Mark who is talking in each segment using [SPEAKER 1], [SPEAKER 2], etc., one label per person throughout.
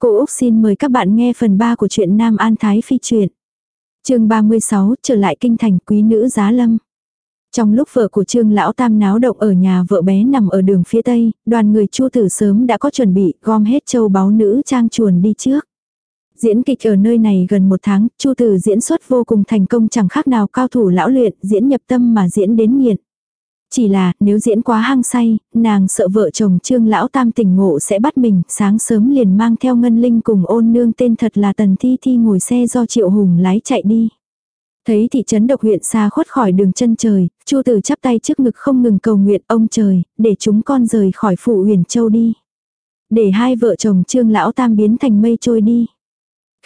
[SPEAKER 1] Cô Úc xin mời các bạn nghe phần 3 của truyện Nam An Thái Phi truyện. chương 36 trở lại kinh thành quý nữ giá lâm. Trong lúc vợ của Trương Lão Tam náo động ở nhà vợ bé nằm ở đường phía tây, đoàn người Chu Tử sớm đã có chuẩn bị gom hết châu báu nữ trang chuồn đi trước. Diễn kịch ở nơi này gần một tháng, Chu Tử diễn xuất vô cùng thành công chẳng khác nào cao thủ lão luyện, diễn nhập tâm mà diễn đến nghiện. Chỉ là, nếu diễn quá hăng say, nàng sợ vợ chồng trương lão tam tỉnh ngộ sẽ bắt mình, sáng sớm liền mang theo ngân linh cùng ôn nương tên thật là tần thi thi ngồi xe do triệu hùng lái chạy đi. Thấy thị trấn độc huyện xa khuất khỏi đường chân trời, chu tử chắp tay trước ngực không ngừng cầu nguyện ông trời, để chúng con rời khỏi phụ huyền châu đi. Để hai vợ chồng trương lão tam biến thành mây trôi đi.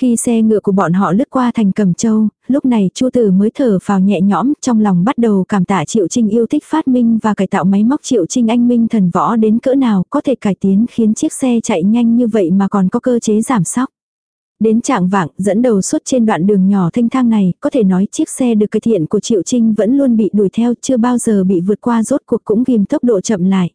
[SPEAKER 1] Khi xe ngựa của bọn họ lướt qua thành Cẩm Châu, lúc này Chu Tử mới thở vào nhẹ nhõm, trong lòng bắt đầu cảm tạ Triệu Trinh yêu thích phát minh và cải tạo máy móc Triệu Trinh anh minh thần võ đến cỡ nào có thể cải tiến khiến chiếc xe chạy nhanh như vậy mà còn có cơ chế giảm sóc. Đến trạng vạng, dẫn đầu suốt trên đoạn đường nhỏ thanh thang này, có thể nói chiếc xe được cải thiện của Triệu Trinh vẫn luôn bị đuổi theo, chưa bao giờ bị vượt qua rốt cuộc cũng ghim tốc độ chậm lại.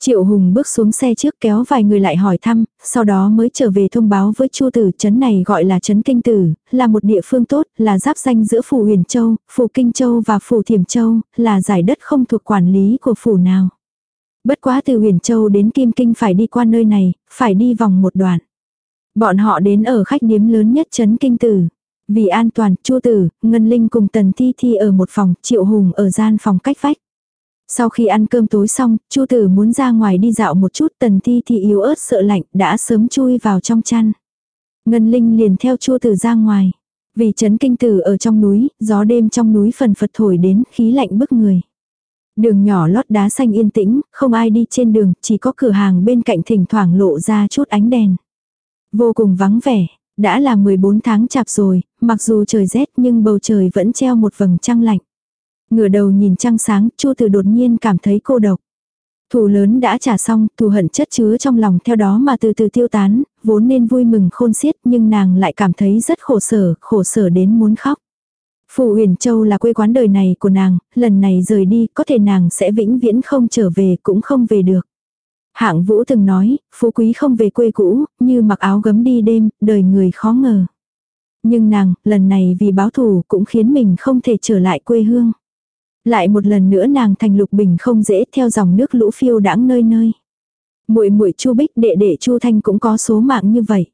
[SPEAKER 1] Triệu Hùng bước xuống xe trước kéo vài người lại hỏi thăm, sau đó mới trở về thông báo với Chu Tử trấn này gọi là trấn Kinh Tử, là một địa phương tốt, là giáp danh giữa phủ Huyền Châu, phủ Kinh Châu và phủ Thiểm Châu, là giải đất không thuộc quản lý của phủ nào. Bất quá từ Huyền Châu đến Kim Kinh phải đi qua nơi này, phải đi vòng một đoạn. Bọn họ đến ở khách điếm lớn nhất trấn Kinh Tử. Vì an toàn, Chu Tử, Ngân Linh cùng Tần Thi Thi ở một phòng, Triệu Hùng ở gian phòng cách vách. Sau khi ăn cơm tối xong, Chu Tử muốn ra ngoài đi dạo một chút, Tần Thi thì yếu ớt sợ lạnh, đã sớm chui vào trong chăn. Ngân Linh liền theo Chu Tử ra ngoài. Vì chấn kinh tử ở trong núi, gió đêm trong núi phần phật thổi đến, khí lạnh bức người. Đường nhỏ lót đá xanh yên tĩnh, không ai đi trên đường, chỉ có cửa hàng bên cạnh thỉnh thoảng lộ ra chút ánh đèn. Vô cùng vắng vẻ, đã là 14 tháng chạp rồi, mặc dù trời rét nhưng bầu trời vẫn treo một vầng trăng lạnh. Ngửa đầu nhìn trăng sáng, Chu từ đột nhiên cảm thấy cô độc. Thù lớn đã trả xong, thù hận chất chứa trong lòng theo đó mà từ từ tiêu tán, vốn nên vui mừng khôn xiết nhưng nàng lại cảm thấy rất khổ sở, khổ sở đến muốn khóc. Phủ Huyền Châu là quê quán đời này của nàng, lần này rời đi có thể nàng sẽ vĩnh viễn không trở về cũng không về được. Hạng Vũ từng nói, phú quý không về quê cũ, như mặc áo gấm đi đêm, đời người khó ngờ. Nhưng nàng, lần này vì báo thù cũng khiến mình không thể trở lại quê hương. Lại một lần nữa nàng thành lục bình không dễ theo dòng nước lũ phiêu đãng nơi nơi. Muội muội Chu Bích đệ đệ Chu Thanh cũng có số mạng như vậy.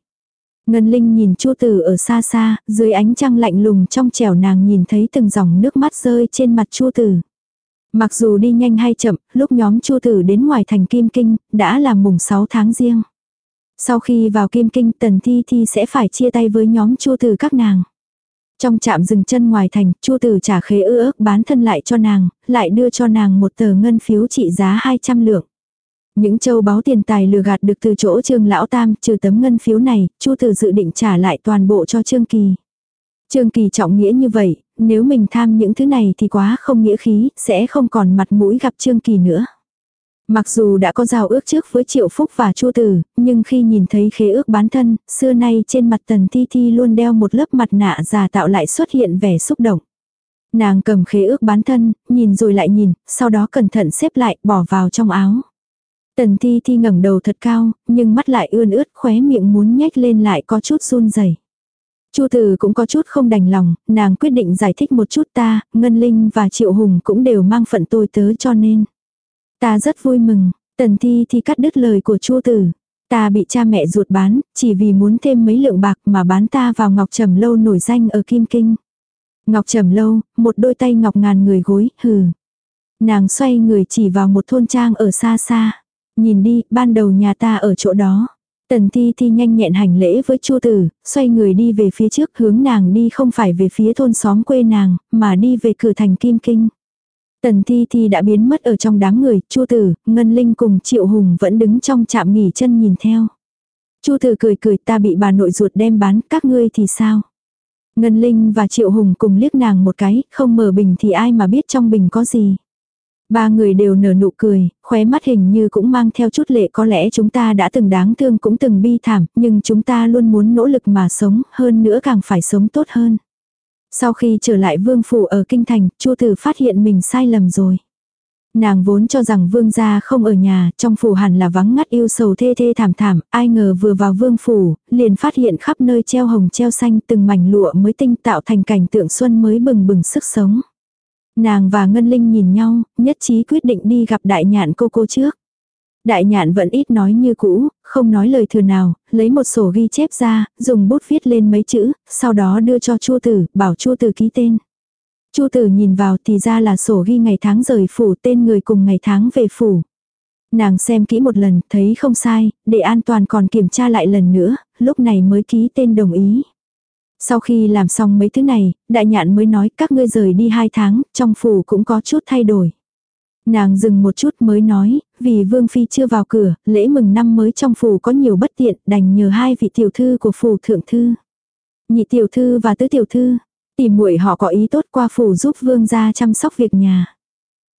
[SPEAKER 1] Ngân Linh nhìn Chu Tử ở xa xa, dưới ánh trăng lạnh lùng trong trẻo nàng nhìn thấy từng dòng nước mắt rơi trên mặt Chu Tử. Mặc dù đi nhanh hay chậm, lúc nhóm Chu Tử đến ngoài thành Kim Kinh, đã là mùng 6 tháng riêng. Sau khi vào Kim Kinh, Tần Thi Thi sẽ phải chia tay với nhóm Chu Tử các nàng. Trong trạm dừng chân ngoài thành, Chu Tử trả khế ư ước bán thân lại cho nàng, lại đưa cho nàng một tờ ngân phiếu trị giá 200 lượng. Những châu báu tiền tài lừa gạt được từ chỗ Trương Lão Tam, trừ tấm ngân phiếu này, Chu Tử dự định trả lại toàn bộ cho Trương Kỳ. Trương Kỳ trọng nghĩa như vậy, nếu mình tham những thứ này thì quá không nghĩa khí, sẽ không còn mặt mũi gặp Trương Kỳ nữa. Mặc dù đã có giao ước trước với Triệu Phúc và Chu Tử, nhưng khi nhìn thấy khế ước bán thân, xưa nay trên mặt Tần Thi Thi luôn đeo một lớp mặt nạ giả tạo lại xuất hiện vẻ xúc động. Nàng cầm khế ước bán thân, nhìn rồi lại nhìn, sau đó cẩn thận xếp lại, bỏ vào trong áo. Tần Thi Thi ngẩng đầu thật cao, nhưng mắt lại ươn ướt khóe miệng muốn nhếch lên lại có chút run rẩy. Chu Tử cũng có chút không đành lòng, nàng quyết định giải thích một chút ta, Ngân Linh và Triệu Hùng cũng đều mang phận tôi tớ cho nên. Ta rất vui mừng, tần thi thì cắt đứt lời của chua tử. Ta bị cha mẹ ruột bán, chỉ vì muốn thêm mấy lượng bạc mà bán ta vào Ngọc Trầm Lâu nổi danh ở Kim Kinh. Ngọc Trầm Lâu, một đôi tay ngọc ngàn người gối, hừ. Nàng xoay người chỉ vào một thôn trang ở xa xa. Nhìn đi, ban đầu nhà ta ở chỗ đó. Tần Thi Thi nhanh nhẹn hành lễ với Chu Tử, xoay người đi về phía trước hướng nàng đi không phải về phía thôn xóm quê nàng, mà đi về cửa thành Kim Kinh. Tần Thi Thi đã biến mất ở trong đám người, Chu Tử, Ngân Linh cùng Triệu Hùng vẫn đứng trong trạm nghỉ chân nhìn theo. Chu Tử cười cười ta bị bà nội ruột đem bán, các ngươi thì sao? Ngân Linh và Triệu Hùng cùng liếc nàng một cái, không mở bình thì ai mà biết trong bình có gì. Ba người đều nở nụ cười, khóe mắt hình như cũng mang theo chút lệ có lẽ chúng ta đã từng đáng thương cũng từng bi thảm, nhưng chúng ta luôn muốn nỗ lực mà sống, hơn nữa càng phải sống tốt hơn. Sau khi trở lại vương phủ ở kinh thành, Chu Tử phát hiện mình sai lầm rồi. Nàng vốn cho rằng vương gia không ở nhà, trong phủ hẳn là vắng ngắt yêu sầu thê thê thảm thảm, ai ngờ vừa vào vương phủ, liền phát hiện khắp nơi treo hồng treo xanh từng mảnh lụa mới tinh tạo thành cảnh tượng xuân mới bừng bừng sức sống. Nàng và Ngân Linh nhìn nhau, nhất trí quyết định đi gặp đại nhạn cô cô trước. Đại nhạn vẫn ít nói như cũ, không nói lời thừa nào, lấy một sổ ghi chép ra, dùng bút viết lên mấy chữ, sau đó đưa cho chua tử, bảo chua tử ký tên. Chu tử nhìn vào thì ra là sổ ghi ngày tháng rời phủ tên người cùng ngày tháng về phủ. Nàng xem kỹ một lần, thấy không sai, để an toàn còn kiểm tra lại lần nữa, lúc này mới ký tên đồng ý. Sau khi làm xong mấy thứ này, đại nhạn mới nói các ngươi rời đi hai tháng, trong phủ cũng có chút thay đổi. Nàng dừng một chút mới nói, vì Vương Phi chưa vào cửa, lễ mừng năm mới trong phủ có nhiều bất tiện, đành nhờ hai vị tiểu thư của phủ thượng thư. Nhị tiểu thư và tứ tiểu thư, tìm muội họ có ý tốt qua phủ giúp Vương gia chăm sóc việc nhà.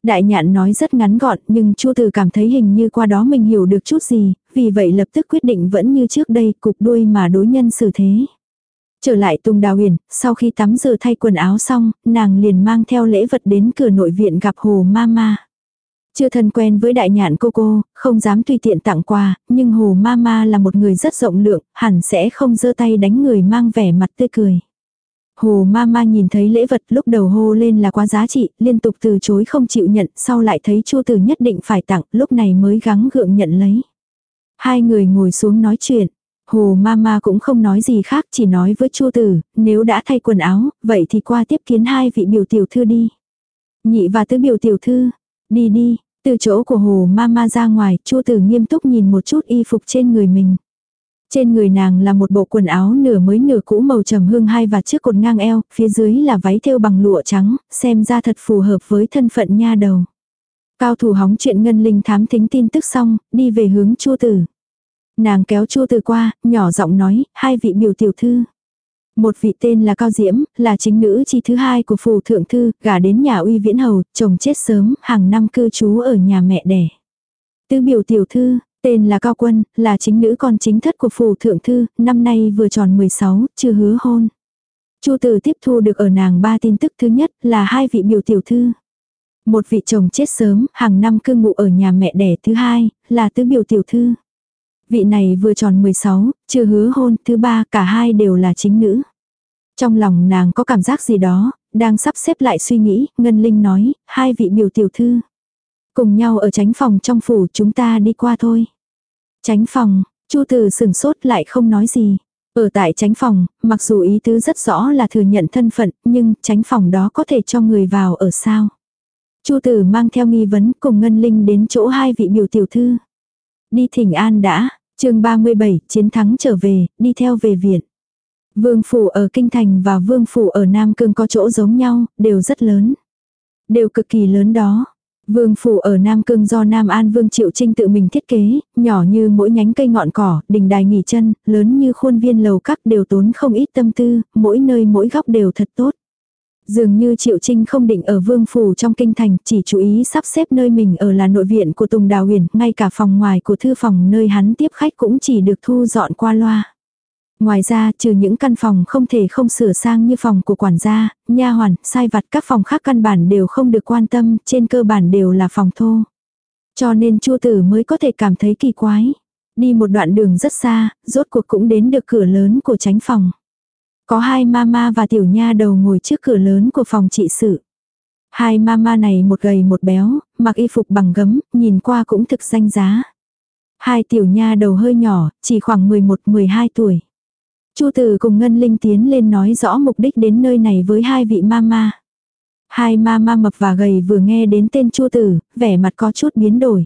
[SPEAKER 1] Đại nhạn nói rất ngắn gọn nhưng Chu Từ cảm thấy hình như qua đó mình hiểu được chút gì, vì vậy lập tức quyết định vẫn như trước đây cục đuôi mà đối nhân xử thế. Trở lại Tùng Đào Huyền, sau khi tắm rửa thay quần áo xong, nàng liền mang theo lễ vật đến cửa nội viện gặp Hồ Mama. Chưa thân quen với đại nhạn cô cô, không dám tùy tiện tặng quà, nhưng Hồ Mama là một người rất rộng lượng, hẳn sẽ không giơ tay đánh người mang vẻ mặt tươi cười. Hồ Mama nhìn thấy lễ vật lúc đầu hô lên là quá giá trị, liên tục từ chối không chịu nhận, sau lại thấy Chu Tử nhất định phải tặng, lúc này mới gắng gượng nhận lấy. Hai người ngồi xuống nói chuyện. Hồ Mama cũng không nói gì khác, chỉ nói với Chu Tử, nếu đã thay quần áo, vậy thì qua tiếp kiến hai vị biểu tiểu thư đi. Nhị và tứ biểu tiểu thư, đi đi, từ chỗ của Hồ Mama ra ngoài, Chu Tử nghiêm túc nhìn một chút y phục trên người mình. Trên người nàng là một bộ quần áo nửa mới nửa cũ màu trầm hương hai và chiếc cột ngang eo, phía dưới là váy thêu bằng lụa trắng, xem ra thật phù hợp với thân phận nha đầu. Cao thủ hóng chuyện ngân linh thám thính tin tức xong, đi về hướng chua tử. Nàng kéo chua tử qua, nhỏ giọng nói, hai vị biểu tiểu thư. Một vị tên là Cao Diễm, là chính nữ chi thứ hai của phù thượng thư, gả đến nhà uy viễn hầu, chồng chết sớm, hàng năm cư trú ở nhà mẹ đẻ. Tư biểu tiểu thư, Tên là Cao Quân, là chính nữ con chính thất của phù thượng thư, năm nay vừa tròn 16, chưa hứa hôn. Chu Tử tiếp thu được ở nàng ba tin tức thứ nhất là hai vị biểu tiểu thư. Một vị chồng chết sớm, hàng năm cư ngụ ở nhà mẹ đẻ thứ hai, là tứ biểu tiểu thư. Vị này vừa tròn 16, chưa hứa hôn, thứ ba cả hai đều là chính nữ. Trong lòng nàng có cảm giác gì đó, đang sắp xếp lại suy nghĩ, Ngân Linh nói, hai vị biểu tiểu thư. Cùng nhau ở tránh phòng trong phủ chúng ta đi qua thôi. Tránh phòng, Chu Từ sừng sốt lại không nói gì. Ở tại tránh phòng, mặc dù ý tứ rất rõ là thừa nhận thân phận, nhưng tránh phòng đó có thể cho người vào ở sao. Chu Tử mang theo nghi vấn cùng Ngân Linh đến chỗ hai vị biểu tiểu thư. Đi thỉnh an đã, chương 37, chiến thắng trở về, đi theo về viện. Vương phủ ở Kinh Thành và vương phủ ở Nam Cương có chỗ giống nhau, đều rất lớn. Đều cực kỳ lớn đó. Vương phủ ở Nam Cương do Nam An Vương Triệu Trinh tự mình thiết kế, nhỏ như mỗi nhánh cây ngọn cỏ, đình đài nghỉ chân, lớn như khuôn viên lầu các đều tốn không ít tâm tư, mỗi nơi mỗi góc đều thật tốt. Dường như Triệu Trinh không định ở vương phủ trong kinh thành, chỉ chú ý sắp xếp nơi mình ở là nội viện của Tùng Đào Huyền, ngay cả phòng ngoài của thư phòng nơi hắn tiếp khách cũng chỉ được thu dọn qua loa. Ngoài ra, trừ những căn phòng không thể không sửa sang như phòng của quản gia, nha hoàn, sai vặt các phòng khác căn bản đều không được quan tâm, trên cơ bản đều là phòng thô. Cho nên chua tử mới có thể cảm thấy kỳ quái. Đi một đoạn đường rất xa, rốt cuộc cũng đến được cửa lớn của tránh phòng. Có hai mama và tiểu nha đầu ngồi trước cửa lớn của phòng trị sự. Hai mama này một gầy một béo, mặc y phục bằng gấm, nhìn qua cũng thực danh giá. Hai tiểu nha đầu hơi nhỏ, chỉ khoảng 11-12 tuổi. Chu Tử cùng Ngân Linh tiến lên nói rõ mục đích đến nơi này với hai vị mama. Hai mama mập và gầy vừa nghe đến tên Chu Tử, vẻ mặt có chút biến đổi.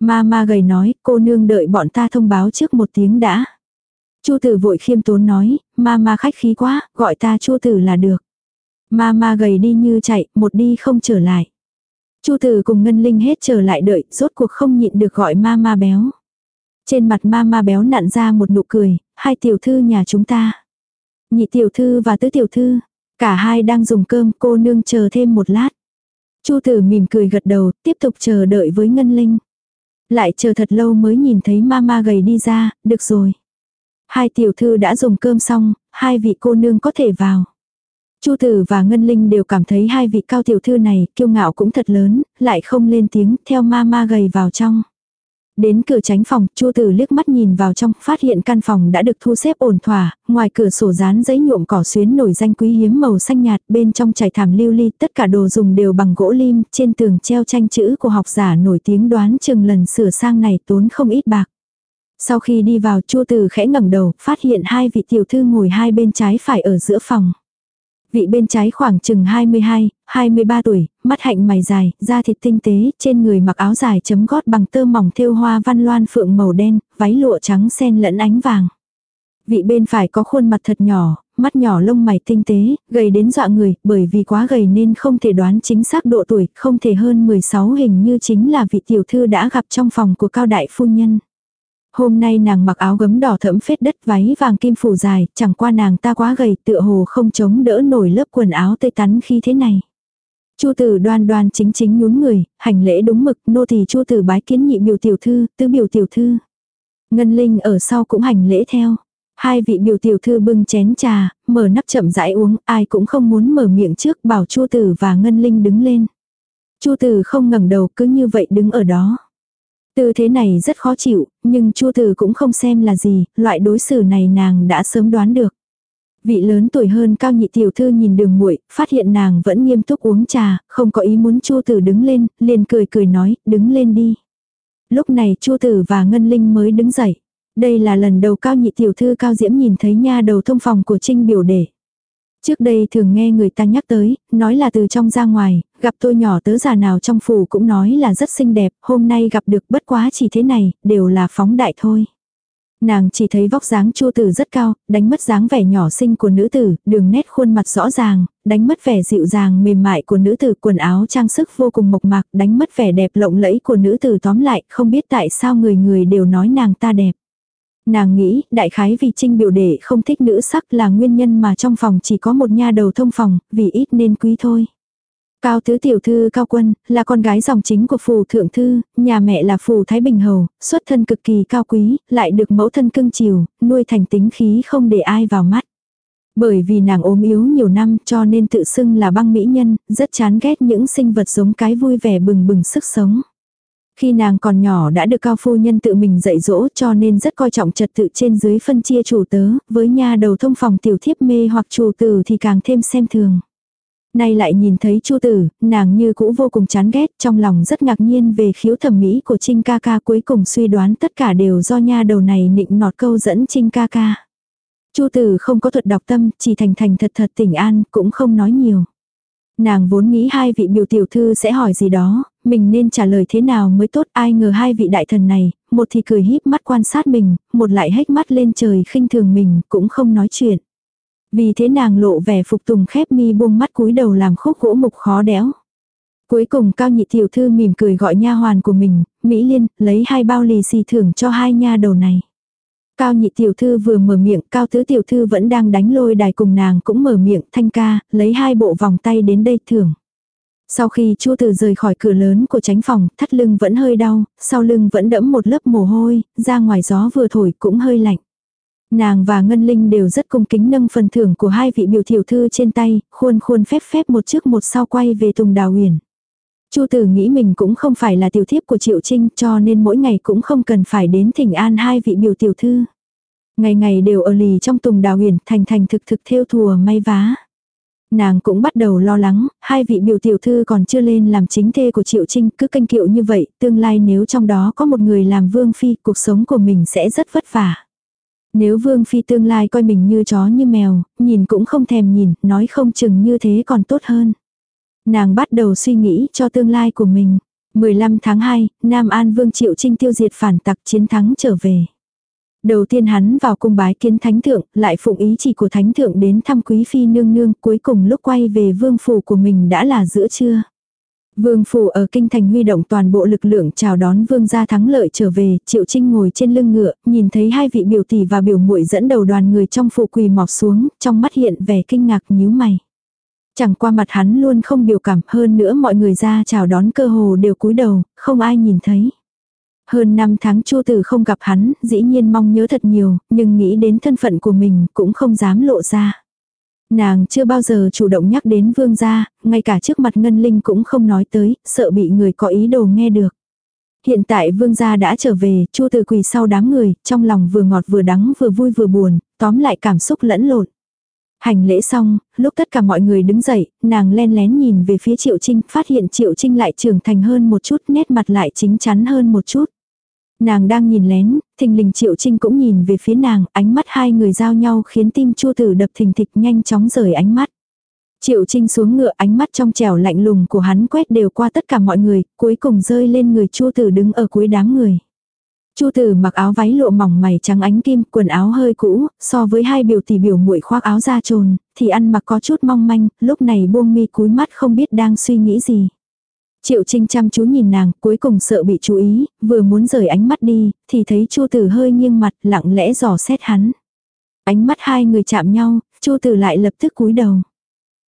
[SPEAKER 1] Mama gầy nói, cô nương đợi bọn ta thông báo trước một tiếng đã. Chu Tử vội khiêm tốn nói, mama khách khí quá, gọi ta Chu Tử là được. Mama gầy đi như chạy, một đi không trở lại. Chu Tử cùng Ngân Linh hết trở lại đợi, rốt cuộc không nhịn được gọi mama béo. Trên mặt mama béo nặn ra một nụ cười, hai tiểu thư nhà chúng ta. Nhị tiểu thư và tứ tiểu thư, cả hai đang dùng cơm cô nương chờ thêm một lát. Chu tử mỉm cười gật đầu, tiếp tục chờ đợi với Ngân Linh. Lại chờ thật lâu mới nhìn thấy mama gầy đi ra, được rồi. Hai tiểu thư đã dùng cơm xong, hai vị cô nương có thể vào. Chu Tử và Ngân Linh đều cảm thấy hai vị cao tiểu thư này kiêu ngạo cũng thật lớn, lại không lên tiếng, theo ma ma gầy vào trong. Đến cửa tránh phòng, Chu Tử liếc mắt nhìn vào trong, phát hiện căn phòng đã được thu xếp ổn thỏa, ngoài cửa sổ dán giấy nhuộm cỏ xuyến nổi danh quý hiếm màu xanh nhạt, bên trong trải thảm lưu ly, tất cả đồ dùng đều bằng gỗ lim, trên tường treo tranh chữ của học giả nổi tiếng đoán chừng lần sửa sang này tốn không ít bạc. Sau khi đi vào, Chu từ khẽ ngẩng đầu, phát hiện hai vị tiểu thư ngồi hai bên trái phải ở giữa phòng. Vị bên trái khoảng chừng 22, 23 tuổi, mắt hạnh mày dài, da thịt tinh tế, trên người mặc áo dài chấm gót bằng tơ mỏng thêu hoa văn loan phượng màu đen, váy lụa trắng xen lẫn ánh vàng. Vị bên phải có khuôn mặt thật nhỏ, mắt nhỏ lông mày tinh tế, gầy đến dọa người, bởi vì quá gầy nên không thể đoán chính xác độ tuổi, không thể hơn 16 hình như chính là vị tiểu thư đã gặp trong phòng của cao đại phu nhân. Hôm nay nàng mặc áo gấm đỏ thẫm phết đất váy vàng kim phủ dài, chẳng qua nàng ta quá gầy tựa hồ không chống đỡ nổi lớp quần áo tê tắn khi thế này. Chu tử đoan đoan chính chính nhún người, hành lễ đúng mực, nô tỳ chu tử bái kiến nhị biểu tiểu thư, tứ biểu tiểu thư. Ngân Linh ở sau cũng hành lễ theo. Hai vị biểu tiểu thư bưng chén trà, mở nắp chậm rãi uống, ai cũng không muốn mở miệng trước bảo Chu Tử và Ngân Linh đứng lên. Chu Tử không ngẩng đầu cứ như vậy đứng ở đó. Tư thế này rất khó chịu, nhưng Chu từ cũng không xem là gì, loại đối xử này nàng đã sớm đoán được. Vị lớn tuổi hơn cao nhị tiểu thư nhìn đường muội phát hiện nàng vẫn nghiêm túc uống trà, không có ý muốn Chu Tử đứng lên, liền cười cười nói, đứng lên đi. Lúc này Chu Tử và Ngân Linh mới đứng dậy. Đây là lần đầu cao nhị tiểu thư cao diễm nhìn thấy nha đầu thông phòng của Trinh biểu đệ. Trước đây thường nghe người ta nhắc tới, nói là từ trong ra ngoài, gặp tôi nhỏ tớ già nào trong phủ cũng nói là rất xinh đẹp, hôm nay gặp được bất quá chỉ thế này, đều là phóng đại thôi. Nàng chỉ thấy vóc dáng chua tử rất cao, đánh mất dáng vẻ nhỏ xinh của nữ tử, đường nét khuôn mặt rõ ràng, đánh mất vẻ dịu dàng mềm mại của nữ tử, quần áo trang sức vô cùng mộc mạc, đánh mất vẻ đẹp lộng lẫy của nữ tử tóm lại, không biết tại sao người người đều nói nàng ta đẹp. Nàng nghĩ, đại khái vì trinh biểu đệ không thích nữ sắc là nguyên nhân mà trong phòng chỉ có một nha đầu thông phòng, vì ít nên quý thôi. Cao tứ tiểu thư Cao Quân, là con gái dòng chính của phù thượng thư, nhà mẹ là phù Thái Bình Hầu, xuất thân cực kỳ cao quý, lại được mẫu thân cưng chiều, nuôi thành tính khí không để ai vào mắt. Bởi vì nàng ốm yếu nhiều năm cho nên tự xưng là băng mỹ nhân, rất chán ghét những sinh vật giống cái vui vẻ bừng bừng sức sống. Khi nàng còn nhỏ đã được cao phu nhân tự mình dạy dỗ cho nên rất coi trọng trật tự trên dưới phân chia chủ tớ, với nha đầu thông phòng tiểu thiếp mê hoặc chủ tử thì càng thêm xem thường. Nay lại nhìn thấy chu tử, nàng như cũ vô cùng chán ghét, trong lòng rất ngạc nhiên về khiếu thẩm mỹ của Trinh ca ca cuối cùng suy đoán tất cả đều do nha đầu này nịnh nọt câu dẫn Trinh ca ca. Chu tử không có thuật đọc tâm, chỉ thành thành thật thật tỉnh an, cũng không nói nhiều. Nàng vốn nghĩ hai vị biểu tiểu thư sẽ hỏi gì đó, mình nên trả lời thế nào mới tốt ai ngờ hai vị đại thần này, một thì cười híp mắt quan sát mình, một lại hếch mắt lên trời khinh thường mình, cũng không nói chuyện. Vì thế nàng lộ vẻ phục tùng khép mi buông mắt cúi đầu làm khúc gỗ mục khó đéo. Cuối cùng cao nhị tiểu thư mỉm cười gọi nha hoàn của mình, Mỹ Liên, lấy hai bao lì xì thưởng cho hai nha đầu này. Cao nhị tiểu thư vừa mở miệng, cao tứ tiểu thư vẫn đang đánh lôi đài cùng nàng cũng mở miệng, thanh ca, lấy hai bộ vòng tay đến đây thưởng. Sau khi Chu Từ rời khỏi cửa lớn của tránh phòng, thắt lưng vẫn hơi đau, sau lưng vẫn đẫm một lớp mồ hôi, ra ngoài gió vừa thổi cũng hơi lạnh. Nàng và Ngân Linh đều rất cung kính nâng phần thưởng của hai vị biểu tiểu thư trên tay, khuôn khuôn phép phép một trước một sau quay về Tùng Đào Huyền. Chu Tử nghĩ mình cũng không phải là tiểu thiếp của Triệu Trinh cho nên mỗi ngày cũng không cần phải đến thỉnh an hai vị biểu tiểu thư. Ngày ngày đều ở lì trong Tùng Đào Huyền thành thành thực thực theo thùa may vá. Nàng cũng bắt đầu lo lắng, hai vị biểu tiểu thư còn chưa lên làm chính thê của Triệu Trinh cứ canh kiệu như vậy, tương lai nếu trong đó có một người làm vương phi, cuộc sống của mình sẽ rất vất vả. Nếu vương phi tương lai coi mình như chó như mèo, nhìn cũng không thèm nhìn, nói không chừng như thế còn tốt hơn. Nàng bắt đầu suy nghĩ cho tương lai của mình. 15 tháng 2, Nam An Vương Triệu Trinh tiêu diệt phản tặc chiến thắng trở về. Đầu tiên hắn vào cung bái kiến thánh thượng, lại phụng ý chỉ của thánh thượng đến thăm quý phi nương nương, cuối cùng lúc quay về vương phủ của mình đã là giữa trưa. Vương phủ ở kinh thành huy động toàn bộ lực lượng chào đón vương gia thắng lợi trở về, Triệu Trinh ngồi trên lưng ngựa, nhìn thấy hai vị biểu tỷ và biểu muội dẫn đầu đoàn người trong phủ quỳ mọc xuống, trong mắt hiện vẻ kinh ngạc nhíu mày. Chẳng qua mặt hắn luôn không biểu cảm hơn nữa mọi người ra chào đón cơ hồ đều cúi đầu, không ai nhìn thấy. Hơn năm tháng chua tử không gặp hắn, dĩ nhiên mong nhớ thật nhiều, nhưng nghĩ đến thân phận của mình cũng không dám lộ ra. Nàng chưa bao giờ chủ động nhắc đến vương gia, ngay cả trước mặt Ngân Linh cũng không nói tới, sợ bị người có ý đồ nghe được. Hiện tại vương gia đã trở về, chu từ quỳ sau đám người, trong lòng vừa ngọt vừa đắng vừa vui vừa buồn, tóm lại cảm xúc lẫn lộn. Hành lễ xong, lúc tất cả mọi người đứng dậy, nàng len lén nhìn về phía Triệu Trinh, phát hiện Triệu Trinh lại trưởng thành hơn một chút, nét mặt lại chính chắn hơn một chút. Nàng đang nhìn lén, thình lình Triệu Trinh cũng nhìn về phía nàng, ánh mắt hai người giao nhau khiến tim chua tử đập thình thịch nhanh chóng rời ánh mắt. Triệu Trinh xuống ngựa ánh mắt trong trẻo lạnh lùng của hắn quét đều qua tất cả mọi người, cuối cùng rơi lên người chua tử đứng ở cuối đám người. Chu tử mặc áo váy lụa mỏng mày trắng ánh kim, quần áo hơi cũ, so với hai biểu tỷ biểu muội khoác áo da trồn, thì ăn mặc có chút mong manh, lúc này buông mi cúi mắt không biết đang suy nghĩ gì. Triệu Trinh chăm chú nhìn nàng, cuối cùng sợ bị chú ý, vừa muốn rời ánh mắt đi, thì thấy Chu Tử hơi nghiêng mặt, lặng lẽ dò xét hắn. Ánh mắt hai người chạm nhau, Chu Tử lại lập tức cúi đầu.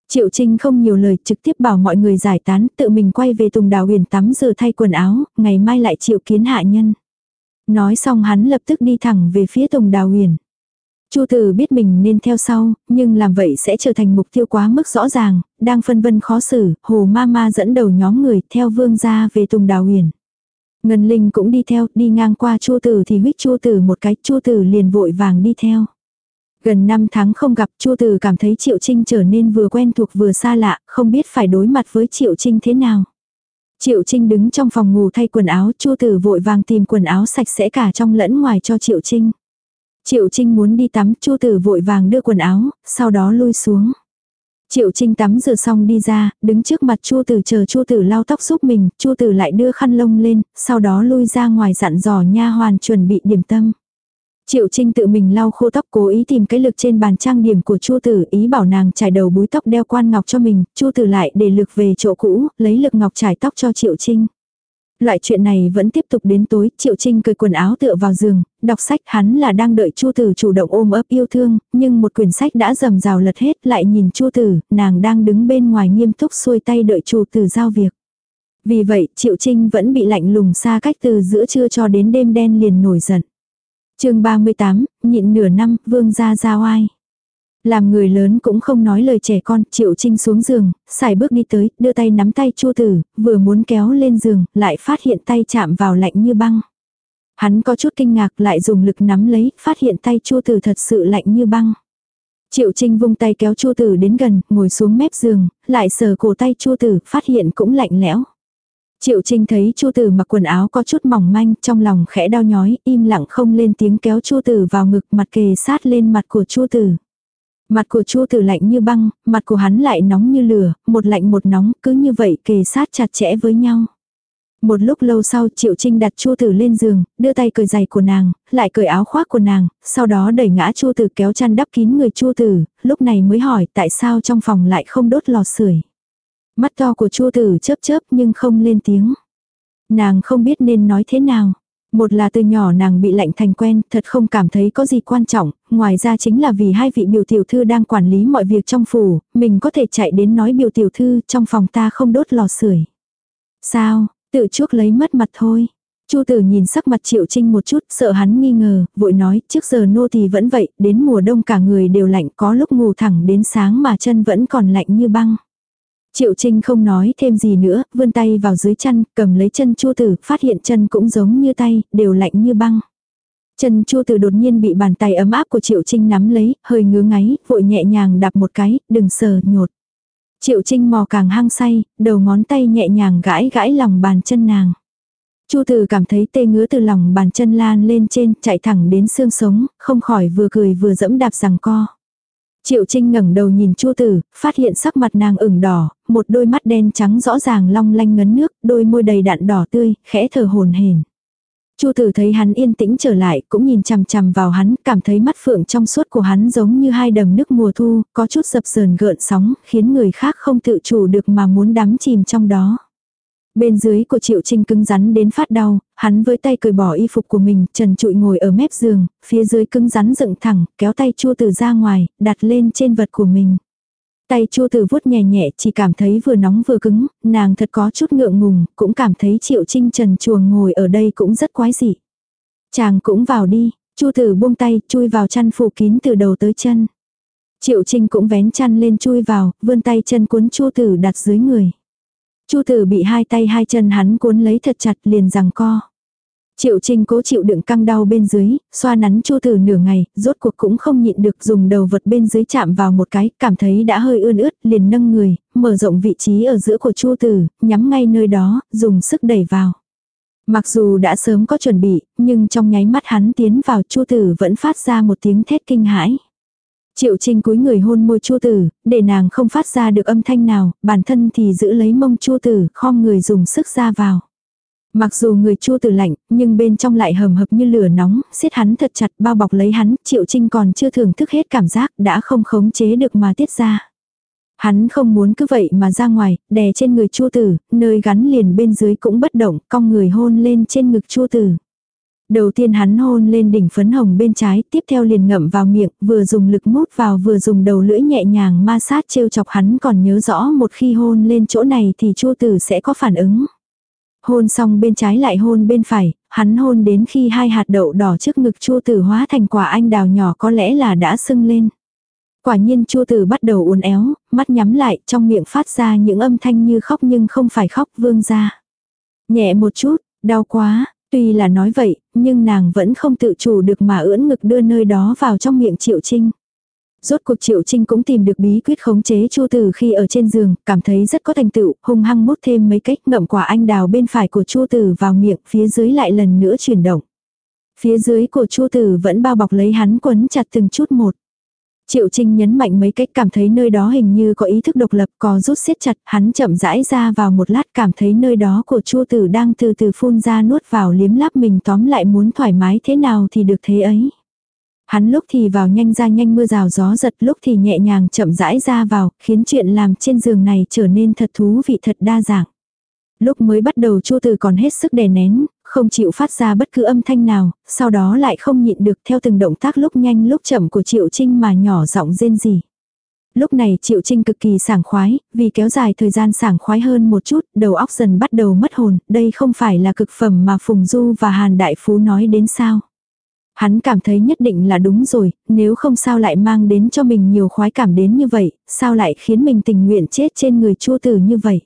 [SPEAKER 1] Triệu Trinh không nhiều lời, trực tiếp bảo mọi người giải tán, tự mình quay về Tùng Đào Huyền tắm giờ thay quần áo, ngày mai lại triệu kiến hạ nhân. Nói xong hắn lập tức đi thẳng về phía Tùng Đào Huyền. Chu Tử biết mình nên theo sau, nhưng làm vậy sẽ trở thành mục tiêu quá mức rõ ràng, đang phân vân khó xử, Hồ Mama dẫn đầu nhóm người theo vương gia về Tùng Đào Huyền. Ngân Linh cũng đi theo, đi ngang qua Chu Tử thì huých Chu Tử một cái, Chu Tử liền vội vàng đi theo. Gần 5 tháng không gặp, Chu Tử cảm thấy Triệu Trinh trở nên vừa quen thuộc vừa xa lạ, không biết phải đối mặt với Triệu Trinh thế nào. Triệu Trinh đứng trong phòng ngủ thay quần áo, Chu Tử vội vàng tìm quần áo sạch sẽ cả trong lẫn ngoài cho Triệu Trinh. Triệu Trinh muốn đi tắm, Chu Tử vội vàng đưa quần áo, sau đó lui xuống. Triệu Trinh tắm rửa xong đi ra, đứng trước mặt Chu Tử chờ Chu Tử lau tóc giúp mình, Chu Tử lại đưa khăn lông lên, sau đó lui ra ngoài dặn dò nha hoàn chuẩn bị điểm tâm. Triệu Trinh tự mình lau khô tóc cố ý tìm cái lực trên bàn trang điểm của Chu Tử, ý bảo nàng trải đầu búi tóc đeo quan ngọc cho mình, Chu Tử lại để lực về chỗ cũ, lấy lực ngọc trải tóc cho Triệu Trinh. Loại chuyện này vẫn tiếp tục đến tối, Triệu Trinh cười quần áo tựa vào giường, đọc sách hắn là đang đợi Chu Tử chủ động ôm ấp yêu thương, nhưng một quyển sách đã rầm rào lật hết lại nhìn Chu Tử, nàng đang đứng bên ngoài nghiêm túc xuôi tay đợi Chu Tử giao việc. Vì vậy, Triệu Trinh vẫn bị lạnh lùng xa cách từ giữa trưa cho đến đêm đen liền nổi giận chương 38, nhịn nửa năm, vương gia giao ai. Làm người lớn cũng không nói lời trẻ con, Triệu Trinh xuống giường, xài bước đi tới, đưa tay nắm tay Chu tử, vừa muốn kéo lên giường, lại phát hiện tay chạm vào lạnh như băng. Hắn có chút kinh ngạc lại dùng lực nắm lấy, phát hiện tay Chu tử thật sự lạnh như băng. Triệu Trinh vung tay kéo Chu tử đến gần, ngồi xuống mép giường, lại sờ cổ tay Chu tử, phát hiện cũng lạnh lẽo. Triệu Trinh thấy Chu Tử mặc quần áo có chút mỏng manh, trong lòng khẽ đau nhói, im lặng không lên tiếng kéo Chu Tử vào ngực, mặt kề sát lên mặt của Chu Tử. Mặt của Chu Tử lạnh như băng, mặt của hắn lại nóng như lửa, một lạnh một nóng, cứ như vậy kề sát chặt chẽ với nhau. Một lúc lâu sau Triệu Trinh đặt Chu Tử lên giường, đưa tay cởi giày của nàng, lại cởi áo khoác của nàng, sau đó đẩy ngã Chu Tử kéo chăn đắp kín người Chu Tử, lúc này mới hỏi tại sao trong phòng lại không đốt lò sưởi. Mắt to của chu tử chớp chớp nhưng không lên tiếng. Nàng không biết nên nói thế nào. Một là từ nhỏ nàng bị lạnh thành quen, thật không cảm thấy có gì quan trọng, ngoài ra chính là vì hai vị biểu tiểu thư đang quản lý mọi việc trong phủ, mình có thể chạy đến nói biểu tiểu thư trong phòng ta không đốt lò sưởi. Sao, tự chuốc lấy mất mặt thôi. Chu tử nhìn sắc mặt triệu trinh một chút, sợ hắn nghi ngờ, vội nói, trước giờ nô thì vẫn vậy, đến mùa đông cả người đều lạnh, có lúc ngủ thẳng đến sáng mà chân vẫn còn lạnh như băng. Triệu Trinh không nói thêm gì nữa, vươn tay vào dưới chân, cầm lấy chân chua tử, phát hiện chân cũng giống như tay, đều lạnh như băng. Chân chua tử đột nhiên bị bàn tay ấm áp của Triệu Trinh nắm lấy, hơi ngứa ngáy, vội nhẹ nhàng đạp một cái, đừng sờ, nhột. Triệu Trinh mò càng hăng say, đầu ngón tay nhẹ nhàng gãi gãi lòng bàn chân nàng. Chu Tử cảm thấy tê ngứa từ lòng bàn chân lan lên trên, chạy thẳng đến xương sống, không khỏi vừa cười vừa dẫm đạp rằng co. Triệu Trinh ngẩng đầu nhìn Chu Tử, phát hiện sắc mặt nàng ửng đỏ, một đôi mắt đen trắng rõ ràng long lanh ngấn nước, đôi môi đầy đạn đỏ tươi, khẽ thở hồn hển. Chu Tử thấy hắn yên tĩnh trở lại, cũng nhìn chằm chằm vào hắn, cảm thấy mắt phượng trong suốt của hắn giống như hai đầm nước mùa thu, có chút dập dờn gợn sóng, khiến người khác không tự chủ được mà muốn đắm chìm trong đó. Bên dưới của Triệu Trinh cứng rắn đến phát đau, hắn với tay cởi bỏ y phục của mình, trần trụi ngồi ở mép giường, phía dưới cứng rắn dựng thẳng, kéo tay chua từ ra ngoài, đặt lên trên vật của mình. Tay chua từ vuốt nhẹ nhẹ chỉ cảm thấy vừa nóng vừa cứng, nàng thật có chút ngượng ngùng, cũng cảm thấy Triệu Trinh trần chuồng ngồi ở đây cũng rất quái dị. Chàng cũng vào đi, chu tử buông tay, chui vào chăn phủ kín từ đầu tới chân. Triệu Trinh cũng vén chăn lên chui vào, vươn tay chân cuốn Chu Tử đặt dưới người. Chu Tử bị hai tay hai chân hắn cuốn lấy thật chặt liền rằng co. Triệu Trinh cố chịu đựng căng đau bên dưới, xoa nắn Chu Tử nửa ngày, rốt cuộc cũng không nhịn được dùng đầu vật bên dưới chạm vào một cái, cảm thấy đã hơi ươn ướt, liền nâng người, mở rộng vị trí ở giữa của Chu Tử, nhắm ngay nơi đó, dùng sức đẩy vào. Mặc dù đã sớm có chuẩn bị, nhưng trong nháy mắt hắn tiến vào Chu Tử vẫn phát ra một tiếng thét kinh hãi. Triệu Trinh cúi người hôn môi Chu Tử, để nàng không phát ra được âm thanh nào, bản thân thì giữ lấy mông Chu Tử, khom người dùng sức ra vào. Mặc dù người chua tử lạnh, nhưng bên trong lại hầm hập như lửa nóng, siết hắn thật chặt bao bọc lấy hắn, Triệu Trinh còn chưa thưởng thức hết cảm giác, đã không khống chế được mà tiết ra. Hắn không muốn cứ vậy mà ra ngoài, đè trên người chua tử, nơi gắn liền bên dưới cũng bất động, cong người hôn lên trên ngực chua tử. Đầu tiên hắn hôn lên đỉnh phấn hồng bên trái, tiếp theo liền ngậm vào miệng, vừa dùng lực mút vào vừa dùng đầu lưỡi nhẹ nhàng ma sát trêu chọc hắn còn nhớ rõ một khi hôn lên chỗ này thì chua tử sẽ có phản ứng. Hôn xong bên trái lại hôn bên phải, hắn hôn đến khi hai hạt đậu đỏ trước ngực chua tử hóa thành quả anh đào nhỏ có lẽ là đã sưng lên. Quả nhiên chua tử bắt đầu uốn éo, mắt nhắm lại, trong miệng phát ra những âm thanh như khóc nhưng không phải khóc vương ra. Nhẹ một chút, đau quá, tuy là nói vậy, nhưng nàng vẫn không tự chủ được mà ưỡn ngực đưa nơi đó vào trong miệng triệu trinh. Rốt cuộc Triệu Trinh cũng tìm được bí quyết khống chế Chu Tử khi ở trên giường, cảm thấy rất có thành tựu, hung hăng mút thêm mấy cách ngậm quả anh đào bên phải của Chu Tử vào miệng, phía dưới lại lần nữa chuyển động. Phía dưới của Chu Tử vẫn bao bọc lấy hắn quấn chặt từng chút một. Triệu Trinh nhấn mạnh mấy cách cảm thấy nơi đó hình như có ý thức độc lập có rút siết chặt, hắn chậm rãi ra vào một lát cảm thấy nơi đó của Chu Tử đang từ từ phun ra nuốt vào liếm láp mình tóm lại muốn thoải mái thế nào thì được thế ấy. Hắn lúc thì vào nhanh ra nhanh mưa rào gió giật lúc thì nhẹ nhàng chậm rãi ra vào, khiến chuyện làm trên giường này trở nên thật thú vị thật đa dạng. Lúc mới bắt đầu Chu Từ còn hết sức đè nén, không chịu phát ra bất cứ âm thanh nào, sau đó lại không nhịn được theo từng động tác lúc nhanh lúc chậm của Triệu Trinh mà nhỏ giọng rên rỉ. Lúc này Triệu Trinh cực kỳ sảng khoái, vì kéo dài thời gian sảng khoái hơn một chút, đầu óc dần bắt đầu mất hồn, đây không phải là cực phẩm mà Phùng Du và Hàn Đại Phú nói đến sao. Hắn cảm thấy nhất định là đúng rồi, nếu không sao lại mang đến cho mình nhiều khoái cảm đến như vậy, sao lại khiến mình tình nguyện chết trên người chua tử như vậy.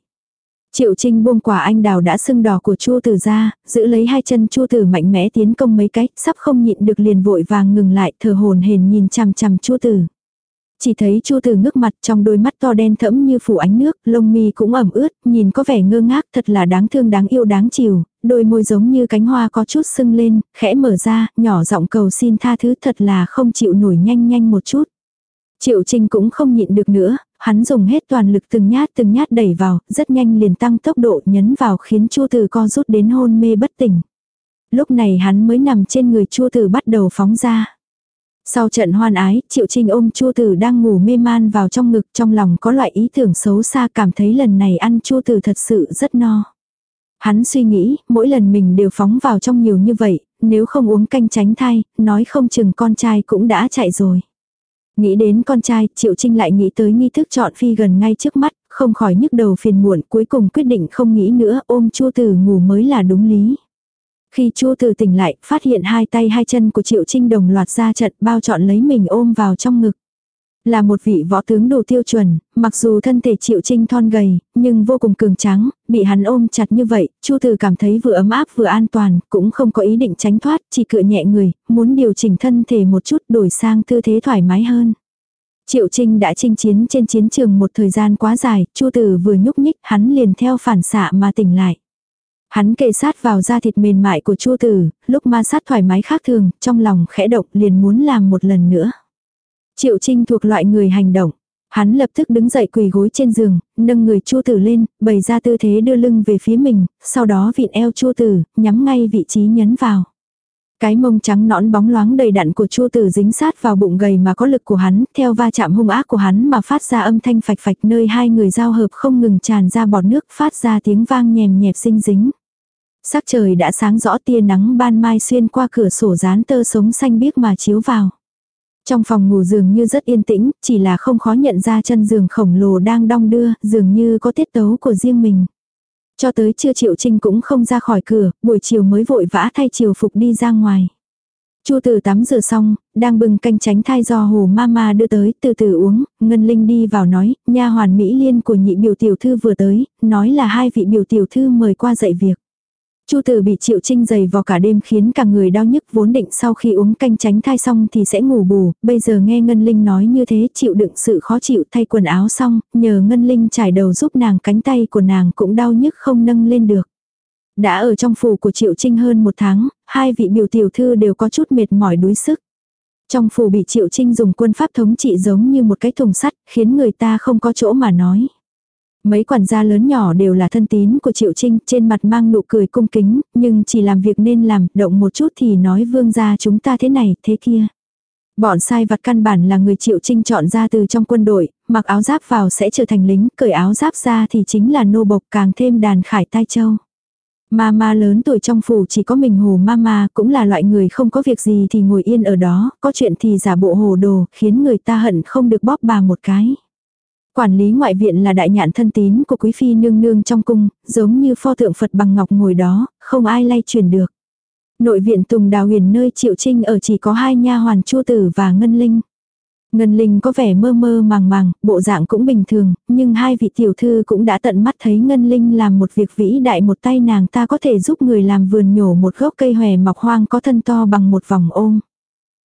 [SPEAKER 1] Triệu Trinh buông quả anh đào đã sưng đỏ của Chu tử ra, giữ lấy hai chân Chu tử mạnh mẽ tiến công mấy cách, sắp không nhịn được liền vội vàng ngừng lại, thờ hồn hền nhìn chằm chằm Chu tử. Chỉ thấy Chu Tử ngước mặt trong đôi mắt to đen thẫm như phủ ánh nước, lông mi cũng ẩm ướt, nhìn có vẻ ngơ ngác thật là đáng thương đáng yêu đáng chiều, đôi môi giống như cánh hoa có chút sưng lên, khẽ mở ra, nhỏ giọng cầu xin tha thứ thật là không chịu nổi nhanh nhanh một chút. Triệu Trinh cũng không nhịn được nữa, hắn dùng hết toàn lực từng nhát từng nhát đẩy vào, rất nhanh liền tăng tốc độ nhấn vào khiến Chu Từ co rút đến hôn mê bất tỉnh. Lúc này hắn mới nằm trên người Chu Từ bắt đầu phóng ra. Sau trận hoan ái, Triệu Trinh ôm Chu Tử đang ngủ mê man vào trong ngực trong lòng có loại ý tưởng xấu xa cảm thấy lần này ăn Chu Tử thật sự rất no. Hắn suy nghĩ, mỗi lần mình đều phóng vào trong nhiều như vậy, nếu không uống canh tránh thai, nói không chừng con trai cũng đã chạy rồi. Nghĩ đến con trai, Triệu Trinh lại nghĩ tới nghi thức chọn phi gần ngay trước mắt, không khỏi nhức đầu phiền muộn, cuối cùng quyết định không nghĩ nữa, ôm Chu Tử ngủ mới là đúng lý. Khi Chu Tử tỉnh lại, phát hiện hai tay hai chân của Triệu Trinh đồng loạt ra trận bao trọn lấy mình ôm vào trong ngực. Là một vị võ tướng đủ tiêu chuẩn, mặc dù thân thể Triệu Trinh thon gầy, nhưng vô cùng cường tráng, bị hắn ôm chặt như vậy, Chu Tử cảm thấy vừa ấm áp vừa an toàn, cũng không có ý định tránh thoát, chỉ cựa nhẹ người, muốn điều chỉnh thân thể một chút đổi sang tư thế thoải mái hơn. Triệu Trinh đã chinh chiến trên chiến trường một thời gian quá dài, Chu Tử vừa nhúc nhích, hắn liền theo phản xạ mà tỉnh lại. Hắn kề sát vào da thịt mềm mại của Chu Tử, lúc ma sát thoải mái khác thường, trong lòng khẽ động liền muốn làm một lần nữa. Triệu Trinh thuộc loại người hành động. Hắn lập tức đứng dậy quỳ gối trên giường, nâng người Chu Tử lên, bày ra tư thế đưa lưng về phía mình, sau đó vịn eo Chu Tử, nhắm ngay vị trí nhấn vào. Cái mông trắng nõn bóng loáng đầy đặn của Chu Tử dính sát vào bụng gầy mà có lực của hắn, theo va chạm hung ác của hắn mà phát ra âm thanh phạch phạch nơi hai người giao hợp không ngừng tràn ra bọt nước phát ra tiếng vang nhèm nhẹp xinh dính. Sắc trời đã sáng rõ tia nắng ban mai xuyên qua cửa sổ dán tơ sống xanh biếc mà chiếu vào. Trong phòng ngủ dường như rất yên tĩnh, chỉ là không khó nhận ra chân giường khổng lồ đang đong đưa, dường như có tiết tấu của riêng mình. Cho tới trưa Triệu Trinh cũng không ra khỏi cửa, buổi chiều mới vội vã thay chiều phục đi ra ngoài. Chu Tử tắm rửa xong, đang bưng canh tránh thai do Hồ Mama đưa tới, từ từ uống, Ngân Linh đi vào nói, nha hoàn Mỹ Liên của nhị biểu tiểu thư vừa tới, nói là hai vị biểu tiểu thư mời qua dạy việc. Chu Tử bị Triệu Trinh giày vò cả đêm khiến cả người đau nhức vốn định sau khi uống canh tránh thai xong thì sẽ ngủ bù, bây giờ nghe Ngân Linh nói như thế chịu đựng sự khó chịu thay quần áo xong, nhờ Ngân Linh trải đầu giúp nàng cánh tay của nàng cũng đau nhức không nâng lên được. Đã ở trong phủ của Triệu Trinh hơn một tháng, hai vị biểu tiểu thư đều có chút mệt mỏi đuối sức. Trong phủ bị Triệu Trinh dùng quân pháp thống trị giống như một cái thùng sắt, khiến người ta không có chỗ mà nói. Mấy quản gia lớn nhỏ đều là thân tín của Triệu Trinh, trên mặt mang nụ cười cung kính, nhưng chỉ làm việc nên làm, động một chút thì nói vương gia chúng ta thế này, thế kia. Bọn sai vặt căn bản là người Triệu Trinh chọn ra từ trong quân đội, mặc áo giáp vào sẽ trở thành lính, cởi áo giáp ra thì chính là nô bộc càng thêm đàn khải tai châu. Mama lớn tuổi trong phủ chỉ có mình hồ mama cũng là loại người không có việc gì thì ngồi yên ở đó, có chuyện thì giả bộ hồ đồ, khiến người ta hận không được bóp bà một cái. Quản lý ngoại viện là đại nhạn thân tín của quý phi nương nương trong cung, giống như pho tượng Phật bằng ngọc ngồi đó, không ai lay truyền được. Nội viện Tùng Đào Huyền nơi Triệu Trinh ở chỉ có hai nha hoàn chu Tử và Ngân Linh. Ngân Linh có vẻ mơ mơ màng màng, bộ dạng cũng bình thường, nhưng hai vị tiểu thư cũng đã tận mắt thấy Ngân Linh làm một việc vĩ đại một tay nàng ta có thể giúp người làm vườn nhổ một gốc cây hòe mọc hoang có thân to bằng một vòng ôm.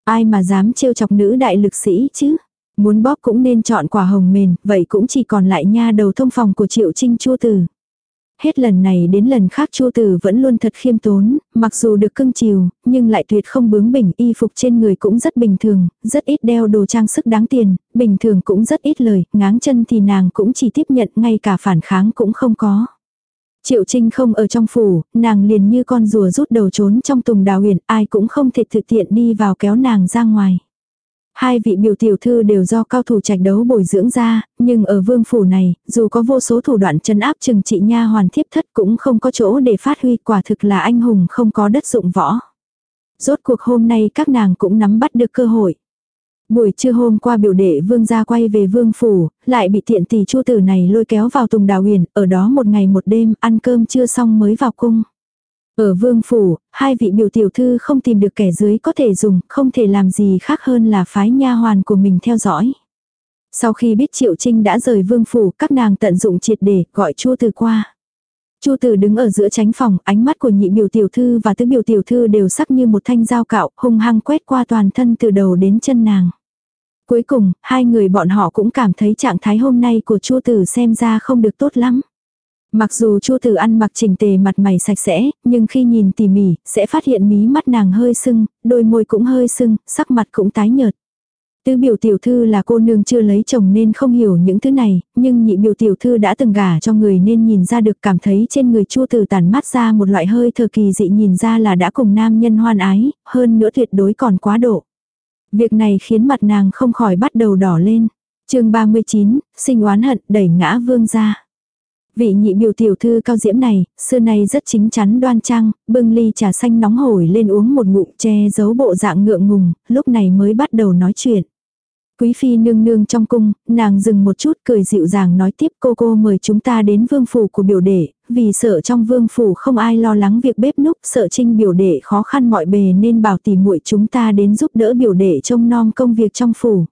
[SPEAKER 1] Ai mà dám trêu chọc nữ đại lực sĩ chứ? Muốn bóp cũng nên chọn quả hồng mềm vậy cũng chỉ còn lại nha đầu thông phòng của Triệu Trinh Chua Tử. Hết lần này đến lần khác Chu Tử vẫn luôn thật khiêm tốn, mặc dù được cưng chiều, nhưng lại tuyệt không bướng bỉnh, y phục trên người cũng rất bình thường, rất ít đeo đồ trang sức đáng tiền, bình thường cũng rất ít lời, ngáng chân thì nàng cũng chỉ tiếp nhận, ngay cả phản kháng cũng không có. Triệu Trinh không ở trong phủ, nàng liền như con rùa rút đầu trốn trong tùng đào huyền, ai cũng không thể thực tiện đi vào kéo nàng ra ngoài. Hai vị biểu tiểu thư đều do cao thủ trạch đấu bồi dưỡng ra, nhưng ở vương phủ này, dù có vô số thủ đoạn chân áp trừng trị nha hoàn thiếp thất cũng không có chỗ để phát huy quả thực là anh hùng không có đất dụng võ. Rốt cuộc hôm nay các nàng cũng nắm bắt được cơ hội. Buổi trưa hôm qua biểu đệ vương gia quay về vương phủ, lại bị tiện tỷ chu tử này lôi kéo vào tùng đào huyền, ở đó một ngày một đêm, ăn cơm chưa xong mới vào cung. Ở vương phủ, hai vị biểu tiểu thư không tìm được kẻ dưới có thể dùng, không thể làm gì khác hơn là phái nha hoàn của mình theo dõi. Sau khi biết Triệu Trinh đã rời vương phủ, các nàng tận dụng triệt để, gọi Chu Từ qua. Chu Từ đứng ở giữa tránh phòng, ánh mắt của nhị biểu tiểu thư và tứ biểu tiểu thư đều sắc như một thanh dao cạo, hung hăng quét qua toàn thân từ đầu đến chân nàng. Cuối cùng, hai người bọn họ cũng cảm thấy trạng thái hôm nay của Chu Tử xem ra không được tốt lắm. Mặc dù Chu Tử ăn mặc chỉnh tề mặt mày sạch sẽ, nhưng khi nhìn tỉ mỉ, sẽ phát hiện mí mắt nàng hơi sưng, đôi môi cũng hơi sưng, sắc mặt cũng tái nhợt. Tứ biểu tiểu thư là cô nương chưa lấy chồng nên không hiểu những thứ này, nhưng nhị biểu tiểu thư đã từng gả cho người nên nhìn ra được cảm thấy trên người Chu từ tàn mắt ra một loại hơi thờ kỳ dị nhìn ra là đã cùng nam nhân hoan ái, hơn nữa tuyệt đối còn quá độ. Việc này khiến mặt nàng không khỏi bắt đầu đỏ lên. chương 39, sinh oán hận đẩy ngã vương ra. Vị nhị biểu tiểu thư cao diễm này, xưa nay rất chính chắn đoan trang, bưng ly trà xanh nóng hổi lên uống một ngụm che giấu bộ dạng ngượng ngùng, lúc này mới bắt đầu nói chuyện. Quý phi nương nương trong cung, nàng dừng một chút cười dịu dàng nói tiếp cô cô mời chúng ta đến vương phủ của biểu đệ, vì sợ trong vương phủ không ai lo lắng việc bếp núc, sợ trinh biểu đệ khó khăn mọi bề nên bảo tỉ muội chúng ta đến giúp đỡ biểu đệ trông nom công việc trong phủ.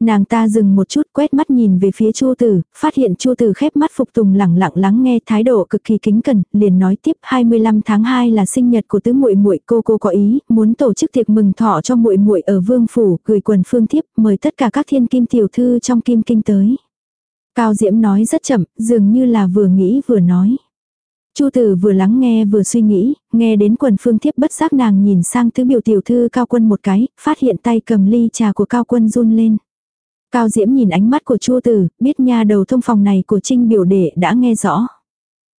[SPEAKER 1] Nàng ta dừng một chút quét mắt nhìn về phía Chu Tử, phát hiện Chu Tử khép mắt phục tùng lẳng lặng lắng nghe thái độ cực kỳ kính cẩn, liền nói tiếp 25 tháng 2 là sinh nhật của tứ muội muội, cô cô có ý muốn tổ chức tiệc mừng thọ cho muội muội ở Vương phủ, gửi quần phương thiếp, mời tất cả các thiên kim tiểu thư trong kim kinh tới. Cao Diễm nói rất chậm, dường như là vừa nghĩ vừa nói. Chu Tử vừa lắng nghe vừa suy nghĩ, nghe đến quần phương thiếp bất giác nàng nhìn sang tứ biểu tiểu thư Cao Quân một cái, phát hiện tay cầm ly trà của Cao Quân run lên. Cao Diễm nhìn ánh mắt của Chu Tử, biết nha đầu thông phòng này của Trinh biểu đệ đã nghe rõ.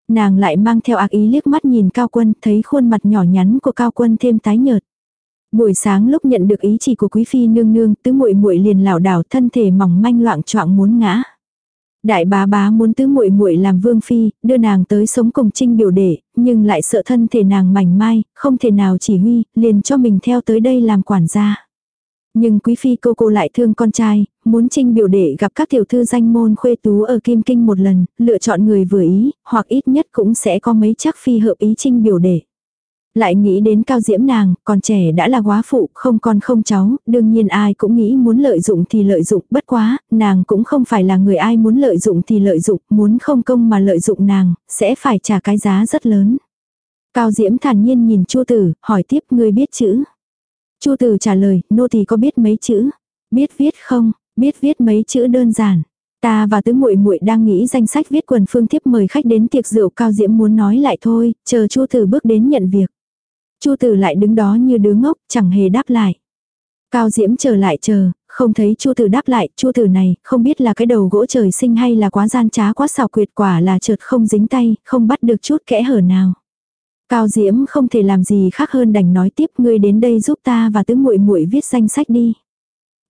[SPEAKER 1] Nàng lại mang theo ác ý liếc mắt nhìn Cao Quân, thấy khuôn mặt nhỏ nhắn của Cao Quân thêm tái nhợt. Buổi sáng lúc nhận được ý chỉ của quý phi nương nương, tứ muội muội liền lảo đảo thân thể mỏng manh loạn choạng muốn ngã. Đại bá bá muốn tứ muội muội làm vương phi, đưa nàng tới sống cùng Trinh biểu đệ, nhưng lại sợ thân thể nàng mảnh mai, không thể nào chỉ huy, liền cho mình theo tới đây làm quản gia. Nhưng quý phi cô cô lại thương con trai, muốn trinh biểu đệ gặp các tiểu thư danh môn khuê tú ở Kim Kinh một lần, lựa chọn người vừa ý, hoặc ít nhất cũng sẽ có mấy chắc phi hợp ý trinh biểu đệ. Lại nghĩ đến cao diễm nàng, còn trẻ đã là quá phụ, không con không cháu, đương nhiên ai cũng nghĩ muốn lợi dụng thì lợi dụng, bất quá, nàng cũng không phải là người ai muốn lợi dụng thì lợi dụng, muốn không công mà lợi dụng nàng, sẽ phải trả cái giá rất lớn. Cao diễm thản nhiên nhìn chua tử, hỏi tiếp ngươi biết chữ. Chu tử trả lời, nô tỳ có biết mấy chữ? Biết viết không? Biết viết mấy chữ đơn giản. Ta và tứ muội muội đang nghĩ danh sách viết quần phương thiếp mời khách đến tiệc rượu cao diễm muốn nói lại thôi, chờ Chu tử bước đến nhận việc. Chu tử lại đứng đó như đứa ngốc, chẳng hề đáp lại. Cao diễm chờ lại chờ, không thấy Chu tử đáp lại, Chu tử này, không biết là cái đầu gỗ trời sinh hay là quá gian trá quá xảo quyệt quả là trượt không dính tay, không bắt được chút kẽ hở nào. Cao Diễm không thể làm gì khác hơn đành nói tiếp ngươi đến đây giúp ta và tứ muội muội viết danh sách đi.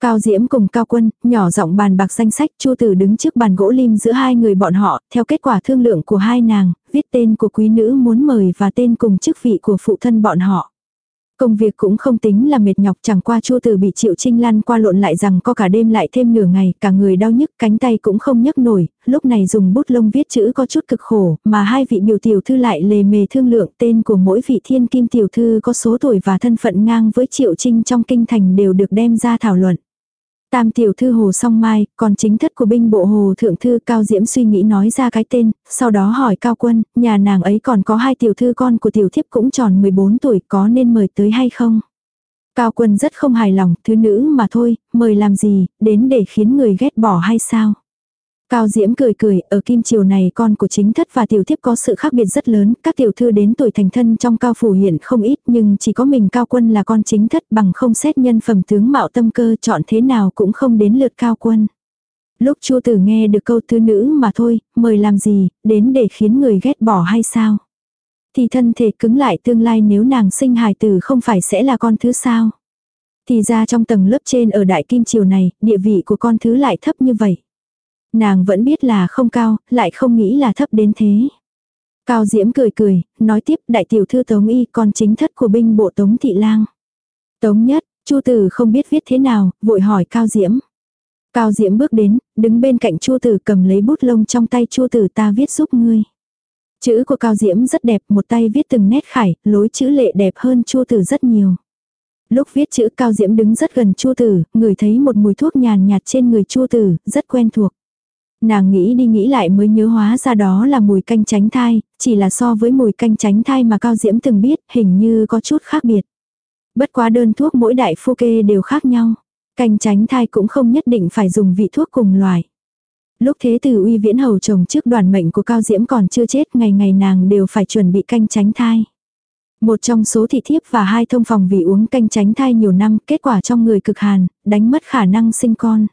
[SPEAKER 1] Cao Diễm cùng Cao Quân, nhỏ giọng bàn bạc danh sách, Chu Tử đứng trước bàn gỗ lim giữa hai người bọn họ, theo kết quả thương lượng của hai nàng, viết tên của quý nữ muốn mời và tên cùng chức vị của phụ thân bọn họ. Công việc cũng không tính là mệt nhọc chẳng qua Chu Tử bị Triệu Trinh lăn qua lộn lại rằng có cả đêm lại thêm nửa ngày, cả người đau nhức, cánh tay cũng không nhấc nổi, lúc này dùng bút lông viết chữ có chút cực khổ, mà hai vị biểu tiểu thư lại lề mề thương lượng tên của mỗi vị thiên kim tiểu thư có số tuổi và thân phận ngang với Triệu Trinh trong kinh thành đều được đem ra thảo luận. Tam tiểu thư hồ song mai, còn chính thất của binh bộ hồ thượng thư cao diễm suy nghĩ nói ra cái tên, sau đó hỏi cao quân, nhà nàng ấy còn có hai tiểu thư con của tiểu thiếp cũng tròn 14 tuổi có nên mời tới hay không? Cao quân rất không hài lòng, thứ nữ mà thôi, mời làm gì, đến để khiến người ghét bỏ hay sao? Cao Diễm cười cười, ở Kim Triều này con của chính thất và tiểu thiếp có sự khác biệt rất lớn, các tiểu thư đến tuổi thành thân trong cao phủ hiện không ít nhưng chỉ có mình Cao Quân là con chính thất bằng không xét nhân phẩm tướng mạo tâm cơ chọn thế nào cũng không đến lượt Cao Quân. Lúc Chu Tử nghe được câu thứ nữ mà thôi, mời làm gì, đến để khiến người ghét bỏ hay sao? Thì thân thể cứng lại tương lai nếu nàng sinh hài tử không phải sẽ là con thứ sao? Thì ra trong tầng lớp trên ở Đại Kim Triều này, địa vị của con thứ lại thấp như vậy. Nàng vẫn biết là không cao, lại không nghĩ là thấp đến thế. Cao Diễm cười cười, nói tiếp đại tiểu thư Tống Y con chính thất của binh bộ Tống Thị Lang. Tống nhất, Chu Tử không biết viết thế nào, vội hỏi Cao Diễm. Cao Diễm bước đến, đứng bên cạnh Chu Tử cầm lấy bút lông trong tay Chu Tử ta viết giúp ngươi. Chữ của Cao Diễm rất đẹp, một tay viết từng nét khải, lối chữ lệ đẹp hơn Chu Tử rất nhiều. Lúc viết chữ Cao Diễm đứng rất gần Chu Tử, người thấy một mùi thuốc nhàn nhạt trên người Chu Tử, rất quen thuộc. Nàng nghĩ đi nghĩ lại mới nhớ hóa ra đó là mùi canh tránh thai, chỉ là so với mùi canh tránh thai mà Cao Diễm từng biết, hình như có chút khác biệt. Bất quá đơn thuốc mỗi đại phu kê đều khác nhau. Canh tránh thai cũng không nhất định phải dùng vị thuốc cùng loại. Lúc thế tử uy viễn hầu chồng trước đoàn mệnh của Cao Diễm còn chưa chết, ngày ngày nàng đều phải chuẩn bị canh tránh thai. Một trong số thị thiếp và hai thông phòng vì uống canh tránh thai nhiều năm, kết quả trong người cực hàn, đánh mất khả năng sinh con.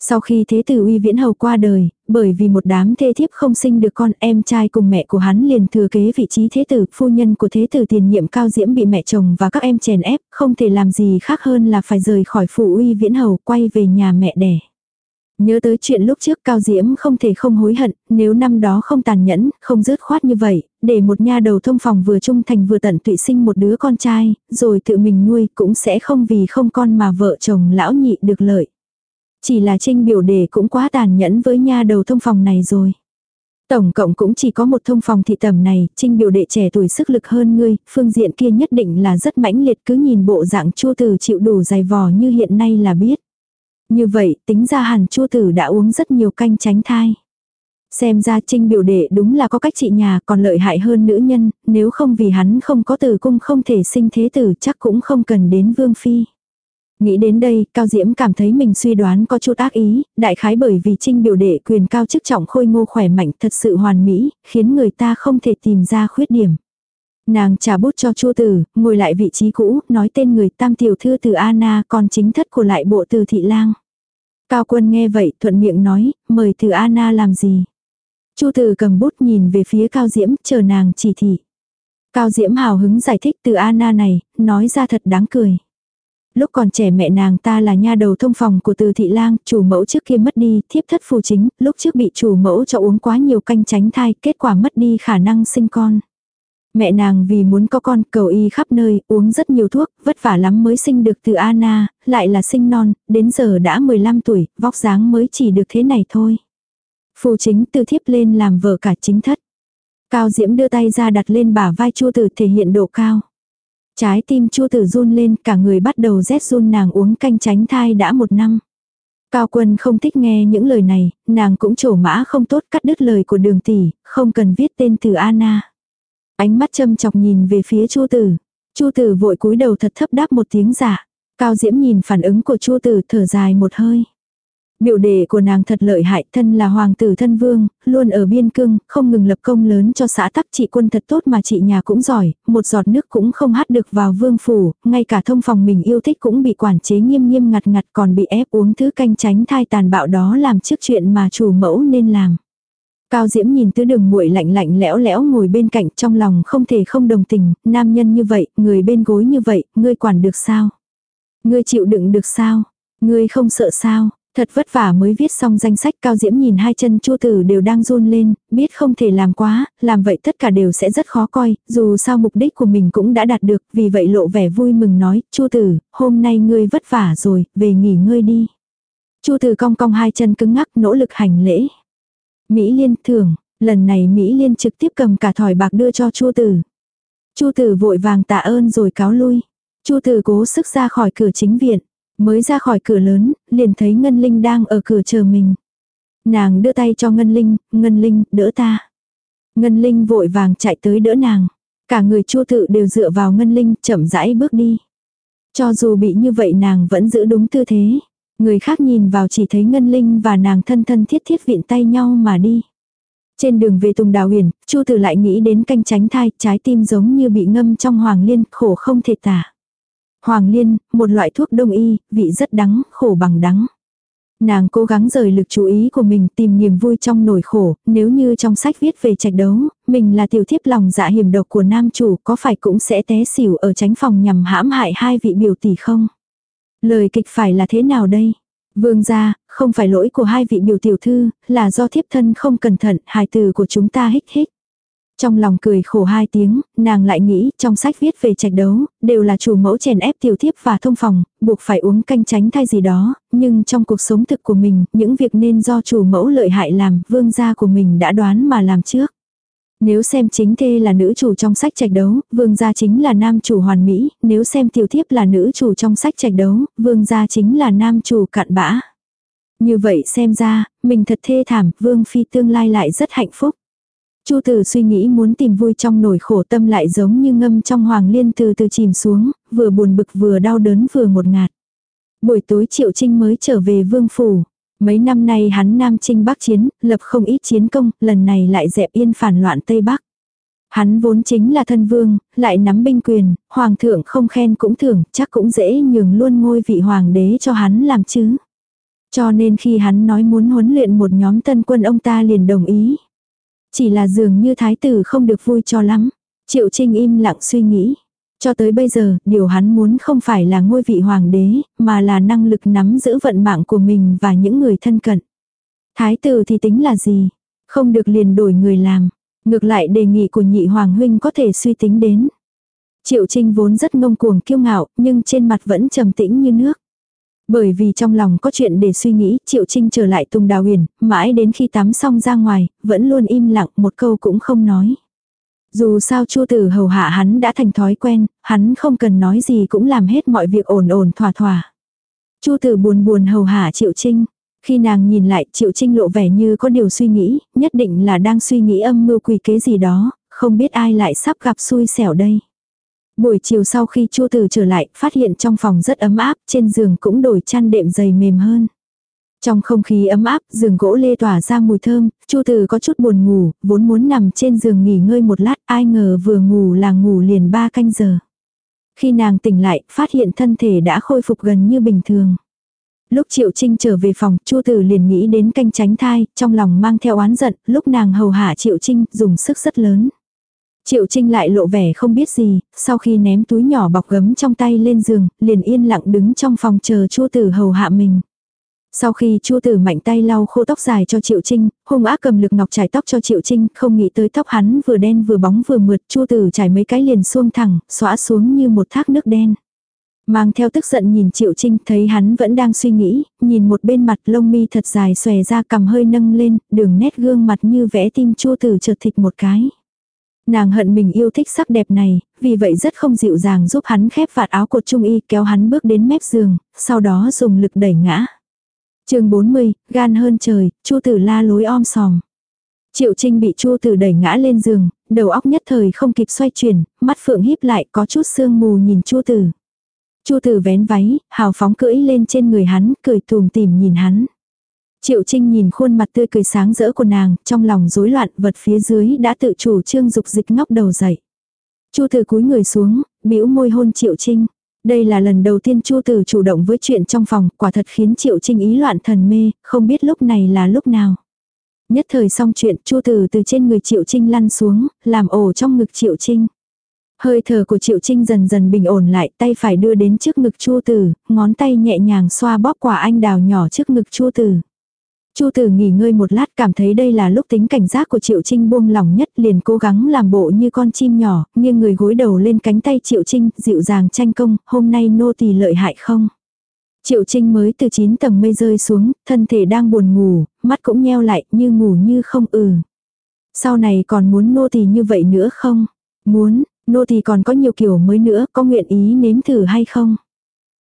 [SPEAKER 1] Sau khi thế tử uy viễn hầu qua đời, bởi vì một đám thê thiếp không sinh được con em trai cùng mẹ của hắn liền thừa kế vị trí thế tử, phu nhân của thế tử tiền nhiệm cao diễm bị mẹ chồng và các em chèn ép, không thể làm gì khác hơn là phải rời khỏi phủ uy viễn hầu quay về nhà mẹ đẻ. Nhớ tới chuyện lúc trước Cao Diễm không thể không hối hận, nếu năm đó không tàn nhẫn, không dứt khoát như vậy, để một nha đầu thông phòng vừa trung thành vừa tận tụy sinh một đứa con trai, rồi tự mình nuôi cũng sẽ không vì không con mà vợ chồng lão nhị được lợi. Chỉ là trinh biểu đề cũng quá tàn nhẫn với nha đầu thông phòng này rồi. Tổng cộng cũng chỉ có một thông phòng thị tầm này, trinh biểu đệ trẻ tuổi sức lực hơn ngươi, phương diện kia nhất định là rất mãnh liệt cứ nhìn bộ dạng chua tử chịu đủ dày vò như hiện nay là biết. Như vậy, tính ra hẳn chua tử đã uống rất nhiều canh tránh thai. Xem ra trinh biểu đệ đúng là có cách trị nhà còn lợi hại hơn nữ nhân, nếu không vì hắn không có tử cung không thể sinh thế tử chắc cũng không cần đến vương phi. Nghĩ đến đây, Cao Diễm cảm thấy mình suy đoán có chút ác ý, đại khái bởi vì trinh biểu đệ quyền cao chức trọng khôi ngô khỏe mạnh thật sự hoàn mỹ, khiến người ta không thể tìm ra khuyết điểm. Nàng trả bút cho chua tử, ngồi lại vị trí cũ, nói tên người tam tiểu thư từ Anna còn chính thất của lại bộ từ thị lang. Cao quân nghe vậy thuận miệng nói, mời từ Anna làm gì. Chu tử cầm bút nhìn về phía Cao Diễm, chờ nàng chỉ thị. Cao Diễm hào hứng giải thích từ Anna này, nói ra thật đáng cười. Lúc còn trẻ mẹ nàng ta là nha đầu thông phòng của từ thị lang, chủ mẫu trước kia mất đi, thiếp thất phù chính, lúc trước bị chủ mẫu cho uống quá nhiều canh tránh thai, kết quả mất đi khả năng sinh con. Mẹ nàng vì muốn có con cầu y khắp nơi, uống rất nhiều thuốc, vất vả lắm mới sinh được từ Anna, lại là sinh non, đến giờ đã 15 tuổi, vóc dáng mới chỉ được thế này thôi. Phù chính từ thiếp lên làm vợ cả chính thất. Cao Diễm đưa tay ra đặt lên bả vai chua tử thể hiện độ cao. Trái tim chua tử run lên cả người bắt đầu rét run nàng uống canh tránh thai đã một năm. Cao quân không thích nghe những lời này, nàng cũng trổ mã không tốt cắt đứt lời của đường tỷ, không cần viết tên từ Anna. Ánh mắt châm chọc nhìn về phía chu tử. chu tử vội cúi đầu thật thấp đáp một tiếng giả. Cao diễm nhìn phản ứng của chu tử thở dài một hơi. Biểu đề của nàng thật lợi hại, thân là hoàng tử thân vương, luôn ở biên cương, không ngừng lập công lớn cho xã tắc trị quân thật tốt mà chị nhà cũng giỏi, một giọt nước cũng không hát được vào vương phủ, ngay cả thông phòng mình yêu thích cũng bị quản chế nghiêm nghiêm ngặt ngặt còn bị ép uống thứ canh tránh thai tàn bạo đó làm trước chuyện mà chủ mẫu nên làm. Cao Diễm nhìn tứ đường muội lạnh lạnh lẽo lẽo ngồi bên cạnh trong lòng không thể không đồng tình, nam nhân như vậy, người bên gối như vậy, ngươi quản được sao? Ngươi chịu đựng được sao? Ngươi không sợ sao? Thật vất vả mới viết xong danh sách cao diễm nhìn hai chân chu tử đều đang run lên, biết không thể làm quá, làm vậy tất cả đều sẽ rất khó coi, dù sao mục đích của mình cũng đã đạt được, vì vậy lộ vẻ vui mừng nói, chu tử, hôm nay ngươi vất vả rồi, về nghỉ ngơi đi. chu tử cong cong hai chân cứng ngắc nỗ lực hành lễ. Mỹ Liên thưởng, lần này Mỹ Liên trực tiếp cầm cả thỏi bạc đưa cho chu tử. chu tử vội vàng tạ ơn rồi cáo lui. chu tử cố sức ra khỏi cửa chính viện. Mới ra khỏi cửa lớn, liền thấy Ngân Linh đang ở cửa chờ mình. Nàng đưa tay cho Ngân Linh, Ngân Linh, đỡ ta. Ngân Linh vội vàng chạy tới đỡ nàng. Cả người chua tự đều dựa vào Ngân Linh, chậm rãi bước đi. Cho dù bị như vậy nàng vẫn giữ đúng tư thế. Người khác nhìn vào chỉ thấy Ngân Linh và nàng thân thân thiết thiết viện tay nhau mà đi. Trên đường về Tùng Đào Huyền, Chu Tử lại nghĩ đến canh tránh thai, trái tim giống như bị ngâm trong hoàng liên, khổ không thể tả. Hoàng liên, một loại thuốc đông y, vị rất đắng, khổ bằng đắng. Nàng cố gắng rời lực chú ý của mình tìm niềm vui trong nỗi khổ, nếu như trong sách viết về trạch đấu, mình là tiểu thiếp lòng dạ hiểm độc của nam chủ có phải cũng sẽ té xỉu ở tránh phòng nhằm hãm hại hai vị biểu tỷ không? Lời kịch phải là thế nào đây? Vương gia, không phải lỗi của hai vị biểu tiểu thư, là do thiếp thân không cẩn thận, hài từ của chúng ta hích hích. Trong lòng cười khổ hai tiếng, nàng lại nghĩ trong sách viết về trạch đấu, đều là chủ mẫu chèn ép tiểu thiếp và thông phòng, buộc phải uống canh tránh thai gì đó, nhưng trong cuộc sống thực của mình, những việc nên do chủ mẫu lợi hại làm, vương gia của mình đã đoán mà làm trước. Nếu xem chính thê là nữ chủ trong sách trạch đấu, vương gia chính là nam chủ hoàn mỹ, nếu xem tiểu thiếp là nữ chủ trong sách trạch đấu, vương gia chính là nam chủ cạn bã. Như vậy xem ra, mình thật thê thảm, vương phi tương lai lại rất hạnh phúc. Chu tử suy nghĩ muốn tìm vui trong nỗi khổ tâm lại giống như ngâm trong hoàng liên từ từ chìm xuống, vừa buồn bực vừa đau đớn vừa một ngạt. Buổi tối Triệu Trinh mới trở về vương phủ. Mấy năm nay hắn Nam Trinh Bắc chiến, lập không ít chiến công, lần này lại dẹp yên phản loạn Tây Bắc. Hắn vốn chính là thân vương, lại nắm binh quyền, hoàng thượng không khen cũng thưởng, chắc cũng dễ nhường luôn ngôi vị hoàng đế cho hắn làm chứ. Cho nên khi hắn nói muốn huấn luyện một nhóm tân quân ông ta liền đồng ý. Chỉ là dường như thái tử không được vui cho lắm. Triệu Trinh im lặng suy nghĩ. Cho tới bây giờ, điều hắn muốn không phải là ngôi vị hoàng đế, mà là năng lực nắm giữ vận mạng của mình và những người thân cận. Thái tử thì tính là gì? Không được liền đổi người làm. Ngược lại đề nghị của nhị hoàng huynh có thể suy tính đến. Triệu Trinh vốn rất ngông cuồng kiêu ngạo, nhưng trên mặt vẫn trầm tĩnh như nước. Bởi vì trong lòng có chuyện để suy nghĩ, Triệu Trinh trở lại Tùng Đào Huyền, mãi đến khi tắm xong ra ngoài, vẫn luôn im lặng, một câu cũng không nói. Dù sao Chu Tử hầu hạ hắn đã thành thói quen, hắn không cần nói gì cũng làm hết mọi việc ổn ổn thỏa thỏa. Chu Tử buồn buồn hầu hạ Triệu Trinh. Khi nàng nhìn lại Triệu Trinh lộ vẻ như có điều suy nghĩ, nhất định là đang suy nghĩ âm mưu quỷ kế gì đó, không biết ai lại sắp gặp xui xẻo đây. Buổi chiều sau khi Chu Tử trở lại, phát hiện trong phòng rất ấm áp, trên giường cũng đổi chăn đệm dày mềm hơn. Trong không khí ấm áp, giường gỗ lê tỏa ra mùi thơm, Chu Tử có chút buồn ngủ, vốn muốn nằm trên giường nghỉ ngơi một lát, ai ngờ vừa ngủ là ngủ liền ba canh giờ. Khi nàng tỉnh lại, phát hiện thân thể đã khôi phục gần như bình thường. Lúc Triệu Trinh trở về phòng, Chu Tử liền nghĩ đến canh tránh thai, trong lòng mang theo oán giận, lúc nàng hầu hạ Triệu Trinh, dùng sức rất lớn. Triệu Trinh lại lộ vẻ không biết gì, sau khi ném túi nhỏ bọc gấm trong tay lên giường, liền yên lặng đứng trong phòng chờ Chu Tử hầu hạ mình. Sau khi Chu Tử mạnh tay lau khô tóc dài cho Triệu Trinh, hung ác cầm lực ngọc trải tóc cho Triệu Trinh, không nghĩ tới tóc hắn vừa đen vừa bóng vừa mượt, Chu Tử trải mấy cái liền xuông thẳng, xóa xuống như một thác nước đen. Mang theo tức giận nhìn Triệu Trinh, thấy hắn vẫn đang suy nghĩ, nhìn một bên mặt lông mi thật dài xòe ra cầm hơi nâng lên, đường nét gương mặt như vẽ tim Chu Tử chợt thịt một cái. Nàng hận mình yêu thích sắc đẹp này, vì vậy rất không dịu dàng giúp hắn khép vạt áo cột trung y kéo hắn bước đến mép giường, sau đó dùng lực đẩy ngã. chương 40, gan hơn trời, chu tử la lối om sòm. Triệu Trinh bị Chu Tử đẩy ngã lên giường, đầu óc nhất thời không kịp xoay chuyển, mắt phượng híp lại có chút sương mù nhìn Chu Tử. Chu Tử vén váy, hào phóng cưỡi lên trên người hắn, cười tùm tìm nhìn hắn. Triệu Trinh nhìn khuôn mặt tươi cười sáng rỡ của nàng, trong lòng rối loạn, vật phía dưới đã tự chủ trương dục dịch ngóc đầu dậy. Chu Tử cúi người xuống, bĩu môi hôn Triệu Trinh. Đây là lần đầu tiên Chu Tử chủ động với chuyện trong phòng, quả thật khiến Triệu Trinh ý loạn thần mê, không biết lúc này là lúc nào. Nhất thời xong chuyện, Chu Tử từ trên người Triệu Trinh lăn xuống, làm ổ trong ngực Triệu Trinh. Hơi thở của Triệu Trinh dần dần bình ổn lại, tay phải đưa đến trước ngực Chu Tử, ngón tay nhẹ nhàng xoa bóp quả anh đào nhỏ trước ngực Chu Tử. Chu Tử nghỉ ngơi một lát cảm thấy đây là lúc tính cảnh giác của Triệu Trinh buông lỏng nhất liền cố gắng làm bộ như con chim nhỏ, nghiêng người gối đầu lên cánh tay Triệu Trinh, dịu dàng tranh công, hôm nay nô tỳ lợi hại không? Triệu Trinh mới từ 9 tầng mây rơi xuống, thân thể đang buồn ngủ, mắt cũng nheo lại như ngủ như không ừ. Sau này còn muốn nô tỳ như vậy nữa không? Muốn, nô tỳ còn có nhiều kiểu mới nữa, có nguyện ý nếm thử hay không?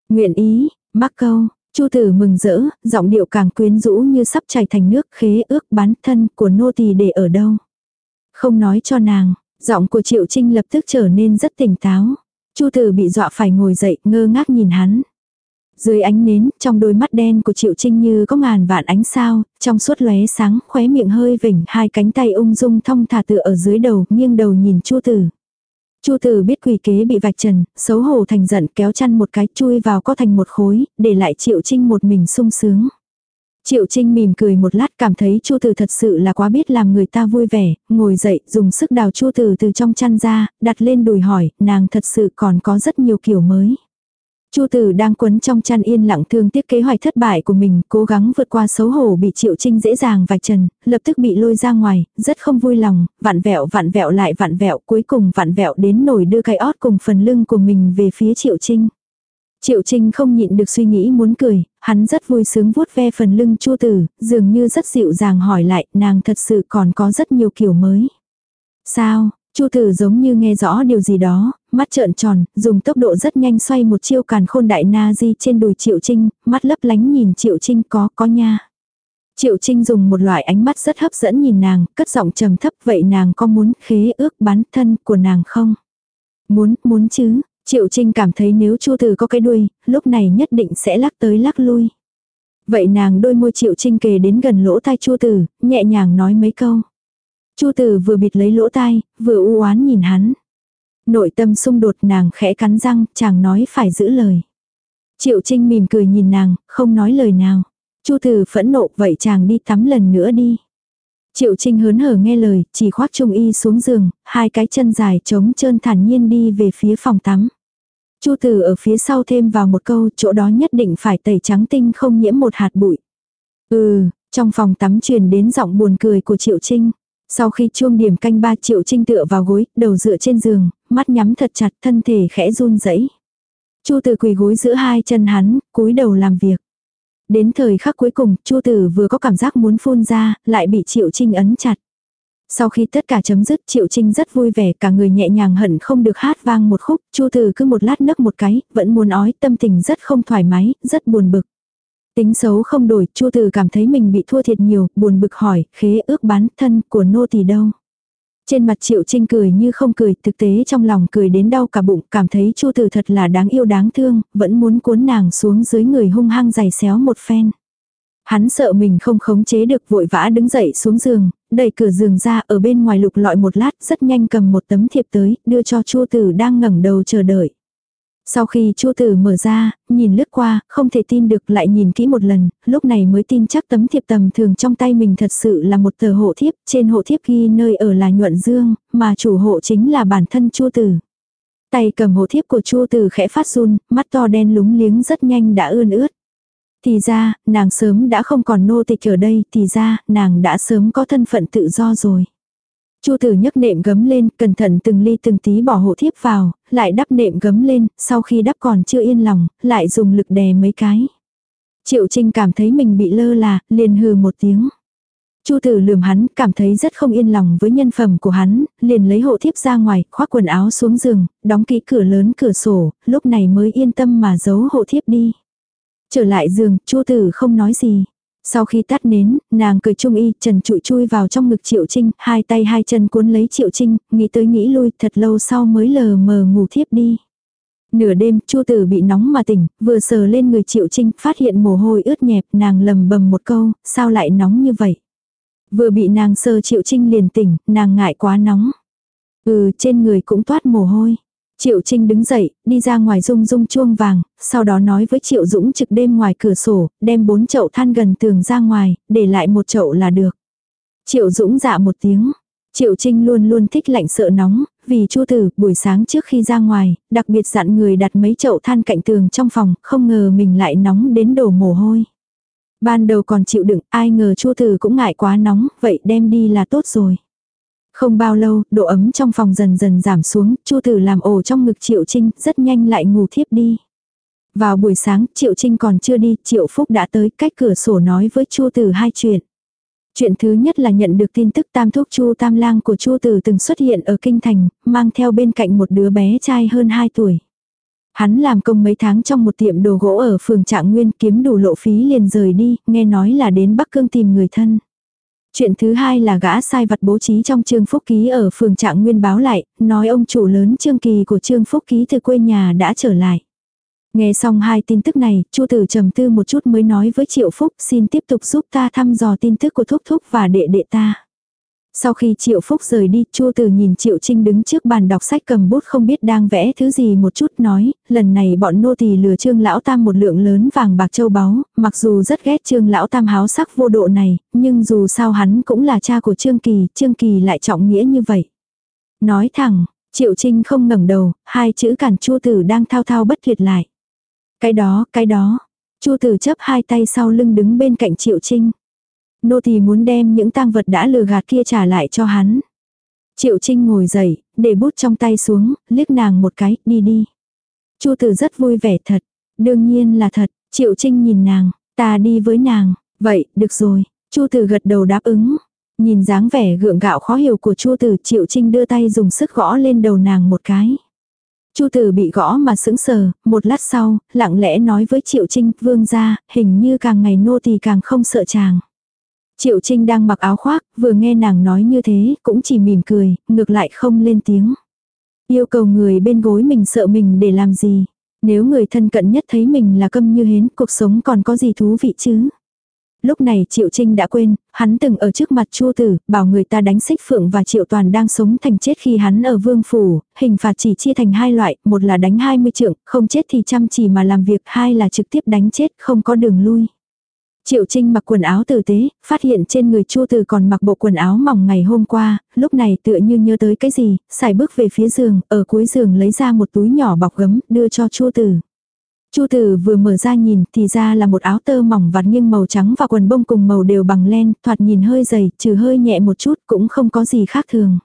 [SPEAKER 1] Nguyện ý, mắc câu, Chu tử mừng rỡ, giọng điệu càng quyến rũ như sắp chảy thành nước khế ước bán thân của nô tỳ để ở đâu. Không nói cho nàng, giọng của Triệu Trinh lập tức trở nên rất tỉnh táo. Chu tử bị dọa phải ngồi dậy ngơ ngác nhìn hắn. Dưới ánh nến, trong đôi mắt đen của Triệu Trinh như có ngàn vạn ánh sao, trong suốt lóe sáng, khóe miệng hơi vỉnh, hai cánh tay ung dung thong thả tựa ở dưới đầu, nghiêng đầu nhìn Chu Tử. Chu Tử biết quỷ kế bị vạch trần, xấu hổ thành giận kéo chăn một cái chui vào có thành một khối, để lại Triệu Trinh một mình sung sướng. Triệu Trinh mỉm cười một lát cảm thấy Chu Tử thật sự là quá biết làm người ta vui vẻ, ngồi dậy dùng sức đào Chu Tử từ trong chăn ra, đặt lên đùi hỏi, nàng thật sự còn có rất nhiều kiểu mới. Chu Tử đang quấn trong chăn yên lặng thương tiếc kế hoạch thất bại của mình, cố gắng vượt qua xấu hổ bị Triệu Trinh dễ dàng vạch trần, lập tức bị lôi ra ngoài, rất không vui lòng, vặn vẹo vặn vẹo lại vặn vẹo, cuối cùng vặn vẹo đến nổi đưa cái ót cùng phần lưng của mình về phía Triệu Trinh. Triệu Trinh không nhịn được suy nghĩ muốn cười, hắn rất vui sướng vuốt ve phần lưng Chu Tử, dường như rất dịu dàng hỏi lại, nàng thật sự còn có rất nhiều kiểu mới. Sao, Chu tử giống như nghe rõ điều gì đó, mắt trợn tròn, dùng tốc độ rất nhanh xoay một chiêu càn khôn đại na di trên đùi Triệu Trinh, mắt lấp lánh nhìn Triệu Trinh có có nha. Triệu Trinh dùng một loại ánh mắt rất hấp dẫn nhìn nàng, cất giọng trầm thấp vậy nàng có muốn khế ước bán thân của nàng không? Muốn, muốn chứ. Triệu Trinh cảm thấy nếu Chu Tử có cái đuôi, lúc này nhất định sẽ lắc tới lắc lui. Vậy nàng đôi môi Triệu Trinh kề đến gần lỗ tai Chu Tử, nhẹ nhàng nói mấy câu. Chu tử vừa bịt lấy lỗ tai, vừa u oán nhìn hắn. Nội tâm xung đột nàng khẽ cắn răng, chàng nói phải giữ lời. Triệu Trinh mỉm cười nhìn nàng, không nói lời nào. Chu tử phẫn nộ vậy chàng đi tắm lần nữa đi. Triệu Trinh hớn hở nghe lời, chỉ khoác trung y xuống giường, hai cái chân dài trống trơn thản nhiên đi về phía phòng tắm. Chu tử ở phía sau thêm vào một câu, chỗ đó nhất định phải tẩy trắng tinh không nhiễm một hạt bụi. Ừ, trong phòng tắm truyền đến giọng buồn cười của Triệu Trinh. Sau khi chuông điểm canh ba triệu trinh tựa vào gối, đầu dựa trên giường, mắt nhắm thật chặt thân thể khẽ run rẩy. Chu tử quỳ gối giữa hai chân hắn, cúi đầu làm việc. Đến thời khắc cuối cùng, Chu tử vừa có cảm giác muốn phun ra, lại bị Triệu Trinh ấn chặt. Sau khi tất cả chấm dứt, Triệu Trinh rất vui vẻ, cả người nhẹ nhàng hận không được hát vang một khúc, Chu tử cứ một lát nấc một cái, vẫn muốn ói, tâm tình rất không thoải mái, rất buồn bực. Tính xấu không đổi, Chu Từ cảm thấy mình bị thua thiệt nhiều, buồn bực hỏi, khế ước bán thân của nô tỳ đâu. Trên mặt Triệu Trinh cười như không cười, thực tế trong lòng cười đến đau cả bụng, cảm thấy Chu Từ thật là đáng yêu đáng thương, vẫn muốn cuốn nàng xuống dưới người hung hăng giày xéo một phen. Hắn sợ mình không khống chế được vội vã đứng dậy xuống giường, đẩy cửa giường ra ở bên ngoài lục lọi một lát rất nhanh cầm một tấm thiệp tới, đưa cho Chu Tử đang ngẩng đầu chờ đợi. Sau khi Chu Tử mở ra, nhìn lướt qua, không thể tin được lại nhìn kỹ một lần, lúc này mới tin chắc tấm thiệp tầm thường trong tay mình thật sự là một tờ hộ thiếp, trên hộ thiếp ghi nơi ở là nhuận dương, mà chủ hộ chính là bản thân Chu Tử. Tay cầm hộ thiếp của Chu Tử khẽ phát run, mắt to đen lúng liếng rất nhanh đã ươn ướt. Thì ra, nàng sớm đã không còn nô tịch ở đây, thì ra, nàng đã sớm có thân phận tự do rồi. Chu tử nhấc nệm gấm lên, cẩn thận từng ly từng tí bỏ hộ thiếp vào, lại đắp nệm gấm lên, sau khi đắp còn chưa yên lòng, lại dùng lực đè mấy cái. Triệu Trinh cảm thấy mình bị lơ là, liền hừ một tiếng. Chu tử lườm hắn, cảm thấy rất không yên lòng với nhân phẩm của hắn, liền lấy hộ thiếp ra ngoài, khoác quần áo xuống giường, đóng kỹ cửa lớn cửa sổ, lúc này mới yên tâm mà giấu hộ thiếp đi. Trở lại giường, Chu tử không nói gì. Sau khi tắt nến, nàng cười trung y, trần trụi chui vào trong ngực Triệu Trinh, hai tay hai chân cuốn lấy Triệu Trinh, nghĩ tới nghĩ lui, thật lâu sau mới lờ mờ ngủ thiếp đi. Nửa đêm, Chu Tử bị nóng mà tỉnh, vừa sờ lên người Triệu Trinh, phát hiện mồ hôi ướt nhẹp, nàng lầm bầm một câu, sao lại nóng như vậy? Vừa bị nàng sờ Triệu Trinh liền tỉnh, nàng ngại quá nóng. Ừ, trên người cũng toát mồ hôi. Triệu Trinh đứng dậy, đi ra ngoài rung rung chuông vàng, sau đó nói với Triệu Dũng trực đêm ngoài cửa sổ, đem bốn chậu than gần tường ra ngoài, để lại một chậu là được. Triệu Dũng dạ một tiếng. Triệu Trinh luôn luôn thích lạnh sợ nóng, vì Chu Tử buổi sáng trước khi ra ngoài, đặc biệt dặn người đặt mấy chậu than cạnh tường trong phòng, không ngờ mình lại nóng đến đổ mồ hôi. Ban đầu còn chịu đựng, ai ngờ Chu Tử cũng ngại quá nóng, vậy đem đi là tốt rồi. Không bao lâu, độ ấm trong phòng dần dần giảm xuống, Chu Tử làm ổ trong ngực Triệu Trinh, rất nhanh lại ngủ thiếp đi. Vào buổi sáng, Triệu Trinh còn chưa đi, Triệu Phúc đã tới cách cửa sổ nói với Chu Tử hai chuyện. Chuyện thứ nhất là nhận được tin tức tam thúc Chu Tam Lang của Chu Tử từng xuất hiện ở kinh thành, mang theo bên cạnh một đứa bé trai hơn 2 tuổi. Hắn làm công mấy tháng trong một tiệm đồ gỗ ở phường Trạng Nguyên kiếm đủ lộ phí liền rời đi, nghe nói là đến Bắc Cương tìm người thân. Chuyện thứ hai là gã sai vặt bố trí trong Trương Phúc Ký ở phường Trạng Nguyên báo lại, nói ông chủ lớn Trương Kỳ của Trương Phúc Ký từ quê nhà đã trở lại. Nghe xong hai tin tức này, Chu Tử trầm tư một chút mới nói với Triệu Phúc xin tiếp tục giúp ta thăm dò tin tức của Thúc Thúc và đệ đệ ta. Sau khi Triệu Phúc rời đi, Chu từ nhìn Triệu Trinh đứng trước bàn đọc sách cầm bút không biết đang vẽ thứ gì một chút nói, lần này bọn nô tỳ lừa Trương lão tam một lượng lớn vàng bạc châu báu, mặc dù rất ghét Trương lão tam háo sắc vô độ này, nhưng dù sao hắn cũng là cha của Trương Kỳ, Trương Kỳ lại trọng nghĩa như vậy. Nói thẳng, Triệu Trinh không ngẩng đầu, hai chữ cản Chu từ đang thao thao bất tuyệt lại. Cái đó, cái đó. Chu từ chấp hai tay sau lưng đứng bên cạnh Triệu Trinh. Nô thì muốn đem những tang vật đã lừa gạt kia trả lại cho hắn. Triệu Trinh ngồi dậy, để bút trong tay xuống, liếc nàng một cái, đi đi. Chu Tử rất vui vẻ thật. Đương nhiên là thật, Triệu Trinh nhìn nàng, ta đi với nàng. Vậy, được rồi. Chu Tử gật đầu đáp ứng. Nhìn dáng vẻ gượng gạo khó hiểu của Chu Tử, Triệu Trinh đưa tay dùng sức gõ lên đầu nàng một cái. Chu tử bị gõ mà sững sờ, một lát sau, lặng lẽ nói với Triệu Trinh, vương ra, hình như càng ngày nô tỳ càng không sợ chàng. Triệu Trinh đang mặc áo khoác, vừa nghe nàng nói như thế, cũng chỉ mỉm cười, ngược lại không lên tiếng. Yêu cầu người bên gối mình sợ mình để làm gì. Nếu người thân cận nhất thấy mình là câm như hến, cuộc sống còn có gì thú vị chứ. Lúc này Triệu Trinh đã quên, hắn từng ở trước mặt Chu Tử, bảo người ta đánh xích phượng và Triệu Toàn đang sống thành chết khi hắn ở vương phủ, hình phạt chỉ chia thành hai loại, một là đánh 20 trượng, không chết thì chăm chỉ mà làm việc, hai là trực tiếp đánh chết, không có đường lui. Triệu Trinh mặc quần áo tử tế, phát hiện trên người Chu Từ còn mặc bộ quần áo mỏng ngày hôm qua, lúc này tựa như nhớ tới cái gì, xài bước về phía giường, ở cuối giường lấy ra một túi nhỏ bọc gấm, đưa cho Chu Từ. Chu tử vừa mở ra nhìn thì ra là một áo tơ mỏng vạt nghiêng màu trắng và quần bông cùng màu đều bằng len, thoạt nhìn hơi dày, trừ hơi nhẹ một chút cũng không có gì khác thường.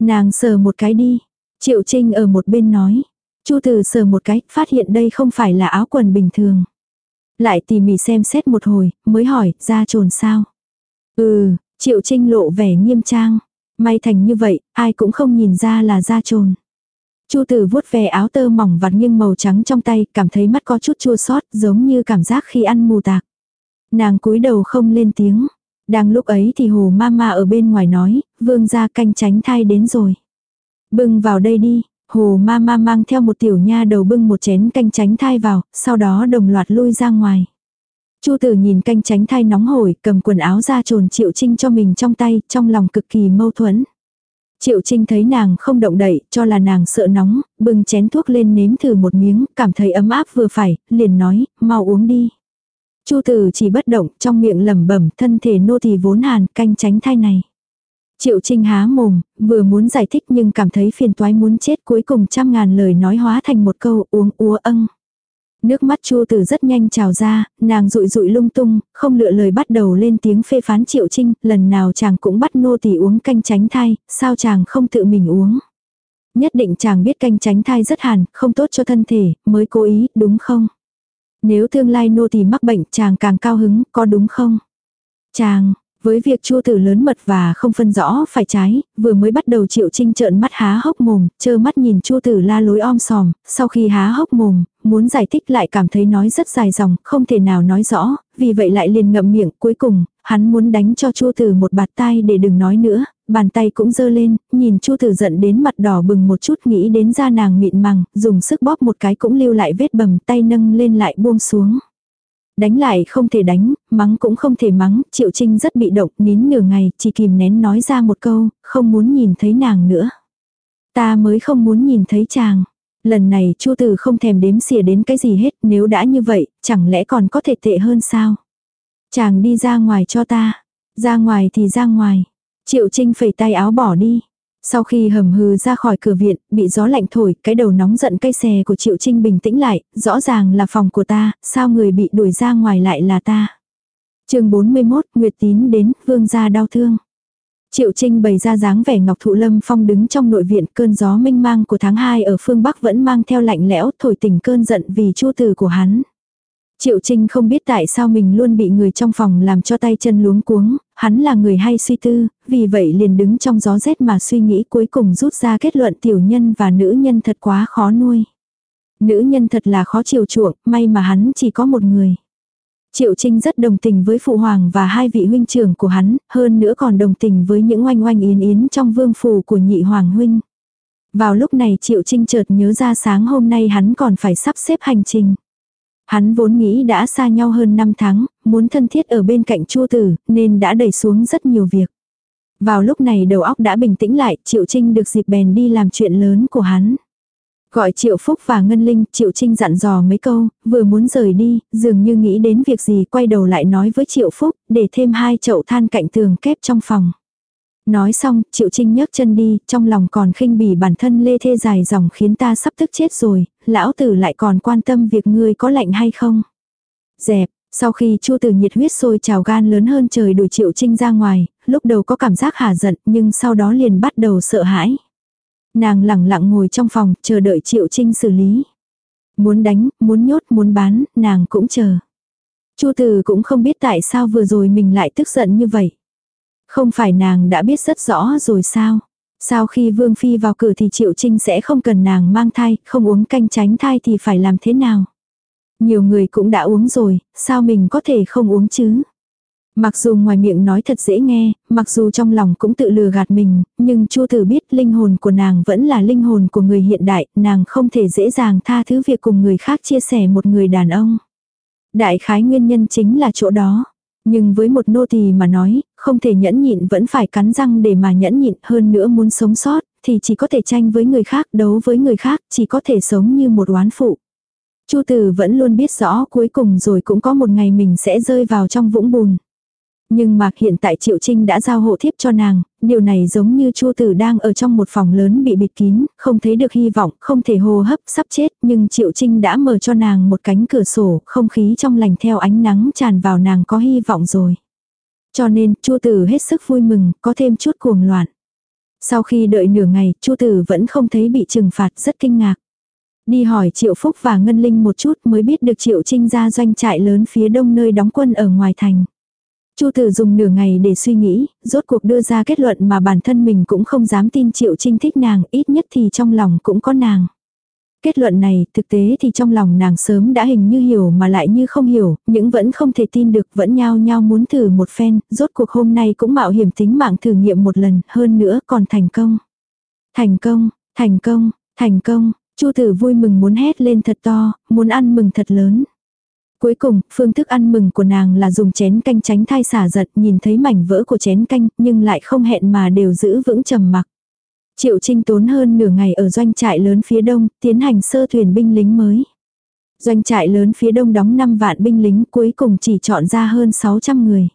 [SPEAKER 1] Nàng sờ một cái đi. Triệu Trinh ở một bên nói. Chu tử sờ một cái, phát hiện đây không phải là áo quần bình thường. Lại tỉ mỉ xem xét một hồi, mới hỏi, ra trồn sao? Ừ, Triệu Trinh lộ vẻ nghiêm trang. May thành như vậy, ai cũng không nhìn ra là da trồn. Chu tử vuốt về áo tơ mỏng vặt nghiêng màu trắng trong tay, cảm thấy mắt có chút chua xót giống như cảm giác khi ăn mù tạc. Nàng cúi đầu không lên tiếng. Đang lúc ấy thì hồ Ma Ma ở bên ngoài nói, vương gia canh tránh thai đến rồi. Bưng vào đây đi, hồ Ma Ma mang theo một tiểu nha đầu bưng một chén canh tránh thai vào, sau đó đồng loạt lui ra ngoài. Chu tử nhìn canh tránh thai nóng hổi, cầm quần áo ra trồn triệu trinh cho mình trong tay, trong lòng cực kỳ mâu thuẫn. Triệu Trinh thấy nàng không động đậy, cho là nàng sợ nóng, bưng chén thuốc lên nếm thử một miếng, cảm thấy ấm áp vừa phải, liền nói, mau uống đi. Chu tử chỉ bất động, trong miệng lẩm bẩm, thân thể nô tỳ vốn hàn, canh tránh thai này. Triệu Trinh há mồm, vừa muốn giải thích nhưng cảm thấy phiền toái muốn chết cuối cùng trăm ngàn lời nói hóa thành một câu uống úa âng. Nước mắt Chu Tử rất nhanh trào ra, nàng rụi rụi lung tung, không lựa lời bắt đầu lên tiếng phê phán Triệu Trinh, lần nào chàng cũng bắt nô tỳ uống canh tránh thai, sao chàng không tự mình uống. Nhất định chàng biết canh tránh thai rất hàn, không tốt cho thân thể, mới cố ý, đúng không? Nếu tương lai nô tỳ mắc bệnh chàng càng cao hứng, có đúng không? Chàng, với việc chua tử lớn mật và không phân rõ phải trái, vừa mới bắt đầu triệu trinh trợn mắt há hốc mồm, chơ mắt nhìn chua tử la lối om sòm, sau khi há hốc mồm, muốn giải thích lại cảm thấy nói rất dài dòng, không thể nào nói rõ, vì vậy lại liền ngậm miệng, cuối cùng, hắn muốn đánh cho chua tử một bạt tay để đừng nói nữa, bàn tay cũng dơ lên, nhìn chua tử giận đến mặt đỏ bừng một chút nghĩ đến da nàng mịn màng, dùng sức bóp một cái cũng lưu lại vết bầm tay nâng lên lại buông xuống. Đánh lại không thể đánh, mắng cũng không thể mắng, Triệu Trinh rất bị động, nín nửa ngày, chỉ kìm nén nói ra một câu, không muốn nhìn thấy nàng nữa. Ta mới không muốn nhìn thấy chàng. Lần này Chu Tử không thèm đếm xỉa đến cái gì hết, nếu đã như vậy, chẳng lẽ còn có thể tệ hơn sao? Chàng đi ra ngoài cho ta. Ra ngoài thì ra ngoài. Triệu Trinh phẩy tay áo bỏ đi. Sau khi hầm hừ ra khỏi cửa viện, bị gió lạnh thổi, cái đầu nóng giận cây xè của Triệu Trinh bình tĩnh lại, rõ ràng là phòng của ta, sao người bị đuổi ra ngoài lại là ta. chương 41, Nguyệt Tín đến, vương gia đau thương. Triệu Trinh bày ra dáng vẻ Ngọc Thụ Lâm Phong đứng trong nội viện, cơn gió mênh mang của tháng 2 ở phương Bắc vẫn mang theo lạnh lẽo, thổi tỉnh cơn giận vì chu từ của hắn. Triệu Trinh không biết tại sao mình luôn bị người trong phòng làm cho tay chân luống cuống, hắn là người hay suy tư, vì vậy liền đứng trong gió rét mà suy nghĩ cuối cùng rút ra kết luận tiểu nhân và nữ nhân thật quá khó nuôi. Nữ nhân thật là khó chiều chuộng, may mà hắn chỉ có một người. Triệu Trinh rất đồng tình với phụ hoàng và hai vị huynh trưởng của hắn, hơn nữa còn đồng tình với những oanh oanh yến yến trong vương phủ của nhị hoàng huynh. Vào lúc này Triệu Trinh chợt nhớ ra sáng hôm nay hắn còn phải sắp xếp hành trình. Hắn vốn nghĩ đã xa nhau hơn 5 tháng, muốn thân thiết ở bên cạnh chua tử, nên đã đẩy xuống rất nhiều việc. Vào lúc này đầu óc đã bình tĩnh lại, Triệu Trinh được dịp bèn đi làm chuyện lớn của hắn. Gọi Triệu Phúc và Ngân Linh, Triệu Trinh dặn dò mấy câu, vừa muốn rời đi, dường như nghĩ đến việc gì quay đầu lại nói với Triệu Phúc, để thêm hai chậu than cạnh tường kép trong phòng. Nói xong, Triệu Trinh nhấc chân đi, trong lòng còn khinh bỉ bản thân lê thê dài dòng khiến ta sắp tức chết rồi, lão tử lại còn quan tâm việc ngươi có lạnh hay không. Dẹp, sau khi Chu Tử nhiệt huyết sôi trào gan lớn hơn trời đuổi Triệu Trinh ra ngoài, lúc đầu có cảm giác hà giận nhưng sau đó liền bắt đầu sợ hãi. Nàng lẳng lặng ngồi trong phòng chờ đợi Triệu Trinh xử lý. Muốn đánh, muốn nhốt, muốn bán, nàng cũng chờ. Chu Tử cũng không biết tại sao vừa rồi mình lại tức giận như vậy. Không phải nàng đã biết rất rõ rồi sao? Sao khi Vương Phi vào cửa thì Triệu Trinh sẽ không cần nàng mang thai, không uống canh tránh thai thì phải làm thế nào? Nhiều người cũng đã uống rồi, sao mình có thể không uống chứ? Mặc dù ngoài miệng nói thật dễ nghe, mặc dù trong lòng cũng tự lừa gạt mình, nhưng Chu Tử biết linh hồn của nàng vẫn là linh hồn của người hiện đại, nàng không thể dễ dàng tha thứ việc cùng người khác chia sẻ một người đàn ông. Đại khái nguyên nhân chính là chỗ đó. Nhưng với một nô tỳ mà nói, không thể nhẫn nhịn vẫn phải cắn răng để mà nhẫn nhịn hơn nữa muốn sống sót, thì chỉ có thể tranh với người khác, đấu với người khác, chỉ có thể sống như một oán phụ. Chu Tử vẫn luôn biết rõ cuối cùng rồi cũng có một ngày mình sẽ rơi vào trong vũng bùn. Nhưng mà hiện tại Triệu Trinh đã giao hộ thiếp cho nàng, điều này giống như Chu Tử đang ở trong một phòng lớn bị bịt kín, không thấy được hy vọng, không thể hô hấp, sắp chết, nhưng Triệu Trinh đã mở cho nàng một cánh cửa sổ, không khí trong lành theo ánh nắng tràn vào nàng có hy vọng rồi. Cho nên, Chu Tử hết sức vui mừng, có thêm chút cuồng loạn. Sau khi đợi nửa ngày, Chu Tử vẫn không thấy bị trừng phạt, rất kinh ngạc. Đi hỏi Triệu Phúc và Ngân Linh một chút mới biết được Triệu Trinh ra doanh trại lớn phía đông nơi đóng quân ở ngoài thành. Chu Tử dùng nửa ngày để suy nghĩ, rốt cuộc đưa ra kết luận mà bản thân mình cũng không dám tin Triệu Trinh thích nàng, ít nhất thì trong lòng cũng có nàng. Kết luận này, thực tế thì trong lòng nàng sớm đã hình như hiểu mà lại như không hiểu, những vẫn không thể tin được, vẫn nhao nhao muốn thử một phen, rốt cuộc hôm nay cũng mạo hiểm tính mạng thử nghiệm một lần, hơn nữa còn thành công. Thành công, thành công, thành công, Chu Tử vui mừng muốn hét lên thật to, muốn ăn mừng thật lớn. Cuối cùng, phương thức ăn mừng của nàng là dùng chén canh tránh thai xả giật nhìn thấy mảnh vỡ của chén canh nhưng lại không hẹn mà đều giữ vững trầm mặc. Triệu Trinh tốn hơn nửa ngày ở doanh trại lớn phía đông, tiến hành sơ thuyền binh lính mới. Doanh trại lớn phía đông đóng 5 vạn binh lính cuối cùng chỉ chọn ra hơn 600 người.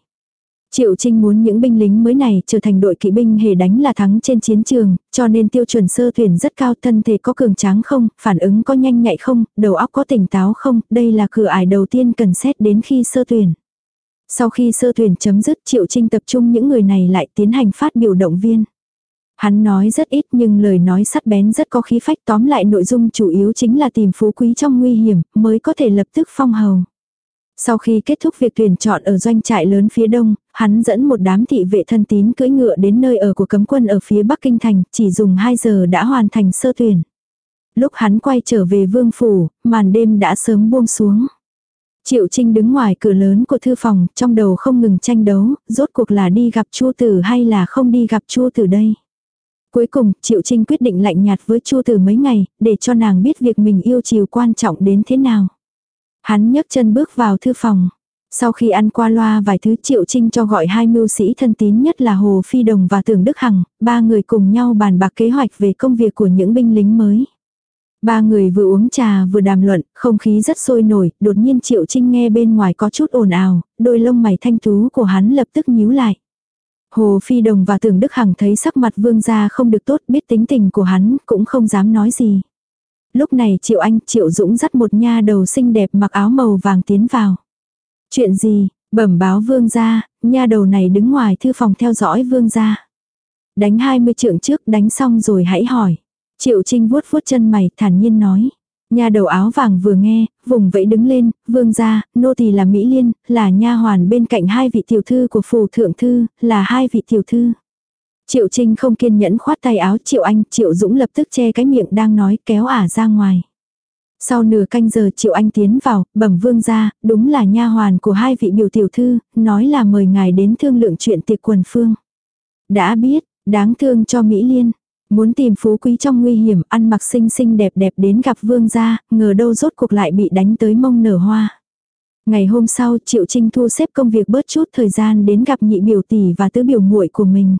[SPEAKER 1] Triệu Trinh muốn những binh lính mới này trở thành đội kỵ binh hề đánh là thắng trên chiến trường, cho nên tiêu chuẩn sơ tuyển rất cao thân thể có cường tráng không, phản ứng có nhanh nhạy không, đầu óc có tỉnh táo không, đây là cửa ải đầu tiên cần xét đến khi sơ tuyển. Sau khi sơ tuyển chấm dứt Triệu Trinh tập trung những người này lại tiến hành phát biểu động viên. Hắn nói rất ít nhưng lời nói sắt bén rất có khí phách tóm lại nội dung chủ yếu chính là tìm phú quý trong nguy hiểm mới có thể lập tức phong hầu. Sau khi kết thúc việc tuyển chọn ở doanh trại lớn phía đông, hắn dẫn một đám thị vệ thân tín cưỡi ngựa đến nơi ở của cấm quân ở phía Bắc Kinh Thành, chỉ dùng 2 giờ đã hoàn thành sơ tuyển. Lúc hắn quay trở về vương phủ, màn đêm đã sớm buông xuống. Triệu Trinh đứng ngoài cửa lớn của thư phòng, trong đầu không ngừng tranh đấu, rốt cuộc là đi gặp Chu Tử hay là không đi gặp Chu Tử đây. Cuối cùng, Triệu Trinh quyết định lạnh nhạt với Chu Tử mấy ngày, để cho nàng biết việc mình yêu chiều quan trọng đến thế nào. Hắn nhấc chân bước vào thư phòng. Sau khi ăn qua loa vài thứ Triệu Trinh cho gọi hai mưu sĩ thân tín nhất là Hồ Phi Đồng và Tưởng Đức Hằng, ba người cùng nhau bàn bạc kế hoạch về công việc của những binh lính mới. Ba người vừa uống trà vừa đàm luận, không khí rất sôi nổi, đột nhiên Triệu Trinh nghe bên ngoài có chút ồn ào, đôi lông mày thanh tú của hắn lập tức nhíu lại. Hồ Phi Đồng và Tưởng Đức Hằng thấy sắc mặt vương gia không được tốt, biết tính tình của hắn, cũng không dám nói gì. Lúc này Triệu Anh, Triệu Dũng dắt một nha đầu xinh đẹp mặc áo màu vàng tiến vào. Chuyện gì, bẩm báo vương gia, nha đầu này đứng ngoài thư phòng theo dõi vương gia. Đánh 20 trượng trước đánh xong rồi hãy hỏi. Triệu Trinh vuốt vuốt chân mày thản nhiên nói. Nhà đầu áo vàng vừa nghe, vùng vẫy đứng lên, vương gia, nô tỳ là Mỹ Liên, là nha hoàn bên cạnh hai vị tiểu thư của phù thượng thư, là hai vị tiểu thư. Triệu Trinh không kiên nhẫn khoát tay áo Triệu Anh, Triệu Dũng lập tức che cái miệng đang nói kéo ả ra ngoài. Sau nửa canh giờ Triệu Anh tiến vào, bẩm vương gia, đúng là nha hoàn của hai vị biểu tiểu thư, nói là mời ngài đến thương lượng chuyện tiệc quần phương. Đã biết, đáng thương cho Mỹ Liên, Muốn tìm phú quý trong nguy hiểm, ăn mặc xinh xinh đẹp đẹp đến gặp vương gia, ngờ đâu rốt cuộc lại bị đánh tới mông nở hoa. Ngày hôm sau, Triệu Trinh thu xếp công việc bớt chút thời gian đến gặp nhị biểu tỷ và tứ biểu muội của mình.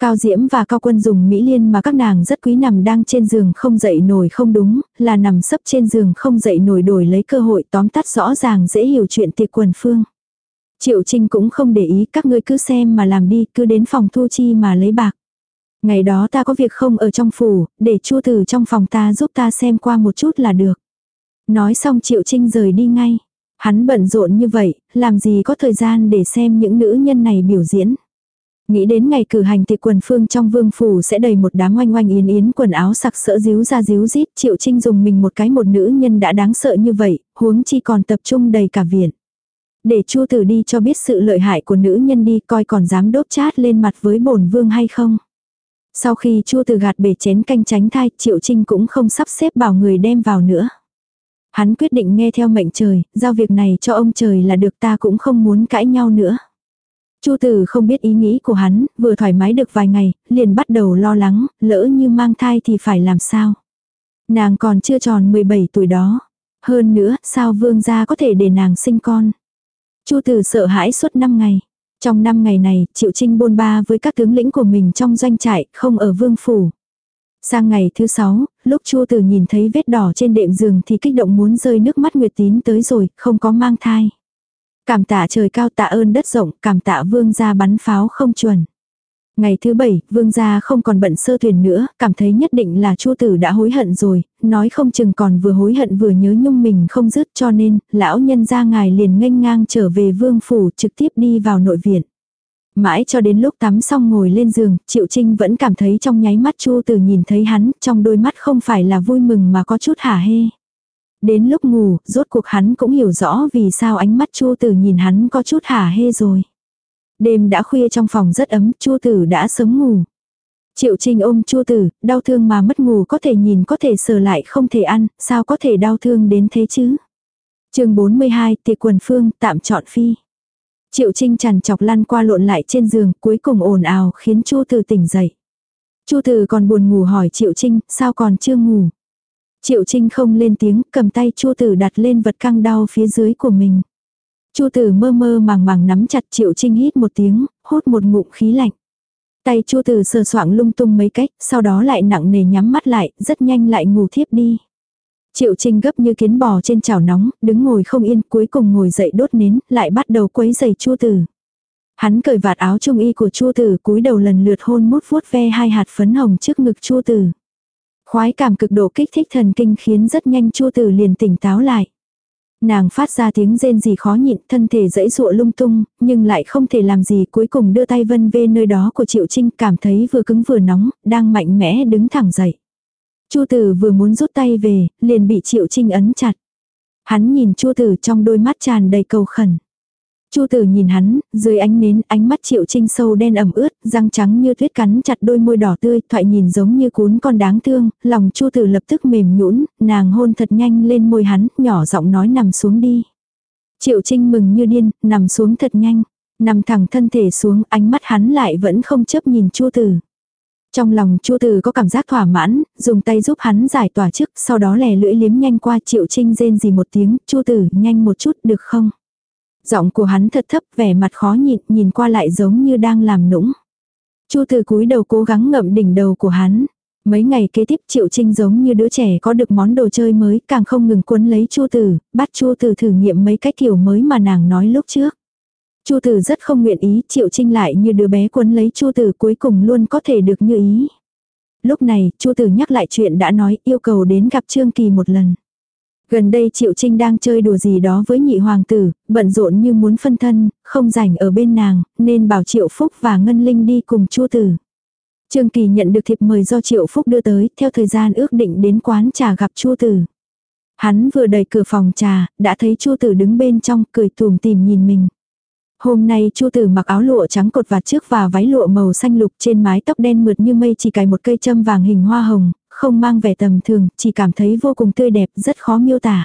[SPEAKER 1] Cao Diễm và Cao Quân dùng Mỹ Liên mà các nàng rất quý nằm đang trên giường không dậy nổi không đúng, là nằm sấp trên giường không dậy nổi đổi lấy cơ hội tóm tắt rõ ràng dễ hiểu chuyện tiệc quần phương. Triệu Trinh cũng không để ý các ngươi cứ xem mà làm đi, cứ đến phòng thu chi mà lấy bạc. Ngày đó ta có việc không ở trong phủ, để chua từ trong phòng ta giúp ta xem qua một chút là được. Nói xong Triệu Trinh rời đi ngay. Hắn bận rộn như vậy, làm gì có thời gian để xem những nữ nhân này biểu diễn. Nghĩ đến ngày cử hành tiệc quần phương trong vương phủ sẽ đầy một đám oanh oanh yến yến quần áo sặc sỡ díu ra díu rít Triệu Trinh dùng mình một cái một nữ nhân đã đáng sợ như vậy, huống chi còn tập trung đầy cả viện. Để chua tử đi cho biết sự lợi hại của nữ nhân đi coi còn dám đốt chát lên mặt với bổn vương hay không. Sau khi chua từ gạt bể chén canh tránh thai, Triệu Trinh cũng không sắp xếp bảo người đem vào nữa. Hắn quyết định nghe theo mệnh trời, giao việc này cho ông trời là được ta cũng không muốn cãi nhau nữa. Chu Tử không biết ý nghĩ của hắn, vừa thoải mái được vài ngày, liền bắt đầu lo lắng, lỡ như mang thai thì phải làm sao. Nàng còn chưa tròn 17 tuổi đó. Hơn nữa, sao vương gia có thể để nàng sinh con. Chu Tử sợ hãi suốt 5 ngày. Trong năm ngày này, Triệu Trinh bôn ba với các tướng lĩnh của mình trong doanh trại, không ở vương phủ. Sang ngày thứ sáu, lúc Chu Tử nhìn thấy vết đỏ trên đệm giường thì kích động muốn rơi nước mắt Nguyệt Tín tới rồi, không có mang thai. Cảm tạ trời cao tạ ơn đất rộng, cảm tạ vương gia bắn pháo không chuẩn. Ngày thứ bảy, vương gia không còn bận sơ thuyền nữa, cảm thấy nhất định là chu tử đã hối hận rồi, nói không chừng còn vừa hối hận vừa nhớ nhung mình không dứt cho nên, lão nhân gia ngài liền nghênh ngang trở về vương phủ trực tiếp đi vào nội viện. Mãi cho đến lúc tắm xong ngồi lên giường, Triệu Trinh vẫn cảm thấy trong nháy mắt Chu Tử nhìn thấy hắn, trong đôi mắt không phải là vui mừng mà có chút hả hê. Đến lúc ngủ, rốt cuộc hắn cũng hiểu rõ vì sao ánh mắt Chu Tử nhìn hắn có chút hả hê rồi. Đêm đã khuya trong phòng rất ấm, Chu Tử đã sớm ngủ. Triệu Trinh ôm Chu Tử, đau thương mà mất ngủ có thể nhìn có thể sờ lại không thể ăn, sao có thể đau thương đến thế chứ? Chương 42, tiệc quần phương, tạm chọn phi. Triệu Trinh chằn chọc lăn qua lộn lại trên giường, cuối cùng ồn ào khiến Chu Tử tỉnh dậy. Chu Tử còn buồn ngủ hỏi Triệu Trinh, sao còn chưa ngủ? Triệu Trinh không lên tiếng, cầm tay Chu Tử đặt lên vật căng đau phía dưới của mình. Chu tử mơ mơ màng màng nắm chặt triệu trinh hít một tiếng, hốt một ngụm khí lạnh. Tay chu tử sờ soạng lung tung mấy cách, sau đó lại nặng nề nhắm mắt lại, rất nhanh lại ngủ thiếp đi. Triệu Trinh gấp như kiến bò trên chảo nóng, đứng ngồi không yên, cuối cùng ngồi dậy đốt nến, lại bắt đầu quấy giày Chu Tử. Hắn cởi vạt áo trung y của Chu Tử, cúi đầu lần lượt hôn mút vuốt ve hai hạt phấn hồng trước ngực Chu Tử. Khoái cảm cực độ kích thích thần kinh khiến rất nhanh Chu Tử liền tỉnh táo lại. Nàng phát ra tiếng rên gì khó nhịn, thân thể dẫy dụa lung tung, nhưng lại không thể làm gì cuối cùng đưa tay vân về nơi đó của Triệu Trinh cảm thấy vừa cứng vừa nóng, đang mạnh mẽ đứng thẳng dậy. Chu tử vừa muốn rút tay về, liền bị Triệu Trinh ấn chặt. Hắn nhìn Chu tử trong đôi mắt tràn đầy cầu khẩn. Chu tử nhìn hắn, dưới ánh nến, ánh mắt triệu trinh sâu đen ẩm ướt, răng trắng như tuyết cắn chặt đôi môi đỏ tươi, thoại nhìn giống như cuốn con đáng thương, lòng chu tử lập tức mềm nhũn nàng hôn thật nhanh lên môi hắn, nhỏ giọng nói nằm xuống đi. Triệu trinh mừng như điên, nằm xuống thật nhanh, nằm thẳng thân thể xuống, ánh mắt hắn lại vẫn không chấp nhìn chu tử. Trong lòng Chu Từ có cảm giác thỏa mãn, dùng tay giúp hắn giải tỏa trước, sau đó lè lưỡi liếm nhanh qua Triệu Trinh rên gì một tiếng, "Chu Tử, nhanh một chút được không?" Giọng của hắn thật thấp, vẻ mặt khó nhịn, nhìn qua lại giống như đang làm nũng. Chu Từ cúi đầu cố gắng ngậm đỉnh đầu của hắn. Mấy ngày kế tiếp Triệu Trinh giống như đứa trẻ có được món đồ chơi mới, càng không ngừng cuốn lấy Chu Từ, bắt Chu Từ thử nghiệm mấy cái kiểu mới mà nàng nói lúc trước. Chu Tử rất không nguyện ý, Triệu Trinh lại như đứa bé cuốn lấy Chu Tử cuối cùng luôn có thể được như ý. Lúc này, Chu Tử nhắc lại chuyện đã nói, yêu cầu đến gặp Trương Kỳ một lần. Gần đây Triệu Trinh đang chơi đùa gì đó với nhị hoàng tử, bận rộn như muốn phân thân, không rảnh ở bên nàng, nên bảo Triệu Phúc và Ngân Linh đi cùng Chu Tử. Trương Kỳ nhận được thiệp mời do Triệu Phúc đưa tới, theo thời gian ước định đến quán trà gặp Chu Tử. Hắn vừa đẩy cửa phòng trà, đã thấy Chu Tử đứng bên trong, cười tùm tìm nhìn mình. Hôm nay Chu Tử mặc áo lụa trắng cột vạt trước và váy lụa màu xanh lục trên mái tóc đen mượt như mây chỉ cài một cây châm vàng hình hoa hồng, không mang vẻ tầm thường, chỉ cảm thấy vô cùng tươi đẹp, rất khó miêu tả.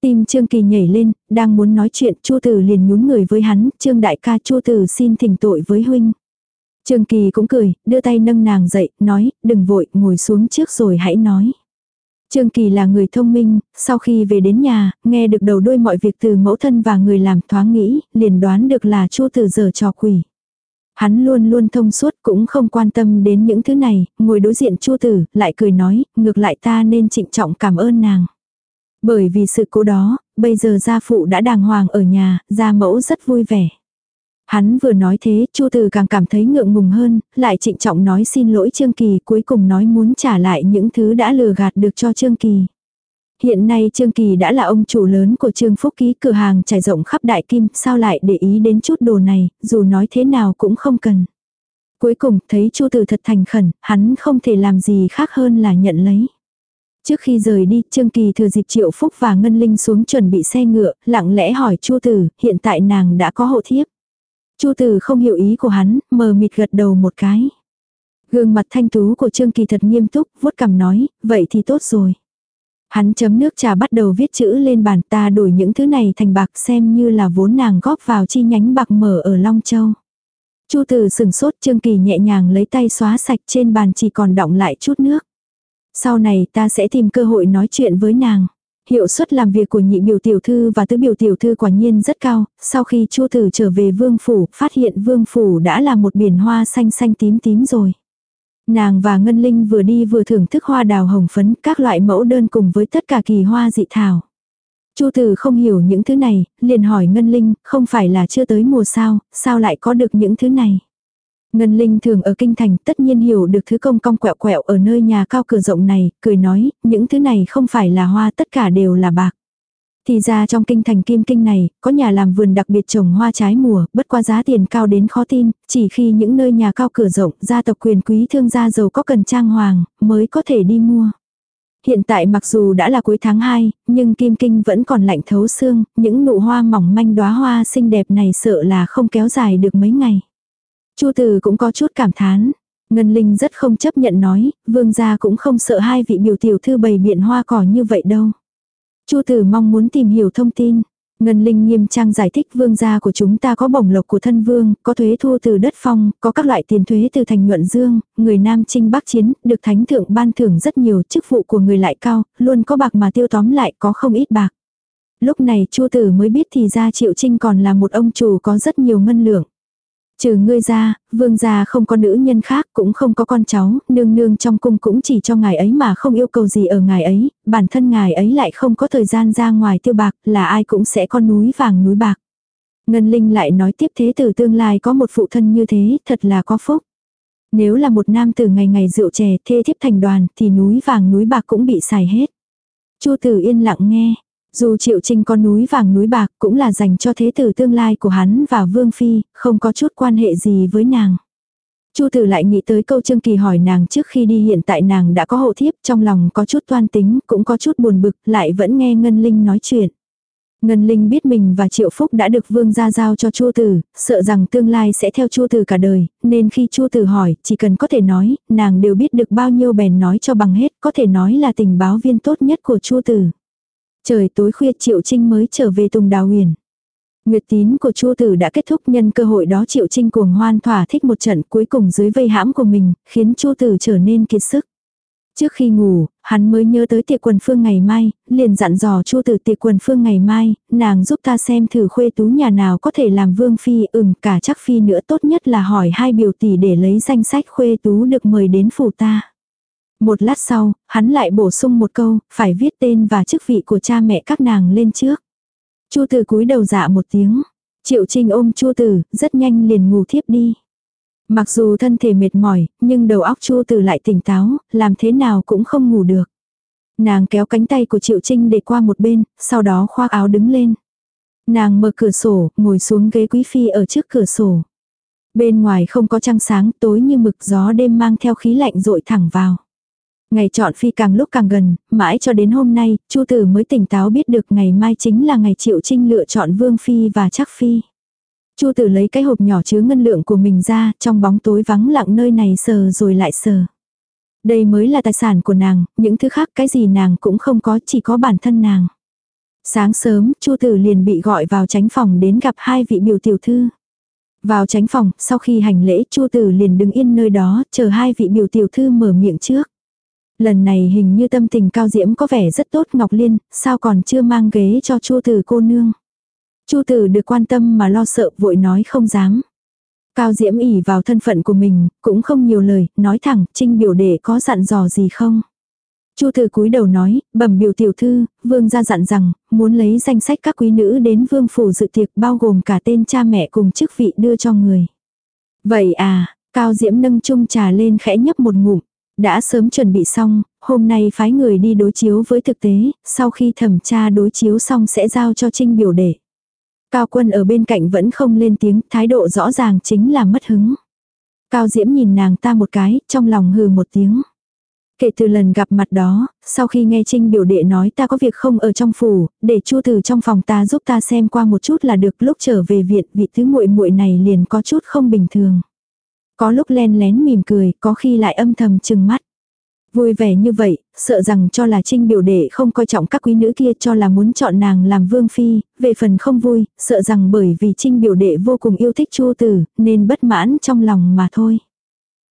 [SPEAKER 1] Tim Trương Kỳ nhảy lên, đang muốn nói chuyện, Chu Tử liền nhún người với hắn, "Trương đại ca, Chu Tử xin thỉnh tội với huynh." Trương Kỳ cũng cười, đưa tay nâng nàng dậy, nói, "Đừng vội, ngồi xuống trước rồi hãy nói." Trương Kỳ là người thông minh, sau khi về đến nhà, nghe được đầu đuôi mọi việc từ mẫu thân và người làm thoáng nghĩ, liền đoán được là Chu Tử giờ trò quỷ. Hắn luôn luôn thông suốt cũng không quan tâm đến những thứ này, ngồi đối diện Chu Tử, lại cười nói, ngược lại ta nên trịnh trọng cảm ơn nàng. Bởi vì sự cố đó, bây giờ gia phụ đã đàng hoàng ở nhà, gia mẫu rất vui vẻ. Hắn vừa nói thế, Chu Từ càng cảm thấy ngượng ngùng hơn, lại trịnh trọng nói xin lỗi Trương Kỳ, cuối cùng nói muốn trả lại những thứ đã lừa gạt được cho Trương Kỳ. Hiện nay Trương Kỳ đã là ông chủ lớn của Trương Phúc Ký cửa hàng trải rộng khắp Đại Kim, sao lại để ý đến chút đồ này, dù nói thế nào cũng không cần. Cuối cùng, thấy Chu Từ thật thành khẩn, hắn không thể làm gì khác hơn là nhận lấy. Trước khi rời đi, Trương Kỳ thừa dịp Triệu Phúc và Ngân Linh xuống chuẩn bị xe ngựa, lặng lẽ hỏi Chu Tử, hiện tại nàng đã có hộ thiếp. Chu Tử không hiểu ý của hắn, mờ mịt gật đầu một cái. Gương mặt thanh tú của Trương Kỳ thật nghiêm túc, vuốt cằm nói, vậy thì tốt rồi. Hắn chấm nước trà bắt đầu viết chữ lên bàn ta đổi những thứ này thành bạc xem như là vốn nàng góp vào chi nhánh bạc mở ở Long Châu. Chu Tử sừng sốt Trương Kỳ nhẹ nhàng lấy tay xóa sạch trên bàn chỉ còn đọng lại chút nước. Sau này ta sẽ tìm cơ hội nói chuyện với nàng. Hiệu suất làm việc của nhị biểu tiểu thư và tứ biểu tiểu thư quả nhiên rất cao, sau khi Chu Tử trở về vương phủ, phát hiện vương phủ đã là một biển hoa xanh xanh tím tím rồi. Nàng và Ngân Linh vừa đi vừa thưởng thức hoa đào hồng phấn, các loại mẫu đơn cùng với tất cả kỳ hoa dị thảo. Chu Tử không hiểu những thứ này, liền hỏi Ngân Linh, không phải là chưa tới mùa sao, sao lại có được những thứ này. Ngân Linh thường ở kinh thành tất nhiên hiểu được thứ công cong quẹo quẹo ở nơi nhà cao cửa rộng này, cười nói, những thứ này không phải là hoa tất cả đều là bạc. Thì ra trong kinh thành kim kinh này, có nhà làm vườn đặc biệt trồng hoa trái mùa, bất qua giá tiền cao đến khó tin, chỉ khi những nơi nhà cao cửa rộng, gia tộc quyền quý thương gia giàu có cần trang hoàng, mới có thể đi mua. Hiện tại mặc dù đã là cuối tháng 2, nhưng kim kinh vẫn còn lạnh thấu xương, những nụ hoa mỏng manh đóa hoa xinh đẹp này sợ là không kéo dài được mấy ngày. Chu Từ cũng có chút cảm thán. Ngân Linh rất không chấp nhận nói, vương gia cũng không sợ hai vị biểu tiểu thư bày biện hoa cỏ như vậy đâu. Chu Tử mong muốn tìm hiểu thông tin. Ngân Linh nghiêm trang giải thích vương gia của chúng ta có bổng lộc của thân vương, có thuế thu từ đất phong, có các loại tiền thuế từ thành nhuận dương, người nam trinh bắc chiến, được thánh thượng ban thưởng rất nhiều, chức vụ của người lại cao, luôn có bạc mà tiêu tóm lại có không ít bạc. Lúc này Chu Tử mới biết thì ra Triệu Trinh còn là một ông chủ có rất nhiều ngân lượng. Trừ ngươi ra, vương gia không có nữ nhân khác cũng không có con cháu, nương nương trong cung cũng chỉ cho ngài ấy mà không yêu cầu gì ở ngài ấy, bản thân ngài ấy lại không có thời gian ra ngoài tiêu bạc, là ai cũng sẽ có núi vàng núi bạc. Ngân Linh lại nói tiếp thế tử tương lai có một phụ thân như thế, thật là có phúc. Nếu là một nam tử ngày ngày rượu chè thê thiếp thành đoàn thì núi vàng núi bạc cũng bị xài hết. Chu tử yên lặng nghe, dù Triệu Trinh có núi vàng núi bạc cũng là dành cho thế tử tương lai của hắn và Vương Phi, không có chút quan hệ gì với nàng. Chu tử lại nghĩ tới câu Trương Kỳ hỏi nàng trước khi đi hiện tại nàng đã có hộ thiếp trong lòng có chút toan tính, cũng có chút buồn bực, lại vẫn nghe Ngân Linh nói chuyện. Ngân Linh biết mình và Triệu Phúc đã được Vương gia giao cho Chu Tử, sợ rằng tương lai sẽ theo Chu Tử cả đời, nên khi Chu Tử hỏi, chỉ cần có thể nói, nàng đều biết được bao nhiêu bèn nói cho bằng hết, có thể nói là tình báo viên tốt nhất của Chu Tử. Trời tối khuya Triệu Trinh mới trở về Tùng Đào Huyền. Nguyệt tín của Chu Tử đã kết thúc nhân cơ hội đó Triệu Trinh cuồng hoan thỏa thích một trận cuối cùng dưới vây hãm của mình, khiến Chu Tử trở nên kiệt sức. Trước khi ngủ, hắn mới nhớ tới tiệc quần phương ngày mai, liền dặn dò Chu Tử tiệc quần phương ngày mai, nàng giúp ta xem thử khuê tú nhà nào có thể làm vương phi, ừm cả chắc phi nữa tốt nhất là hỏi hai biểu tỷ để lấy danh sách khuê tú được mời đến phủ ta. Một lát sau, hắn lại bổ sung một câu, phải viết tên và chức vị của cha mẹ các nàng lên trước. Chu Tử cúi đầu dạ một tiếng. Triệu Trinh ôm Chu Tử, rất nhanh liền ngủ thiếp đi. Mặc dù thân thể mệt mỏi, nhưng đầu óc Chu Tử lại tỉnh táo, làm thế nào cũng không ngủ được. Nàng kéo cánh tay của Triệu Trinh để qua một bên, sau đó khoác áo đứng lên. Nàng mở cửa sổ, ngồi xuống ghế quý phi ở trước cửa sổ. Bên ngoài không có trăng sáng, tối như mực gió đêm mang theo khí lạnh rội thẳng vào. Ngày chọn phi càng lúc càng gần, mãi cho đến hôm nay, Chu Tử mới tỉnh táo biết được ngày mai chính là ngày Triệu Trinh lựa chọn Vương Phi và chắc Phi. Chu Tử lấy cái hộp nhỏ chứa ngân lượng của mình ra, trong bóng tối vắng lặng nơi này sờ rồi lại sờ. Đây mới là tài sản của nàng, những thứ khác cái gì nàng cũng không có, chỉ có bản thân nàng. Sáng sớm, Chu Tử liền bị gọi vào tránh phòng đến gặp hai vị biểu tiểu thư. Vào tránh phòng, sau khi hành lễ, Chu Tử liền đứng yên nơi đó, chờ hai vị biểu tiểu thư mở miệng trước. Lần này hình như tâm tình cao diễm có vẻ rất tốt Ngọc Liên, sao còn chưa mang ghế cho Chu Tử cô nương. Chu Tử được quan tâm mà lo sợ vội nói không dám. Cao Diễm ỉ vào thân phận của mình, cũng không nhiều lời, nói thẳng, trinh biểu đệ có dặn dò gì không. Chu Tử cúi đầu nói, bẩm biểu tiểu thư, vương gia dặn rằng, muốn lấy danh sách các quý nữ đến vương phủ dự tiệc bao gồm cả tên cha mẹ cùng chức vị đưa cho người. Vậy à, Cao Diễm nâng chung trà lên khẽ nhấp một ngụm. Đã sớm chuẩn bị xong, hôm nay phái người đi đối chiếu với thực tế, sau khi thẩm tra đối chiếu xong sẽ giao cho trinh biểu đệ. Cao quân ở bên cạnh vẫn không lên tiếng, thái độ rõ ràng chính là mất hứng. Cao diễm nhìn nàng ta một cái, trong lòng hừ một tiếng. Kể từ lần gặp mặt đó, sau khi nghe Trinh biểu đệ nói ta có việc không ở trong phủ, để chu từ trong phòng ta giúp ta xem qua một chút là được lúc trở về viện vị thứ muội muội này liền có chút không bình thường. Có lúc len lén mỉm cười, có khi lại âm thầm chừng mắt. Vui vẻ như vậy, sợ rằng cho là trinh biểu đệ không coi trọng các quý nữ kia cho là muốn chọn nàng làm vương phi, về phần không vui, sợ rằng bởi vì trinh biểu đệ vô cùng yêu thích chu tử, nên bất mãn trong lòng mà thôi.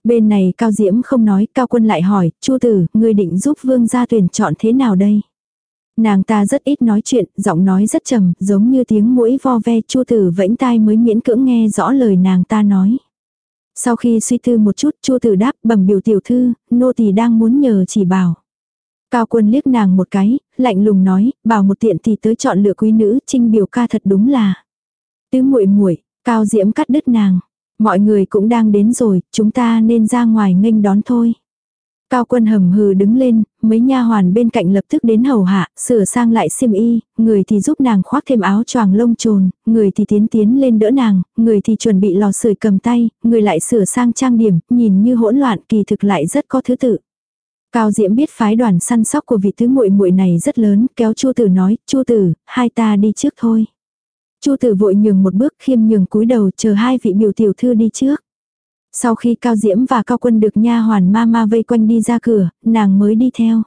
[SPEAKER 1] Bên này Cao Diễm không nói, Cao Quân lại hỏi, chu tử, ngươi định giúp vương gia tuyển chọn thế nào đây? Nàng ta rất ít nói chuyện, giọng nói rất trầm, giống như tiếng mũi vo ve, chu tử vẫy tai mới miễn cưỡng nghe rõ lời nàng ta nói. Sau khi suy tư một chút, Chu Tử đáp, bẩm biểu tiểu thư, nô tỳ đang muốn nhờ chỉ bảo. Cao quân liếc nàng một cái, lạnh lùng nói, bảo một tiện thì tới chọn lựa quý nữ, trinh biểu ca thật đúng là. Tứ muội muội, Cao Diễm cắt đứt nàng. Mọi người cũng đang đến rồi, chúng ta nên ra ngoài nghênh đón thôi. Cao quân hầm hừ đứng lên, mấy nha hoàn bên cạnh lập tức đến hầu hạ, sửa sang lại xiêm y, người thì giúp nàng khoác thêm áo choàng lông trồn, người thì tiến tiến lên đỡ nàng, người thì chuẩn bị lò sưởi cầm tay, người lại sửa sang trang điểm, nhìn như hỗn loạn kỳ thực lại rất có thứ tự. Cao Diễm biết phái đoàn săn sóc của vị tứ muội muội này rất lớn, kéo Chu Tử nói, "Chu Tử, hai ta đi trước thôi." Chu Tử vội nhường một bước, khiêm nhường cúi đầu chờ hai vị biểu tiểu thư đi trước. Sau khi Cao Diễm và Cao Quân được nha hoàn ma ma vây quanh đi ra cửa, nàng mới đi theo.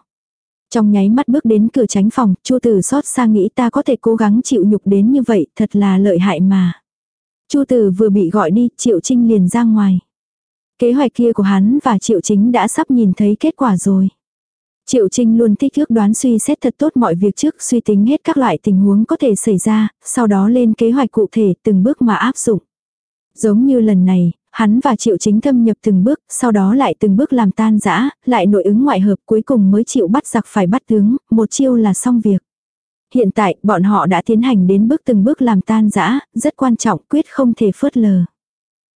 [SPEAKER 1] Trong nháy mắt bước đến cửa tránh phòng, Chu Tử xót xa nghĩ ta có thể cố gắng chịu nhục đến như vậy, thật là lợi hại mà. Chu Tử vừa bị gọi đi, Triệu Trinh liền ra ngoài. Kế hoạch kia của hắn và Triệu Chính đã sắp nhìn thấy kết quả rồi. Triệu Trinh luôn thích thước đoán suy xét thật tốt mọi việc trước, suy tính hết các loại tình huống có thể xảy ra, sau đó lên kế hoạch cụ thể từng bước mà áp dụng. Giống như lần này, hắn và triệu chính thâm nhập từng bước, sau đó lại từng bước làm tan rã, lại nội ứng ngoại hợp cuối cùng mới chịu bắt giặc phải bắt tướng, một chiêu là xong việc. Hiện tại, bọn họ đã tiến hành đến bước từng bước làm tan rã, rất quan trọng, quyết không thể phớt lờ.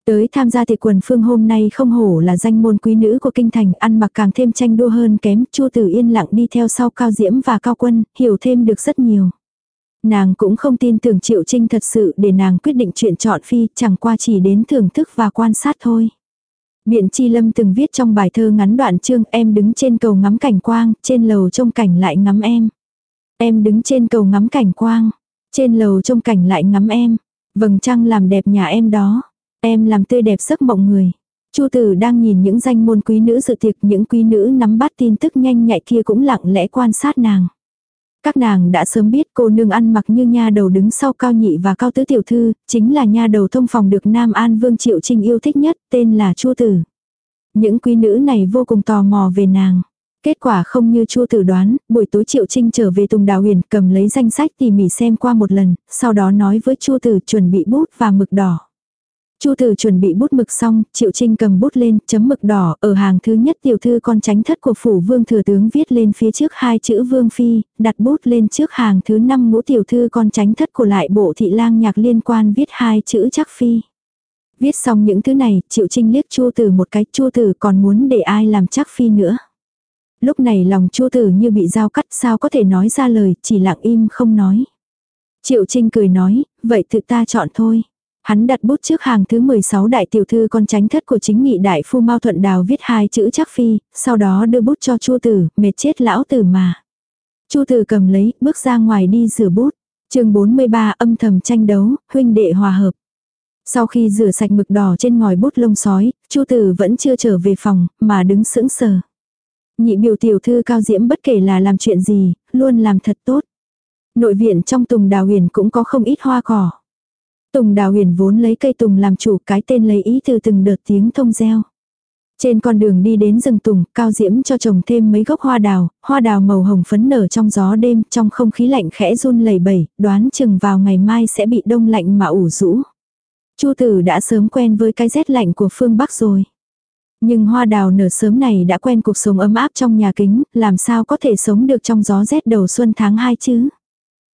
[SPEAKER 1] Tới tham gia tiệc quần phương hôm nay không hổ là danh môn quý nữ của kinh thành, ăn mặc càng thêm tranh đua hơn kém, Chu Tử yên lặng đi theo sau Cao Diễm và Cao Quân, hiểu thêm được rất nhiều. Nàng cũng không tin tưởng Triệu Trinh thật sự để nàng quyết định chuyện chọn phi, chẳng qua chỉ đến thưởng thức và quan sát thôi. Biện Chi Lâm từng viết trong bài thơ ngắn đoạn chương em đứng trên cầu ngắm cảnh quang, trên lầu trông cảnh lại ngắm em. Em đứng trên cầu ngắm cảnh quang. Trên lầu trông cảnh lại ngắm em. Vầng trăng làm đẹp nhà em đó. Em làm tươi đẹp giấc mộng người. Chu tử đang nhìn những danh môn quý nữ dự tiệc, những quý nữ nắm bắt tin tức nhanh nhạy kia cũng lặng lẽ quan sát nàng. Các nàng đã sớm biết cô nương ăn mặc như nha đầu đứng sau cao nhị và cao tứ tiểu thư, chính là nha đầu thông phòng được Nam An Vương Triệu Trinh yêu thích nhất, tên là Chu Tử. Những quý nữ này vô cùng tò mò về nàng. Kết quả không như Chu Tử đoán, buổi tối Triệu Trinh trở về Tùng Đào Huyền cầm lấy danh sách tỉ mỉ xem qua một lần, sau đó nói với Chu Tử chuẩn bị bút và mực đỏ. Chu Tử chuẩn bị bút mực xong, Triệu Trinh cầm bút lên, chấm mực đỏ, ở hàng thứ nhất tiểu thư con tránh thất của phủ vương thừa tướng viết lên phía trước hai chữ vương phi, đặt bút lên trước hàng thứ năm ngũ tiểu thư con tránh thất của lại bộ thị lang nhạc liên quan viết hai chữ chắc phi. Viết xong những thứ này, Triệu Trinh liếc Chu Tử một cái, Chu Tử còn muốn để ai làm chắc phi nữa. Lúc này lòng Chu Tử như bị dao cắt, sao có thể nói ra lời, chỉ lặng im không nói. Triệu Trinh cười nói, vậy tự ta chọn thôi. Hắn đặt bút trước hàng thứ 16 đại tiểu thư con tránh thất của chính nghị đại phu Mao Thuận Đào viết hai chữ chắc phi, sau đó đưa bút cho Chu Tử, mệt chết lão tử mà. Chu Tử cầm lấy, bước ra ngoài đi rửa bút. chương 43 âm thầm tranh đấu, huynh đệ hòa hợp. Sau khi rửa sạch mực đỏ trên ngòi bút lông sói, Chu Tử vẫn chưa trở về phòng, mà đứng sững sờ. Nhị biểu tiểu thư cao diễm bất kể là làm chuyện gì, luôn làm thật tốt. Nội viện trong tùng đào huyền cũng có không ít hoa cỏ. Tùng đào huyền vốn lấy cây tùng làm chủ cái tên lấy ý từ từng đợt tiếng thông reo. Trên con đường đi đến rừng tùng, cao diễm cho trồng thêm mấy gốc hoa đào, hoa đào màu hồng phấn nở trong gió đêm, trong không khí lạnh khẽ run lẩy bẩy, đoán chừng vào ngày mai sẽ bị đông lạnh mà ủ rũ. Chu tử đã sớm quen với cái rét lạnh của phương Bắc rồi. Nhưng hoa đào nở sớm này đã quen cuộc sống ấm áp trong nhà kính, làm sao có thể sống được trong gió rét đầu xuân tháng 2 chứ.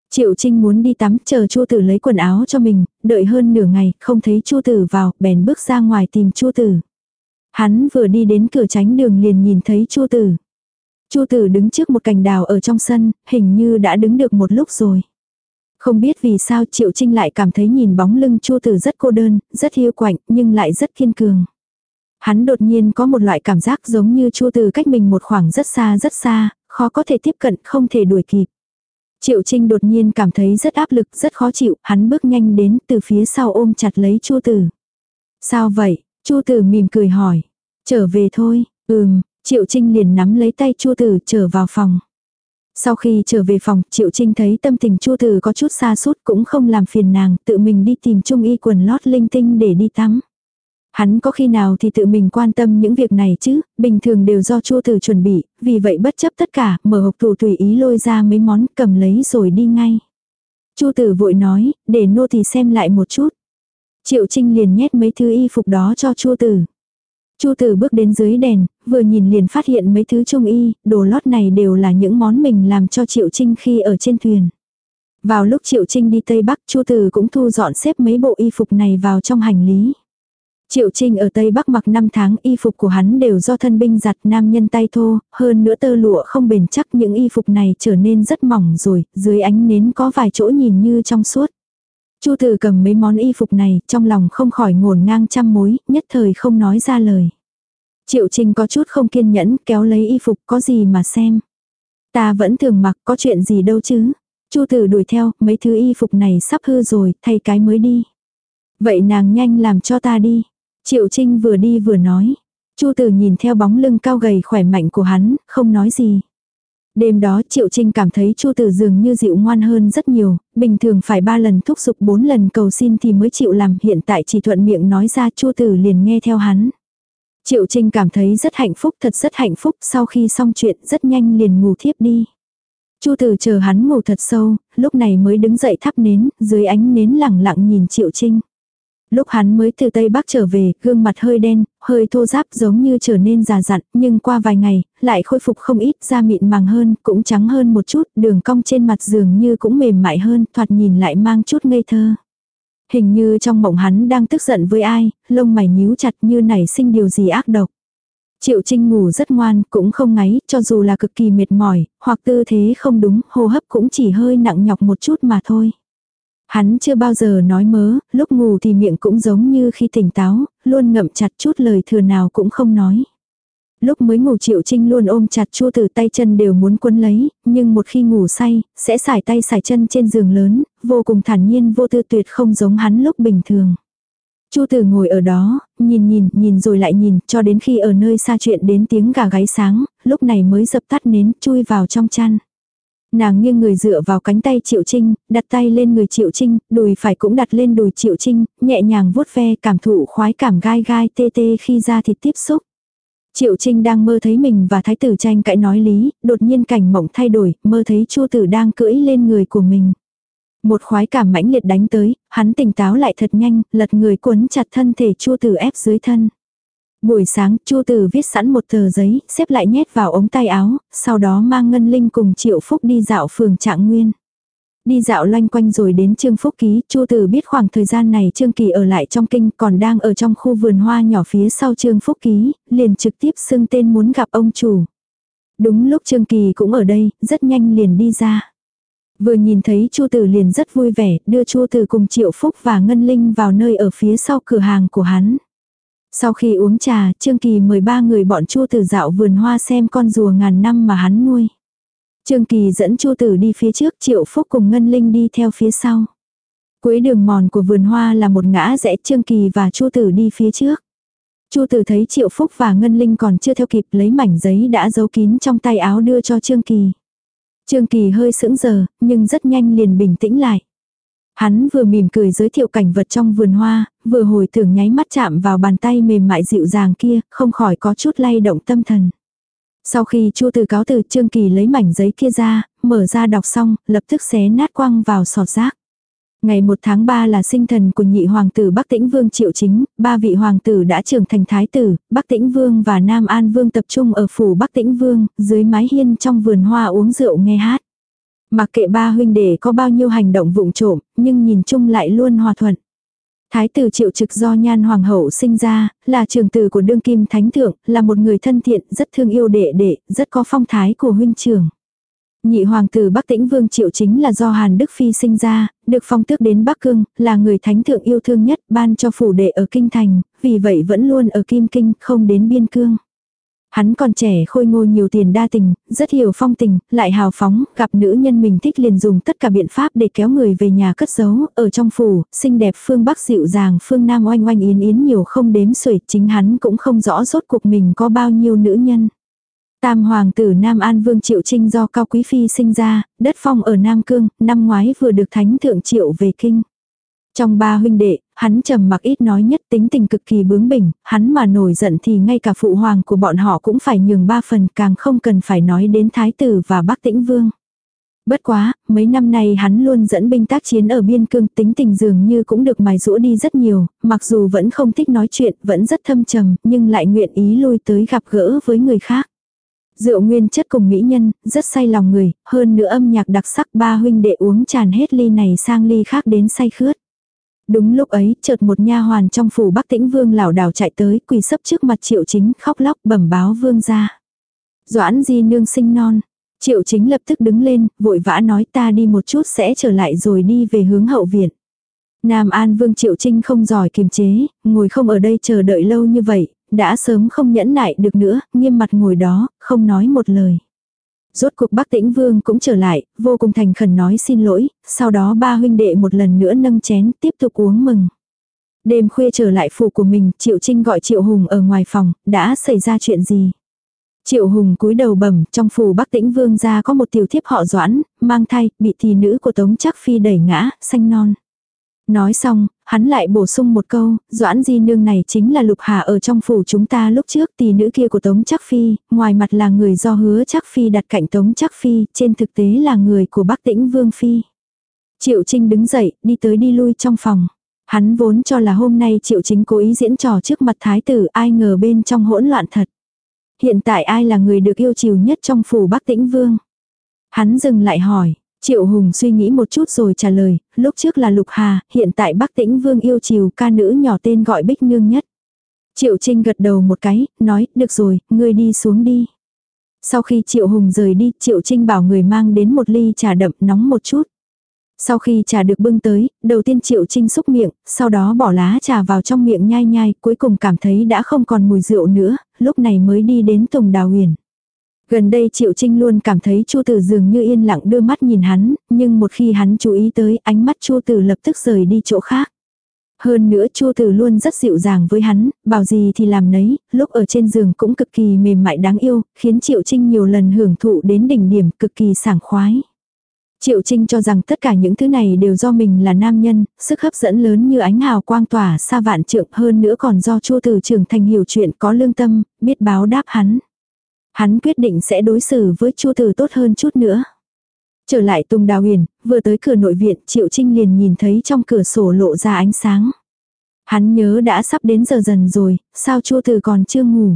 [SPEAKER 1] Triệu Trinh muốn đi tắm chờ Chu Tử lấy quần áo cho mình, đợi hơn nửa ngày, không thấy Chu Tử vào, bèn bước ra ngoài tìm Chu Tử. Hắn vừa đi đến cửa tránh đường liền nhìn thấy Chu Tử. Chu Tử đứng trước một cành đào ở trong sân, hình như đã đứng được một lúc rồi. Không biết vì sao Triệu Trinh lại cảm thấy nhìn bóng lưng Chu Tử rất cô đơn, rất hiu quạnh, nhưng lại rất kiên cường. Hắn đột nhiên có một loại cảm giác giống như Chu Tử cách mình một khoảng rất xa rất xa, khó có thể tiếp cận, không thể đuổi kịp. Triệu Trinh đột nhiên cảm thấy rất áp lực, rất khó chịu, hắn bước nhanh đến từ phía sau ôm chặt lấy Chu Tử. Sao vậy? Chu Tử mỉm cười hỏi. Trở về thôi, ừm, Triệu Trinh liền nắm lấy tay Chu Tử trở vào phòng. Sau khi trở về phòng, Triệu Trinh thấy tâm tình Chu Tử có chút xa sút cũng không làm phiền nàng, tự mình đi tìm trung y quần lót linh tinh để đi tắm. Hắn có khi nào thì tự mình quan tâm những việc này chứ, bình thường đều do chua từ chuẩn bị, vì vậy bất chấp tất cả, mở hộp tủ tùy ý lôi ra mấy món cầm lấy rồi đi ngay. Chu tử vội nói, để nô thì xem lại một chút. Triệu Trinh liền nhét mấy thứ y phục đó cho Chu tử. Chu tử bước đến dưới đèn, vừa nhìn liền phát hiện mấy thứ trung y, đồ lót này đều là những món mình làm cho Triệu Trinh khi ở trên thuyền. Vào lúc Triệu Trinh đi Tây Bắc, Chu tử cũng thu dọn xếp mấy bộ y phục này vào trong hành lý. Triệu Trinh ở Tây Bắc mặc 5 tháng y phục của hắn đều do thân binh giặt nam nhân tay thô, hơn nữa tơ lụa không bền chắc những y phục này trở nên rất mỏng rồi, dưới ánh nến có vài chỗ nhìn như trong suốt. Chu Tử cầm mấy món y phục này, trong lòng không khỏi ngổn ngang trăm mối, nhất thời không nói ra lời. Triệu Trinh có chút không kiên nhẫn, kéo lấy y phục có gì mà xem. Ta vẫn thường mặc, có chuyện gì đâu chứ. Chu Tử đuổi theo, mấy thứ y phục này sắp hư rồi, thay cái mới đi. Vậy nàng nhanh làm cho ta đi. Triệu Trinh vừa đi vừa nói. Chu Tử nhìn theo bóng lưng cao gầy khỏe mạnh của hắn, không nói gì. Đêm đó Triệu Trinh cảm thấy Chu Tử dường như dịu ngoan hơn rất nhiều, bình thường phải ba lần thúc giục bốn lần cầu xin thì mới chịu làm, hiện tại chỉ thuận miệng nói ra Chu Tử liền nghe theo hắn. Triệu Trinh cảm thấy rất hạnh phúc, thật rất hạnh phúc, sau khi xong chuyện rất nhanh liền ngủ thiếp đi. Chu Tử chờ hắn ngủ thật sâu, lúc này mới đứng dậy thắp nến, dưới ánh nến lẳng lặng nhìn Triệu Trinh. Lúc hắn mới từ Tây Bắc trở về, gương mặt hơi đen, hơi thô ráp giống như trở nên già dặn, nhưng qua vài ngày, lại khôi phục không ít, da mịn màng hơn, cũng trắng hơn một chút, đường cong trên mặt dường như cũng mềm mại hơn, thoạt nhìn lại mang chút ngây thơ. Hình như trong mộng hắn đang tức giận với ai, lông mày nhíu chặt như nảy sinh điều gì ác độc. Triệu Trinh ngủ rất ngoan, cũng không ngáy, cho dù là cực kỳ mệt mỏi, hoặc tư thế không đúng, hô hấp cũng chỉ hơi nặng nhọc một chút mà thôi. Hắn chưa bao giờ nói mớ, lúc ngủ thì miệng cũng giống như khi tỉnh táo, luôn ngậm chặt chút lời thừa nào cũng không nói. Lúc mới ngủ Triệu Trinh luôn ôm chặt Chu Tử tay chân đều muốn quấn lấy, nhưng một khi ngủ say, sẽ xải tay xải chân trên giường lớn, vô cùng thản nhiên vô tư tuyệt không giống hắn lúc bình thường. Chu Tử ngồi ở đó, nhìn nhìn, nhìn rồi lại nhìn, cho đến khi ở nơi xa chuyện đến tiếng gà gáy sáng, lúc này mới dập tắt nến, chui vào trong chăn. Nàng nghiêng người dựa vào cánh tay Triệu Trinh, đặt tay lên người Triệu Trinh, đùi phải cũng đặt lên đùi Triệu Trinh, nhẹ nhàng vuốt ve cảm thụ khoái cảm gai gai tê tê khi da thịt tiếp xúc. Triệu Trinh đang mơ thấy mình và thái tử tranh cãi nói lý, đột nhiên cảnh mộng thay đổi, mơ thấy Chu tử đang cưỡi lên người của mình. Một khoái cảm mãnh liệt đánh tới, hắn tỉnh táo lại thật nhanh, lật người quấn chặt thân thể Chu tử ép dưới thân. Buổi sáng, Chu Tử viết sẵn một tờ giấy, xếp lại nhét vào ống tay áo, sau đó mang Ngân Linh cùng Triệu Phúc đi dạo phường Trạng Nguyên. Đi dạo loanh quanh rồi đến Trương Phúc Ký, Chu Tử biết khoảng thời gian này Trương Kỳ ở lại trong kinh còn đang ở trong khu vườn hoa nhỏ phía sau Trương Phúc Ký, liền trực tiếp xưng tên muốn gặp ông chủ. Đúng lúc Trương Kỳ cũng ở đây, rất nhanh liền đi ra. Vừa nhìn thấy Chu Tử liền rất vui vẻ, đưa Chu Tử cùng Triệu Phúc và Ngân Linh vào nơi ở phía sau cửa hàng của hắn. Sau khi uống trà, Trương Kỳ mời ba người bọn Chu Tử dạo vườn hoa xem con rùa ngàn năm mà hắn nuôi. Trương Kỳ dẫn Chu Tử đi phía trước, Triệu Phúc cùng Ngân Linh đi theo phía sau. Cuối đường mòn của vườn hoa là một ngã rẽ Trương Kỳ và Chu Tử đi phía trước. Chu Tử thấy Triệu Phúc và Ngân Linh còn chưa theo kịp lấy mảnh giấy đã giấu kín trong tay áo đưa cho Trương Kỳ. Trương Kỳ hơi sững giờ, nhưng rất nhanh liền bình tĩnh lại. Hắn vừa mỉm cười giới thiệu cảnh vật trong vườn hoa, vừa hồi tưởng nháy mắt chạm vào bàn tay mềm mại dịu dàng kia, không khỏi có chút lay động tâm thần. Sau khi Chu Từ cáo từ Trương Kỳ lấy mảnh giấy kia ra, mở ra đọc xong, lập tức xé nát quăng vào sọt rác. Ngày 1 tháng 3 là sinh thần của nhị hoàng tử Bắc Tĩnh Vương Triệu Chính, ba vị hoàng tử đã trưởng thành thái tử, Bắc Tĩnh Vương và Nam An Vương tập trung ở phủ Bắc Tĩnh Vương, dưới mái hiên trong vườn hoa uống rượu nghe hát. Mặc kệ ba huynh đệ có bao nhiêu hành động vụng trộm, nhưng nhìn chung lại luôn hòa thuận. Thái tử triệu trực do nhan hoàng hậu sinh ra, là trường tử của đương kim thánh thượng, là một người thân thiện, rất thương yêu đệ đệ, rất có phong thái của huynh trưởng. Nhị hoàng tử Bắc Tĩnh Vương Triệu chính là do Hàn Đức Phi sinh ra, được phong tước đến Bắc Cương, là người thánh thượng yêu thương nhất, ban cho phủ đệ ở Kinh Thành, vì vậy vẫn luôn ở Kim Kinh, không đến Biên Cương. Hắn còn trẻ khôi ngô nhiều tiền đa tình, rất hiểu phong tình, lại hào phóng, gặp nữ nhân mình thích liền dùng tất cả biện pháp để kéo người về nhà cất giấu, ở trong phủ, xinh đẹp phương Bắc dịu dàng phương Nam oanh oanh yến yến nhiều không đếm xuể, chính hắn cũng không rõ rốt cuộc mình có bao nhiêu nữ nhân. Tam hoàng tử Nam An Vương Triệu Trinh do Cao Quý Phi sinh ra, đất phong ở Nam Cương, năm ngoái vừa được Thánh Thượng Triệu về kinh. Trong ba huynh đệ, hắn trầm mặc ít nói nhất tính tình cực kỳ bướng bỉnh, hắn mà nổi giận thì ngay cả phụ hoàng của bọn họ cũng phải nhường ba phần càng không cần phải nói đến thái tử và bác tĩnh vương. Bất quá, mấy năm nay hắn luôn dẫn binh tác chiến ở biên cương tính tình dường như cũng được mài rũa đi rất nhiều, mặc dù vẫn không thích nói chuyện, vẫn rất thâm trầm, nhưng lại nguyện ý lui tới gặp gỡ với người khác. Rượu nguyên chất cùng mỹ nhân, rất say lòng người, hơn nữa âm nhạc đặc sắc ba huynh đệ uống tràn hết ly này sang ly khác đến say khướt. Đúng lúc ấy, chợt một nha hoàn trong phủ Bắc Tĩnh Vương lảo đảo chạy tới, quỳ sấp trước mặt Triệu Chính, khóc lóc bẩm báo vương gia. Doãn Di nương sinh non. Triệu Chính lập tức đứng lên, vội vã nói ta đi một chút sẽ trở lại rồi đi về hướng hậu viện. Nam An Vương Triệu Trinh không giỏi kiềm chế, ngồi không ở đây chờ đợi lâu như vậy, đã sớm không nhẫn nại được nữa, nghiêm mặt ngồi đó, không nói một lời. Rốt cuộc Bắc Tĩnh Vương cũng trở lại, vô cùng thành khẩn nói xin lỗi, sau đó ba huynh đệ một lần nữa nâng chén tiếp tục uống mừng. Đêm khuya trở lại phủ của mình, Triệu Trinh gọi Triệu Hùng ở ngoài phòng, đã xảy ra chuyện gì? Triệu Hùng cúi đầu bẩm, trong phủ Bắc Tĩnh Vương gia có một tiểu thiếp họ Doãn, mang thai, bị thì nữ của Tống Chắc Phi đẩy ngã, xanh non. Nói xong, hắn lại bổ sung một câu, Doãn Di Nương này chính là Lục Hà ở trong phủ chúng ta lúc trước tỷ nữ kia của Tống Chắc Phi, ngoài mặt là người do hứa Chắc Phi đặt cạnh Tống Chắc Phi, trên thực tế là người của Bắc Tĩnh Vương Phi. Triệu Trinh đứng dậy, đi tới đi lui trong phòng. Hắn vốn cho là hôm nay Triệu Chính cố ý diễn trò trước mặt thái tử, ai ngờ bên trong hỗn loạn thật. Hiện tại ai là người được yêu chiều nhất trong phủ Bắc Tĩnh Vương? Hắn dừng lại hỏi, Triệu Hùng suy nghĩ một chút rồi trả lời, lúc trước là Lục Hà, hiện tại Bắc Tĩnh Vương yêu chiều ca nữ nhỏ tên gọi Bích Nương nhất. Triệu Trinh gật đầu một cái, nói, được rồi, ngươi đi xuống đi. Sau khi Triệu Hùng rời đi, Triệu Trinh bảo người mang đến một ly trà đậm nóng một chút. Sau khi trà được bưng tới, đầu tiên Triệu Trinh xúc miệng, sau đó bỏ lá trà vào trong miệng nhai nhai, cuối cùng cảm thấy đã không còn mùi rượu nữa, lúc này mới đi đến Tùng Đào Huyền. Gần đây Triệu Trinh luôn cảm thấy Chu Tử dường như yên lặng đưa mắt nhìn hắn, nhưng một khi hắn chú ý tới ánh mắt Chu Tử lập tức rời đi chỗ khác. Hơn nữa Chu Tử luôn rất dịu dàng với hắn, bảo gì thì làm nấy, lúc ở trên giường cũng cực kỳ mềm mại đáng yêu, khiến Triệu Trinh nhiều lần hưởng thụ đến đỉnh điểm cực kỳ sảng khoái. Triệu Trinh cho rằng tất cả những thứ này đều do mình là nam nhân, sức hấp dẫn lớn như ánh hào quang tỏa xa vạn trượng hơn nữa còn do Chu Tử trưởng thành hiểu chuyện có lương tâm, biết báo đáp hắn. Hắn quyết định sẽ đối xử với Chu Tử tốt hơn chút nữa. Trở lại Tùng Đào Huyền, vừa tới cửa nội viện, Triệu Trinh liền nhìn thấy trong cửa sổ lộ ra ánh sáng. Hắn nhớ đã sắp đến giờ dần rồi, sao Chu Tử còn chưa ngủ.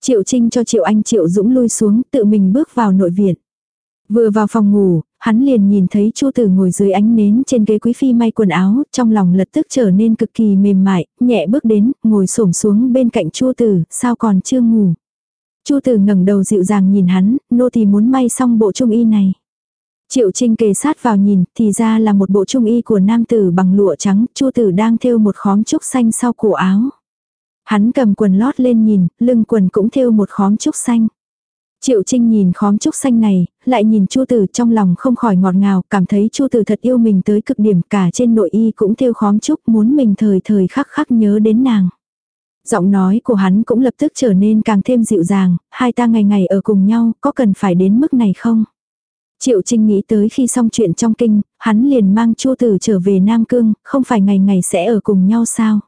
[SPEAKER 1] Triệu Trinh cho Triệu Anh Triệu Dũng lui xuống, tự mình bước vào nội viện. Vừa vào phòng ngủ, hắn liền nhìn thấy Chu Tử ngồi dưới ánh nến trên ghế quý phi may quần áo, trong lòng lập tức trở nên cực kỳ mềm mại, nhẹ bước đến, ngồi xổm xuống bên cạnh Chu Tử, sao còn chưa ngủ. Chu Tử ngẩng đầu dịu dàng nhìn hắn, nô thì muốn may xong bộ trung y này. Triệu Trinh kề sát vào nhìn, thì ra là một bộ trung y của nam tử bằng lụa trắng, Chu Tử đang thêu một khóm trúc xanh sau cổ áo. Hắn cầm quần lót lên nhìn, lưng quần cũng thêu một khóm trúc xanh. Triệu Trinh nhìn khóm trúc xanh này, lại nhìn Chu Tử trong lòng không khỏi ngọt ngào, cảm thấy Chu Tử thật yêu mình tới cực điểm, cả trên nội y cũng thêu khóm trúc, muốn mình thời thời khắc khắc nhớ đến nàng. Giọng nói của hắn cũng lập tức trở nên càng thêm dịu dàng, hai ta ngày ngày ở cùng nhau, có cần phải đến mức này không? Triệu Trinh nghĩ tới khi xong chuyện trong kinh, hắn liền mang Chu Tử trở về Nam Cương, không phải ngày ngày sẽ ở cùng nhau sao?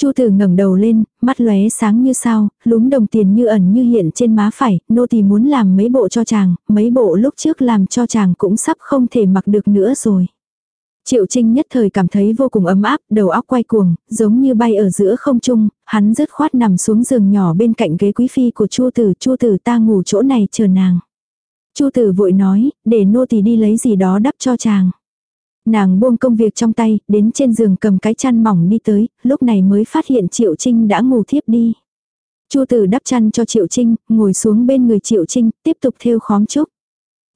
[SPEAKER 1] Chu Tử ngẩng đầu lên, mắt lóe sáng như sao, lúm đồng tiền như ẩn như hiện trên má phải, nô tỳ muốn làm mấy bộ cho chàng, mấy bộ lúc trước làm cho chàng cũng sắp không thể mặc được nữa rồi. Triệu Trinh nhất thời cảm thấy vô cùng ấm áp, đầu óc quay cuồng, giống như bay ở giữa không trung, hắn rớt khoát nằm xuống giường nhỏ bên cạnh ghế quý phi của Chu Tử, "Chu Tử ta ngủ chỗ này chờ nàng." Chu Tử vội nói, "Để nô tỳ đi lấy gì đó đắp cho chàng." Nàng buông công việc trong tay, đến trên giường cầm cái chăn mỏng đi tới, lúc này mới phát hiện Triệu Trinh đã ngủ thiếp đi. Chu Tử đắp chăn cho Triệu Trinh, ngồi xuống bên người Triệu Trinh, tiếp tục thêu khóm trúc.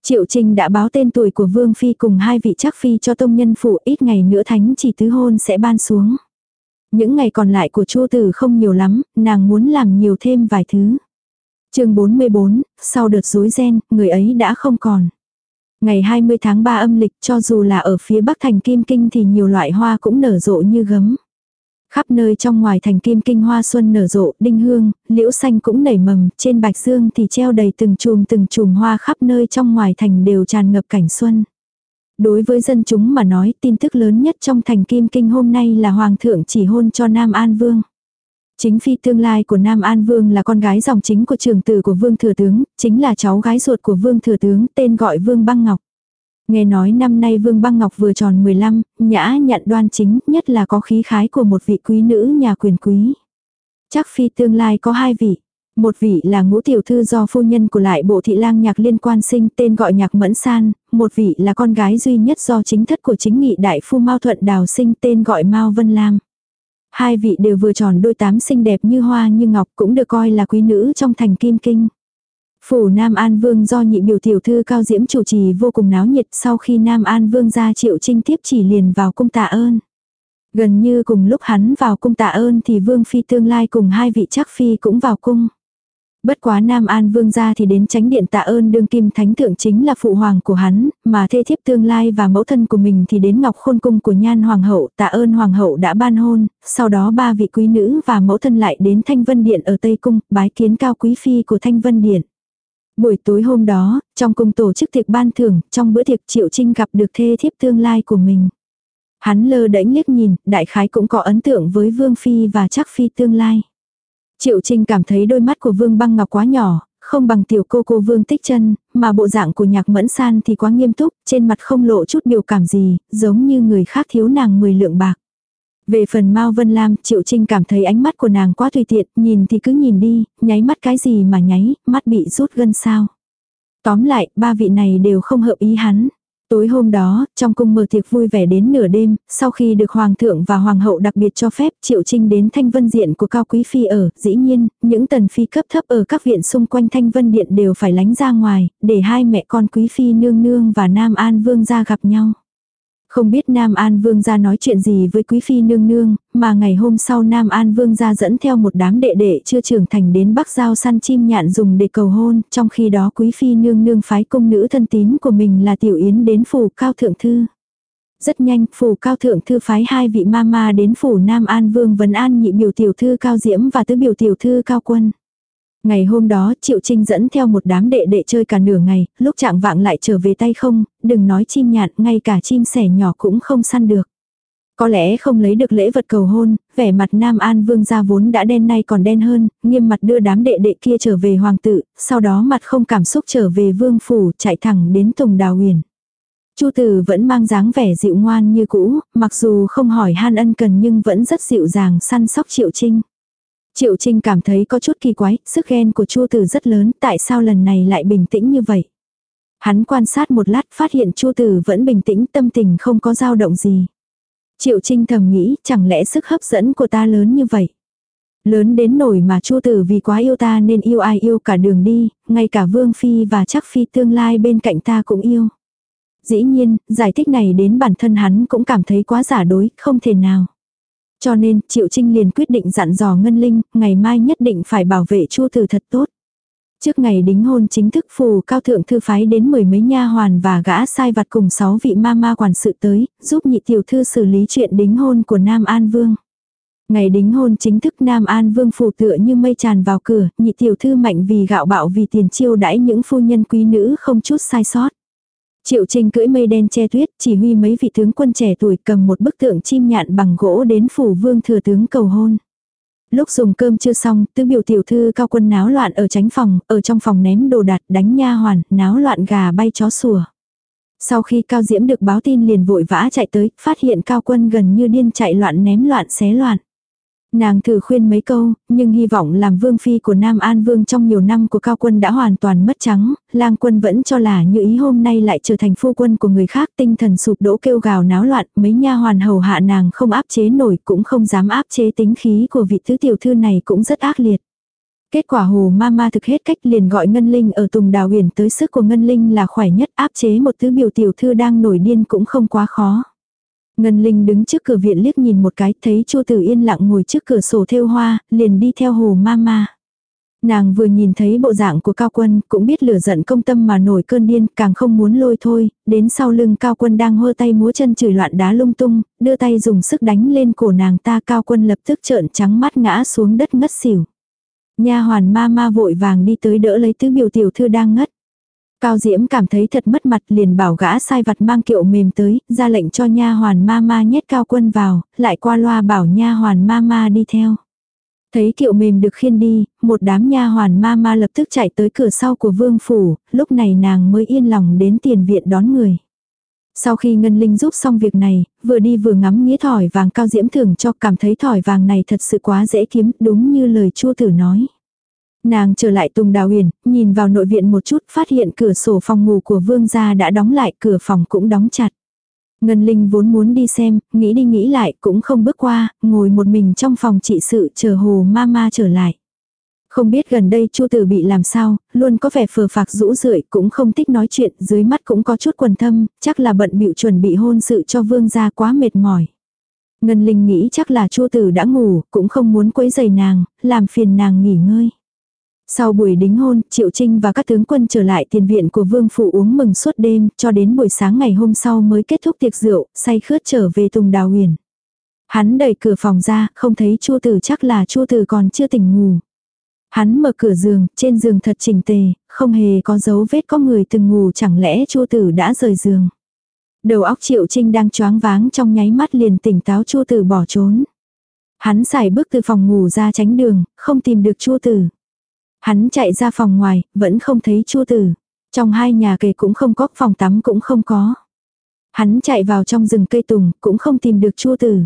[SPEAKER 1] Triệu Trinh đã báo tên tuổi của Vương Phi cùng hai vị chắc Phi cho tông nhân phủ ít ngày nữa thánh chỉ tứ hôn sẽ ban xuống. Những ngày còn lại của Chu Tử không nhiều lắm, nàng muốn làm nhiều thêm vài thứ. chương 44, sau đợt rối ren, người ấy đã không còn. Ngày 20 tháng 3 âm lịch cho dù là ở phía bắc thành Kim Kinh thì nhiều loại hoa cũng nở rộ như gấm. Khắp nơi trong ngoài thành Kim Kinh hoa xuân nở rộ, đinh hương, liễu xanh cũng nảy mầm, trên bạch dương thì treo đầy từng chùm từng chùm hoa khắp nơi trong ngoài thành đều tràn ngập cảnh xuân. Đối với dân chúng mà nói tin tức lớn nhất trong thành Kim Kinh hôm nay là Hoàng thượng chỉ hôn cho Nam An Vương. Chính phi tương lai của Nam An Vương là con gái dòng chính của trường tử của Vương Thừa Tướng, chính là cháu gái ruột của Vương Thừa Tướng, tên gọi Vương Băng Ngọc. Nghe nói năm nay Vương Băng Ngọc vừa tròn 15, nhã nhận đoan chính, nhất là có khí khái của một vị quý nữ nhà quyền quý. Chắc phi tương lai có hai vị. Một vị là ngũ tiểu thư do phu nhân của lại bộ thị lang nhạc liên quan sinh tên gọi nhạc mẫn san, một vị là con gái duy nhất do chính thất của chính nghị đại phu Mao Thuận Đào sinh tên gọi Mao Vân Lam. Hai vị đều vừa tròn đôi tám xinh đẹp như hoa như ngọc cũng được coi là quý nữ trong thành kim kinh. Phủ Nam An Vương do nhị biểu tiểu thư cao diễm chủ trì vô cùng náo nhiệt sau khi Nam An Vương ra triệu trinh tiếp chỉ liền vào cung tạ ơn. Gần như cùng lúc hắn vào cung tạ ơn thì Vương Phi tương lai cùng hai vị chắc Phi cũng vào cung. Bất quá Nam An Vương gia thì đến tránh điện tạ ơn đương kim thánh thượng chính là phụ hoàng của hắn, mà thê thiếp tương lai và mẫu thân của mình thì đến ngọc khôn cung của nhan hoàng hậu tạ ơn hoàng hậu đã ban hôn, sau đó ba vị quý nữ và mẫu thân lại đến Thanh Vân Điện ở Tây Cung, bái kiến cao quý phi của Thanh Vân Điện. Buổi tối hôm đó, trong cung tổ chức tiệc ban thưởng, trong bữa tiệc Triệu Trinh gặp được thê thiếp tương lai của mình. Hắn lơ đễnh liếc nhìn, đại khái cũng có ấn tượng với Vương Phi và chắc Phi tương lai. Triệu Trinh cảm thấy đôi mắt của Vương Băng Ngọc quá nhỏ, không bằng tiểu cô cô Vương Tích chân mà bộ dạng của nhạc mẫn san thì quá nghiêm túc, trên mặt không lộ chút biểu cảm gì, giống như người khác thiếu nàng 10 lượng bạc. Về phần Mao Vân Lam, Triệu Trinh cảm thấy ánh mắt của nàng quá tùy tiện, nhìn thì cứ nhìn đi, nháy mắt cái gì mà nháy, mắt bị rút gân sao. Tóm lại, ba vị này đều không hợp ý hắn. Tối hôm đó, trong cung mở tiệc vui vẻ đến nửa đêm, sau khi được Hoàng thượng và Hoàng hậu đặc biệt cho phép Triệu Trinh đến Thanh Vân Diện của Cao Quý Phi ở, dĩ nhiên, những tần phi cấp thấp ở các viện xung quanh Thanh Vân Điện đều phải lánh ra ngoài, để hai mẹ con Quý Phi nương nương và Nam An Vương ra gặp nhau. Không biết Nam An Vương gia nói chuyện gì với Quý Phi nương nương, mà ngày hôm sau Nam An Vương gia dẫn theo một đám đệ đệ chưa trưởng thành đến Bắc Giao săn chim nhạn dùng để cầu hôn, trong khi đó Quý Phi nương nương phái công nữ thân tín của mình là Tiểu Yến đến phủ cao thượng thư. Rất nhanh, phủ cao thượng thư phái hai vị ma ma đến phủ Nam An Vương Vấn An nhị biểu tiểu thư cao diễm và tứ biểu tiểu thư cao quân. Ngày hôm đó Triệu Trinh dẫn theo một đám đệ đệ chơi cả nửa ngày, lúc trạng vạng lại trở về tay không, đừng nói chim nhạn, ngay cả chim sẻ nhỏ cũng không săn được. Có lẽ không lấy được lễ vật cầu hôn, vẻ mặt Nam An Vương gia vốn đã đen nay còn đen hơn, nghiêm mặt đưa đám đệ đệ kia trở về hoàng tự, sau đó mặt không cảm xúc trở về vương phủ, chạy thẳng đến Tùng Đào Huyền. Chu Tử vẫn mang dáng vẻ dịu ngoan như cũ, mặc dù không hỏi han ân cần nhưng vẫn rất dịu dàng săn sóc Triệu Trinh. Triệu Trinh cảm thấy có chút kỳ quái, sức ghen của Chu Tử rất lớn, tại sao lần này lại bình tĩnh như vậy? Hắn quan sát một lát phát hiện Chu Tử vẫn bình tĩnh tâm tình không có dao động gì. Triệu Trinh thầm nghĩ chẳng lẽ sức hấp dẫn của ta lớn như vậy? Lớn đến nổi mà Chu Tử vì quá yêu ta nên yêu ai yêu cả đường đi, ngay cả Vương Phi và chắc Phi tương lai bên cạnh ta cũng yêu. Dĩ nhiên, giải thích này đến bản thân hắn cũng cảm thấy quá giả đối, không thể nào. Cho nên, Triệu Trinh liền quyết định dặn dò Ngân Linh, ngày mai nhất định phải bảo vệ Chu từ thật tốt. Trước ngày đính hôn chính thức phù cao thượng thư phái đến mười mấy nha hoàn và gã sai vặt cùng sáu vị ma ma quản sự tới, giúp nhị tiểu thư xử lý chuyện đính hôn của Nam An Vương. Ngày đính hôn chính thức Nam An Vương phù tựa như mây tràn vào cửa, nhị tiểu thư mạnh vì gạo bạo vì tiền chiêu đãi những phu nhân quý nữ không chút sai sót. Triệu Trinh cưỡi mây đen che tuyết, chỉ huy mấy vị tướng quân trẻ tuổi cầm một bức tượng chim nhạn bằng gỗ đến phủ vương thừa tướng cầu hôn. Lúc dùng cơm chưa xong, tứ biểu tiểu thư cao quân náo loạn ở tránh phòng, ở trong phòng ném đồ đạc, đánh nha hoàn, náo loạn gà bay chó sủa. Sau khi Cao Diễm được báo tin liền vội vã chạy tới, phát hiện Cao Quân gần như điên chạy loạn ném loạn xé loạn. Nàng thử khuyên mấy câu, nhưng hy vọng làm vương phi của Nam An Vương trong nhiều năm của cao quân đã hoàn toàn mất trắng, lang quân vẫn cho là như ý hôm nay lại trở thành phu quân của người khác tinh thần sụp đổ kêu gào náo loạn, mấy nha hoàn hầu hạ nàng không áp chế nổi cũng không dám áp chế tính khí của vị thứ tiểu thư này cũng rất ác liệt. Kết quả hồ ma ma thực hết cách liền gọi Ngân Linh ở Tùng Đào Huyền tới sức của Ngân Linh là khỏe nhất áp chế một thứ biểu tiểu thư đang nổi điên cũng không quá khó. Ngân Linh đứng trước cửa viện liếc nhìn một cái, thấy Chu Tử yên lặng ngồi trước cửa sổ thêu hoa, liền đi theo Hồ Mama. Nàng vừa nhìn thấy bộ dạng của Cao Quân, cũng biết lửa giận công tâm mà nổi cơn điên, càng không muốn lôi thôi, đến sau lưng Cao Quân đang hơ tay múa chân chửi loạn đá lung tung, đưa tay dùng sức đánh lên cổ nàng ta Cao Quân lập tức trợn trắng mắt ngã xuống đất ngất xỉu. Nha hoàn ma ma vội vàng đi tới đỡ lấy tứ biểu tiểu thư đang ngất. Cao Diễm cảm thấy thật mất mặt liền bảo gã sai vặt mang kiệu mềm tới, ra lệnh cho nha hoàn ma ma nhét cao quân vào, lại qua loa bảo nha hoàn ma ma đi theo. Thấy kiệu mềm được khiên đi, một đám nha hoàn ma ma lập tức chạy tới cửa sau của vương phủ, lúc này nàng mới yên lòng đến tiền viện đón người. Sau khi Ngân Linh giúp xong việc này, vừa đi vừa ngắm nghĩa thỏi vàng cao diễm thưởng cho cảm thấy thỏi vàng này thật sự quá dễ kiếm, đúng như lời chua tử nói. Nàng trở lại Tùng Đào Huyền, nhìn vào nội viện một chút, phát hiện cửa sổ phòng ngủ của vương gia đã đóng lại, cửa phòng cũng đóng chặt. Ngân Linh vốn muốn đi xem, nghĩ đi nghĩ lại, cũng không bước qua, ngồi một mình trong phòng trị sự chờ hồ ma ma trở lại. Không biết gần đây Chu Tử bị làm sao, luôn có vẻ phờ phạc rũ rượi, cũng không thích nói chuyện, dưới mắt cũng có chút quần thâm, chắc là bận bịu chuẩn bị hôn sự cho vương gia quá mệt mỏi. Ngân Linh nghĩ chắc là Chu Tử đã ngủ, cũng không muốn quấy rầy nàng, làm phiền nàng nghỉ ngơi. Sau buổi đính hôn, Triệu Trinh và các tướng quân trở lại tiền viện của vương phủ uống mừng suốt đêm, cho đến buổi sáng ngày hôm sau mới kết thúc tiệc rượu, say khướt trở về Tùng Đào Huyền. Hắn đẩy cửa phòng ra, không thấy Chu Tử chắc là Chu Tử còn chưa tỉnh ngủ. Hắn mở cửa giường, trên giường thật chỉnh tề, không hề có dấu vết có người từng ngủ chẳng lẽ Chu Tử đã rời giường. Đầu óc Triệu Trinh đang choáng váng trong nháy mắt liền tỉnh táo Chu Tử bỏ trốn. Hắn xài bước từ phòng ngủ ra tránh đường, không tìm được Chu Tử. Hắn chạy ra phòng ngoài, vẫn không thấy chua tử. Trong hai nhà kề cũng không có, phòng tắm cũng không có. Hắn chạy vào trong rừng cây tùng, cũng không tìm được chua tử.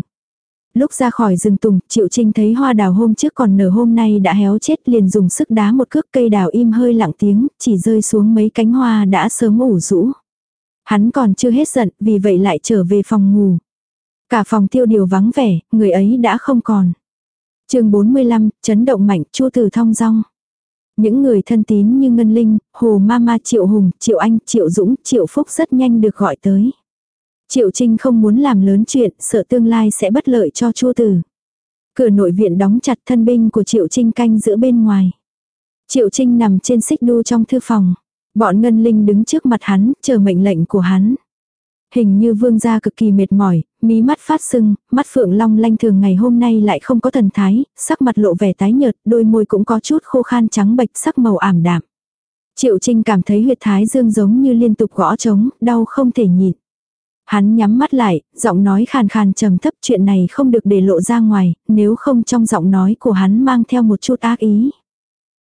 [SPEAKER 1] Lúc ra khỏi rừng tùng, Triệu Trinh thấy hoa đào hôm trước còn nở hôm nay đã héo chết liền dùng sức đá một cước cây đào im hơi lặng tiếng, chỉ rơi xuống mấy cánh hoa đã sớm ủ rũ. Hắn còn chưa hết giận, vì vậy lại trở về phòng ngủ. Cả phòng tiêu điều vắng vẻ, người ấy đã không còn. chương 45, chấn động mạnh, chua tử thong rong. Những người thân tín như Ngân Linh, Hồ Mama Triệu Hùng, Triệu Anh, Triệu Dũng, Triệu Phúc rất nhanh được gọi tới. Triệu Trinh không muốn làm lớn chuyện, sợ tương lai sẽ bất lợi cho Chu Tử. Cửa nội viện đóng chặt thân binh của Triệu Trinh canh giữa bên ngoài. Triệu Trinh nằm trên xích đu trong thư phòng. Bọn ngân linh đứng trước mặt hắn, chờ mệnh lệnh của hắn. Hình như vương gia cực kỳ mệt mỏi, mí mắt phát sưng, mắt phượng long lanh thường ngày hôm nay lại không có thần thái, sắc mặt lộ vẻ tái nhợt, đôi môi cũng có chút khô khan trắng bệch sắc màu ảm đạm. Triệu Trinh cảm thấy huyệt thái dương giống như liên tục gõ trống, đau không thể nhịn. Hắn nhắm mắt lại, giọng nói khàn khàn trầm thấp chuyện này không được để lộ ra ngoài, nếu không trong giọng nói của hắn mang theo một chút ác ý.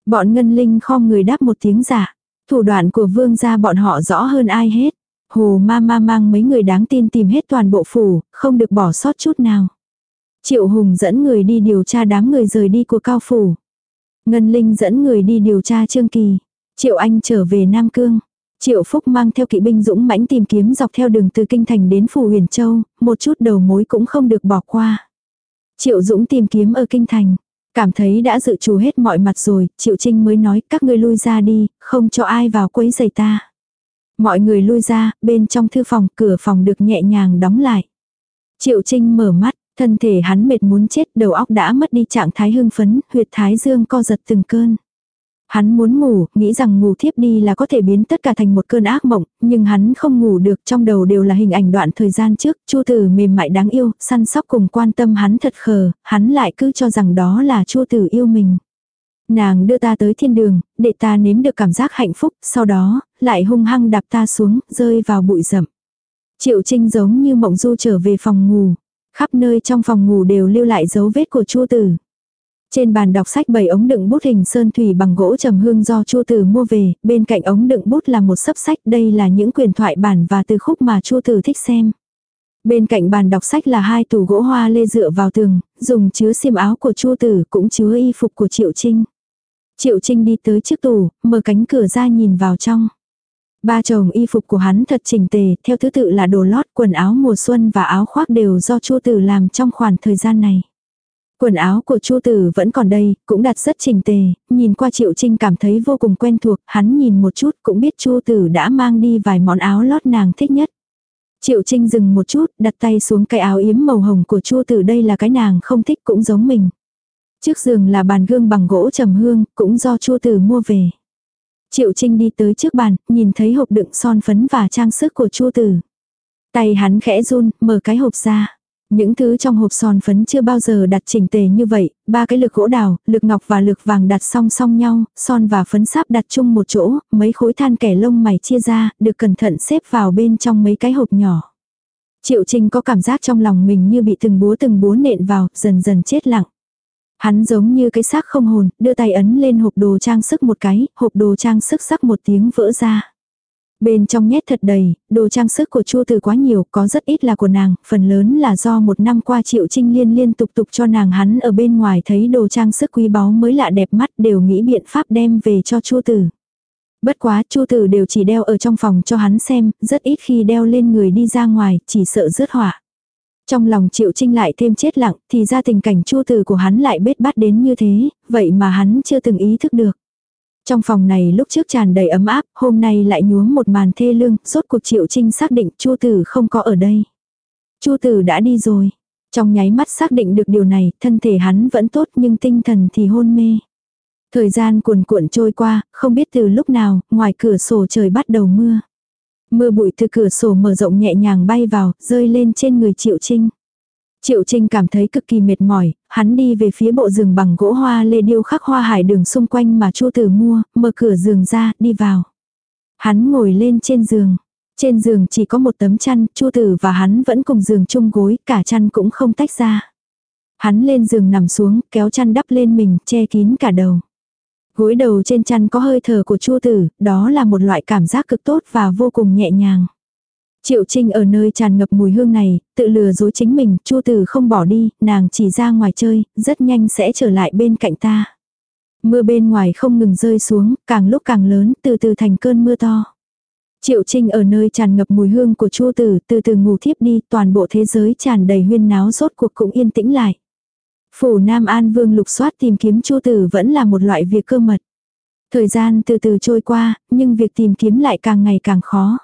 [SPEAKER 1] Bọn ngân linh khom người đáp một tiếng giả. Thủ đoạn của vương gia bọn họ rõ hơn ai hết. Hồ ma ma mang mấy người đáng tin tìm hết toàn bộ phủ, không được bỏ sót chút nào. Triệu Hùng dẫn người đi điều tra đám người rời đi của cao phủ. Ngân Linh dẫn người đi điều tra Trương Kỳ. Triệu Anh trở về Nam Cương. Triệu Phúc mang theo kỵ binh dũng mãnh tìm kiếm dọc theo đường từ Kinh Thành đến Phủ Huyền Châu, một chút đầu mối cũng không được bỏ qua. Triệu Dũng tìm kiếm ở Kinh Thành. Cảm thấy đã dự trù hết mọi mặt rồi, Triệu Trinh mới nói các ngươi lui ra đi, không cho ai vào quấy giày ta. Mọi người lui ra, bên trong thư phòng, cửa phòng được nhẹ nhàng đóng lại. Triệu Trinh mở mắt, thân thể hắn mệt muốn chết, đầu óc đã mất đi trạng thái hưng phấn, huyệt thái dương co giật từng cơn. Hắn muốn ngủ, nghĩ rằng ngủ thiếp đi là có thể biến tất cả thành một cơn ác mộng, nhưng hắn không ngủ được, trong đầu đều là hình ảnh đoạn thời gian trước, Chu Tử mềm mại đáng yêu, săn sóc cùng quan tâm hắn thật khờ, hắn lại cứ cho rằng đó là Chu Tử yêu mình. Nàng đưa ta tới thiên đường, để ta nếm được cảm giác hạnh phúc, sau đó, lại hung hăng đạp ta xuống, rơi vào bụi rậm. Triệu Trinh giống như mộng du trở về phòng ngủ. Khắp nơi trong phòng ngủ đều lưu lại dấu vết của Chu Tử. Trên bàn đọc sách bảy ống đựng bút hình sơn thủy bằng gỗ trầm hương do Chu Tử mua về, bên cạnh ống đựng bút là một sấp sách, đây là những quyền thoại bản và từ khúc mà Chu Tử thích xem. Bên cạnh bàn đọc sách là hai tủ gỗ hoa lê dựa vào tường, dùng chứa xiêm áo của Chu Tử cũng chứa y phục của Triệu Trinh. Triệu Trinh đi tới trước tủ, mở cánh cửa ra nhìn vào trong. Ba chồng y phục của hắn thật chỉnh tề, theo thứ tự là đồ lót, quần áo mùa xuân và áo khoác đều do Chu Tử làm trong khoảng thời gian này. Quần áo của Chu Tử vẫn còn đây, cũng đặt rất chỉnh tề, nhìn qua Triệu Trinh cảm thấy vô cùng quen thuộc, hắn nhìn một chút cũng biết Chu Tử đã mang đi vài món áo lót nàng thích nhất. Triệu Trinh dừng một chút, đặt tay xuống cái áo yếm màu hồng của Chu Tử đây là cái nàng không thích cũng giống mình. Trước giường là bàn gương bằng gỗ trầm hương, cũng do Chu Tử mua về. Triệu Trinh đi tới trước bàn, nhìn thấy hộp đựng son phấn và trang sức của Chu Tử. Tay hắn khẽ run, mở cái hộp ra. Những thứ trong hộp son phấn chưa bao giờ đặt chỉnh tề như vậy, ba cái lực gỗ đào, lực ngọc và lực vàng đặt song song nhau, son và phấn sáp đặt chung một chỗ, mấy khối than kẻ lông mày chia ra, được cẩn thận xếp vào bên trong mấy cái hộp nhỏ. Triệu Trinh có cảm giác trong lòng mình như bị từng búa từng búa nện vào, dần dần chết lặng. Hắn giống như cái xác không hồn, đưa tay ấn lên hộp đồ trang sức một cái, hộp đồ trang sức sắc một tiếng vỡ ra. Bên trong nhét thật đầy, đồ trang sức của Chu Từ quá nhiều, có rất ít là của nàng, phần lớn là do một năm qua Triệu Trinh Liên liên tục tục cho nàng hắn ở bên ngoài thấy đồ trang sức quý báu mới lạ đẹp mắt đều nghĩ biện pháp đem về cho Chu từ Bất quá Chu từ đều chỉ đeo ở trong phòng cho hắn xem, rất ít khi đeo lên người đi ra ngoài, chỉ sợ rớt hỏa. Trong lòng Triệu Trinh lại thêm chết lặng, thì ra tình cảnh Chu Tử của hắn lại bết bát đến như thế, vậy mà hắn chưa từng ý thức được. Trong phòng này lúc trước tràn đầy ấm áp, hôm nay lại nhuốm một màn thê lương, rốt cuộc Triệu Trinh xác định Chu Tử không có ở đây. Chu Tử đã đi rồi. Trong nháy mắt xác định được điều này, thân thể hắn vẫn tốt nhưng tinh thần thì hôn mê. Thời gian cuồn cuộn trôi qua, không biết từ lúc nào, ngoài cửa sổ trời bắt đầu mưa. Mưa bụi từ cửa sổ mở rộng nhẹ nhàng bay vào, rơi lên trên người Triệu Trinh. Triệu Trinh cảm thấy cực kỳ mệt mỏi, hắn đi về phía bộ giường bằng gỗ hoa lê điêu khắc hoa hải đường xung quanh mà Chu Tử mua, mở cửa giường ra, đi vào. Hắn ngồi lên trên giường. Trên giường chỉ có một tấm chăn, Chu Tử và hắn vẫn cùng giường chung gối, cả chăn cũng không tách ra. Hắn lên giường nằm xuống, kéo chăn đắp lên mình, che kín cả đầu. Gối đầu trên chăn có hơi thở của Chu Tử, đó là một loại cảm giác cực tốt và vô cùng nhẹ nhàng. Triệu Trinh ở nơi tràn ngập mùi hương này, tự lừa dối chính mình, Chu Tử không bỏ đi, nàng chỉ ra ngoài chơi, rất nhanh sẽ trở lại bên cạnh ta. Mưa bên ngoài không ngừng rơi xuống, càng lúc càng lớn, từ từ thành cơn mưa to. Triệu Trinh ở nơi tràn ngập mùi hương của Chu Tử, từ từ ngủ thiếp đi, toàn bộ thế giới tràn đầy huyên náo rốt cuộc cũng yên tĩnh lại. Phủ Nam An Vương lục soát tìm kiếm Chu Tử vẫn là một loại việc cơ mật. Thời gian từ từ trôi qua, nhưng việc tìm kiếm lại càng ngày càng khó.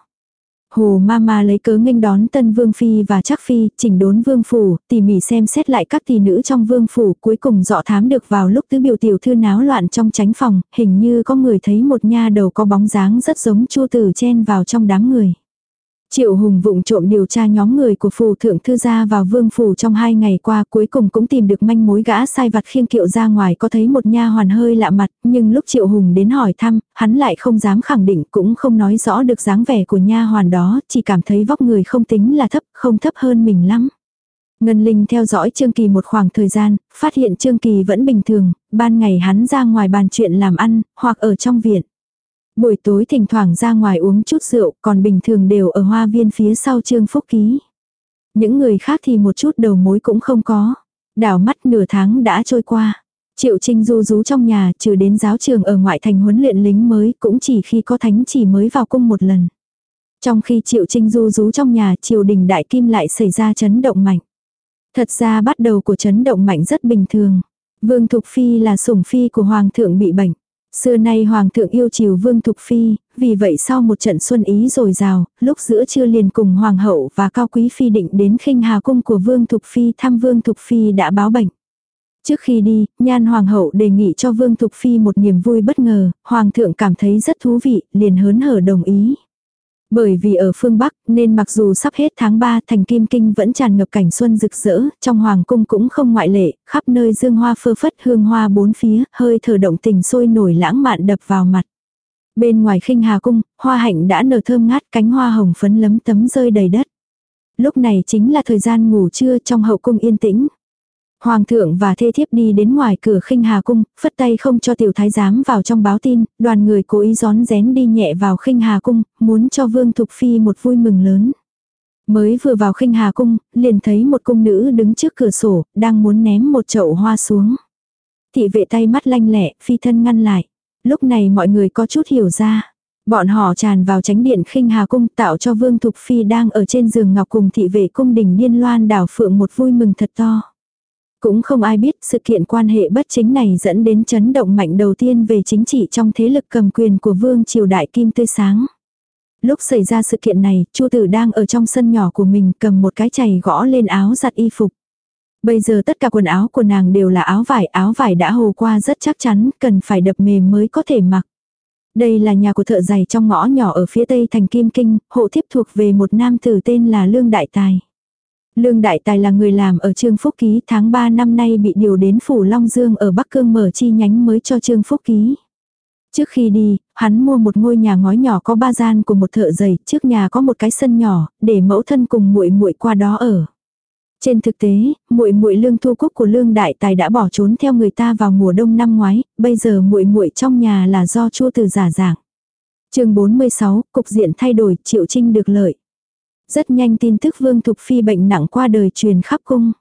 [SPEAKER 1] Hồ Mama lấy cớ nghênh đón tân vương phi và Trắc phi, chỉnh đốn vương phủ, tỉ mỉ xem xét lại các tỷ nữ trong vương phủ, cuối cùng dọ thám được vào lúc tứ biểu tiểu thư náo loạn trong tránh phòng, hình như có người thấy một nha đầu có bóng dáng rất giống chua tử chen vào trong đám người. Triệu Hùng vụng trộm điều tra nhóm người của phù thượng thư gia vào vương phủ trong hai ngày qua cuối cùng cũng tìm được manh mối gã sai vặt khiêng kiệu ra ngoài có thấy một nha hoàn hơi lạ mặt, nhưng lúc Triệu Hùng đến hỏi thăm, hắn lại không dám khẳng định cũng không nói rõ được dáng vẻ của nha hoàn đó, chỉ cảm thấy vóc người không tính là thấp, không thấp hơn mình lắm. Ngân Linh theo dõi Trương Kỳ một khoảng thời gian, phát hiện Trương Kỳ vẫn bình thường, ban ngày hắn ra ngoài bàn chuyện làm ăn, hoặc ở trong viện. Buổi tối thỉnh thoảng ra ngoài uống chút rượu, còn bình thường đều ở hoa viên phía sau Trương Phúc Ký. Những người khác thì một chút đầu mối cũng không có. Đảo mắt nửa tháng đã trôi qua. Triệu Trinh du rú trong nhà trừ đến giáo trường ở ngoại thành huấn luyện lính mới cũng chỉ khi có thánh chỉ mới vào cung một lần. Trong khi Triệu Trinh du rú trong nhà triều đình đại kim lại xảy ra chấn động mạnh. Thật ra bắt đầu của chấn động mạnh rất bình thường. Vương Thục Phi là sủng phi của Hoàng thượng bị bệnh. Xưa nay Hoàng thượng yêu chiều Vương Thục Phi, vì vậy sau một trận xuân ý rồi rào, lúc giữa trưa liền cùng Hoàng hậu và Cao Quý Phi định đến khinh hà cung của Vương Thục Phi thăm Vương Thục Phi đã báo bệnh. Trước khi đi, Nhan Hoàng hậu đề nghị cho Vương Thục Phi một niềm vui bất ngờ, Hoàng thượng cảm thấy rất thú vị, liền hớn hở đồng ý. Bởi vì ở phương Bắc nên mặc dù sắp hết tháng 3 thành Kim Kinh vẫn tràn ngập cảnh xuân rực rỡ, trong Hoàng cung cũng không ngoại lệ, khắp nơi dương hoa phơ phất hương hoa bốn phía, hơi thở động tình sôi nổi lãng mạn đập vào mặt. Bên ngoài khinh hà cung, hoa hạnh đã nở thơm ngát cánh hoa hồng phấn lấm tấm rơi đầy đất. Lúc này chính là thời gian ngủ trưa trong hậu cung yên tĩnh, Hoàng thượng và thê thiếp đi đến ngoài cửa khinh hà cung, phất tay không cho tiểu thái giám vào trong báo tin, đoàn người cố ý gión rén đi nhẹ vào khinh hà cung, muốn cho vương thục phi một vui mừng lớn. Mới vừa vào khinh hà cung, liền thấy một cung nữ đứng trước cửa sổ, đang muốn ném một chậu hoa xuống. Thị vệ tay mắt lanh lẹ, phi thân ngăn lại. Lúc này mọi người có chút hiểu ra. Bọn họ tràn vào tránh điện khinh hà cung tạo cho Vương Thục Phi đang ở trên giường ngọc cùng thị vệ cung đình điên loan đảo phượng một vui mừng thật to. Cũng không ai biết sự kiện quan hệ bất chính này dẫn đến chấn động mạnh đầu tiên về chính trị trong thế lực cầm quyền của vương triều đại kim tươi sáng. Lúc xảy ra sự kiện này, Chu tử đang ở trong sân nhỏ của mình cầm một cái chày gõ lên áo giặt y phục. Bây giờ tất cả quần áo của nàng đều là áo vải, áo vải đã hồ qua rất chắc chắn, cần phải đập mềm mới có thể mặc. Đây là nhà của thợ giày trong ngõ nhỏ ở phía tây thành Kim Kinh, hộ thiếp thuộc về một nam tử tên là Lương Đại Tài. Lương Đại Tài là người làm ở Trương Phúc Ký tháng 3 năm nay bị điều đến Phủ Long Dương ở Bắc Cương mở chi nhánh mới cho Trương Phúc Ký. Trước khi đi, hắn mua một ngôi nhà ngói nhỏ có ba gian của một thợ giày, trước nhà có một cái sân nhỏ, để mẫu thân cùng muội muội qua đó ở. Trên thực tế, muội muội Lương Thu Cúc của Lương Đại Tài đã bỏ trốn theo người ta vào mùa đông năm ngoái, bây giờ muội muội trong nhà là do Chu Từ giả dạng. Chương 46, cục diện thay đổi, Triệu Trinh được lợi. Rất nhanh tin tức Vương Thục Phi bệnh nặng qua đời truyền khắp cung.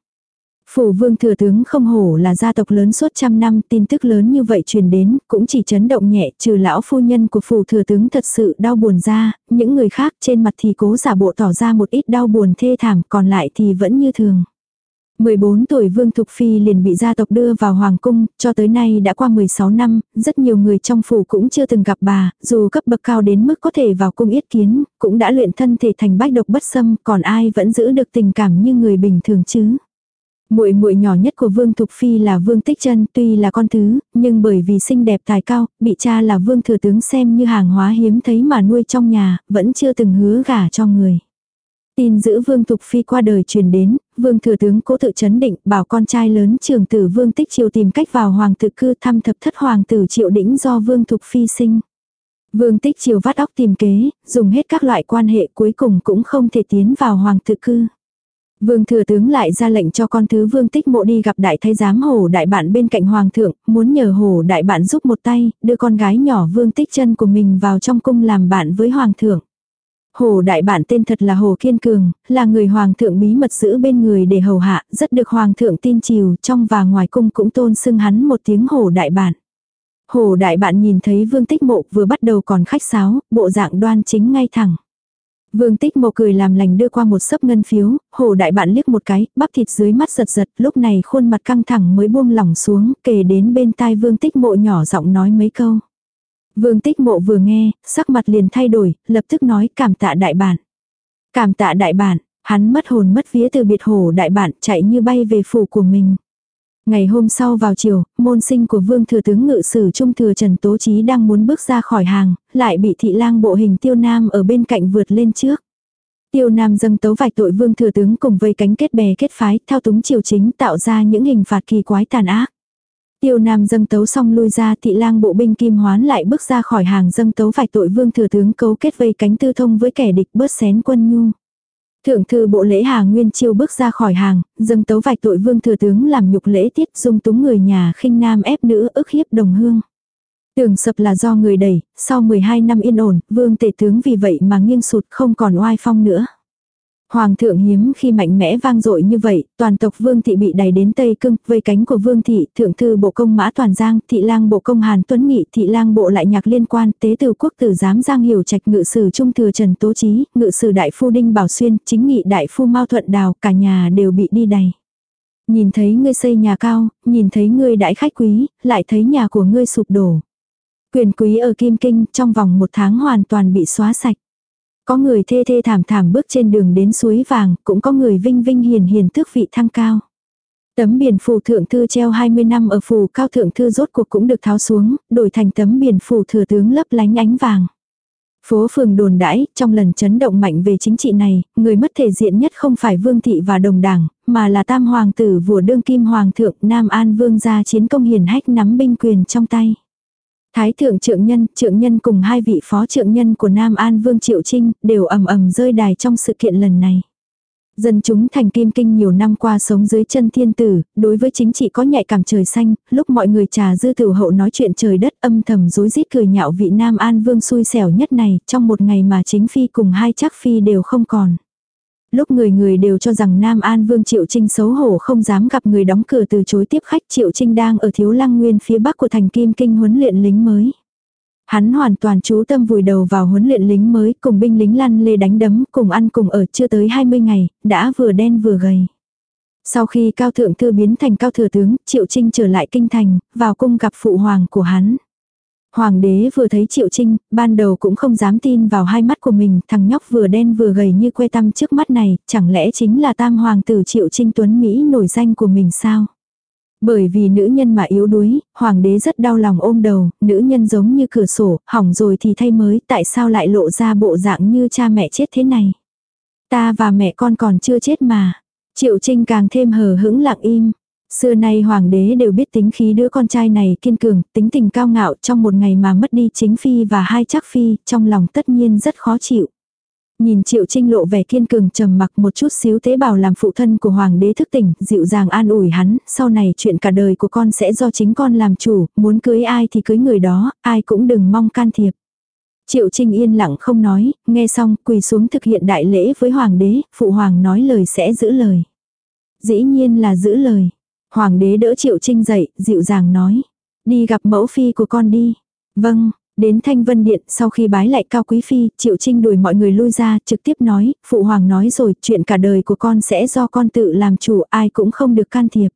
[SPEAKER 1] Phủ vương thừa tướng không hổ là gia tộc lớn suốt trăm năm, tin tức lớn như vậy truyền đến, cũng chỉ chấn động nhẹ, trừ lão phu nhân của phủ thừa tướng thật sự đau buồn ra, những người khác trên mặt thì cố giả bộ tỏ ra một ít đau buồn thê thảm, còn lại thì vẫn như thường. 14 tuổi Vương Thục Phi liền bị gia tộc đưa vào Hoàng Cung, cho tới nay đã qua 16 năm, rất nhiều người trong phủ cũng chưa từng gặp bà, dù cấp bậc cao đến mức có thể vào cung yết kiến, cũng đã luyện thân thể thành bách độc bất xâm, còn ai vẫn giữ được tình cảm như người bình thường chứ. Muội muội nhỏ nhất của Vương Thục Phi là Vương Tích Chân, tuy là con thứ, nhưng bởi vì xinh đẹp tài cao, bị cha là Vương thừa tướng xem như hàng hóa hiếm thấy mà nuôi trong nhà, vẫn chưa từng hứa gả cho người. Tin giữ Vương Thục Phi qua đời truyền đến, Vương Thừa Tướng cố tự chấn định bảo con trai lớn trường tử Vương Tích Triều tìm cách vào Hoàng tử cư thăm thập thất Hoàng tử Triệu Đĩnh do Vương Thục Phi sinh. Vương Tích Triều vắt óc tìm kế, dùng hết các loại quan hệ cuối cùng cũng không thể tiến vào Hoàng tử cư. Vương thừa tướng lại ra lệnh cho con thứ vương tích mộ đi gặp đại thái giám hồ đại bạn bên cạnh hoàng thượng, muốn nhờ hồ đại bạn giúp một tay, đưa con gái nhỏ vương tích chân của mình vào trong cung làm bạn với hoàng thượng. Hồ đại bản tên thật là Hồ Kiên Cường, là người hoàng thượng bí mật giữ bên người để hầu hạ, rất được hoàng thượng tin chiều, trong và ngoài cung cũng tôn xưng hắn một tiếng Hồ đại bản. Hồ đại bản nhìn thấy vương tích mộ vừa bắt đầu còn khách sáo, bộ dạng đoan chính ngay thẳng. Vương tích mộ cười làm lành đưa qua một sấp ngân phiếu, hồ đại bạn liếc một cái, bắp thịt dưới mắt giật giật, lúc này khuôn mặt căng thẳng mới buông lỏng xuống, kề đến bên tai vương tích mộ nhỏ giọng nói mấy câu. Vương tích mộ vừa nghe, sắc mặt liền thay đổi, lập tức nói cảm tạ đại bản. Cảm tạ đại bản, hắn mất hồn mất vía từ biệt hồ đại bản chạy như bay về phủ của mình. Ngày hôm sau vào chiều, môn sinh của vương thừa tướng ngự sử trung thừa Trần Tố Chí đang muốn bước ra khỏi hàng, lại bị thị lang bộ hình tiêu nam ở bên cạnh vượt lên trước. Tiêu Nam dâng tấu vạch tội vương thừa tướng cùng vây cánh kết bè kết phái, thao túng triều chính tạo ra những hình phạt kỳ quái tàn ác. Tiêu Nam dâng tấu xong lui ra thị lang bộ binh kim hoán lại bước ra khỏi hàng dâng tấu vạch tội vương thừa tướng cấu kết vây cánh tư thông với kẻ địch bớt xén quân nhu. Thượng thư bộ lễ Hà Nguyên Chiêu bước ra khỏi hàng, dâng tấu vạch tội vương thừa tướng làm nhục lễ tiết dung túng người nhà khinh nam ép nữ ức hiếp đồng hương. Tường sập là do người đẩy, sau 12 năm yên ổn, vương tể tướng vì vậy mà nghiêng sụt không còn oai phong nữa. Hoàng thượng hiếm khi mạnh mẽ vang dội như vậy, toàn tộc Vương thị bị đẩy đến Tây Cưng, vây cánh của Vương thị, thượng thư bộ công Mã Toàn Giang, thị lang bộ công Hàn Tuấn Nghị, thị lang bộ lại nhạc liên quan, tế từ quốc tử giám Giang Hiểu Trạch ngự sử trung thừa Trần Tố Chí, ngự sử đại phu Đinh Bảo Xuyên, chính nghị đại phu Mao Thuận Đào, cả nhà đều bị đi đầy. Nhìn thấy ngươi xây nhà cao, nhìn thấy ngươi đãi khách quý, lại thấy nhà của ngươi sụp đổ. Quyền quý ở Kim Kinh trong vòng một tháng hoàn toàn bị xóa sạch. Có người thê thê thảm thảm bước trên đường đến suối vàng, cũng có người vinh vinh hiền hiền tước vị thăng cao. Tấm biển phù thượng thư treo 20 năm ở phù cao thượng thư rốt cuộc cũng được tháo xuống, đổi thành tấm biển phù thừa tướng lấp lánh ánh vàng. Phố phường đồn đãi, trong lần chấn động mạnh về chính trị này, người mất thể diện nhất không phải vương thị và đồng đảng, mà là tam hoàng tử vua đương kim hoàng thượng Nam An vương gia chiến công hiền hách nắm binh quyền trong tay. Thái thượng trượng nhân, trượng nhân cùng hai vị phó trượng nhân của Nam An Vương Triệu Trinh đều ầm ầm rơi đài trong sự kiện lần này. Dân chúng thành kim kinh nhiều năm qua sống dưới chân thiên tử, đối với chính trị có nhạy cảm trời xanh, lúc mọi người trà dư tử hậu nói chuyện trời đất âm thầm dối rít cười nhạo vị Nam An Vương xui xẻo nhất này, trong một ngày mà chính phi cùng hai chắc phi đều không còn. Lúc người người đều cho rằng Nam An Vương Triệu Trinh xấu hổ không dám gặp người đóng cửa từ chối tiếp khách Triệu Trinh đang ở thiếu lăng nguyên phía bắc của thành Kim Kinh huấn luyện lính mới. Hắn hoàn toàn chú tâm vùi đầu vào huấn luyện lính mới cùng binh lính lăn lê đánh đấm cùng ăn cùng ở chưa tới 20 ngày, đã vừa đen vừa gầy. Sau khi cao thượng thư biến thành cao thừa tướng, Triệu Trinh trở lại kinh thành, vào cung gặp phụ hoàng của hắn. Hoàng đế vừa thấy Triệu Trinh, ban đầu cũng không dám tin vào hai mắt của mình, thằng nhóc vừa đen vừa gầy như que tăm trước mắt này, chẳng lẽ chính là tam hoàng tử Triệu Trinh Tuấn Mỹ nổi danh của mình sao? Bởi vì nữ nhân mà yếu đuối, hoàng đế rất đau lòng ôm đầu, nữ nhân giống như cửa sổ, hỏng rồi thì thay mới, tại sao lại lộ ra bộ dạng như cha mẹ chết thế này? Ta và mẹ con còn chưa chết mà. Triệu Trinh càng thêm hờ hững lặng im. Xưa nay hoàng đế đều biết tính khí đứa con trai này kiên cường, tính tình cao ngạo trong một ngày mà mất đi chính phi và hai chắc phi, trong lòng tất nhiên rất khó chịu. Nhìn triệu trinh lộ vẻ kiên cường trầm mặc một chút xíu tế bào làm phụ thân của hoàng đế thức tỉnh, dịu dàng an ủi hắn, sau này chuyện cả đời của con sẽ do chính con làm chủ, muốn cưới ai thì cưới người đó, ai cũng đừng mong can thiệp. Triệu Trinh yên lặng không nói, nghe xong quỳ xuống thực hiện đại lễ với hoàng đế, phụ hoàng nói lời sẽ giữ lời. Dĩ nhiên là giữ lời. Hoàng đế đỡ Triệu Trinh dậy, dịu dàng nói. Đi gặp mẫu phi của con đi. Vâng, đến Thanh Vân Điện sau khi bái lại Cao Quý Phi, Triệu Trinh đuổi mọi người lui ra, trực tiếp nói, Phụ Hoàng nói rồi, chuyện cả đời của con sẽ do con tự làm chủ, ai cũng không được can thiệp.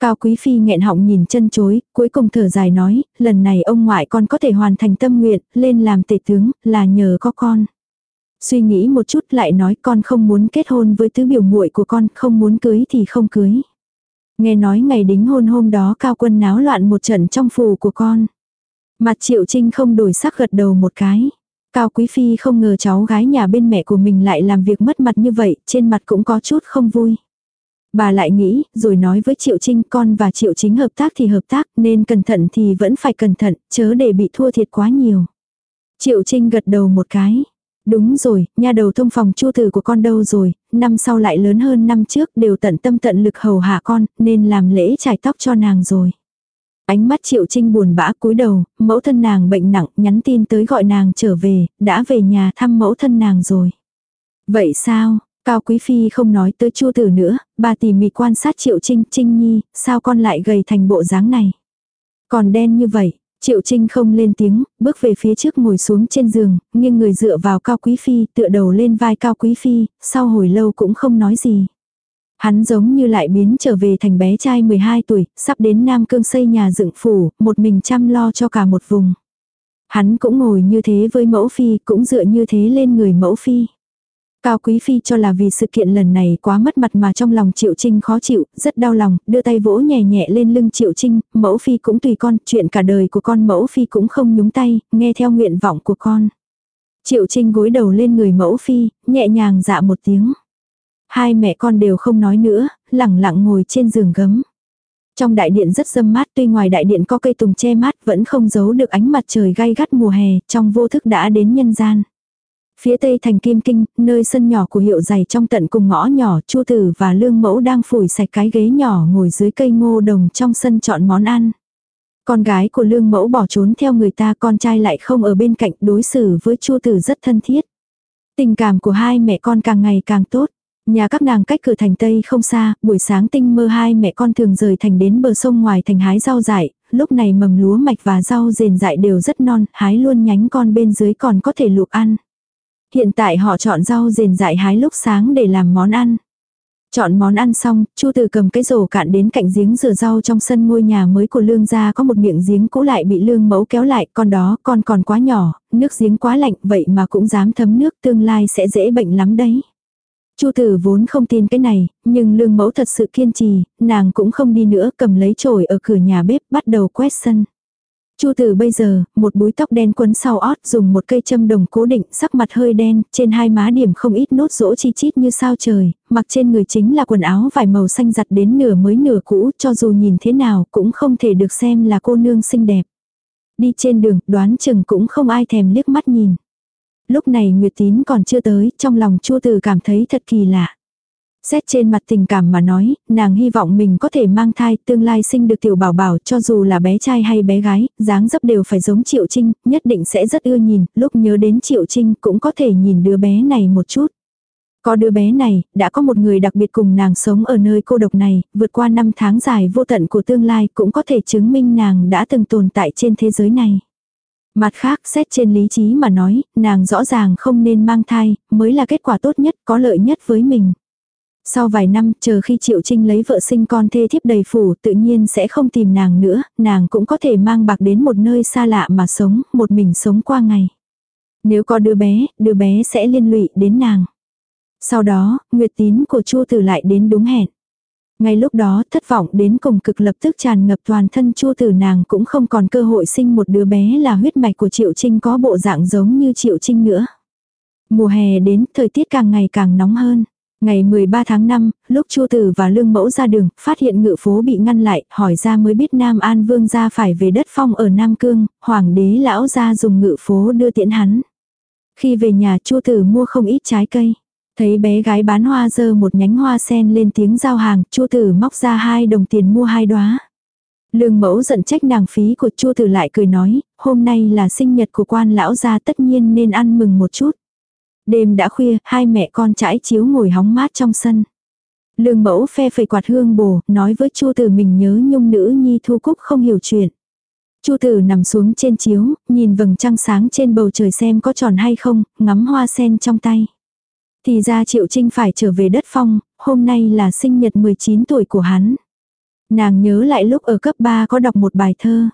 [SPEAKER 1] Cao Quý Phi nghẹn họng nhìn chân chối, cuối cùng thở dài nói, lần này ông ngoại con có thể hoàn thành tâm nguyện, lên làm tể tướng, là nhờ có con. Suy nghĩ một chút lại nói con không muốn kết hôn với tứ biểu muội của con, không muốn cưới thì không cưới. Nghe nói ngày đính hôn hôm đó cao quân náo loạn một trận trong phủ của con. Mặt triệu trinh không đổi sắc gật đầu một cái. Cao Quý Phi không ngờ cháu gái nhà bên mẹ của mình lại làm việc mất mặt như vậy, trên mặt cũng có chút không vui. Bà lại nghĩ, rồi nói với Triệu Trinh con và Triệu Chính hợp tác thì hợp tác, nên cẩn thận thì vẫn phải cẩn thận, chớ để bị thua thiệt quá nhiều. Triệu Trinh gật đầu một cái. Đúng rồi, nha đầu thông phòng chu tử của con đâu rồi, năm sau lại lớn hơn năm trước đều tận tâm tận lực hầu hạ con, nên làm lễ trải tóc cho nàng rồi. Ánh mắt triệu trinh buồn bã cúi đầu, mẫu thân nàng bệnh nặng, nhắn tin tới gọi nàng trở về, đã về nhà thăm mẫu thân nàng rồi. Vậy sao, Cao Quý Phi không nói tới chu tử nữa, bà tỉ mỉ quan sát triệu trinh, trinh nhi, sao con lại gầy thành bộ dáng này. Còn đen như vậy, Triệu Trinh không lên tiếng, bước về phía trước ngồi xuống trên giường, nghiêng người dựa vào Cao Quý Phi, tựa đầu lên vai Cao Quý Phi, sau hồi lâu cũng không nói gì. Hắn giống như lại biến trở về thành bé trai 12 tuổi, sắp đến Nam Cương xây nhà dựng phủ, một mình chăm lo cho cả một vùng. Hắn cũng ngồi như thế với mẫu phi, cũng dựa như thế lên người mẫu phi. Cao Quý Phi cho là vì sự kiện lần này quá mất mặt mà trong lòng Triệu Trinh khó chịu, rất đau lòng, đưa tay vỗ nhẹ nhẹ lên lưng Triệu Trinh, mẫu Phi cũng tùy con, chuyện cả đời của con mẫu Phi cũng không nhúng tay, nghe theo nguyện vọng của con. Triệu Trinh gối đầu lên người mẫu Phi, nhẹ nhàng dạ một tiếng. Hai mẹ con đều không nói nữa, lẳng lặng ngồi trên giường gấm. Trong đại điện rất dâm mát tuy ngoài đại điện có cây tùng che mát vẫn không giấu được ánh mặt trời gay gắt mùa hè, trong vô thức đã đến nhân gian. Phía tây thành Kim Kinh, nơi sân nhỏ của hiệu giày trong tận cùng ngõ nhỏ, Chu Tử và Lương Mẫu đang phủi sạch cái ghế nhỏ ngồi dưới cây ngô đồng trong sân chọn món ăn. Con gái của Lương Mẫu bỏ trốn theo người ta, con trai lại không ở bên cạnh, đối xử với Chu Tử rất thân thiết. Tình cảm của hai mẹ con càng ngày càng tốt. Nhà các nàng cách cửa thành Tây không xa, buổi sáng tinh mơ hai mẹ con thường rời thành đến bờ sông ngoài thành hái rau dại, lúc này mầm lúa mạch và rau rền dại đều rất non, hái luôn nhánh con bên dưới còn có thể luộc ăn. Hiện tại họ chọn rau rền dại hái lúc sáng để làm món ăn. Chọn món ăn xong, Chu Từ cầm cái rổ cạn đến cạnh giếng rửa rau trong sân ngôi nhà mới của Lương gia có một miệng giếng cũ lại bị Lương mẫu kéo lại, con đó con còn quá nhỏ, nước giếng quá lạnh vậy mà cũng dám thấm nước tương lai sẽ dễ bệnh lắm đấy. Chu tử vốn không tin cái này, nhưng lương mẫu thật sự kiên trì, nàng cũng không đi nữa cầm lấy chổi ở cửa nhà bếp bắt đầu quét sân. Chu tử bây giờ, một búi tóc đen quấn sau ót dùng một cây châm đồng cố định sắc mặt hơi đen, trên hai má điểm không ít nốt rỗ chi chít như sao trời, mặc trên người chính là quần áo vải màu xanh giặt đến nửa mới nửa cũ cho dù nhìn thế nào cũng không thể được xem là cô nương xinh đẹp. Đi trên đường đoán chừng cũng không ai thèm liếc mắt nhìn. Lúc này Nguyệt Tín còn chưa tới, trong lòng Chu Từ cảm thấy thật kỳ lạ. Xét trên mặt tình cảm mà nói, nàng hy vọng mình có thể mang thai, tương lai sinh được tiểu bảo bảo cho dù là bé trai hay bé gái, dáng dấp đều phải giống Triệu Trinh, nhất định sẽ rất ưa nhìn, lúc nhớ đến Triệu Trinh cũng có thể nhìn đứa bé này một chút. Có đứa bé này, đã có một người đặc biệt cùng nàng sống ở nơi cô độc này, vượt qua năm tháng dài vô tận của tương lai cũng có thể chứng minh nàng đã từng tồn tại trên thế giới này. Mặt khác, xét trên lý trí mà nói, nàng rõ ràng không nên mang thai, mới là kết quả tốt nhất, có lợi nhất với mình. Sau vài năm, chờ khi Triệu Trinh lấy vợ sinh con thê thiếp đầy phủ, tự nhiên sẽ không tìm nàng nữa, nàng cũng có thể mang bạc đến một nơi xa lạ mà sống, một mình sống qua ngày. Nếu có đứa bé, đứa bé sẽ liên lụy đến nàng. Sau đó, nguyệt tín của Chu Tử lại đến đúng hẹn. Ngay lúc đó thất vọng đến cùng cực lập tức tràn ngập toàn thân chua tử nàng cũng không còn cơ hội sinh một đứa bé là huyết mạch của Triệu Trinh có bộ dạng giống như Triệu Trinh nữa. Mùa hè đến, thời tiết càng ngày càng nóng hơn. Ngày 13 tháng 5, lúc Chu Tử và Lương Mẫu ra đường, phát hiện ngự phố bị ngăn lại, hỏi ra mới biết Nam An Vương gia phải về đất phong ở Nam Cương, hoàng đế lão gia dùng ngự phố đưa tiễn hắn. Khi về nhà Chu Tử mua không ít trái cây. Thấy bé gái bán hoa dơ một nhánh hoa sen lên tiếng giao hàng, Chu Tử móc ra hai đồng tiền mua hai đóa. Lương mẫu giận trách nàng phí của Chu Tử lại cười nói, hôm nay là sinh nhật của quan lão gia tất nhiên nên ăn mừng một chút. Đêm đã khuya, hai mẹ con trải chiếu ngồi hóng mát trong sân. Lương mẫu phe phẩy quạt hương bồ, nói với Chu Tử mình nhớ nhung nữ nhi thu cúc không hiểu chuyện. Chu Tử nằm xuống trên chiếu, nhìn vầng trăng sáng trên bầu trời xem có tròn hay không, ngắm hoa sen trong tay. Thì ra Triệu Trinh phải trở về đất phong, hôm nay là sinh nhật 19 tuổi của hắn. Nàng nhớ lại lúc ở cấp 3 có đọc một bài thơ.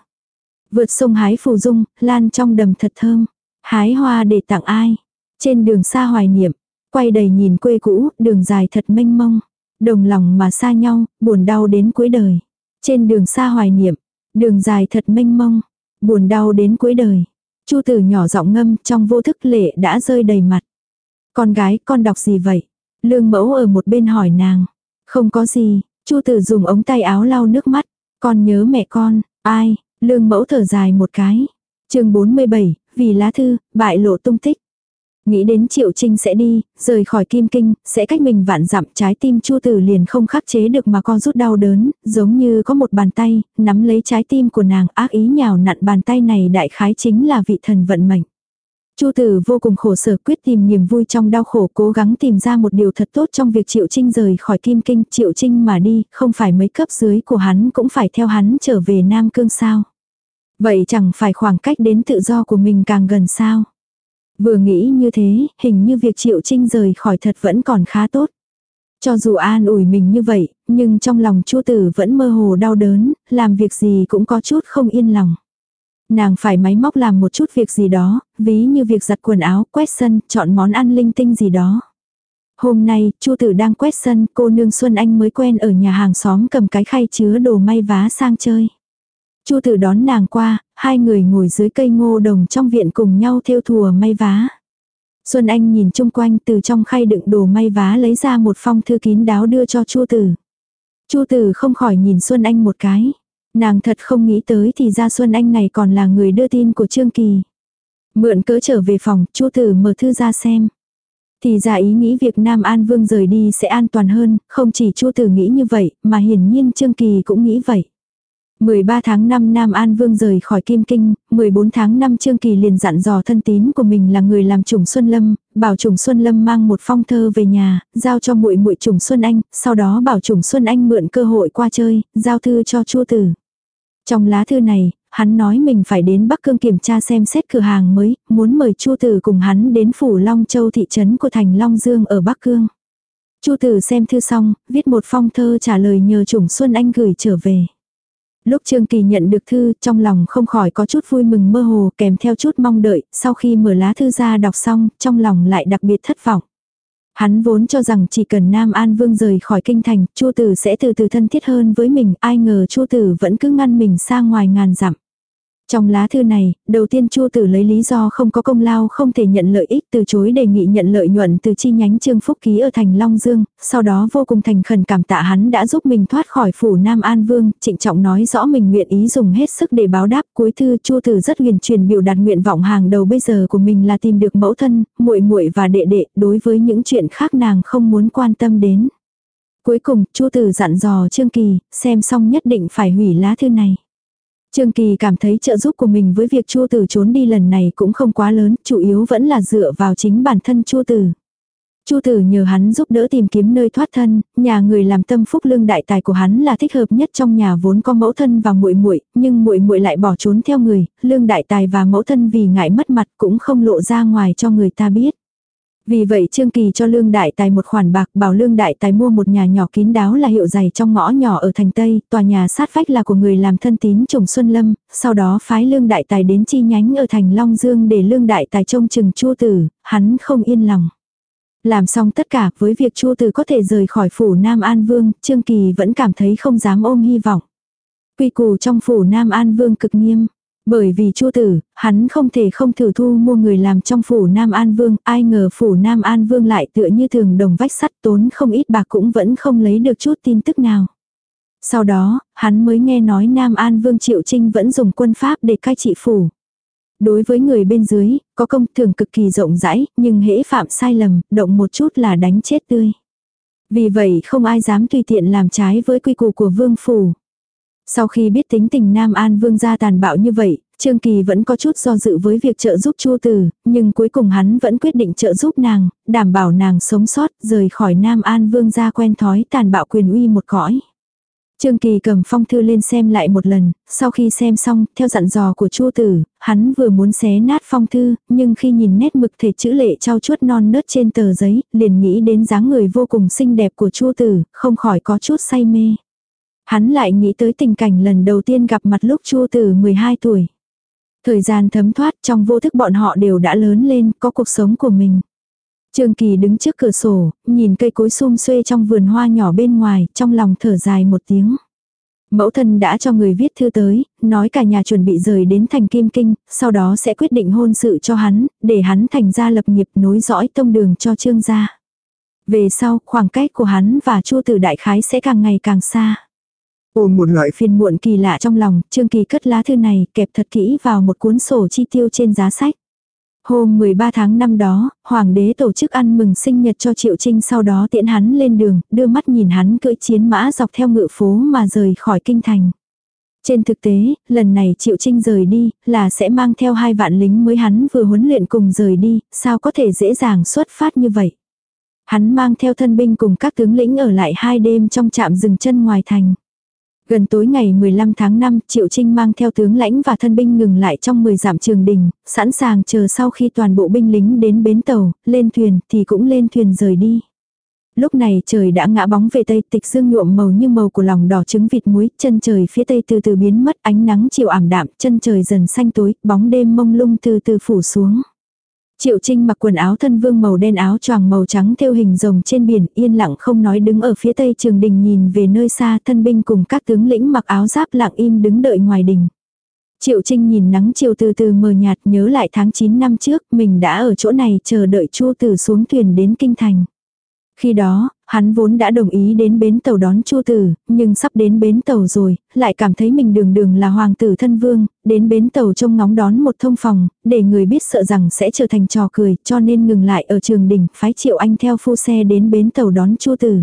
[SPEAKER 1] Vượt sông hái phù dung, lan trong đầm thật thơm. Hái hoa để tặng ai? Trên đường xa hoài niệm, quay đầy nhìn quê cũ, đường dài thật mênh mông. Đồng lòng mà xa nhau, buồn đau đến cuối đời. Trên đường xa hoài niệm, đường dài thật mênh mông, buồn đau đến cuối đời. Chu tử nhỏ giọng ngâm trong vô thức lệ đã rơi đầy mặt. Con gái, con đọc gì vậy? Lương mẫu ở một bên hỏi nàng. Không có gì, Chu tử dùng ống tay áo lau nước mắt. Con nhớ mẹ con, ai? Lương mẫu thở dài một cái. chương 47, vì lá thư, bại lộ tung tích. Nghĩ đến Triệu Trinh sẽ đi, rời khỏi Kim Kinh, sẽ cách mình vạn dặm trái tim Chu Tử liền không khắc chế được mà con rút đau đớn, giống như có một bàn tay, nắm lấy trái tim của nàng ác ý nhào nặn bàn tay này đại khái chính là vị thần vận mệnh. Chu tử vô cùng khổ sở quyết tìm niềm vui trong đau khổ cố gắng tìm ra một điều thật tốt trong việc Triệu Trinh rời khỏi Kim Kinh. Triệu Trinh mà đi, không phải mấy cấp dưới của hắn cũng phải theo hắn trở về Nam Cương sao. Vậy chẳng phải khoảng cách đến tự do của mình càng gần sao. Vừa nghĩ như thế, hình như việc Triệu Trinh rời khỏi thật vẫn còn khá tốt. Cho dù an ủi mình như vậy, nhưng trong lòng Chu tử vẫn mơ hồ đau đớn, làm việc gì cũng có chút không yên lòng. Nàng phải máy móc làm một chút việc gì đó, ví như việc giặt quần áo, quét sân, chọn món ăn linh tinh gì đó. Hôm nay, Chu Tử đang quét sân, cô nương Xuân Anh mới quen ở nhà hàng xóm cầm cái khay chứa đồ may vá sang chơi. Chu Tử đón nàng qua, hai người ngồi dưới cây ngô đồng trong viện cùng nhau thêu thùa may vá. Xuân Anh nhìn chung quanh từ trong khay đựng đồ may vá lấy ra một phong thư kín đáo đưa cho Chu Tử. Chu Tử không khỏi nhìn Xuân Anh một cái. Nàng thật không nghĩ tới thì ra Xuân Anh này còn là người đưa tin của Trương Kỳ. Mượn cớ trở về phòng, Chu Tử mở thư ra xem. Thì ra ý nghĩ việc Nam An Vương rời đi sẽ an toàn hơn, không chỉ Chu Tử nghĩ như vậy, mà hiển nhiên Trương Kỳ cũng nghĩ vậy. 13 tháng 5 Nam An Vương rời khỏi Kim Kinh, 14 tháng 5 Trương Kỳ liền dặn dò thân tín của mình là người làm trùng Xuân Lâm, bảo trùng Xuân Lâm mang một phong thơ về nhà, giao cho muội muội trùng Xuân Anh, sau đó bảo trùng Xuân Anh mượn cơ hội qua chơi, giao thư cho Chu Tử. Trong lá thư này, hắn nói mình phải đến Bắc Cương kiểm tra xem xét cửa hàng mới, muốn mời Chu Tử cùng hắn đến phủ Long Châu thị trấn của thành Long Dương ở Bắc Cương. Chu Tử xem thư xong, viết một phong thơ trả lời nhờ trùng Xuân Anh gửi trở về. Lúc Trương Kỳ nhận được thư, trong lòng không khỏi có chút vui mừng mơ hồ kèm theo chút mong đợi, sau khi mở lá thư ra đọc xong, trong lòng lại đặc biệt thất vọng. Hắn vốn cho rằng chỉ cần Nam An Vương rời khỏi kinh thành, Chu Tử sẽ từ từ thân thiết hơn với mình, ai ngờ Chu Tử vẫn cứ ngăn mình xa ngoài ngàn dặm. Trong lá thư này, đầu tiên Chu Tử lấy lý do không có công lao không thể nhận lợi ích từ chối đề nghị nhận lợi nhuận từ chi nhánh Trương Phúc Ký ở thành Long Dương, sau đó vô cùng thành khẩn cảm tạ hắn đã giúp mình thoát khỏi phủ Nam An Vương, trịnh trọng nói rõ mình nguyện ý dùng hết sức để báo đáp. Cuối thư Chu Tử rất huyền truyền biểu đạt nguyện vọng hàng đầu bây giờ của mình là tìm được mẫu thân, muội muội và đệ đệ, đối với những chuyện khác nàng không muốn quan tâm đến. Cuối cùng, Chu Tử dặn dò Trương Kỳ, xem xong nhất định phải hủy lá thư này. Trương Kỳ cảm thấy trợ giúp của mình với việc Chu Tử trốn đi lần này cũng không quá lớn, chủ yếu vẫn là dựa vào chính bản thân Chu Tử. Chu Tử nhờ hắn giúp đỡ tìm kiếm nơi thoát thân, nhà người làm tâm phúc lương đại tài của hắn là thích hợp nhất trong nhà vốn có mẫu thân và muội muội, nhưng muội muội lại bỏ trốn theo người, lương đại tài và mẫu thân vì ngại mất mặt cũng không lộ ra ngoài cho người ta biết. Vì vậy Trương Kỳ cho Lương Đại Tài một khoản bạc bảo Lương Đại Tài mua một nhà nhỏ kín đáo là hiệu dày trong ngõ nhỏ ở thành Tây, tòa nhà sát vách là của người làm thân tín trùng Xuân Lâm, sau đó phái Lương Đại Tài đến chi nhánh ở thành Long Dương để Lương Đại Tài trông chừng Chu Tử, hắn không yên lòng. Làm xong tất cả với việc Chu Tử có thể rời khỏi phủ Nam An Vương, Trương Kỳ vẫn cảm thấy không dám ôm hy vọng. Quy củ trong phủ Nam An Vương cực nghiêm. Bởi vì chu tử, hắn không thể không thử thu mua người làm trong phủ Nam An Vương, ai ngờ phủ Nam An Vương lại tựa như thường đồng vách sắt tốn không ít bạc cũng vẫn không lấy được chút tin tức nào. Sau đó, hắn mới nghe nói Nam An Vương Triệu Trinh vẫn dùng quân pháp để cai trị phủ. Đối với người bên dưới, có công thường cực kỳ rộng rãi, nhưng hễ phạm sai lầm, động một chút là đánh chết tươi. Vì vậy không ai dám tùy tiện làm trái với quy củ của vương phủ. Sau khi biết tính tình Nam An Vương gia tàn bạo như vậy, Trương Kỳ vẫn có chút do dự với việc trợ giúp Chu Tử, nhưng cuối cùng hắn vẫn quyết định trợ giúp nàng, đảm bảo nàng sống sót, rời khỏi Nam An Vương gia quen thói tàn bạo quyền uy một cõi. Trương Kỳ cầm phong thư lên xem lại một lần, sau khi xem xong, theo dặn dò của Chu Tử, hắn vừa muốn xé nát phong thư, nhưng khi nhìn nét mực thể chữ lệ trao chuốt non nớt trên tờ giấy, liền nghĩ đến dáng người vô cùng xinh đẹp của Chu Tử, không khỏi có chút say mê. Hắn lại nghĩ tới tình cảnh lần đầu tiên gặp mặt lúc Chu từ 12 tuổi. Thời gian thấm thoát trong vô thức bọn họ đều đã lớn lên, có cuộc sống của mình. Trương Kỳ đứng trước cửa sổ, nhìn cây cối xum xuê trong vườn hoa nhỏ bên ngoài, trong lòng thở dài một tiếng. Mẫu thân đã cho người viết thư tới, nói cả nhà chuẩn bị rời đến thành Kim Kinh, sau đó sẽ quyết định hôn sự cho hắn, để hắn thành gia lập nghiệp nối dõi tông đường cho trương gia. Về sau, khoảng cách của hắn và Chu Tử Đại Khái sẽ càng ngày càng xa. Ôm một loại phiền muộn kỳ lạ trong lòng, Trương Kỳ cất lá thư này, kẹp thật kỹ vào một cuốn sổ chi tiêu trên giá sách. Hôm 13 tháng năm đó, Hoàng đế tổ chức ăn mừng sinh nhật cho Triệu Trinh sau đó tiễn hắn lên đường, đưa mắt nhìn hắn cưỡi chiến mã dọc theo ngự phố mà rời khỏi kinh thành. Trên thực tế, lần này Triệu Trinh rời đi, là sẽ mang theo hai vạn lính mới hắn vừa huấn luyện cùng rời đi, sao có thể dễ dàng xuất phát như vậy. Hắn mang theo thân binh cùng các tướng lĩnh ở lại hai đêm trong trạm dừng chân ngoài thành. Gần tối ngày 15 tháng 5, Triệu Trinh mang theo tướng lãnh và thân binh ngừng lại trong 10 giảm trường đình, sẵn sàng chờ sau khi toàn bộ binh lính đến bến tàu, lên thuyền thì cũng lên thuyền rời đi. Lúc này trời đã ngã bóng về tây tịch dương nhuộm màu như màu của lòng đỏ trứng vịt muối, chân trời phía tây từ từ biến mất ánh nắng chiều ảm đạm, chân trời dần xanh tối, bóng đêm mông lung từ từ phủ xuống. Triệu Trinh mặc quần áo thân vương màu đen áo choàng màu trắng theo hình rồng trên biển, yên lặng không nói đứng ở phía tây trường đình nhìn về nơi xa thân binh cùng các tướng lĩnh mặc áo giáp lặng im đứng đợi ngoài đình. Triệu Trinh nhìn nắng chiều từ từ mờ nhạt nhớ lại tháng 9 năm trước mình đã ở chỗ này chờ đợi Chu Tử xuống thuyền đến Kinh Thành. Khi đó, hắn vốn đã đồng ý đến bến tàu đón Chu Tử, nhưng sắp đến bến tàu rồi, lại cảm thấy mình đường đường là hoàng tử thân vương, đến bến tàu trông ngóng đón một thông phòng, để người biết sợ rằng sẽ trở thành trò cười, cho nên ngừng lại ở trường đình, phái Triệu Anh theo phu xe đến bến tàu đón Chu Tử.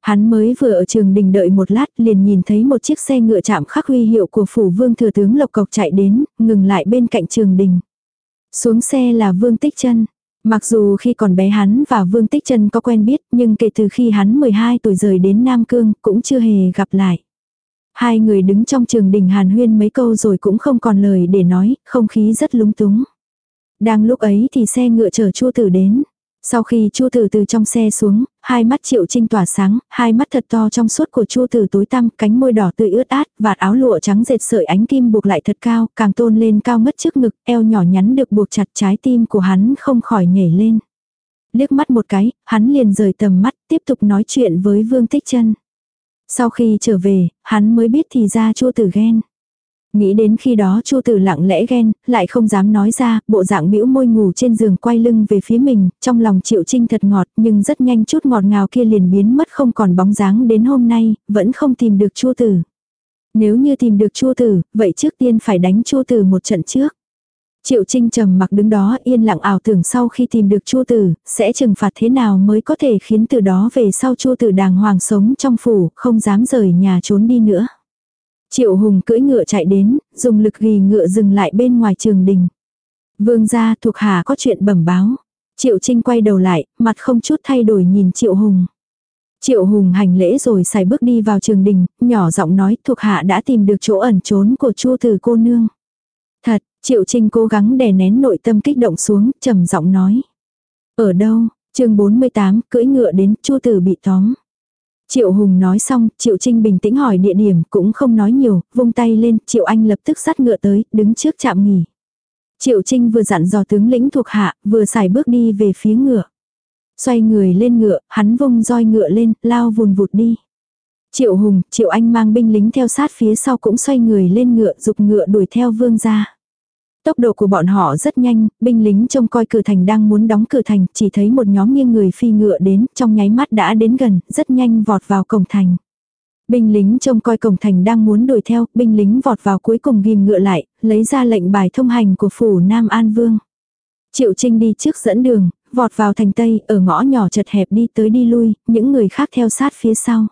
[SPEAKER 1] Hắn mới vừa ở trường đình đợi một lát liền nhìn thấy một chiếc xe ngựa chạm khắc huy hiệu của phủ vương thừa tướng Lộc Cộc chạy đến, ngừng lại bên cạnh trường đình. Xuống xe là vương tích chân Mặc dù khi còn bé hắn và Vương Tích Trân có quen biết, nhưng kể từ khi hắn 12 tuổi rời đến Nam Cương, cũng chưa hề gặp lại. Hai người đứng trong trường đình hàn huyên mấy câu rồi cũng không còn lời để nói, không khí rất lúng túng. Đang lúc ấy thì xe ngựa chở Chu Tử đến. Sau khi Chu Tử từ trong xe xuống, hai mắt Triệu Trinh tỏa sáng, hai mắt thật to trong suốt của Chu Tử tối tăm, cánh môi đỏ tươi ướt át, vạt áo lụa trắng dệt sợi ánh kim buộc lại thật cao, càng tôn lên cao ngất trước ngực, eo nhỏ nhắn được buộc chặt trái tim của hắn không khỏi nhảy lên. Liếc mắt một cái, hắn liền rời tầm mắt, tiếp tục nói chuyện với Vương Tích Chân. Sau khi trở về, hắn mới biết thì ra Chu Tử ghen. Nghĩ đến khi đó Chu Tử lặng lẽ ghen, lại không dám nói ra, bộ dạng bĩu môi ngủ trên giường quay lưng về phía mình, trong lòng Triệu Trinh thật ngọt, nhưng rất nhanh chút ngọt ngào kia liền biến mất không còn bóng dáng đến hôm nay, vẫn không tìm được Chu Tử. Nếu như tìm được Chu Tử, vậy trước tiên phải đánh Chu Tử một trận trước. Triệu Trinh trầm mặc đứng đó yên lặng ảo tưởng sau khi tìm được Chu Tử, sẽ trừng phạt thế nào mới có thể khiến từ đó về sau Chu Tử đàng hoàng sống trong phủ, không dám rời nhà trốn đi nữa. Triệu Hùng cưỡi ngựa chạy đến, dùng lực ghi ngựa dừng lại bên ngoài trường đình. Vương gia thuộc hạ có chuyện bẩm báo. Triệu Trinh quay đầu lại, mặt không chút thay đổi nhìn Triệu Hùng. Triệu Hùng hành lễ rồi xài bước đi vào trường đình, nhỏ giọng nói thuộc hạ đã tìm được chỗ ẩn trốn của Chu Từ cô nương. Thật, Triệu Trinh cố gắng đè nén nội tâm kích động xuống, trầm giọng nói. Ở đâu? chương 48, cưỡi ngựa đến, Chu Tử bị tóm. Triệu Hùng nói xong, Triệu Trinh bình tĩnh hỏi địa điểm, cũng không nói nhiều, vung tay lên, Triệu Anh lập tức sát ngựa tới, đứng trước chạm nghỉ. Triệu Trinh vừa dặn dò tướng lĩnh thuộc hạ, vừa xài bước đi về phía ngựa. Xoay người lên ngựa, hắn vung roi ngựa lên, lao vùn vụt đi. Triệu Hùng, Triệu Anh mang binh lính theo sát phía sau cũng xoay người lên ngựa, dục ngựa đuổi theo vương gia. Tốc độ của bọn họ rất nhanh, binh lính trông coi cửa thành đang muốn đóng cửa thành, chỉ thấy một nhóm nghiêng người phi ngựa đến, trong nháy mắt đã đến gần, rất nhanh vọt vào cổng thành. Binh lính trông coi cổng thành đang muốn đuổi theo, binh lính vọt vào cuối cùng ghim ngựa lại, lấy ra lệnh bài thông hành của phủ Nam An Vương. Triệu Trinh đi trước dẫn đường, vọt vào thành Tây, ở ngõ nhỏ chật hẹp đi tới đi lui, những người khác theo sát phía sau.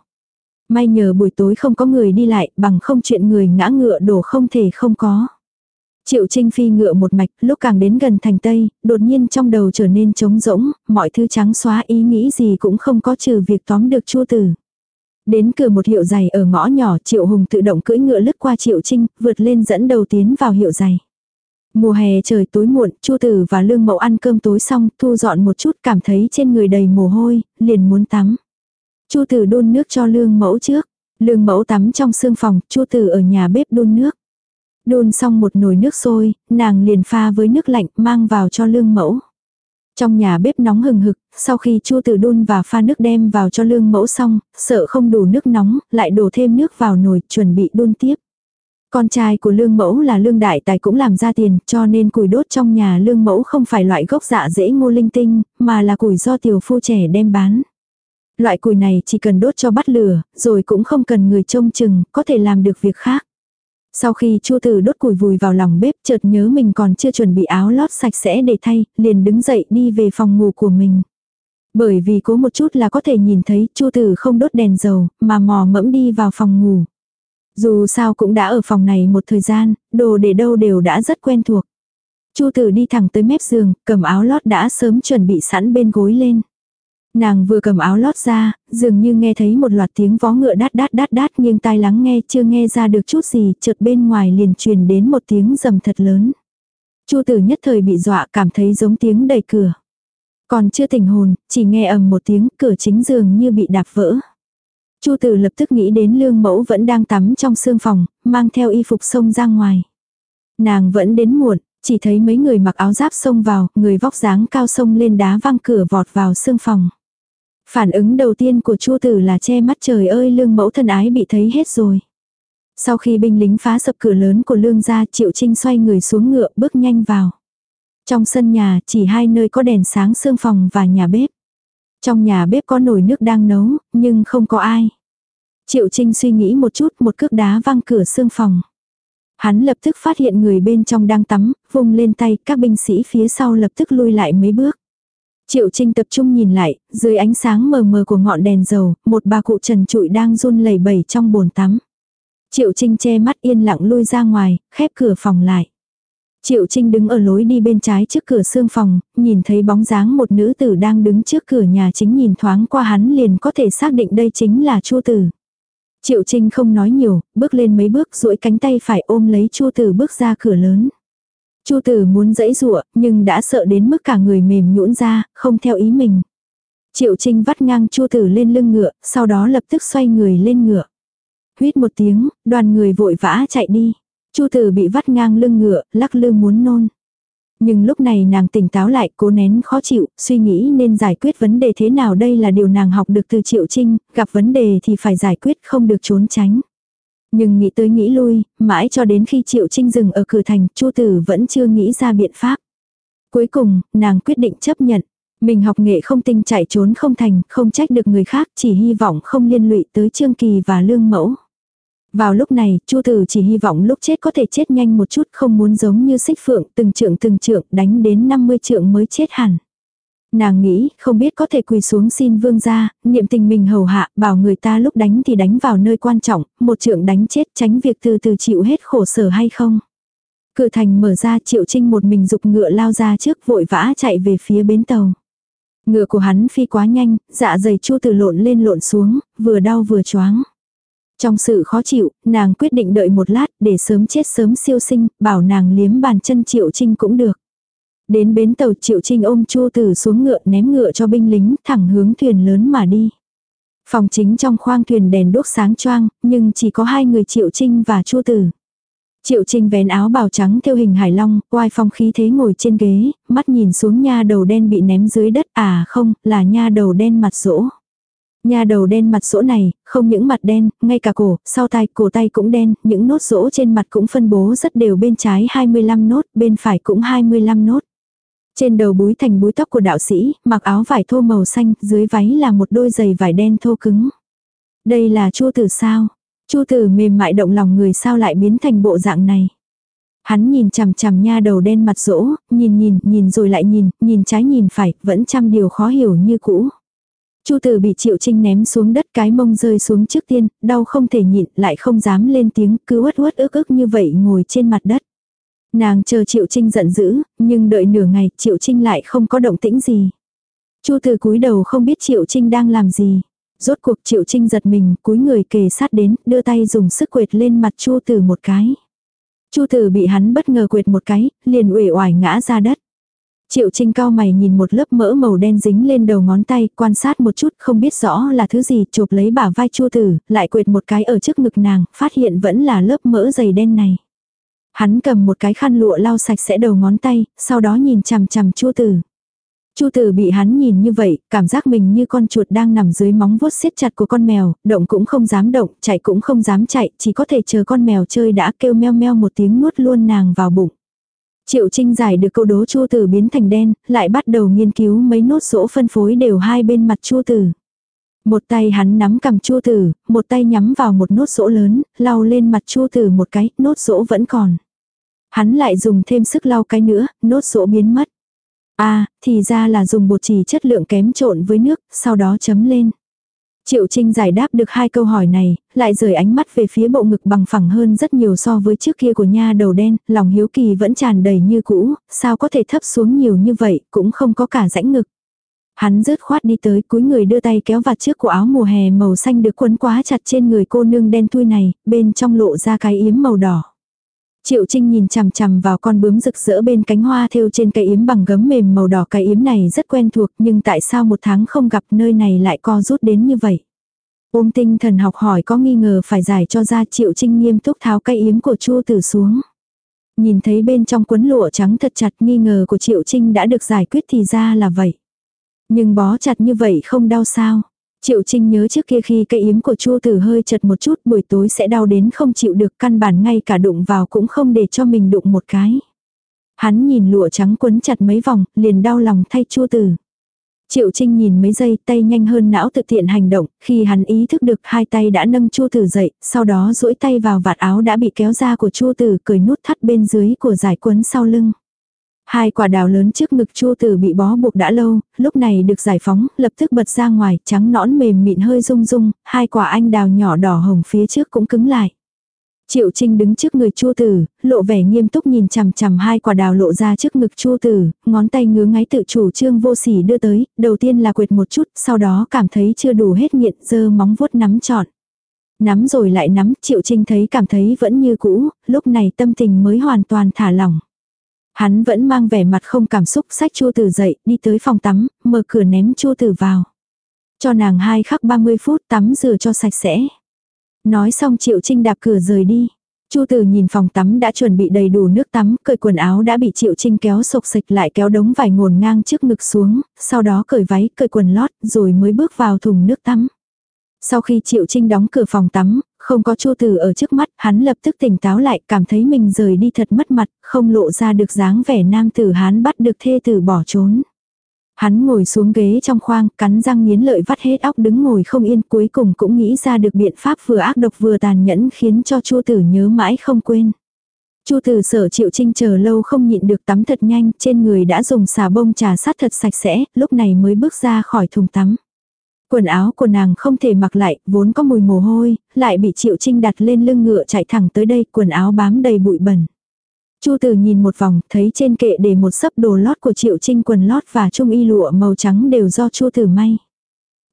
[SPEAKER 1] May nhờ buổi tối không có người đi lại, bằng không chuyện người ngã ngựa đổ không thể không có. Triệu Trinh phi ngựa một mạch, lúc càng đến gần thành Tây, đột nhiên trong đầu trở nên trống rỗng, mọi thứ trắng xóa ý nghĩ gì cũng không có trừ việc tóm được Chu Tử. Đến cửa một hiệu giày ở ngõ nhỏ, Triệu Hùng tự động cưỡi ngựa lướt qua Triệu Trinh, vượt lên dẫn đầu tiến vào hiệu giày. Mùa hè trời tối muộn, Chu Tử và Lương Mậu ăn cơm tối xong, thu dọn một chút cảm thấy trên người đầy mồ hôi, liền muốn tắm. Chu Tử đun nước cho Lương Mẫu trước. Lương Mẫu tắm trong sương phòng, Chu Tử ở nhà bếp đun nước. Đun xong một nồi nước sôi, nàng liền pha với nước lạnh mang vào cho lương mẫu. Trong nhà bếp nóng hừng hực, sau khi chua tự đun và pha nước đem vào cho lương mẫu xong, sợ không đủ nước nóng, lại đổ thêm nước vào nồi, chuẩn bị đun tiếp. Con trai của lương mẫu là lương đại tài cũng làm ra tiền, cho nên củi đốt trong nhà lương mẫu không phải loại gốc dạ dễ ngô linh tinh, mà là củi do tiểu phu trẻ đem bán. Loại củi này chỉ cần đốt cho bắt lửa, rồi cũng không cần người trông chừng, có thể làm được việc khác. Sau khi Chu Tử đốt củi vùi vào lòng bếp chợt nhớ mình còn chưa chuẩn bị áo lót sạch sẽ để thay, liền đứng dậy đi về phòng ngủ của mình. Bởi vì cố một chút là có thể nhìn thấy Chu Tử không đốt đèn dầu, mà mò mẫm đi vào phòng ngủ. Dù sao cũng đã ở phòng này một thời gian, đồ để đâu đều đã rất quen thuộc. Chu Tử đi thẳng tới mép giường, cầm áo lót đã sớm chuẩn bị sẵn bên gối lên. Nàng vừa cầm áo lót ra, dường như nghe thấy một loạt tiếng vó ngựa đát đát đát đát nhưng tai lắng nghe chưa nghe ra được chút gì, chợt bên ngoài liền truyền đến một tiếng rầm thật lớn. Chu tử nhất thời bị dọa cảm thấy giống tiếng đẩy cửa. Còn chưa tỉnh hồn, chỉ nghe ầm một tiếng cửa chính giường như bị đạp vỡ. Chu tử lập tức nghĩ đến lương mẫu vẫn đang tắm trong sương phòng, mang theo y phục xông ra ngoài. Nàng vẫn đến muộn, Chỉ thấy mấy người mặc áo giáp xông vào, người vóc dáng cao sông lên đá văng cửa vọt vào sương phòng. Phản ứng đầu tiên của Chu tử là che mắt trời ơi lương mẫu thân ái bị thấy hết rồi. Sau khi binh lính phá sập cửa lớn của lương gia Triệu Trinh xoay người xuống ngựa bước nhanh vào. Trong sân nhà chỉ hai nơi có đèn sáng sương phòng và nhà bếp. Trong nhà bếp có nồi nước đang nấu, nhưng không có ai. Triệu Trinh suy nghĩ một chút một cước đá văng cửa sương phòng. Hắn lập tức phát hiện người bên trong đang tắm, vùng lên tay, các binh sĩ phía sau lập tức lui lại mấy bước. Triệu Trinh tập trung nhìn lại, dưới ánh sáng mờ mờ của ngọn đèn dầu, một bà cụ trần trụi đang run lẩy bẩy trong bồn tắm. Triệu Trinh che mắt yên lặng lui ra ngoài, khép cửa phòng lại. Triệu Trinh đứng ở lối đi bên trái trước cửa xương phòng, nhìn thấy bóng dáng một nữ tử đang đứng trước cửa nhà chính nhìn thoáng qua hắn liền có thể xác định đây chính là Chu Tử. Triệu Trinh không nói nhiều, bước lên mấy bước duỗi cánh tay phải ôm lấy Chu Tử bước ra cửa lớn. Chu Tử muốn dãy rụa, nhưng đã sợ đến mức cả người mềm nhũn ra, không theo ý mình. Triệu Trinh vắt ngang Chu Tử lên lưng ngựa, sau đó lập tức xoay người lên ngựa. Huýt một tiếng, đoàn người vội vã chạy đi. Chu tử bị vắt ngang lưng ngựa, lắc lư muốn nôn. Nhưng lúc này nàng tỉnh táo lại, cố nén khó chịu, suy nghĩ nên giải quyết vấn đề thế nào đây là điều nàng học được từ Triệu Trinh, gặp vấn đề thì phải giải quyết không được trốn tránh. Nhưng nghĩ tới nghĩ lui, mãi cho đến khi Triệu Trinh dừng ở cửa thành, Chu Tử vẫn chưa nghĩ ra biện pháp. Cuối cùng, nàng quyết định chấp nhận. Mình học nghệ không tinh chạy trốn không thành, không trách được người khác, chỉ hy vọng không liên lụy tới Trương Kỳ và Lương Mẫu. Vào lúc này, Chu Tử chỉ hy vọng lúc chết có thể chết nhanh một chút, không muốn giống như xích phượng, từng trượng từng trượng, đánh đến 50 trượng mới chết hẳn. Nàng nghĩ, không biết có thể quỳ xuống xin vương gia, niệm tình mình hầu hạ, bảo người ta lúc đánh thì đánh vào nơi quan trọng, một trượng đánh chết tránh việc từ từ chịu hết khổ sở hay không. Cửa thành mở ra triệu trinh một mình dục ngựa lao ra trước vội vã chạy về phía bến tàu. Ngựa của hắn phi quá nhanh, dạ dày chu từ lộn lên lộn xuống, vừa đau vừa choáng. Trong sự khó chịu, nàng quyết định đợi một lát để sớm chết sớm siêu sinh, bảo nàng liếm bàn chân Triệu Trinh cũng được. Đến bến tàu Triệu Trinh ôm Chu Tử xuống ngựa ném ngựa cho binh lính thẳng hướng thuyền lớn mà đi. Phòng chính trong khoang thuyền đèn đốt sáng choang, nhưng chỉ có hai người Triệu Trinh và Chu Tử. Triệu Trinh vén áo bào trắng theo hình hải long, oai phong khí thế ngồi trên ghế, mắt nhìn xuống nha đầu đen bị ném dưới đất, à không, là nha đầu đen mặt rỗ. Nhà đầu đen mặt rỗ này, không những mặt đen, ngay cả cổ, sau tai, cổ tay cũng đen, những nốt rỗ trên mặt cũng phân bố rất đều bên trái 25 nốt, bên phải cũng 25 nốt. Trên đầu búi thành búi tóc của đạo sĩ, mặc áo vải thô màu xanh, dưới váy là một đôi giày vải đen thô cứng. Đây là chu tử sao? Chu tử mềm mại động lòng người sao lại biến thành bộ dạng này? Hắn nhìn chằm chằm nha đầu đen mặt rỗ, nhìn nhìn, nhìn rồi lại nhìn, nhìn trái nhìn phải, vẫn trăm điều khó hiểu như cũ. Chu tử bị Triệu Trinh ném xuống đất cái mông rơi xuống trước tiên, đau không thể nhịn, lại không dám lên tiếng, cứ uất uất ức ức như vậy ngồi trên mặt đất. Nàng chờ Triệu Trinh giận dữ, nhưng đợi nửa ngày, Triệu Trinh lại không có động tĩnh gì. Chu tử cúi đầu không biết Triệu Trinh đang làm gì. Rốt cuộc Triệu Trinh giật mình, cúi người kề sát đến, đưa tay dùng sức quệt lên mặt Chu tử một cái. Chu tử bị hắn bất ngờ quệt một cái, liền uể oải ngã ra đất. Triệu Trinh cao mày nhìn một lớp mỡ màu đen dính lên đầu ngón tay, quan sát một chút không biết rõ là thứ gì, chụp lấy bả vai Chu Tử, lại quệt một cái ở trước ngực nàng, phát hiện vẫn là lớp mỡ dày đen này. Hắn cầm một cái khăn lụa lau sạch sẽ đầu ngón tay, sau đó nhìn chằm chằm Chu Tử. Chu Tử bị hắn nhìn như vậy, cảm giác mình như con chuột đang nằm dưới móng vuốt siết chặt của con mèo, động cũng không dám động, chạy cũng không dám chạy, chỉ có thể chờ con mèo chơi đã kêu meo meo một tiếng nuốt luôn nàng vào bụng. Triệu Trinh giải được câu đố chu tử biến thành đen, lại bắt đầu nghiên cứu mấy nốt sỗ phân phối đều hai bên mặt chu tử. Một tay hắn nắm cầm chua tử, một tay nhắm vào một nốt sỗ lớn, lau lên mặt chua tử một cái, nốt sỗ vẫn còn. Hắn lại dùng thêm sức lau cái nữa, nốt sỗ biến mất. À, thì ra là dùng bột trì chất lượng kém trộn với nước, sau đó chấm lên. Triệu Trinh giải đáp được hai câu hỏi này, lại rời ánh mắt về phía bộ ngực bằng phẳng hơn rất nhiều so với trước kia của nha đầu đen, lòng hiếu kỳ vẫn tràn đầy như cũ, sao có thể thấp xuống nhiều như vậy, cũng không có cả rãnh ngực. Hắn rớt khoát đi tới cuối người đưa tay kéo vạt trước của áo mùa hè màu xanh được quấn quá chặt trên người cô nương đen thui này, bên trong lộ ra cái yếm màu đỏ. Triệu Trinh nhìn chằm chằm vào con bướm rực rỡ bên cánh hoa thêu trên cây yếm bằng gấm mềm màu đỏ cây yếm này rất quen thuộc nhưng tại sao một tháng không gặp nơi này lại co rút đến như vậy. Ôm tinh thần học hỏi có nghi ngờ phải giải cho ra Triệu Trinh nghiêm túc tháo cây yếm của Chu Tử xuống. Nhìn thấy bên trong quấn lụa trắng thật chặt nghi ngờ của Triệu Trinh đã được giải quyết thì ra là vậy. Nhưng bó chặt như vậy không đau sao. Triệu Trinh nhớ trước kia khi cây yếm của Chu Tử hơi chật một chút buổi tối sẽ đau đến không chịu được căn bản ngay cả đụng vào cũng không để cho mình đụng một cái. Hắn nhìn lụa trắng quấn chặt mấy vòng, liền đau lòng thay Chu Tử. Triệu Trinh nhìn mấy giây tay nhanh hơn não tự tiện hành động, khi hắn ý thức được hai tay đã nâng Chu Tử dậy, sau đó duỗi tay vào vạt áo đã bị kéo ra của Chu Tử cười nút thắt bên dưới của giải quấn sau lưng. Hai quả đào lớn trước ngực Chu Tử bị bó buộc đã lâu, lúc này được giải phóng, lập tức bật ra ngoài, trắng nõn mềm mịn hơi rung rung, hai quả anh đào nhỏ đỏ hồng phía trước cũng cứng lại. Triệu Trinh đứng trước người Chu Tử, lộ vẻ nghiêm túc nhìn chằm chằm hai quả đào lộ ra trước ngực Chu Tử, ngón tay ngứa ngáy tự chủ trương vô sỉ đưa tới, đầu tiên là quệt một chút, sau đó cảm thấy chưa đủ hết nghiện, giơ móng vuốt nắm trọn. Nắm rồi lại nắm, Triệu Trinh thấy cảm thấy vẫn như cũ, lúc này tâm tình mới hoàn toàn thả lỏng. Hắn vẫn mang vẻ mặt không cảm xúc, sách Chu Tử dậy, đi tới phòng tắm, mở cửa ném Chu Tử vào. Cho nàng hai khắc 30 phút tắm rửa cho sạch sẽ. Nói xong Triệu Trinh đạp cửa rời đi. Chu Tử nhìn phòng tắm đã chuẩn bị đầy đủ nước tắm, cởi quần áo đã bị Triệu Trinh kéo sộc sạch lại kéo đống vải ngổn ngang trước ngực xuống, sau đó cởi váy, cởi quần lót, rồi mới bước vào thùng nước tắm. Sau khi Triệu Trinh đóng cửa phòng tắm, không có Chu Tử ở trước mắt, hắn lập tức tỉnh táo lại, cảm thấy mình rời đi thật mất mặt, không lộ ra được dáng vẻ nam tử hán bắt được thê tử bỏ trốn. Hắn ngồi xuống ghế trong khoang, cắn răng nghiến lợi vắt hết óc đứng ngồi không yên, cuối cùng cũng nghĩ ra được biện pháp vừa ác độc vừa tàn nhẫn khiến cho Chu Tử nhớ mãi không quên. Chu Tử sợ Triệu Trinh chờ lâu không nhịn được tắm thật nhanh, trên người đã dùng xà bông trà sát thật sạch sẽ, lúc này mới bước ra khỏi thùng tắm. Quần áo của nàng không thể mặc lại, vốn có mùi mồ hôi, lại bị Triệu Trinh đặt lên lưng ngựa chạy thẳng tới đây, quần áo bám đầy bụi bẩn. Chu Tử nhìn một vòng, thấy trên kệ để một sấp đồ lót của Triệu Trinh quần lót và trung y lụa màu trắng đều do Chu Tử may.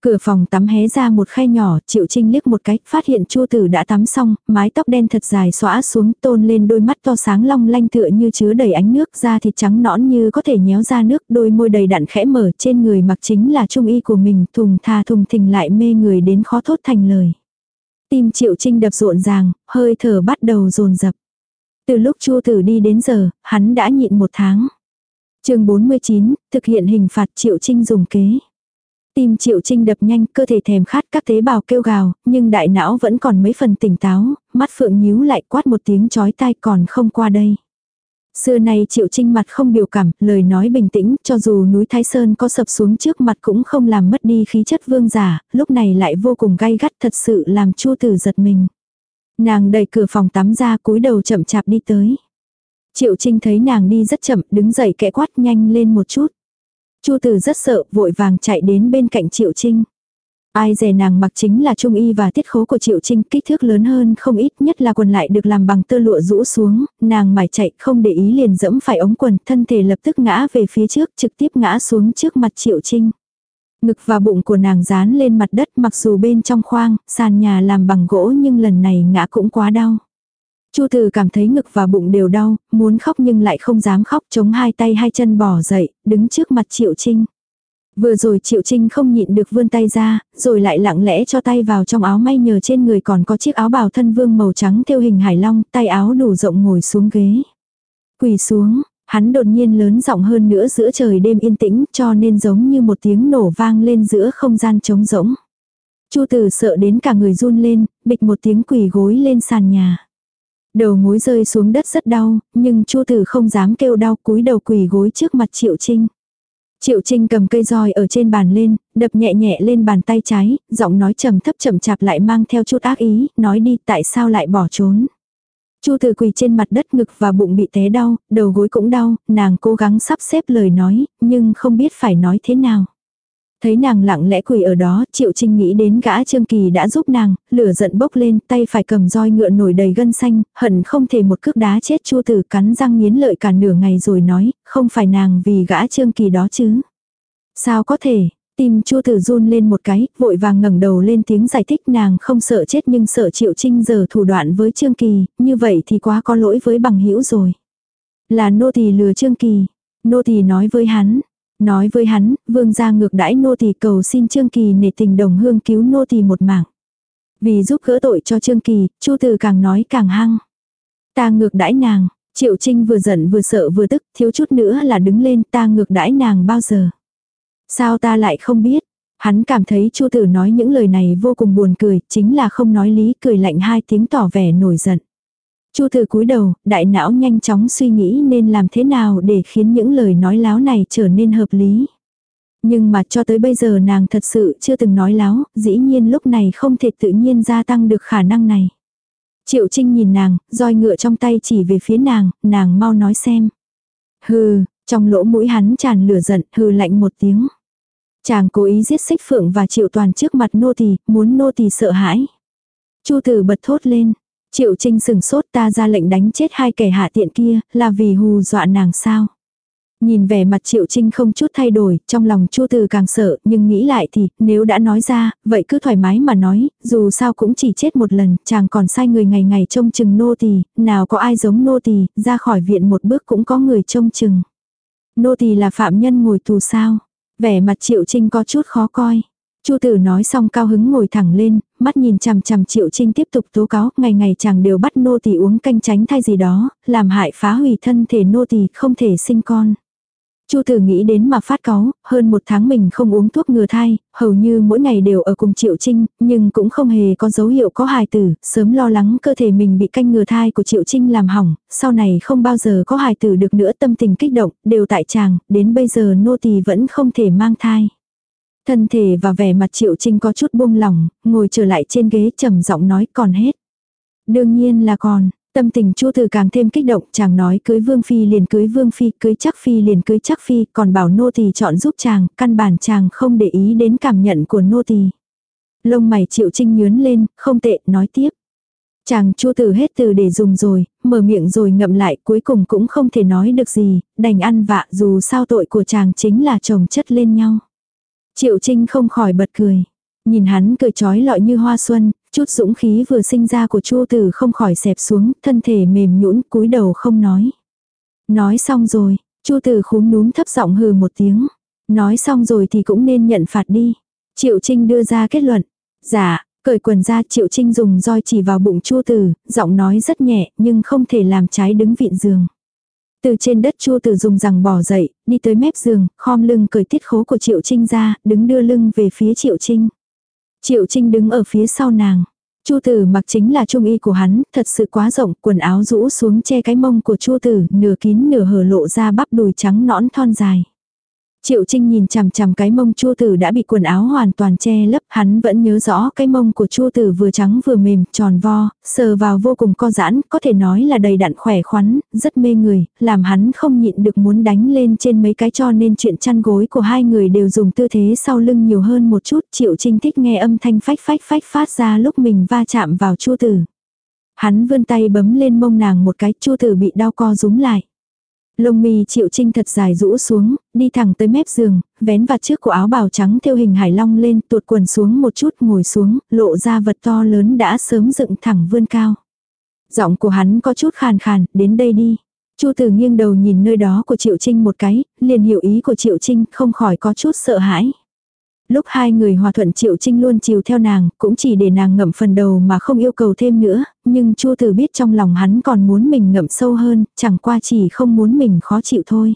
[SPEAKER 1] Cửa phòng tắm hé ra một khe nhỏ, Triệu Trinh liếc một cái, phát hiện Chu Tử đã tắm xong, mái tóc đen thật dài xõa xuống, tôn lên đôi mắt to sáng long lanh tựa như chứa đầy ánh nước, da thịt trắng nõn như có thể nhéo ra nước, đôi môi đầy đặn khẽ mở, trên người mặc chính là trung y của mình, thùng thà thùng thình lại mê người đến khó thốt thành lời. Tim Triệu Trinh đập rộn ràng, hơi thở bắt đầu dồn dập. Từ lúc Chu Tử đi đến giờ, hắn đã nhịn một tháng. chương 49, thực hiện hình phạt Triệu Trinh dùng kế. Tim Triệu Trinh đập nhanh, cơ thể thèm khát các tế bào kêu gào, nhưng đại não vẫn còn mấy phần tỉnh táo, mắt phượng nhíu lại quát một tiếng chói tai còn không qua đây. Xưa nay Triệu Trinh mặt không biểu cảm, lời nói bình tĩnh, cho dù núi Thái Sơn có sập xuống trước mặt cũng không làm mất đi khí chất vương giả, lúc này lại vô cùng gay gắt thật sự làm Chu Tử giật mình. Nàng đẩy cửa phòng tắm ra cúi đầu chậm chạp đi tới. Triệu Trinh thấy nàng đi rất chậm, đứng dậy kẽ quát nhanh lên một chút. Chu từ rất sợ, vội vàng chạy đến bên cạnh Triệu Trinh. Ai dè nàng mặc chính là trung y và tiết khố của Triệu Trinh kích thước lớn hơn không ít nhất là quần lại được làm bằng tơ lụa rũ xuống, nàng mải chạy không để ý liền dẫm phải ống quần, thân thể lập tức ngã về phía trước trực tiếp ngã xuống trước mặt Triệu Trinh. Ngực và bụng của nàng dán lên mặt đất mặc dù bên trong khoang, sàn nhà làm bằng gỗ nhưng lần này ngã cũng quá đau. Chu Từ cảm thấy ngực và bụng đều đau, muốn khóc nhưng lại không dám khóc, chống hai tay hai chân bỏ dậy, đứng trước mặt Triệu Trinh. Vừa rồi Triệu Trinh không nhịn được vươn tay ra, rồi lại lặng lẽ cho tay vào trong áo may nhờ trên người còn có chiếc áo bào thân vương màu trắng theo hình hải long, tay áo đủ rộng ngồi xuống ghế. Quỳ xuống, hắn đột nhiên lớn giọng hơn nữa giữa trời đêm yên tĩnh cho nên giống như một tiếng nổ vang lên giữa không gian trống rỗng. Chu Từ sợ đến cả người run lên, bịch một tiếng quỳ gối lên sàn nhà. Đầu gối rơi xuống đất rất đau, nhưng Chu Tử không dám kêu đau cúi đầu quỳ gối trước mặt Triệu Trinh. Triệu Trinh cầm cây roi ở trên bàn lên, đập nhẹ nhẹ lên bàn tay trái, giọng nói trầm thấp chậm chạp lại mang theo chút ác ý, nói đi tại sao lại bỏ trốn. Chu Tử quỳ trên mặt đất ngực và bụng bị té đau, đầu gối cũng đau, nàng cố gắng sắp xếp lời nói, nhưng không biết phải nói thế nào. Thấy nàng lặng lẽ quỳ ở đó, Triệu Trinh nghĩ đến gã Trương Kỳ đã giúp nàng, lửa giận bốc lên, tay phải cầm roi ngựa nổi đầy gân xanh, hận không thể một cước đá chết Chu Tử cắn răng nghiến lợi cả nửa ngày rồi nói, không phải nàng vì gã Trương Kỳ đó chứ. Sao có thể, tim Chu Tử run lên một cái, vội vàng ngẩng đầu lên tiếng giải thích nàng không sợ chết nhưng sợ Triệu Trinh giờ thủ đoạn với Trương Kỳ, như vậy thì quá có lỗi với bằng hữu rồi. Là nô tỳ lừa Trương Kỳ. Nô tỳ nói với hắn, Nói với hắn, vương gia ngược đãi nô tỳ cầu xin Trương Kỳ nể tình đồng hương cứu nô tỳ một mạng. Vì giúp gỡ tội cho Trương Kỳ, Chu Từ càng nói càng hăng. Ta ngược đãi nàng, Triệu Trinh vừa giận vừa sợ vừa tức, thiếu chút nữa là đứng lên ta ngược đãi nàng bao giờ. Sao ta lại không biết? Hắn cảm thấy Chu Tử nói những lời này vô cùng buồn cười, chính là không nói lý cười lạnh hai tiếng tỏ vẻ nổi giận. Chu từ cúi đầu, đại não nhanh chóng suy nghĩ nên làm thế nào để khiến những lời nói láo này trở nên hợp lý. Nhưng mà cho tới bây giờ nàng thật sự chưa từng nói láo, dĩ nhiên lúc này không thể tự nhiên gia tăng được khả năng này. Triệu Trinh nhìn nàng, roi ngựa trong tay chỉ về phía nàng, nàng mau nói xem. Hừ, trong lỗ mũi hắn tràn lửa giận, hừ lạnh một tiếng. Chàng cố ý giết xích phượng và triệu toàn trước mặt nô tỳ, muốn nô tỳ sợ hãi. Chu tử bật thốt lên. Triệu Trinh sừng sốt ta ra lệnh đánh chết hai kẻ hạ tiện kia, là vì hù dọa nàng sao. Nhìn vẻ mặt Triệu Trinh không chút thay đổi, trong lòng Chu Từ càng sợ, nhưng nghĩ lại thì, nếu đã nói ra, vậy cứ thoải mái mà nói, dù sao cũng chỉ chết một lần, chàng còn sai người ngày ngày trông chừng nô tỳ, nào có ai giống nô tỳ, ra khỏi viện một bước cũng có người trông chừng. Nô tỳ là phạm nhân ngồi tù sao? Vẻ mặt Triệu Trinh có chút khó coi. Chu tử nói xong cao hứng ngồi thẳng lên, mắt nhìn chằm chằm Triệu Trinh tiếp tục tố cáo, ngày ngày chàng đều bắt nô tỳ uống canh tránh thai gì đó, làm hại phá hủy thân thể nô tỳ không thể sinh con. Chu Tử nghĩ đến mà phát cáu, hơn một tháng mình không uống thuốc ngừa thai, hầu như mỗi ngày đều ở cùng Triệu Trinh, nhưng cũng không hề có dấu hiệu có hài tử, sớm lo lắng cơ thể mình bị canh ngừa thai của Triệu Trinh làm hỏng, sau này không bao giờ có hài tử được nữa tâm tình kích động, đều tại chàng, đến bây giờ nô tỳ vẫn không thể mang thai. Thân thể và vẻ mặt Triệu Trinh có chút buông lỏng, ngồi trở lại trên ghế trầm giọng nói còn hết. Đương nhiên là còn, Tâm tình Chu Từ càng thêm kích động, chàng nói cưới Vương Phi liền cưới Vương Phi, cưới chắc Phi liền cưới chắc Phi, còn bảo nô tỳ chọn giúp chàng, căn bản chàng không để ý đến cảm nhận của nô tỳ. Lông mày Triệu Trinh nhướn lên, không tệ, nói tiếp. Chàng Chu Từ hết từ để dùng rồi, mở miệng rồi ngậm lại, cuối cùng cũng không thể nói được gì, đành ăn vạ dù sao tội của chàng chính là chồng chất lên nhau. Triệu Trinh không khỏi bật cười. Nhìn hắn cười trói lọi như hoa xuân, chút dũng khí vừa sinh ra của Chu Tử không khỏi xẹp xuống, thân thể mềm nhũn cúi đầu không nói. Nói xong rồi, Chu Tử khúm núm thấp giọng hừ một tiếng. Nói xong rồi thì cũng nên nhận phạt đi. Triệu Trinh đưa ra kết luận. Dạ, cởi quần ra Triệu Trinh dùng roi chỉ vào bụng Chu Tử, giọng nói rất nhẹ nhưng không thể làm trái đứng vịn giường. Từ trên đất Chu Tử dùng rằng bỏ dậy, đi tới mép giường, khom lưng cởi tiết khố của Triệu Trinh ra, đứng đưa lưng về phía Triệu Trinh. Triệu Trinh đứng ở phía sau nàng. Chu tử mặc chính là trung y của hắn, thật sự quá rộng, quần áo rũ xuống che cái mông của chu tử, nửa kín nửa hở lộ ra bắp đùi trắng nõn thon dài. Triệu Trinh nhìn chằm chằm cái mông Chu Tử đã bị quần áo hoàn toàn che lấp, hắn vẫn nhớ rõ cái mông của Chu Tử vừa trắng vừa mềm, tròn vo, sờ vào vô cùng co giãn, có thể nói là đầy đặn khỏe khoắn, rất mê người, làm hắn không nhịn được muốn đánh lên trên mấy cái cho nên chuyện chăn gối của hai người đều dùng tư thế sau lưng nhiều hơn một chút, Triệu Trinh thích nghe âm thanh phách phách phách phát ra lúc mình va chạm vào Chu Tử. Hắn vươn tay bấm lên mông nàng một cái, Chu Tử bị đau co rúm lại. Lông mi triệu trinh thật dài rũ xuống, đi thẳng tới mép giường, vén vạt trước của áo bào trắng theo hình hải long lên tuột quần xuống một chút ngồi xuống, lộ ra vật to lớn đã sớm dựng thẳng vươn cao. Giọng của hắn có chút khàn khàn, đến đây đi. Chu tử nghiêng đầu nhìn nơi đó của Triệu Trinh một cái, liền hiểu ý của Triệu Trinh, không khỏi có chút sợ hãi. Lúc hai người hòa thuận Triệu Trinh luôn chiều theo nàng, cũng chỉ để nàng ngậm phần đầu mà không yêu cầu thêm nữa, nhưng Chu Tử biết trong lòng hắn còn muốn mình ngậm sâu hơn, chẳng qua chỉ không muốn mình khó chịu thôi.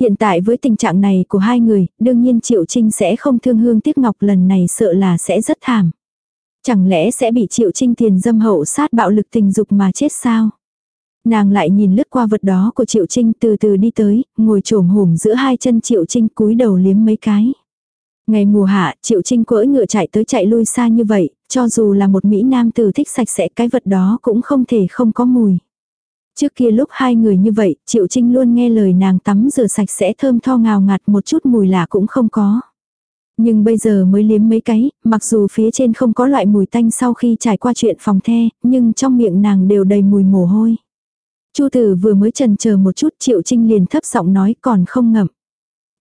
[SPEAKER 1] Hiện tại với tình trạng này của hai người, đương nhiên Triệu Trinh sẽ không thương hương tiếc ngọc lần này sợ là sẽ rất thảm. Chẳng lẽ sẽ bị Triệu Trinh tiền dâm hậu sát bạo lực tình dục mà chết sao? Nàng lại nhìn lướt qua vật đó của Triệu Trinh từ từ đi tới, ngồi trồm hổm giữa hai chân Triệu Trinh cúi đầu liếm mấy cái. Ngày mùa hạ, Triệu Trinh cưỡi ngựa chạy tới chạy lui xa như vậy, cho dù là một Mỹ Nam tử thích sạch sẽ cái vật đó cũng không thể không có mùi. Trước kia lúc hai người như vậy, Triệu Trinh luôn nghe lời nàng tắm rửa sạch sẽ thơm tho ngào ngạt một chút mùi lạ cũng không có. Nhưng bây giờ mới liếm mấy cái, mặc dù phía trên không có loại mùi tanh sau khi trải qua chuyện phòng the, nhưng trong miệng nàng đều đầy mùi mồ hôi. Chu tử vừa mới trần chờ một chút Triệu Trinh liền thấp giọng nói còn không ngậm.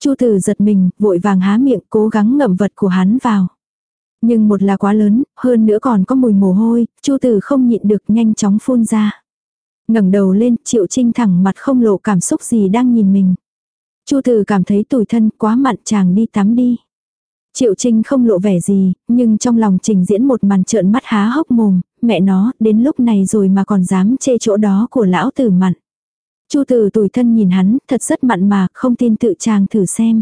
[SPEAKER 1] Chu tử giật mình, vội vàng há miệng cố gắng ngậm vật của hắn vào. Nhưng một là quá lớn, hơn nữa còn có mùi mồ hôi, Chu tử không nhịn được nhanh chóng phun ra. ngẩng đầu lên, Triệu Trinh thẳng mặt không lộ cảm xúc gì đang nhìn mình. Chu tử cảm thấy tủi thân quá mặn chàng đi tắm đi. Triệu Trinh không lộ vẻ gì, nhưng trong lòng trình diễn một màn trợn mắt há hốc mồm, mẹ nó, đến lúc này rồi mà còn dám chê chỗ đó của lão tử mặn. Chu từ tủi thân nhìn hắn, thật rất mặn mà, không tin tự chàng thử xem.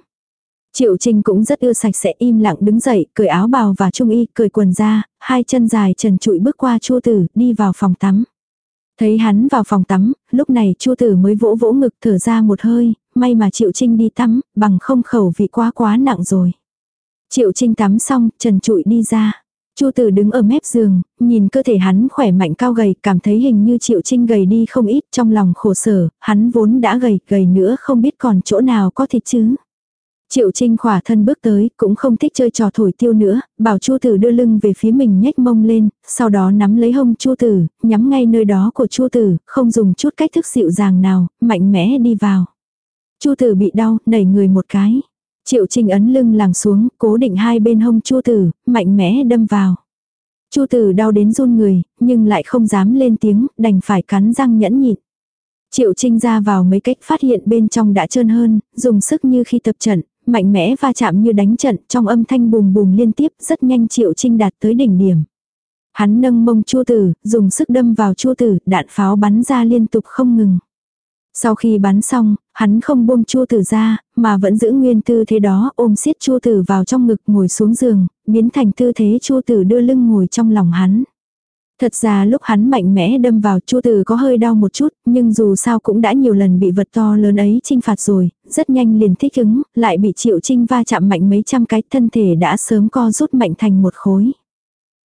[SPEAKER 1] Triệu Trinh cũng rất ưa sạch sẽ im lặng đứng dậy, cởi áo bào và trung y, cởi quần ra, hai chân dài trần trụi bước qua Chu Tử, đi vào phòng tắm. Thấy hắn vào phòng tắm, lúc này Chu Tử mới vỗ vỗ ngực thở ra một hơi, may mà Triệu Trinh đi tắm, bằng không khẩu vị quá quá nặng rồi. Triệu Trinh tắm xong, trần trụi đi ra. Chu Tử đứng ở mép giường, nhìn cơ thể hắn khỏe mạnh cao gầy, cảm thấy hình như Triệu Trinh gầy đi không ít, trong lòng khổ sở, hắn vốn đã gầy, gầy nữa không biết còn chỗ nào có thịt chứ. Triệu Trinh khỏa thân bước tới, cũng không thích chơi trò thổi tiêu nữa, bảo Chu Tử đưa lưng về phía mình nhếch mông lên, sau đó nắm lấy hông Chu Tử, nhắm ngay nơi đó của Chu Tử, không dùng chút cách thức dịu dàng nào, mạnh mẽ đi vào. Chu Tử bị đau, đẩy người một cái. Triệu Trinh ấn lưng làng xuống, cố định hai bên hông Chu Tử, mạnh mẽ đâm vào. Chu Tử đau đến run người, nhưng lại không dám lên tiếng, đành phải cắn răng nhẫn nhịn. Triệu Trinh ra vào mấy cách phát hiện bên trong đã trơn hơn, dùng sức như khi tập trận, mạnh mẽ va chạm như đánh trận, trong âm thanh bùm bùm liên tiếp, rất nhanh Triệu Trinh đạt tới đỉnh điểm. Hắn nâng mông chua tử, dùng sức đâm vào chua tử, đạn pháo bắn ra liên tục không ngừng. Sau khi bắn xong, hắn không buông chua tử ra, mà vẫn giữ nguyên tư thế đó ôm siết chua tử vào trong ngực ngồi xuống giường, biến thành tư thế chua tử đưa lưng ngồi trong lòng hắn. Thật ra lúc hắn mạnh mẽ đâm vào Chu Tử có hơi đau một chút, nhưng dù sao cũng đã nhiều lần bị vật to lớn ấy trinh phạt rồi, rất nhanh liền thích ứng, lại bị Triệu Trinh va chạm mạnh mấy trăm cái, thân thể đã sớm co rút mạnh thành một khối.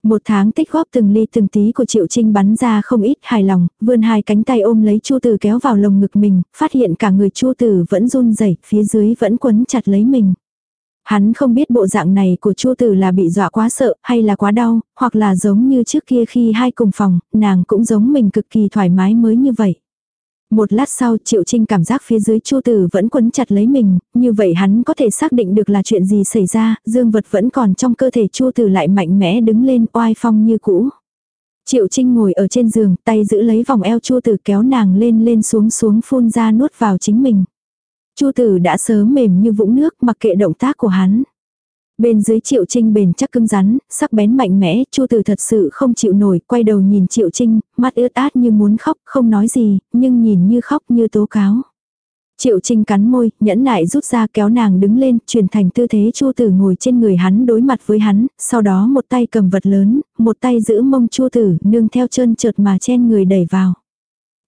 [SPEAKER 1] Một tháng tích góp từng ly từng tí của Triệu Trinh bắn ra không ít hài lòng, vươn hai cánh tay ôm lấy Chu Tử kéo vào lồng ngực mình, phát hiện cả người Chu Tử vẫn run rẩy, phía dưới vẫn quấn chặt lấy mình. Hắn không biết bộ dạng này của Chu Tử là bị dọa quá sợ hay là quá đau, hoặc là giống như trước kia khi hai cùng phòng, nàng cũng giống mình cực kỳ thoải mái mới như vậy. Một lát sau Triệu Trinh cảm giác phía dưới Chu Tử vẫn quấn chặt lấy mình, như vậy hắn có thể xác định được là chuyện gì xảy ra, dương vật vẫn còn trong cơ thể Chu Tử lại mạnh mẽ đứng lên oai phong như cũ. Triệu Trinh ngồi ở trên giường, tay giữ lấy vòng eo Chu Tử kéo nàng lên lên xuống xuống phun ra nuốt vào chính mình. Chu tử đã sớm mềm như vũng nước mặc kệ động tác của hắn. Bên dưới Triệu Trinh bền chắc cứng rắn, sắc bén mạnh mẽ, Chu Tử thật sự không chịu nổi, quay đầu nhìn Triệu Trinh, mắt ướt át như muốn khóc, không nói gì, nhưng nhìn như khóc như tố cáo. Triệu Trinh cắn môi, nhẫn nại rút ra kéo nàng đứng lên, chuyển thành tư thế Chu Tử ngồi trên người hắn đối mặt với hắn, sau đó một tay cầm vật lớn, một tay giữ mông Chu Tử, nương theo chân trượt mà chen người đẩy vào.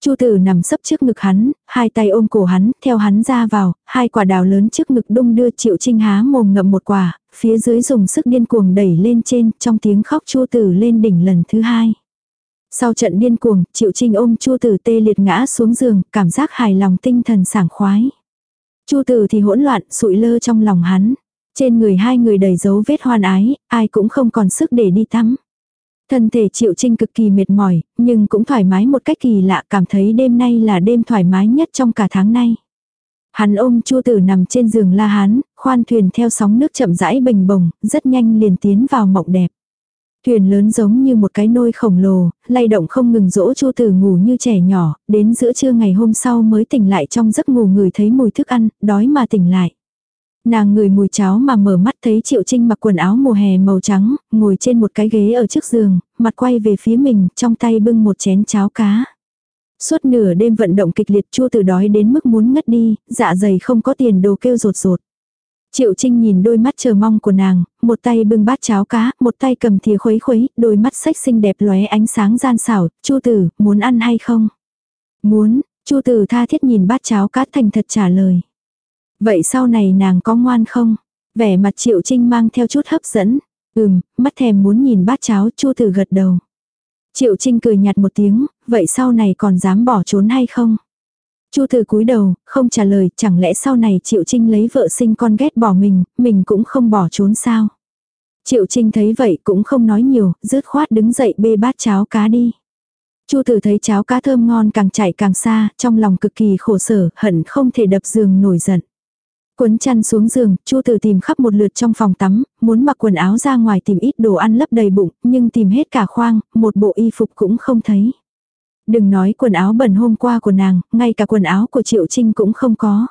[SPEAKER 1] Chu tử nằm sấp trước ngực hắn, hai tay ôm cổ hắn, theo hắn ra vào, hai quả đào lớn trước ngực đung đưa triệu trinh há mồm ngậm một quả, phía dưới dùng sức điên cuồng đẩy lên trên, trong tiếng khóc chu tử lên đỉnh lần thứ hai. Sau trận điên cuồng, triệu trinh ôm chu tử tê liệt ngã xuống giường, cảm giác hài lòng tinh thần sảng khoái. Chu tử thì hỗn loạn, sụi lơ trong lòng hắn. Trên người hai người đầy dấu vết hoan ái, ai cũng không còn sức để đi tắm. Thân thể Triệu Trinh cực kỳ mệt mỏi, nhưng cũng thoải mái một cách kỳ lạ, cảm thấy đêm nay là đêm thoải mái nhất trong cả tháng nay. Hắn ôm Chu Tử nằm trên giường La Hán, khoan thuyền theo sóng nước chậm rãi bình bồng, rất nhanh liền tiến vào mộng đẹp. Thuyền lớn giống như một cái nôi khổng lồ, lay động không ngừng dỗ Chu Tử ngủ như trẻ nhỏ, đến giữa trưa ngày hôm sau mới tỉnh lại trong giấc ngủ người thấy mùi thức ăn, đói mà tỉnh lại. Nàng người mùi cháo mà mở mắt thấy Triệu Trinh mặc quần áo mùa hè màu trắng, ngồi trên một cái ghế ở trước giường, mặt quay về phía mình, trong tay bưng một chén cháo cá. Suốt nửa đêm vận động kịch liệt chua từ đói đến mức muốn ngất đi, dạ dày không có tiền đồ kêu rột rột. Triệu Trinh nhìn đôi mắt chờ mong của nàng, một tay bưng bát cháo cá, một tay cầm thìa khuấy khuấy, đôi mắt sách xinh đẹp lóe ánh sáng gian xảo, chu tử, muốn ăn hay không? Muốn, chu tử tha thiết nhìn bát cháo cá thành thật trả lời. Vậy sau này nàng có ngoan không? Vẻ mặt Triệu Trinh mang theo chút hấp dẫn. Ừm, mắt thèm muốn nhìn bát cháo chua từ gật đầu. Triệu Trinh cười nhạt một tiếng, vậy sau này còn dám bỏ trốn hay không? Chu từ cúi đầu, không trả lời, chẳng lẽ sau này Triệu Trinh lấy vợ sinh con ghét bỏ mình, mình cũng không bỏ trốn sao? Triệu Trinh thấy vậy cũng không nói nhiều, rứt khoát đứng dậy bê bát cháo cá đi. Chu tử thấy cháo cá thơm ngon càng chạy càng xa, trong lòng cực kỳ khổ sở, hận không thể đập giường nổi giận. Quấn chăn xuống giường, Chu Tử tìm khắp một lượt trong phòng tắm, muốn mặc quần áo ra ngoài tìm ít đồ ăn lấp đầy bụng, nhưng tìm hết cả khoang, một bộ y phục cũng không thấy. Đừng nói quần áo bẩn hôm qua của nàng, ngay cả quần áo của Triệu Trinh cũng không có.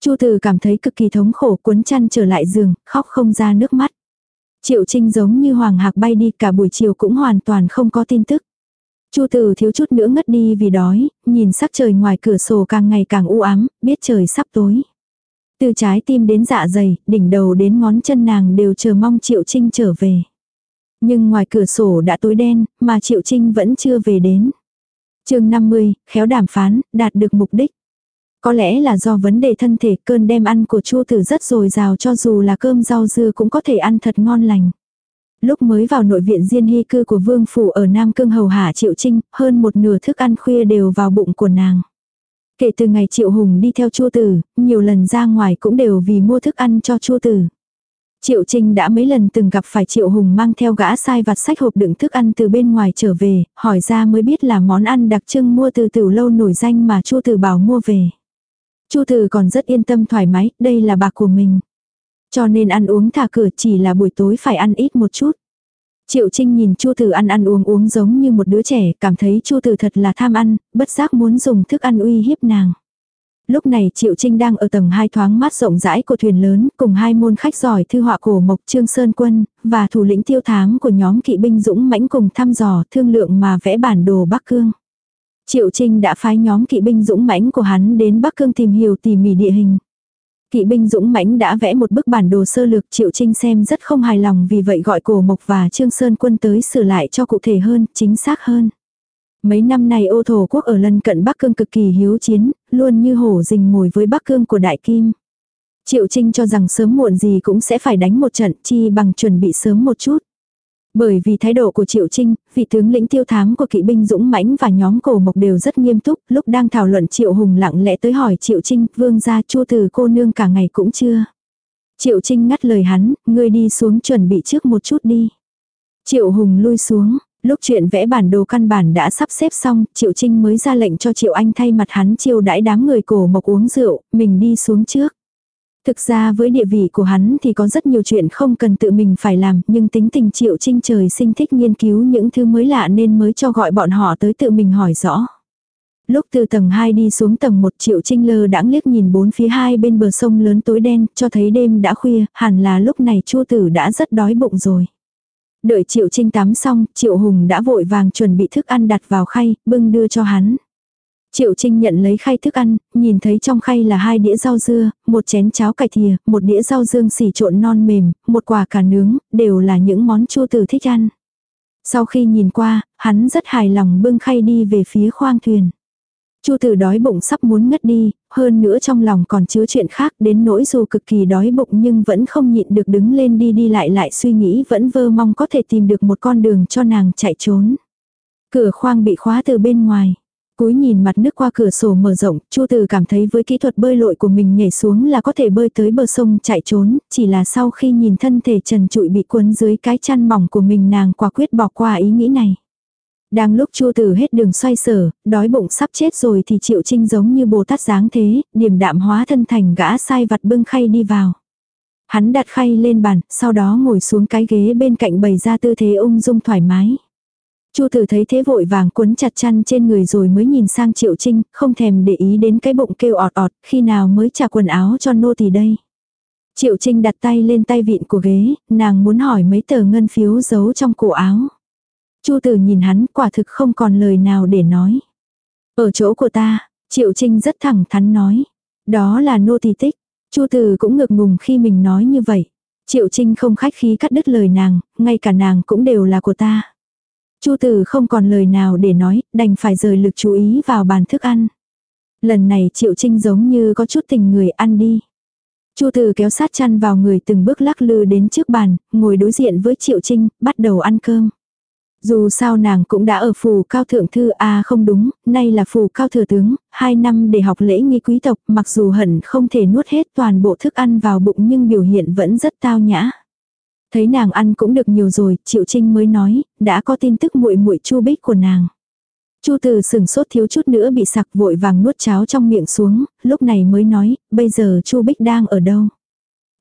[SPEAKER 1] Chu Tử cảm thấy cực kỳ thống khổ quấn chăn trở lại giường, khóc không ra nước mắt. Triệu Trinh giống như hoàng hạc bay đi cả buổi chiều cũng hoàn toàn không có tin tức. Chu Tử thiếu chút nữa ngất đi vì đói, nhìn sắc trời ngoài cửa sổ càng ngày càng u ám, biết trời sắp tối. Từ trái tim đến dạ dày, đỉnh đầu đến ngón chân nàng đều chờ mong Triệu Trinh trở về. Nhưng ngoài cửa sổ đã tối đen, mà Triệu Trinh vẫn chưa về đến. chương 50, khéo đàm phán, đạt được mục đích. Có lẽ là do vấn đề thân thể cơn đem ăn của Chu Tử rất dồi dào cho dù là cơm rau dưa cũng có thể ăn thật ngon lành. Lúc mới vào nội viện diên hy cư của vương phủ ở Nam Cương hầu hạ Triệu Trinh, hơn một nửa thức ăn khuya đều vào bụng của nàng. Kể từ ngày Triệu Hùng đi theo Chu Tử, nhiều lần ra ngoài cũng đều vì mua thức ăn cho Chu Tử. Triệu Trinh đã mấy lần từng gặp phải Triệu Hùng mang theo gã sai vặt sách hộp đựng thức ăn từ bên ngoài trở về, hỏi ra mới biết là món ăn đặc trưng mua từ tiểu lâu nổi danh mà Chu Tử bảo mua về. Chu Tử còn rất yên tâm thoải mái, đây là bạc của mình. Cho nên ăn uống thả cửa chỉ là buổi tối phải ăn ít một chút. Triệu Trinh nhìn Chu Tử ăn ăn uống uống giống như một đứa trẻ, cảm thấy Chu Tử thật là tham ăn, bất giác muốn dùng thức ăn uy hiếp nàng. Lúc này Triệu Trinh đang ở tầng hai thoáng mát rộng rãi của thuyền lớn, cùng hai môn khách giỏi thư họa cổ Mộc Trương Sơn Quân, và thủ lĩnh tiêu thám của nhóm kỵ binh dũng mãnh cùng thăm dò thương lượng mà vẽ bản đồ Bắc Cương. Triệu Trinh đã phái nhóm kỵ binh dũng mãnh của hắn đến Bắc Cương tìm hiểu tỉ mỉ địa hình. Kỵ binh dũng mãnh đã vẽ một bức bản đồ sơ lược Triệu Trinh xem rất không hài lòng vì vậy gọi cổ Mộc và Trương Sơn Quân tới sửa lại cho cụ thể hơn, chính xác hơn. Mấy năm nay ô thổ quốc ở lân cận Bắc Cương cực kỳ hiếu chiến, luôn như hổ rình mồi với Bắc Cương của Đại Kim. Triệu Trinh cho rằng sớm muộn gì cũng sẽ phải đánh một trận chi bằng chuẩn bị sớm một chút. Bởi vì thái độ của Triệu Trinh, vị tướng lĩnh tiêu thám của kỵ binh dũng mãnh và nhóm cổ mộc đều rất nghiêm túc, lúc đang thảo luận Triệu Hùng lặng lẽ tới hỏi Triệu Trinh, vương gia chua từ cô nương cả ngày cũng chưa. Triệu Trinh ngắt lời hắn, ngươi đi xuống chuẩn bị trước một chút đi. Triệu Hùng lui xuống, lúc chuyện vẽ bản đồ căn bản đã sắp xếp xong, Triệu Trinh mới ra lệnh cho Triệu Anh thay mặt hắn chiêu đãi đám người cổ mộc uống rượu, mình đi xuống trước. Thực ra với địa vị của hắn thì có rất nhiều chuyện không cần tự mình phải làm, nhưng tính tình triệu trinh trời sinh thích nghiên cứu những thứ mới lạ nên mới cho gọi bọn họ tới tự mình hỏi rõ. Lúc từ tầng 2 đi xuống tầng 1 triệu trinh lơ đãng liếc nhìn bốn phía hai bên bờ sông lớn tối đen, cho thấy đêm đã khuya, hẳn là lúc này chua tử đã rất đói bụng rồi. Đợi triệu trinh tắm xong, triệu hùng đã vội vàng chuẩn bị thức ăn đặt vào khay, bưng đưa cho hắn. Triệu Trinh nhận lấy khay thức ăn, nhìn thấy trong khay là hai đĩa rau dưa, một chén cháo cải thìa, một đĩa rau dương xỉ trộn non mềm, một quả cà nướng, đều là những món chua tử thích ăn. Sau khi nhìn qua, hắn rất hài lòng bưng khay đi về phía khoang thuyền. Chu tử đói bụng sắp muốn ngất đi, hơn nữa trong lòng còn chứa chuyện khác đến nỗi dù cực kỳ đói bụng nhưng vẫn không nhịn được đứng lên đi đi lại lại suy nghĩ vẫn vơ mong có thể tìm được một con đường cho nàng chạy trốn. Cửa khoang bị khóa từ bên ngoài. Cúi nhìn mặt nước qua cửa sổ mở rộng, Chu Từ cảm thấy với kỹ thuật bơi lội của mình nhảy xuống là có thể bơi tới bờ sông chạy trốn, chỉ là sau khi nhìn thân thể trần trụi bị cuốn dưới cái chăn mỏng của mình nàng quả quyết bỏ qua ý nghĩ này. Đang lúc Chu Từ hết đường xoay sở, đói bụng sắp chết rồi thì Triệu Trinh giống như Bồ Tát dáng thế, điềm đạm hóa thân thành gã sai vặt bưng khay đi vào. Hắn đặt khay lên bàn, sau đó ngồi xuống cái ghế bên cạnh bày ra tư thế ung dung thoải mái. Chu tử thấy thế vội vàng cuốn chặt chăn trên người rồi mới nhìn sang Triệu Trinh, không thèm để ý đến cái bụng kêu ọt ọt, khi nào mới trả quần áo cho nô tỳ đây. Triệu Trinh đặt tay lên tay vịn của ghế, nàng muốn hỏi mấy tờ ngân phiếu giấu trong cổ áo. Chu tử nhìn hắn quả thực không còn lời nào để nói. Ở chỗ của ta, Triệu Trinh rất thẳng thắn nói. Đó là nô tỳ tích. Chu tử cũng ngực ngùng khi mình nói như vậy. Triệu Trinh không khách khí cắt đứt lời nàng, ngay cả nàng cũng đều là của ta. Chu tử không còn lời nào để nói, đành phải rời lực chú ý vào bàn thức ăn. Lần này Triệu Trinh giống như có chút tình người ăn đi. Chu tử kéo sát chăn vào người từng bước lắc lư đến trước bàn, ngồi đối diện với Triệu Trinh, bắt đầu ăn cơm. Dù sao nàng cũng đã ở phủ cao thượng thư A à không đúng, nay là phủ cao thừa tướng, hai năm để học lễ nghi quý tộc, mặc dù hận không thể nuốt hết toàn bộ thức ăn vào bụng nhưng biểu hiện vẫn rất tao nhã. Thấy nàng ăn cũng được nhiều rồi, Triệu Trinh mới nói, đã có tin tức muội muội Chu Bích của nàng. Chu Từ sừng sốt thiếu chút nữa bị sặc vội vàng nuốt cháo trong miệng xuống, lúc này mới nói, bây giờ Chu Bích đang ở đâu?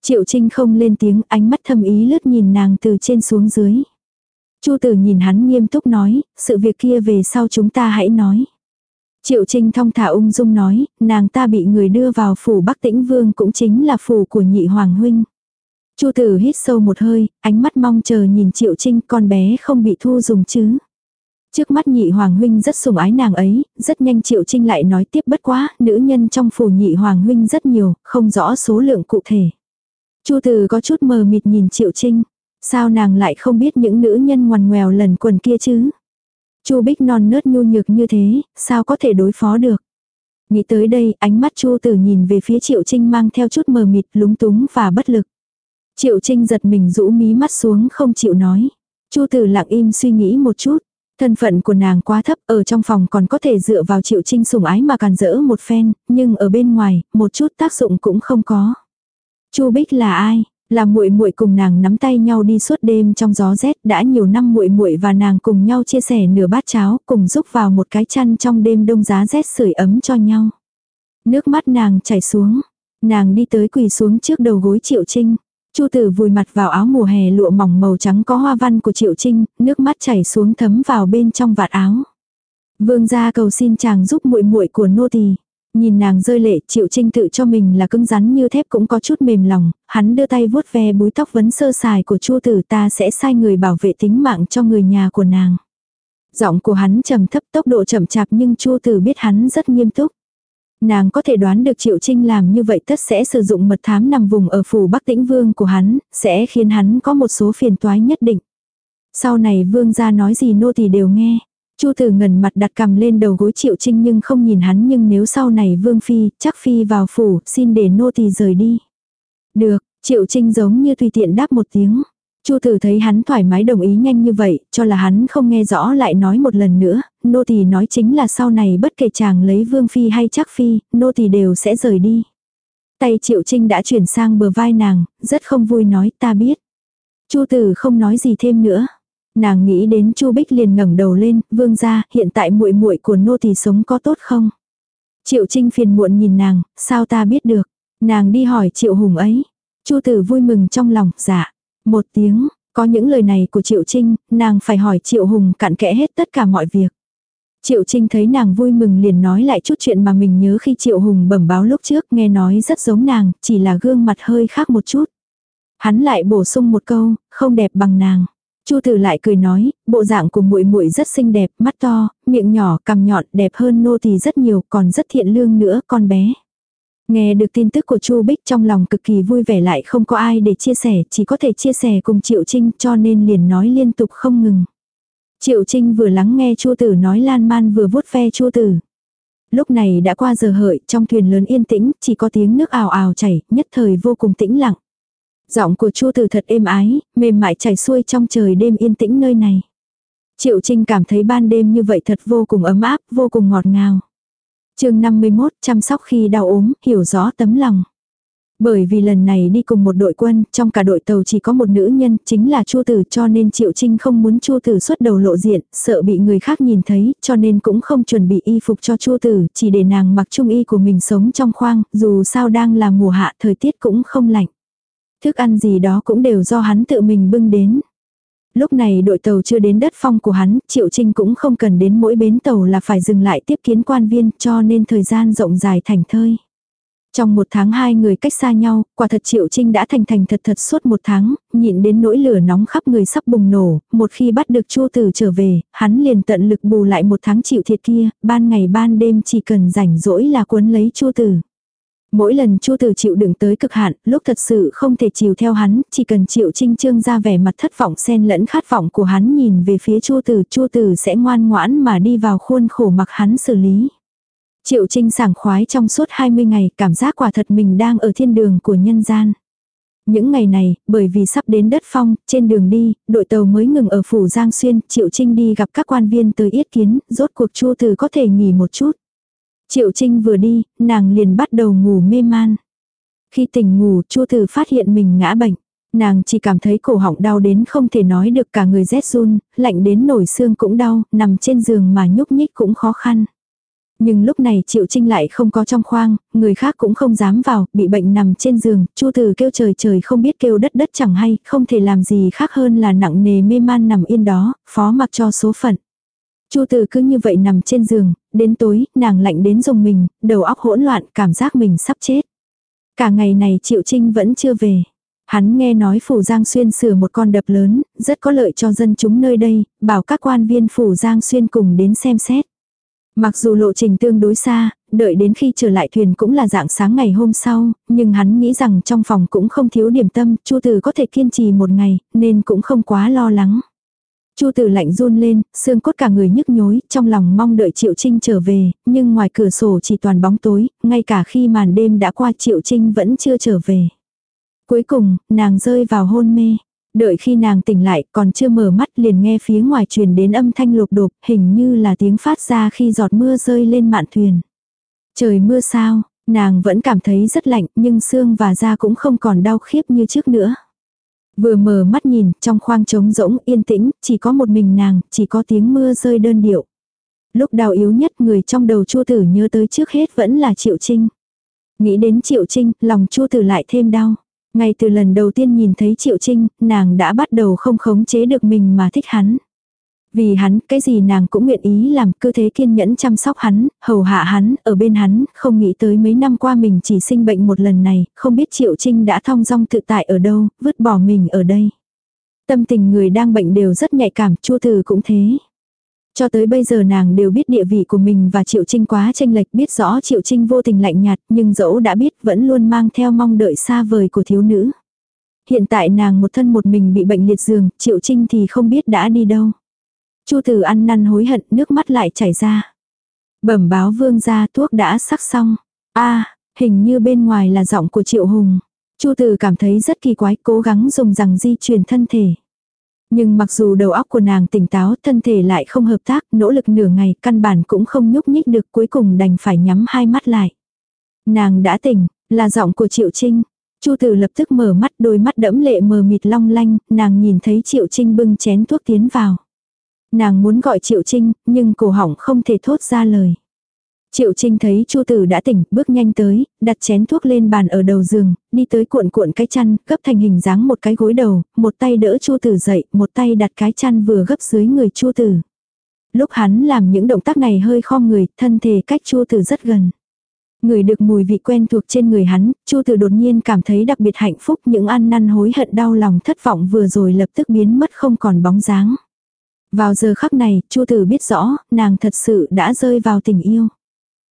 [SPEAKER 1] Triệu Trinh không lên tiếng, ánh mắt thâm ý lướt nhìn nàng từ trên xuống dưới. Chu Từ nhìn hắn nghiêm túc nói, sự việc kia về sau chúng ta hãy nói. Triệu Trinh thong thả ung dung nói, nàng ta bị người đưa vào phủ Bắc Tĩnh Vương cũng chính là phủ của nhị hoàng huynh. Chu tử hít sâu một hơi, ánh mắt mong chờ nhìn Triệu Trinh con bé không bị thu dùng chứ. Trước mắt nhị hoàng huynh rất sủng ái nàng ấy, rất nhanh triệu trinh lại nói tiếp bất quá, nữ nhân trong phủ nhị hoàng huynh rất nhiều, không rõ số lượng cụ thể. Chu Tử có chút mờ mịt nhìn triệu trinh, sao nàng lại không biết những nữ nhân ngoằn ngoèo lần quần kia chứ? Chu Bích non nớt nhu nhược như thế, sao có thể đối phó được? Nghĩ tới đây, ánh mắt Chu Tử nhìn về phía Triệu Trinh mang theo chút mờ mịt, lúng túng và bất lực. Triệu Trinh giật mình rũ mí mắt xuống không chịu nói. Chu Tử lặng im suy nghĩ một chút. Thân phận của nàng quá thấp, ở trong phòng còn có thể dựa vào Triệu Trinh sủng ái mà càn rỡ một phen, nhưng ở bên ngoài, một chút tác dụng cũng không có. Chu Bích là ai? Là muội muội cùng nàng nắm tay nhau đi suốt đêm trong gió rét, đã nhiều năm muội muội và nàng cùng nhau chia sẻ nửa bát cháo, cùng giúp vào một cái chăn trong đêm đông giá rét sưởi ấm cho nhau. Nước mắt nàng chảy xuống, nàng đi tới quỳ xuống trước đầu gối Triệu Trinh. Chu tử vùi mặt vào áo mùa hè lụa mỏng màu trắng có hoa văn của Triệu Trinh, nước mắt chảy xuống thấm vào bên trong vạt áo. Vương gia cầu xin chàng giúp muội muội của nô tỳ. Nhìn nàng rơi lệ, Triệu Trinh tự cho mình là cứng rắn như thép cũng có chút mềm lòng, hắn đưa tay vuốt ve búi tóc vấn sơ sài của Chu tử ta sẽ sai người bảo vệ tính mạng cho người nhà của nàng. Giọng của hắn trầm thấp tốc độ chậm chạp nhưng Chu tử biết hắn rất nghiêm túc. Nàng có thể đoán được Triệu Trinh làm như vậy tất sẽ sử dụng mật thám nằm vùng ở phủ Bắc Tĩnh Vương của hắn, sẽ khiến hắn có một số phiền toái nhất định. Sau này Vương gia nói gì nô tỳ đều nghe. Chu Tử ngẩn mặt đặt cầm lên đầu gối Triệu Trinh nhưng không nhìn hắn nhưng nếu sau này Vương Phi, chắc Phi vào phủ, xin để nô tỳ rời đi. Được, Triệu Trinh giống như tùy tiện đáp một tiếng. Chu Tử thấy hắn thoải mái đồng ý nhanh như vậy, cho là hắn không nghe rõ lại nói một lần nữa, nô tỳ nói chính là sau này bất kể chàng lấy Vương Phi hay chắc Phi, nô tỳ đều sẽ rời đi. Tay Triệu Trinh đã chuyển sang bờ vai nàng, rất không vui nói ta biết. Chu Tử không nói gì thêm nữa. Nàng nghĩ đến Chu Bích liền ngẩng đầu lên, vương gia, hiện tại muội muội của nô tỳ sống có tốt không? Triệu Trinh phiền muộn nhìn nàng, sao ta biết được? Nàng đi hỏi Triệu Hùng ấy. Chu Tử vui mừng trong lòng, dạ. Một tiếng, có những lời này của Triệu Trinh, nàng phải hỏi Triệu Hùng cặn kẽ hết tất cả mọi việc. Triệu Trinh thấy nàng vui mừng liền nói lại chút chuyện mà mình nhớ khi Triệu Hùng bẩm báo lúc trước nghe nói rất giống nàng, chỉ là gương mặt hơi khác một chút. Hắn lại bổ sung một câu, không đẹp bằng nàng. Chu Tử lại cười nói, bộ dạng của muội muội rất xinh đẹp, mắt to, miệng nhỏ, cằm nhọn, đẹp hơn nô tỳ rất nhiều, còn rất thiện lương nữa, con bé. Nghe được tin tức của Chu Bích trong lòng cực kỳ vui vẻ lại không có ai để chia sẻ, chỉ có thể chia sẻ cùng Triệu Trinh cho nên liền nói liên tục không ngừng. Triệu Trinh vừa lắng nghe Chu Tử nói lan man vừa vuốt ve Chu Tử. Lúc này đã qua giờ hợi, trong thuyền lớn yên tĩnh, chỉ có tiếng nước ào ào chảy, nhất thời vô cùng tĩnh lặng. Giọng của Chu Tử thật êm ái, mềm mại chảy xuôi trong trời đêm yên tĩnh nơi này. Triệu Trinh cảm thấy ban đêm như vậy thật vô cùng ấm áp, vô cùng ngọt ngào chương 51, chăm sóc khi đau ốm, hiểu rõ tấm lòng. Bởi vì lần này đi cùng một đội quân, trong cả đội tàu chỉ có một nữ nhân, chính là Chu Tử cho nên Triệu Trinh không muốn Chu Tử xuất đầu lộ diện, sợ bị người khác nhìn thấy, cho nên cũng không chuẩn bị y phục cho Chu Tử, chỉ để nàng mặc trung y của mình sống trong khoang, dù sao đang là mùa hạ thời tiết cũng không lạnh. Thức ăn gì đó cũng đều do hắn tự mình bưng đến. Lúc này đội tàu chưa đến đất phong của hắn, Triệu Trinh cũng không cần đến mỗi bến tàu là phải dừng lại tiếp kiến quan viên cho nên thời gian rộng dài thành thơi. Trong một tháng hai người cách xa nhau, quả thật Triệu Trinh đã thành thành thật thật suốt một tháng, nhịn đến nỗi lửa nóng khắp người sắp bùng nổ, một khi bắt được Chu Tử trở về, hắn liền tận lực bù lại một tháng chịu thiệt kia, ban ngày ban đêm chỉ cần rảnh rỗi là cuốn lấy Chu Tử. Mỗi lần Chu Tử chịu đựng tới cực hạn, lúc thật sự không thể chiều theo hắn, chỉ cần Triệu Trinh Trương ra vẻ mặt thất vọng xen lẫn khát vọng của hắn nhìn về phía Chu Tử, Chu Tử sẽ ngoan ngoãn mà đi vào khuôn khổ mặc hắn xử lý. Triệu Trinh sảng khoái trong suốt 20 ngày, cảm giác quả thật mình đang ở thiên đường của nhân gian. Những ngày này, bởi vì sắp đến đất phong, trên đường đi, đội tàu mới ngừng ở phủ Giang Xuyên, Triệu Trinh đi gặp các quan viên tới yết kiến, rốt cuộc Chu Tử có thể nghỉ một chút. Triệu Trinh vừa đi, nàng liền bắt đầu ngủ mê man. Khi tỉnh ngủ, Chu Tử phát hiện mình ngã bệnh. Nàng chỉ cảm thấy cổ họng đau đến không thể nói được cả người rét run, lạnh đến nổi xương cũng đau, nằm trên giường mà nhúc nhích cũng khó khăn. Nhưng lúc này Triệu Trinh lại không có trong khoang, người khác cũng không dám vào, bị bệnh nằm trên giường, Chu Tử kêu trời trời không biết kêu đất đất chẳng hay, không thể làm gì khác hơn là nặng nề mê man nằm yên đó, phó mặc cho số phận. Chu Tử cứ như vậy nằm trên giường, đến tối, nàng lạnh đến dùng mình, đầu óc hỗn loạn, cảm giác mình sắp chết. Cả ngày này Triệu Trinh vẫn chưa về. Hắn nghe nói phủ Giang Xuyên sửa một con đập lớn, rất có lợi cho dân chúng nơi đây, bảo các quan viên phủ Giang Xuyên cùng đến xem xét. Mặc dù lộ trình tương đối xa, đợi đến khi trở lại thuyền cũng là dạng sáng ngày hôm sau, nhưng hắn nghĩ rằng trong phòng cũng không thiếu điểm tâm, Chu từ có thể kiên trì một ngày, nên cũng không quá lo lắng. Chu Tử lạnh run lên, xương cốt cả người nhức nhối, trong lòng mong đợi Triệu Trinh trở về, nhưng ngoài cửa sổ chỉ toàn bóng tối, ngay cả khi màn đêm đã qua Triệu Trinh vẫn chưa trở về. Cuối cùng, nàng rơi vào hôn mê. Đợi khi nàng tỉnh lại, còn chưa mở mắt liền nghe phía ngoài truyền đến âm thanh lục đục hình như là tiếng phát ra khi giọt mưa rơi lên mạn thuyền. Trời mưa sao, nàng vẫn cảm thấy rất lạnh, nhưng xương và da cũng không còn đau khiếp như trước nữa. Vừa mở mắt nhìn, trong khoang trống rỗng yên tĩnh, chỉ có một mình nàng, chỉ có tiếng mưa rơi đơn điệu. Lúc đau yếu nhất người trong đầu chua tử nhớ tới trước hết vẫn là Triệu Trinh. Nghĩ đến Triệu Trinh, lòng chua tử lại thêm đau. Ngay từ lần đầu tiên nhìn thấy Triệu Trinh, nàng đã bắt đầu không khống chế được mình mà thích hắn. Vì hắn, cái gì nàng cũng nguyện ý làm, cứ thế kiên nhẫn chăm sóc hắn, hầu hạ hắn, ở bên hắn, không nghĩ tới mấy năm qua mình chỉ sinh bệnh một lần này, không biết Triệu Trinh đã thong dong tự tại ở đâu, vứt bỏ mình ở đây. Tâm tình người đang bệnh đều rất nhạy cảm, chua từ cũng thế. Cho tới bây giờ nàng đều biết địa vị của mình và Triệu Trinh quá tranh lệch biết rõ Triệu Trinh vô tình lạnh nhạt nhưng dẫu đã biết vẫn luôn mang theo mong đợi xa vời của thiếu nữ. Hiện tại nàng một thân một mình bị bệnh liệt giường, Triệu Trinh thì không biết đã đi đâu. Chu tử ăn năn hối hận nước mắt lại chảy ra. Bẩm báo vương gia thuốc đã sắc xong. a hình như bên ngoài là giọng của Triệu Hùng. Chu tử cảm thấy rất kỳ quái cố gắng dùng rằng di chuyển thân thể. Nhưng mặc dù đầu óc của nàng tỉnh táo, thân thể lại không hợp tác, nỗ lực nửa ngày, căn bản cũng không nhúc nhích được, cuối cùng đành phải nhắm hai mắt lại. Nàng đã tỉnh, là giọng của Triệu Trinh. Chu Tử lập tức mở mắt, đôi mắt đẫm lệ mờ mịt long lanh, nàng nhìn thấy Triệu Trinh bưng chén thuốc tiến vào. Nàng muốn gọi Triệu Trinh, nhưng cổ họng không thể thốt ra lời. Triệu Trinh thấy Chu Tử đã tỉnh, bước nhanh tới, đặt chén thuốc lên bàn ở đầu giường, đi tới cuộn cuộn cái chăn, gấp thành hình dáng một cái gối đầu, một tay đỡ Chu Tử dậy, một tay đặt cái chăn vừa gấp dưới người Chu Tử. Lúc hắn làm những động tác này hơi khom người, thân thể cách Chu Tử rất gần. Người được mùi vị quen thuộc trên người hắn, Chu Tử đột nhiên cảm thấy đặc biệt hạnh phúc, những ăn năn hối hận đau lòng thất vọng vừa rồi lập tức biến mất không còn bóng dáng. Vào giờ khắc này, Chu Tử biết rõ, nàng thật sự đã rơi vào tình yêu.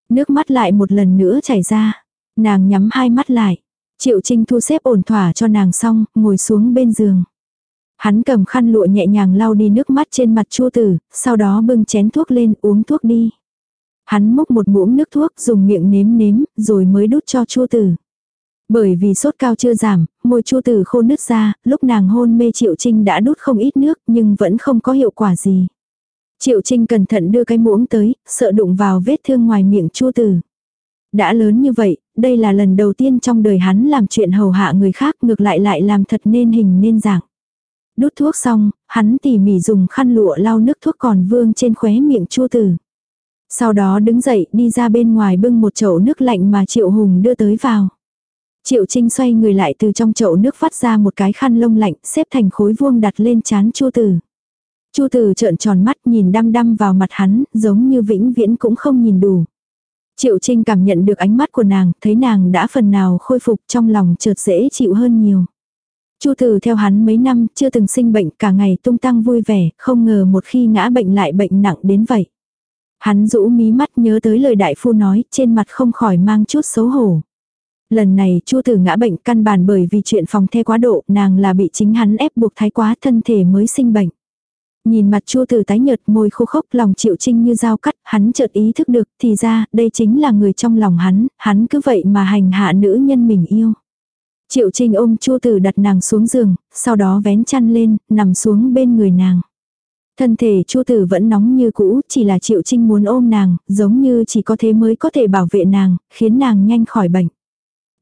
[SPEAKER 1] Nước mắt lại một lần nữa chảy ra. Nàng nhắm hai mắt lại. Triệu Trinh thu xếp ổn thỏa cho nàng xong, ngồi xuống bên giường. Hắn cầm khăn lụa nhẹ nhàng lau đi nước mắt trên mặt chu tử, sau đó bưng chén thuốc lên uống thuốc đi. Hắn múc một muỗng nước thuốc dùng miệng nếm nếm, rồi mới đút cho chu tử. Bởi vì sốt cao chưa giảm, môi chu tử khô nứt ra, lúc nàng hôn mê Triệu Trinh đã đút không ít nước nhưng vẫn không có hiệu quả gì. Triệu Trinh cẩn thận đưa cái muỗng tới, sợ đụng vào vết thương ngoài miệng chua tử. Đã lớn như vậy, đây là lần đầu tiên trong đời hắn làm chuyện hầu hạ người khác ngược lại lại làm thật nên hình nên dạng. Đút thuốc xong, hắn tỉ mỉ dùng khăn lụa lau nước thuốc còn vương trên khóe miệng chua tử. Sau đó đứng dậy đi ra bên ngoài bưng một chậu nước lạnh mà Triệu Hùng đưa tới vào. Triệu Trinh xoay người lại từ trong chậu nước phát ra một cái khăn lông lạnh xếp thành khối vuông đặt lên chán chua tử. Chu Tử trợn tròn mắt nhìn đăm đăm vào mặt hắn, giống như vĩnh viễn cũng không nhìn đủ. Triệu Trinh cảm nhận được ánh mắt của nàng, thấy nàng đã phần nào khôi phục trong lòng chợt dễ chịu hơn nhiều. Chu Tử theo hắn mấy năm, chưa từng sinh bệnh, cả ngày tung tăng vui vẻ, không ngờ một khi ngã bệnh lại bệnh nặng đến vậy. Hắn rũ mí mắt nhớ tới lời đại phu nói, trên mặt không khỏi mang chút xấu hổ. Lần này Chu Tử ngã bệnh căn bản bởi vì chuyện phòng the quá độ, nàng là bị chính hắn ép buộc thái quá thân thể mới sinh bệnh. Nhìn mặt chu tử tái nhợt môi khô khốc lòng triệu trinh như dao cắt, hắn chợt ý thức được, thì ra, đây chính là người trong lòng hắn, hắn cứ vậy mà hành hạ nữ nhân mình yêu. Triệu trinh ôm chu tử đặt nàng xuống giường, sau đó vén chăn lên, nằm xuống bên người nàng. Thân thể chu tử vẫn nóng như cũ, chỉ là triệu trinh muốn ôm nàng, giống như chỉ có thế mới có thể bảo vệ nàng, khiến nàng nhanh khỏi bệnh.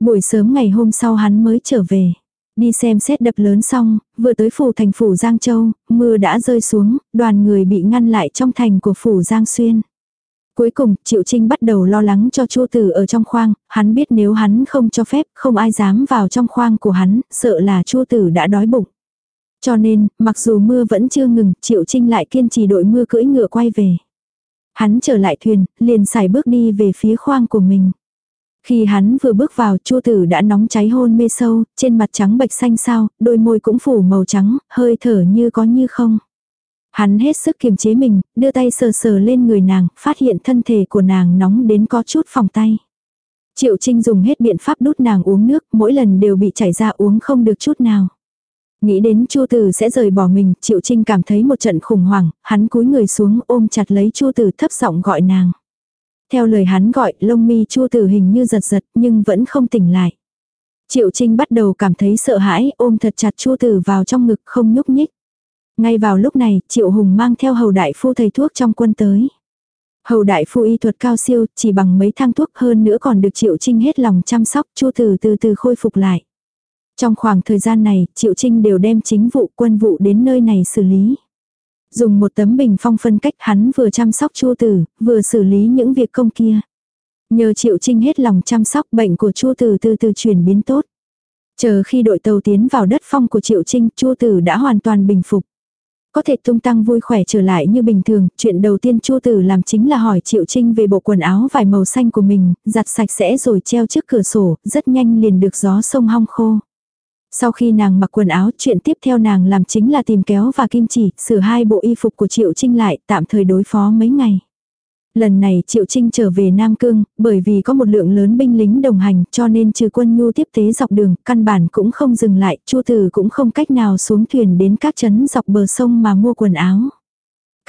[SPEAKER 1] Buổi sớm ngày hôm sau hắn mới trở về. Đi xem xét đập lớn xong, vừa tới phủ thành phủ Giang Châu, mưa đã rơi xuống, đoàn người bị ngăn lại trong thành của phủ Giang Xuyên. Cuối cùng, Triệu Trinh bắt đầu lo lắng cho Chu Tử ở trong khoang, hắn biết nếu hắn không cho phép, không ai dám vào trong khoang của hắn, sợ là Chu Tử đã đói bụng. Cho nên, mặc dù mưa vẫn chưa ngừng, Triệu Trinh lại kiên trì đội mưa cưỡi ngựa quay về. Hắn trở lại thuyền, liền xài bước đi về phía khoang của mình. Khi hắn vừa bước vào, Chu Tử đã nóng cháy hôn mê sâu, trên mặt trắng bệch xanh sao, đôi môi cũng phủ màu trắng, hơi thở như có như không. Hắn hết sức kiềm chế mình, đưa tay sờ sờ lên người nàng, phát hiện thân thể của nàng nóng đến có chút phòng tay. Triệu Trinh dùng hết biện pháp đút nàng uống nước, mỗi lần đều bị chảy ra uống không được chút nào. Nghĩ đến Chu Tử sẽ rời bỏ mình, Triệu Trinh cảm thấy một trận khủng hoảng, hắn cúi người xuống ôm chặt lấy Chu Tử thấp giọng gọi nàng. Theo lời hắn gọi, lông mi Chu Tử hình như giật giật, nhưng vẫn không tỉnh lại. Triệu Trinh bắt đầu cảm thấy sợ hãi, ôm thật chặt Chu Tử vào trong ngực không nhúc nhích. Ngay vào lúc này, Triệu Hùng mang theo hầu đại phu thầy thuốc trong quân tới. Hầu đại phu y thuật cao siêu, chỉ bằng mấy thang thuốc hơn nữa còn được Triệu Trinh hết lòng chăm sóc, Chu Tử từ từ khôi phục lại. Trong khoảng thời gian này, Triệu Trinh đều đem chính vụ quân vụ đến nơi này xử lý. Dùng một tấm bình phong phân cách hắn vừa chăm sóc Chu Tử, vừa xử lý những việc công kia. Nhờ Triệu Trinh hết lòng chăm sóc bệnh của Chu Tử từ từ chuyển biến tốt. Chờ khi đội tàu tiến vào đất phong của Triệu Trinh, Chu Tử đã hoàn toàn bình phục. Có thể tung tăng vui khỏe trở lại như bình thường, chuyện đầu tiên Chu Tử làm chính là hỏi Triệu Trinh về bộ quần áo vải màu xanh của mình, giặt sạch sẽ rồi treo trước cửa sổ, rất nhanh liền được gió sông hong khô. Sau khi nàng mặc quần áo, chuyện tiếp theo nàng làm chính là tìm kéo và kim chỉ, sửa hai bộ y phục của Triệu Trinh lại, tạm thời đối phó mấy ngày. Lần này Triệu Trinh trở về Nam Cương, bởi vì có một lượng lớn binh lính đồng hành cho nên trừ quân nhu tiếp tế dọc đường, căn bản cũng không dừng lại, Chu Tử cũng không cách nào xuống thuyền đến các trấn dọc bờ sông mà mua quần áo.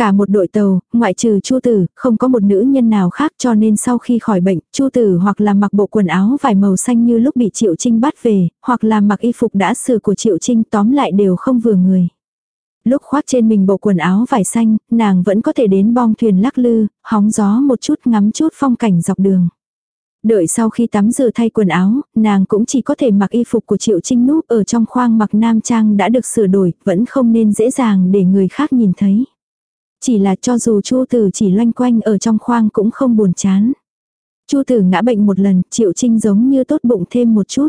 [SPEAKER 1] Cả một đội tàu, ngoại trừ Chu Tử, không có một nữ nhân nào khác cho nên sau khi khỏi bệnh, Chu Tử hoặc là mặc bộ quần áo vải màu xanh như lúc bị Triệu Trinh bắt về, hoặc là mặc y phục đã sửa của Triệu Trinh tóm lại đều không vừa người. Lúc khoác trên mình bộ quần áo vải xanh, nàng vẫn có thể đến bong thuyền lắc lư, hóng gió một chút ngắm chút phong cảnh dọc đường. Đợi sau khi tắm rửa thay quần áo, nàng cũng chỉ có thể mặc y phục của Triệu Trinh núp ở trong khoang mặc nam trang đã được sửa đổi, vẫn không nên dễ dàng để người khác nhìn thấy. Chỉ là cho dù Chu Tử chỉ loanh quanh ở trong khoang cũng không buồn chán. Chu Tử ngã bệnh một lần, Triệu Trinh giống như tốt bụng thêm một chút.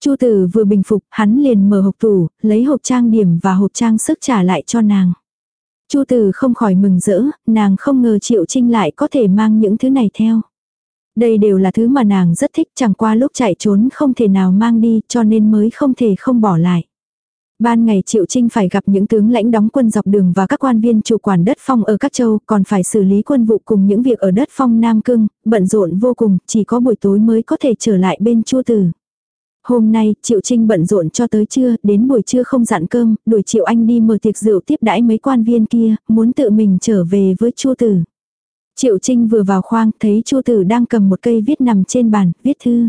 [SPEAKER 1] Chu Tử vừa bình phục, hắn liền mở hộp tủ, lấy hộp trang điểm và hộp trang sức trả lại cho nàng. Chu Tử không khỏi mừng rỡ, nàng không ngờ Triệu Trinh lại có thể mang những thứ này theo. Đây đều là thứ mà nàng rất thích chẳng qua lúc chạy trốn không thể nào mang đi cho nên mới không thể không bỏ lại. Ban ngày Triệu Trinh phải gặp những tướng lãnh đóng quân dọc đường và các quan viên chủ quản đất phong ở các châu, còn phải xử lý quân vụ cùng những việc ở đất phong Nam Cương, bận rộn vô cùng, chỉ có buổi tối mới có thể trở lại bên Chu Tử. Hôm nay, Triệu Trinh bận rộn cho tới trưa, đến buổi trưa không dặn cơm, đuổi Triệu Anh đi mở tiệc rượu tiếp đãi mấy quan viên kia, muốn tự mình trở về với Chu Tử. Triệu Trinh vừa vào khoang, thấy Chu Tử đang cầm một cây viết nằm trên bàn, viết thư.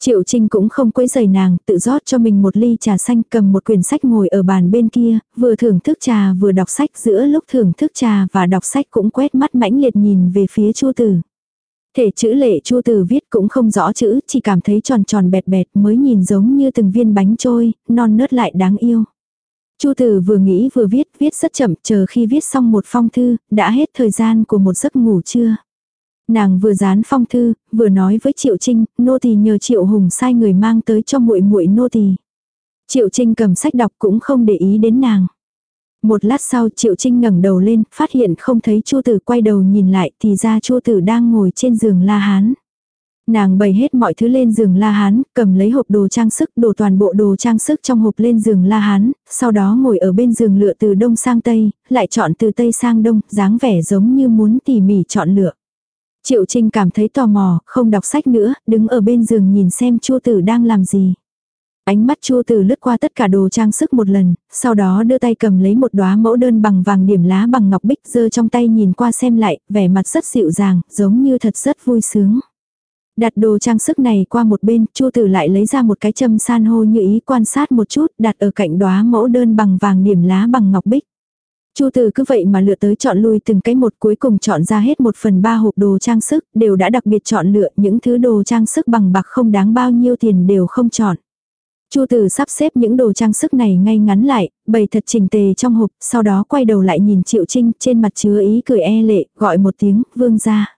[SPEAKER 1] Triệu Trinh cũng không quấy giày nàng, tự rót cho mình một ly trà xanh cầm một quyển sách ngồi ở bàn bên kia, vừa thưởng thức trà vừa đọc sách giữa lúc thưởng thức trà và đọc sách cũng quét mắt mãnh liệt nhìn về phía Chu Tử. Thể chữ lệ Chu Tử viết cũng không rõ chữ, chỉ cảm thấy tròn tròn bẹt bẹt mới nhìn giống như từng viên bánh trôi, non nớt lại đáng yêu. Chu Tử vừa nghĩ vừa viết, viết rất chậm, chờ khi viết xong một phong thư, đã hết thời gian của một giấc ngủ trưa. Nàng vừa dán phong thư, vừa nói với Triệu Trinh, nô tỳ nhờ Triệu Hùng sai người mang tới cho muội muội nô tỳ. Triệu Trinh cầm sách đọc cũng không để ý đến nàng. Một lát sau Triệu Trinh ngẩng đầu lên, phát hiện không thấy Chu Tử quay đầu nhìn lại thì ra Chu Tử đang ngồi trên giường La Hán. Nàng bày hết mọi thứ lên giường La Hán, cầm lấy hộp đồ trang sức, đổ toàn bộ đồ trang sức trong hộp lên giường La Hán, sau đó ngồi ở bên giường lựa từ đông sang tây, lại chọn từ tây sang đông, dáng vẻ giống như muốn tỉ mỉ chọn lựa. Triệu Trinh cảm thấy tò mò, không đọc sách nữa, đứng ở bên giường nhìn xem Chu Tử đang làm gì. Ánh mắt Chu Tử lướt qua tất cả đồ trang sức một lần, sau đó đưa tay cầm lấy một đóa mẫu đơn bằng vàng điểm lá bằng ngọc bích giơ trong tay nhìn qua xem lại, vẻ mặt rất dịu dàng, giống như thật rất vui sướng. Đặt đồ trang sức này qua một bên, Chu Tử lại lấy ra một cái châm san hô như ý quan sát một chút, đặt ở cạnh đóa mẫu đơn bằng vàng điểm lá bằng ngọc bích. Chu Từ cứ vậy mà lựa tới chọn lui từng cái một cuối cùng chọn ra hết một phần ba hộp đồ trang sức, đều đã đặc biệt chọn lựa những thứ đồ trang sức bằng bạc không đáng bao nhiêu tiền đều không chọn. Chu Từ sắp xếp những đồ trang sức này ngay ngắn lại, bày thật chỉnh tề trong hộp, sau đó quay đầu lại nhìn Triệu Trinh trên mặt chứa ý cười e lệ, gọi một tiếng, vương ra.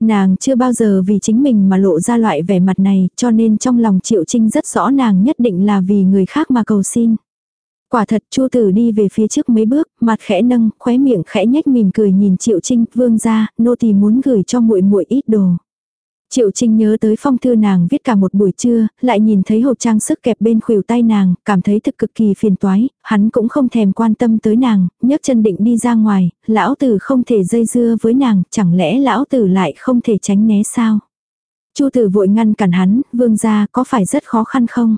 [SPEAKER 1] Nàng chưa bao giờ vì chính mình mà lộ ra loại vẻ mặt này, cho nên trong lòng Triệu Trinh rất rõ nàng nhất định là vì người khác mà cầu xin. Quả thật Chu Tử đi về phía trước mấy bước, mặt khẽ nâng, khóe miệng khẽ nhếch mỉm cười nhìn Triệu Trinh, "Vương gia, nô tỳ muốn gửi cho muội muội ít đồ." Triệu Trinh nhớ tới phong thư nàng viết cả một buổi trưa, lại nhìn thấy hộp trang sức kẹp bên khuỷu tay nàng, cảm thấy thực cực kỳ phiền toái, hắn cũng không thèm quan tâm tới nàng, nhấc chân định đi ra ngoài, lão tử không thể dây dưa với nàng, chẳng lẽ lão tử lại không thể tránh né sao? Chu tử vội ngăn cản hắn, vương gia có phải rất khó khăn không?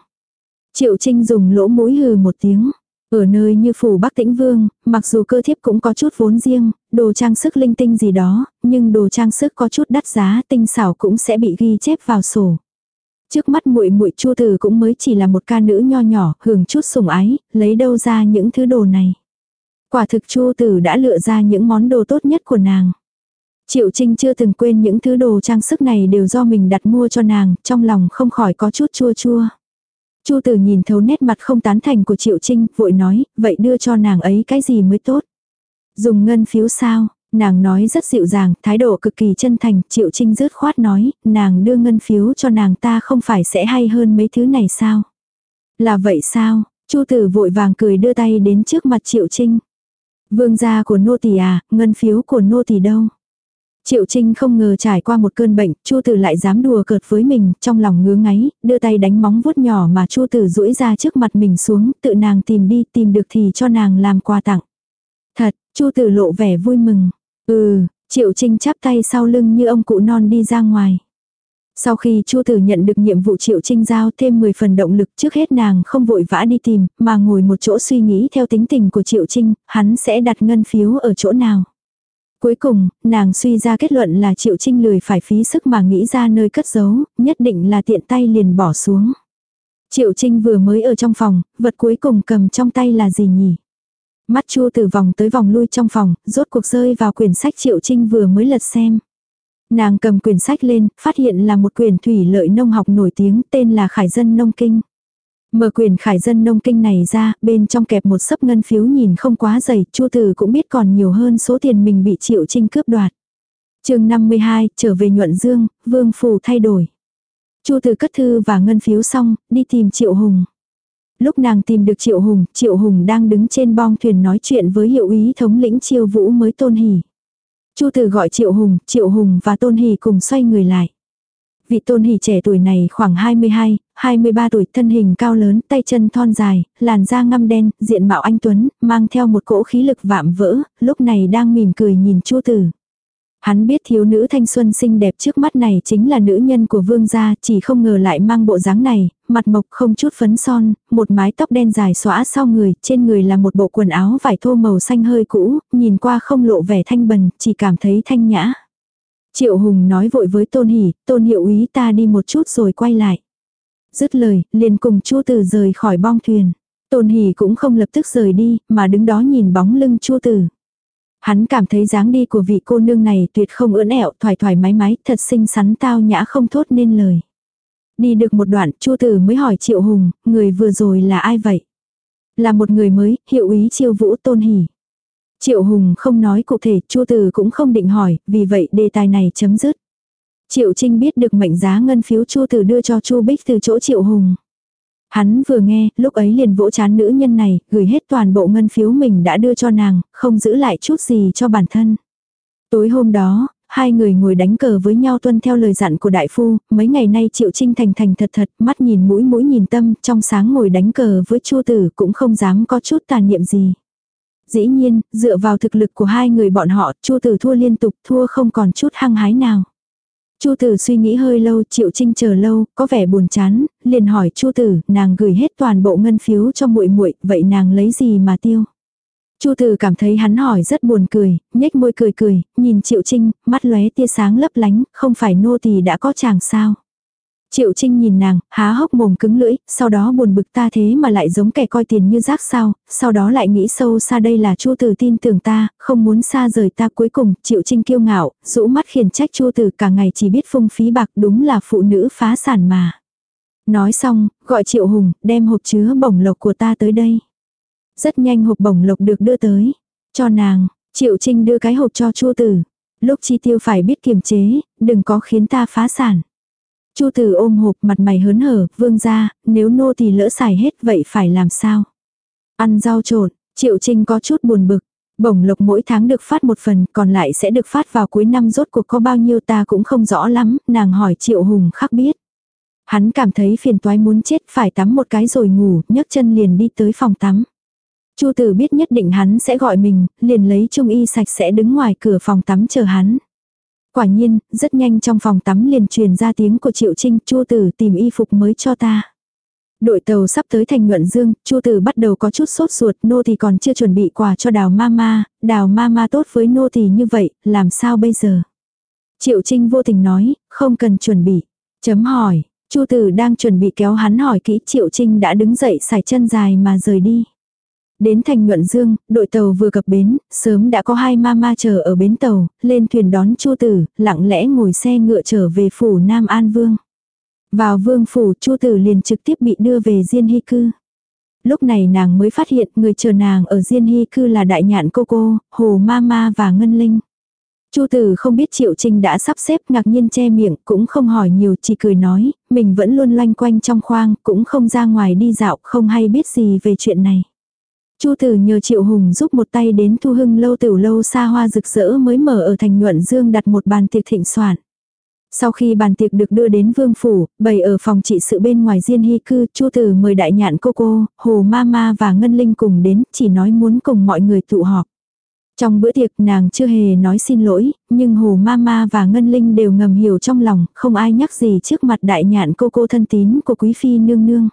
[SPEAKER 1] Triệu Trinh dùng lỗ mũi hừ một tiếng. Ở nơi như phủ Bắc Tĩnh Vương, mặc dù cơ thiếp cũng có chút vốn riêng, đồ trang sức linh tinh gì đó, nhưng đồ trang sức có chút đắt giá, tinh xảo cũng sẽ bị ghi chép vào sổ. Trước mắt muội muội Chu Tử cũng mới chỉ là một ca nữ nho nhỏ, hưởng chút sủng ái, lấy đâu ra những thứ đồ này. Quả thực Chu Tử đã lựa ra những món đồ tốt nhất của nàng. Triệu Trinh chưa từng quên những thứ đồ trang sức này đều do mình đặt mua cho nàng, trong lòng không khỏi có chút chua chua. Chu tử nhìn thấu nét mặt không tán thành của Triệu Trinh, vội nói, vậy đưa cho nàng ấy cái gì mới tốt. Dùng ngân phiếu sao, nàng nói rất dịu dàng, thái độ cực kỳ chân thành, Triệu Trinh rớt khoát nói, nàng đưa ngân phiếu cho nàng ta không phải sẽ hay hơn mấy thứ này sao. Là vậy sao, Chu tử vội vàng cười đưa tay đến trước mặt Triệu Trinh. Vương gia của nô tỳ à, ngân phiếu của nô tỳ đâu? Triệu Trinh không ngờ trải qua một cơn bệnh, Chu Tử lại dám đùa cợt với mình, trong lòng ngứa ngáy, đưa tay đánh móng vuốt nhỏ mà Chu Tử duỗi ra trước mặt mình xuống, tự nàng tìm đi, tìm được thì cho nàng làm quà tặng. Thật, Chu Tử lộ vẻ vui mừng. Ừ, Triệu Trinh chắp tay sau lưng như ông cụ non đi ra ngoài. Sau khi Chu Tử nhận được nhiệm vụ Triệu Trinh giao thêm 10 phần động lực trước hết nàng không vội vã đi tìm, mà ngồi một chỗ suy nghĩ theo tính tình của Triệu Trinh, hắn sẽ đặt ngân phiếu ở chỗ nào. Cuối cùng, nàng suy ra kết luận là Triệu Trinh lười phải phí sức mà nghĩ ra nơi cất giấu, nhất định là tiện tay liền bỏ xuống. Triệu Trinh vừa mới ở trong phòng, vật cuối cùng cầm trong tay là gì nhỉ? Mắt chua từ vòng tới vòng lui trong phòng, rốt cuộc rơi vào quyển sách Triệu Trinh vừa mới lật xem. Nàng cầm quyển sách lên, phát hiện là một quyển thủy lợi nông học nổi tiếng tên là Khải Dân Nông Kinh. Mở quyền khải dân nông kinh này ra, bên trong kẹp một sấp ngân phiếu nhìn không quá dày, Chu Tử cũng biết còn nhiều hơn số tiền mình bị Triệu Trinh cướp đoạt. Chương 52, trở về nhuận dương, vương phủ thay đổi. Chu từ cất thư và ngân phiếu xong, đi tìm Triệu Hùng. Lúc nàng tìm được Triệu Hùng, Triệu Hùng đang đứng trên bong thuyền nói chuyện với hiệu úy thống lĩnh Chiêu Vũ mới Tôn Hỉ. Chu Tử gọi Triệu Hùng, Triệu Hùng và Tôn Hỉ cùng xoay người lại. Vị tôn hỷ trẻ tuổi này khoảng 22, 23 tuổi, thân hình cao lớn, tay chân thon dài, làn da ngăm đen, diện mạo anh Tuấn, mang theo một cỗ khí lực vạm vỡ, lúc này đang mỉm cười nhìn Chu Tử. Hắn biết thiếu nữ thanh xuân xinh đẹp trước mắt này chính là nữ nhân của vương gia, chỉ không ngờ lại mang bộ dáng này, mặt mộc không chút phấn son, một mái tóc đen dài xõa sau người, trên người là một bộ quần áo vải thô màu xanh hơi cũ, nhìn qua không lộ vẻ thanh bần, chỉ cảm thấy thanh nhã. Triệu Hùng nói vội với Tôn Hỷ, Tôn Hiệu úy ta đi một chút rồi quay lại. Dứt lời, liền cùng Chu Tử rời khỏi bong thuyền. Tôn Hỉ cũng không lập tức rời đi, mà đứng đó nhìn bóng lưng Chu Tử. Hắn cảm thấy dáng đi của vị cô nương này tuyệt không ưỡn ẹo, thoải thoải mái mái, thật xinh xắn tao nhã không thốt nên lời. Đi được một đoạn, Chu Tử mới hỏi Triệu Hùng, người vừa rồi là ai vậy? Là một người mới, hiệu úy chiêu vũ Tôn Hỉ. Triệu Hùng không nói cụ thể, Chu Tử cũng không định hỏi, vì vậy đề tài này chấm dứt. Triệu Trinh biết được mệnh giá ngân phiếu Chu Từ đưa cho Chu Bích từ chỗ Triệu Hùng. Hắn vừa nghe, lúc ấy liền vỗ chán nữ nhân này, gửi hết toàn bộ ngân phiếu mình đã đưa cho nàng, không giữ lại chút gì cho bản thân. Tối hôm đó, hai người ngồi đánh cờ với nhau tuân theo lời dặn của đại phu, mấy ngày nay Triệu Trinh thành thành thật thật, mắt nhìn mũi mũi nhìn tâm, trong sáng ngồi đánh cờ với Chu Tử cũng không dám có chút tàn niệm gì. Dĩ nhiên, dựa vào thực lực của hai người bọn họ, Chu Tử thua liên tục, thua không còn chút hăng hái nào. Chu Tử suy nghĩ hơi lâu, Triệu Trinh chờ lâu, có vẻ buồn chán, liền hỏi Chu Tử, nàng gửi hết toàn bộ ngân phiếu cho muội muội, vậy nàng lấy gì mà tiêu? Chu Tử cảm thấy hắn hỏi rất buồn cười, nhếch môi cười cười, nhìn Triệu Trinh, mắt lóe tia sáng lấp lánh, không phải nô tỳ đã có chàng sao? Triệu Trinh nhìn nàng, há hốc mồm cứng lưỡi, sau đó buồn bực ta thế mà lại giống kẻ coi tiền như rác sao, sau đó lại nghĩ sâu xa đây là Chu Tử tin tưởng ta, không muốn xa rời ta cuối cùng, Triệu Trinh kiêu ngạo, rũ mắt khiển trách Chu Tử cả ngày chỉ biết phung phí bạc đúng là phụ nữ phá sản mà. Nói xong, gọi Triệu Hùng, đem hộp chứa bổng lộc của ta tới đây. Rất nhanh hộp bổng lộc được đưa tới. Cho nàng, Triệu Trinh đưa cái hộp cho Chu Tử. Lúc chi tiêu phải biết kiềm chế, đừng có khiến ta phá sản. Chu Tử ôm hộp mặt mày hớn hở, vương ra, nếu nô thì lỡ xài hết vậy phải làm sao? Ăn rau trộn, Triệu Trinh có chút buồn bực. Bổng lộc mỗi tháng được phát một phần, còn lại sẽ được phát vào cuối năm rốt cuộc có bao nhiêu ta cũng không rõ lắm, nàng hỏi Triệu Hùng khắc biết. Hắn cảm thấy phiền toái muốn chết phải tắm một cái rồi ngủ, nhấc chân liền đi tới phòng tắm. Chu tử biết nhất định hắn sẽ gọi mình, liền lấy trung y sạch sẽ đứng ngoài cửa phòng tắm chờ hắn. Quả nhiên, rất nhanh trong phòng tắm liền truyền ra tiếng của Triệu Trinh, Chu tử tìm y phục mới cho ta. Đội tàu sắp tới thành nhuận dương, Chu Tử bắt đầu có chút sốt ruột, nô thì còn chưa chuẩn bị quà cho đào mama, đào mama tốt với nô thì như vậy, làm sao bây giờ? Triệu Trinh vô tình nói, không cần chuẩn bị. Chấm hỏi, Chu Tử đang chuẩn bị kéo hắn hỏi kỹ Triệu Trinh đã đứng dậy xài chân dài mà rời đi. Đến thành nhuận dương, đội tàu vừa cập bến, sớm đã có hai mama chờ ở bến tàu, lên thuyền đón Chu Tử, lặng lẽ ngồi xe ngựa trở về phủ Nam An Vương. Vào vương phủ Chu Tử liền trực tiếp bị đưa về Diên Hy Cư. Lúc này nàng mới phát hiện người chờ nàng ở Diên Hy Cư là đại nhạn cô cô, Hồ Mama và Ngân Linh. Chu Tử không biết Triệu Trinh đã sắp xếp ngạc nhiên che miệng, cũng không hỏi nhiều, chỉ cười nói, mình vẫn luôn loanh quanh trong khoang, cũng không ra ngoài đi dạo, không hay biết gì về chuyện này. Chu Tử nhờ Triệu Hùng giúp một tay đến thu hưng lâu tiểu lâu xa hoa rực rỡ mới mở ở thành nhuận dương đặt một bàn tiệc thịnh soạn. Sau khi bàn tiệc được đưa đến vương phủ, bày ở phòng trị sự bên ngoài diên hy cư, chu tử mời đại nhạn cô cô, hồ mama và ngân linh cùng đến, chỉ nói muốn cùng mọi người tụ họp. Trong bữa tiệc nàng chưa hề nói xin lỗi, nhưng hồ mama và ngân linh đều ngầm hiểu trong lòng, không ai nhắc gì trước mặt đại nhạn cô cô thân tín của quý phi nương nương.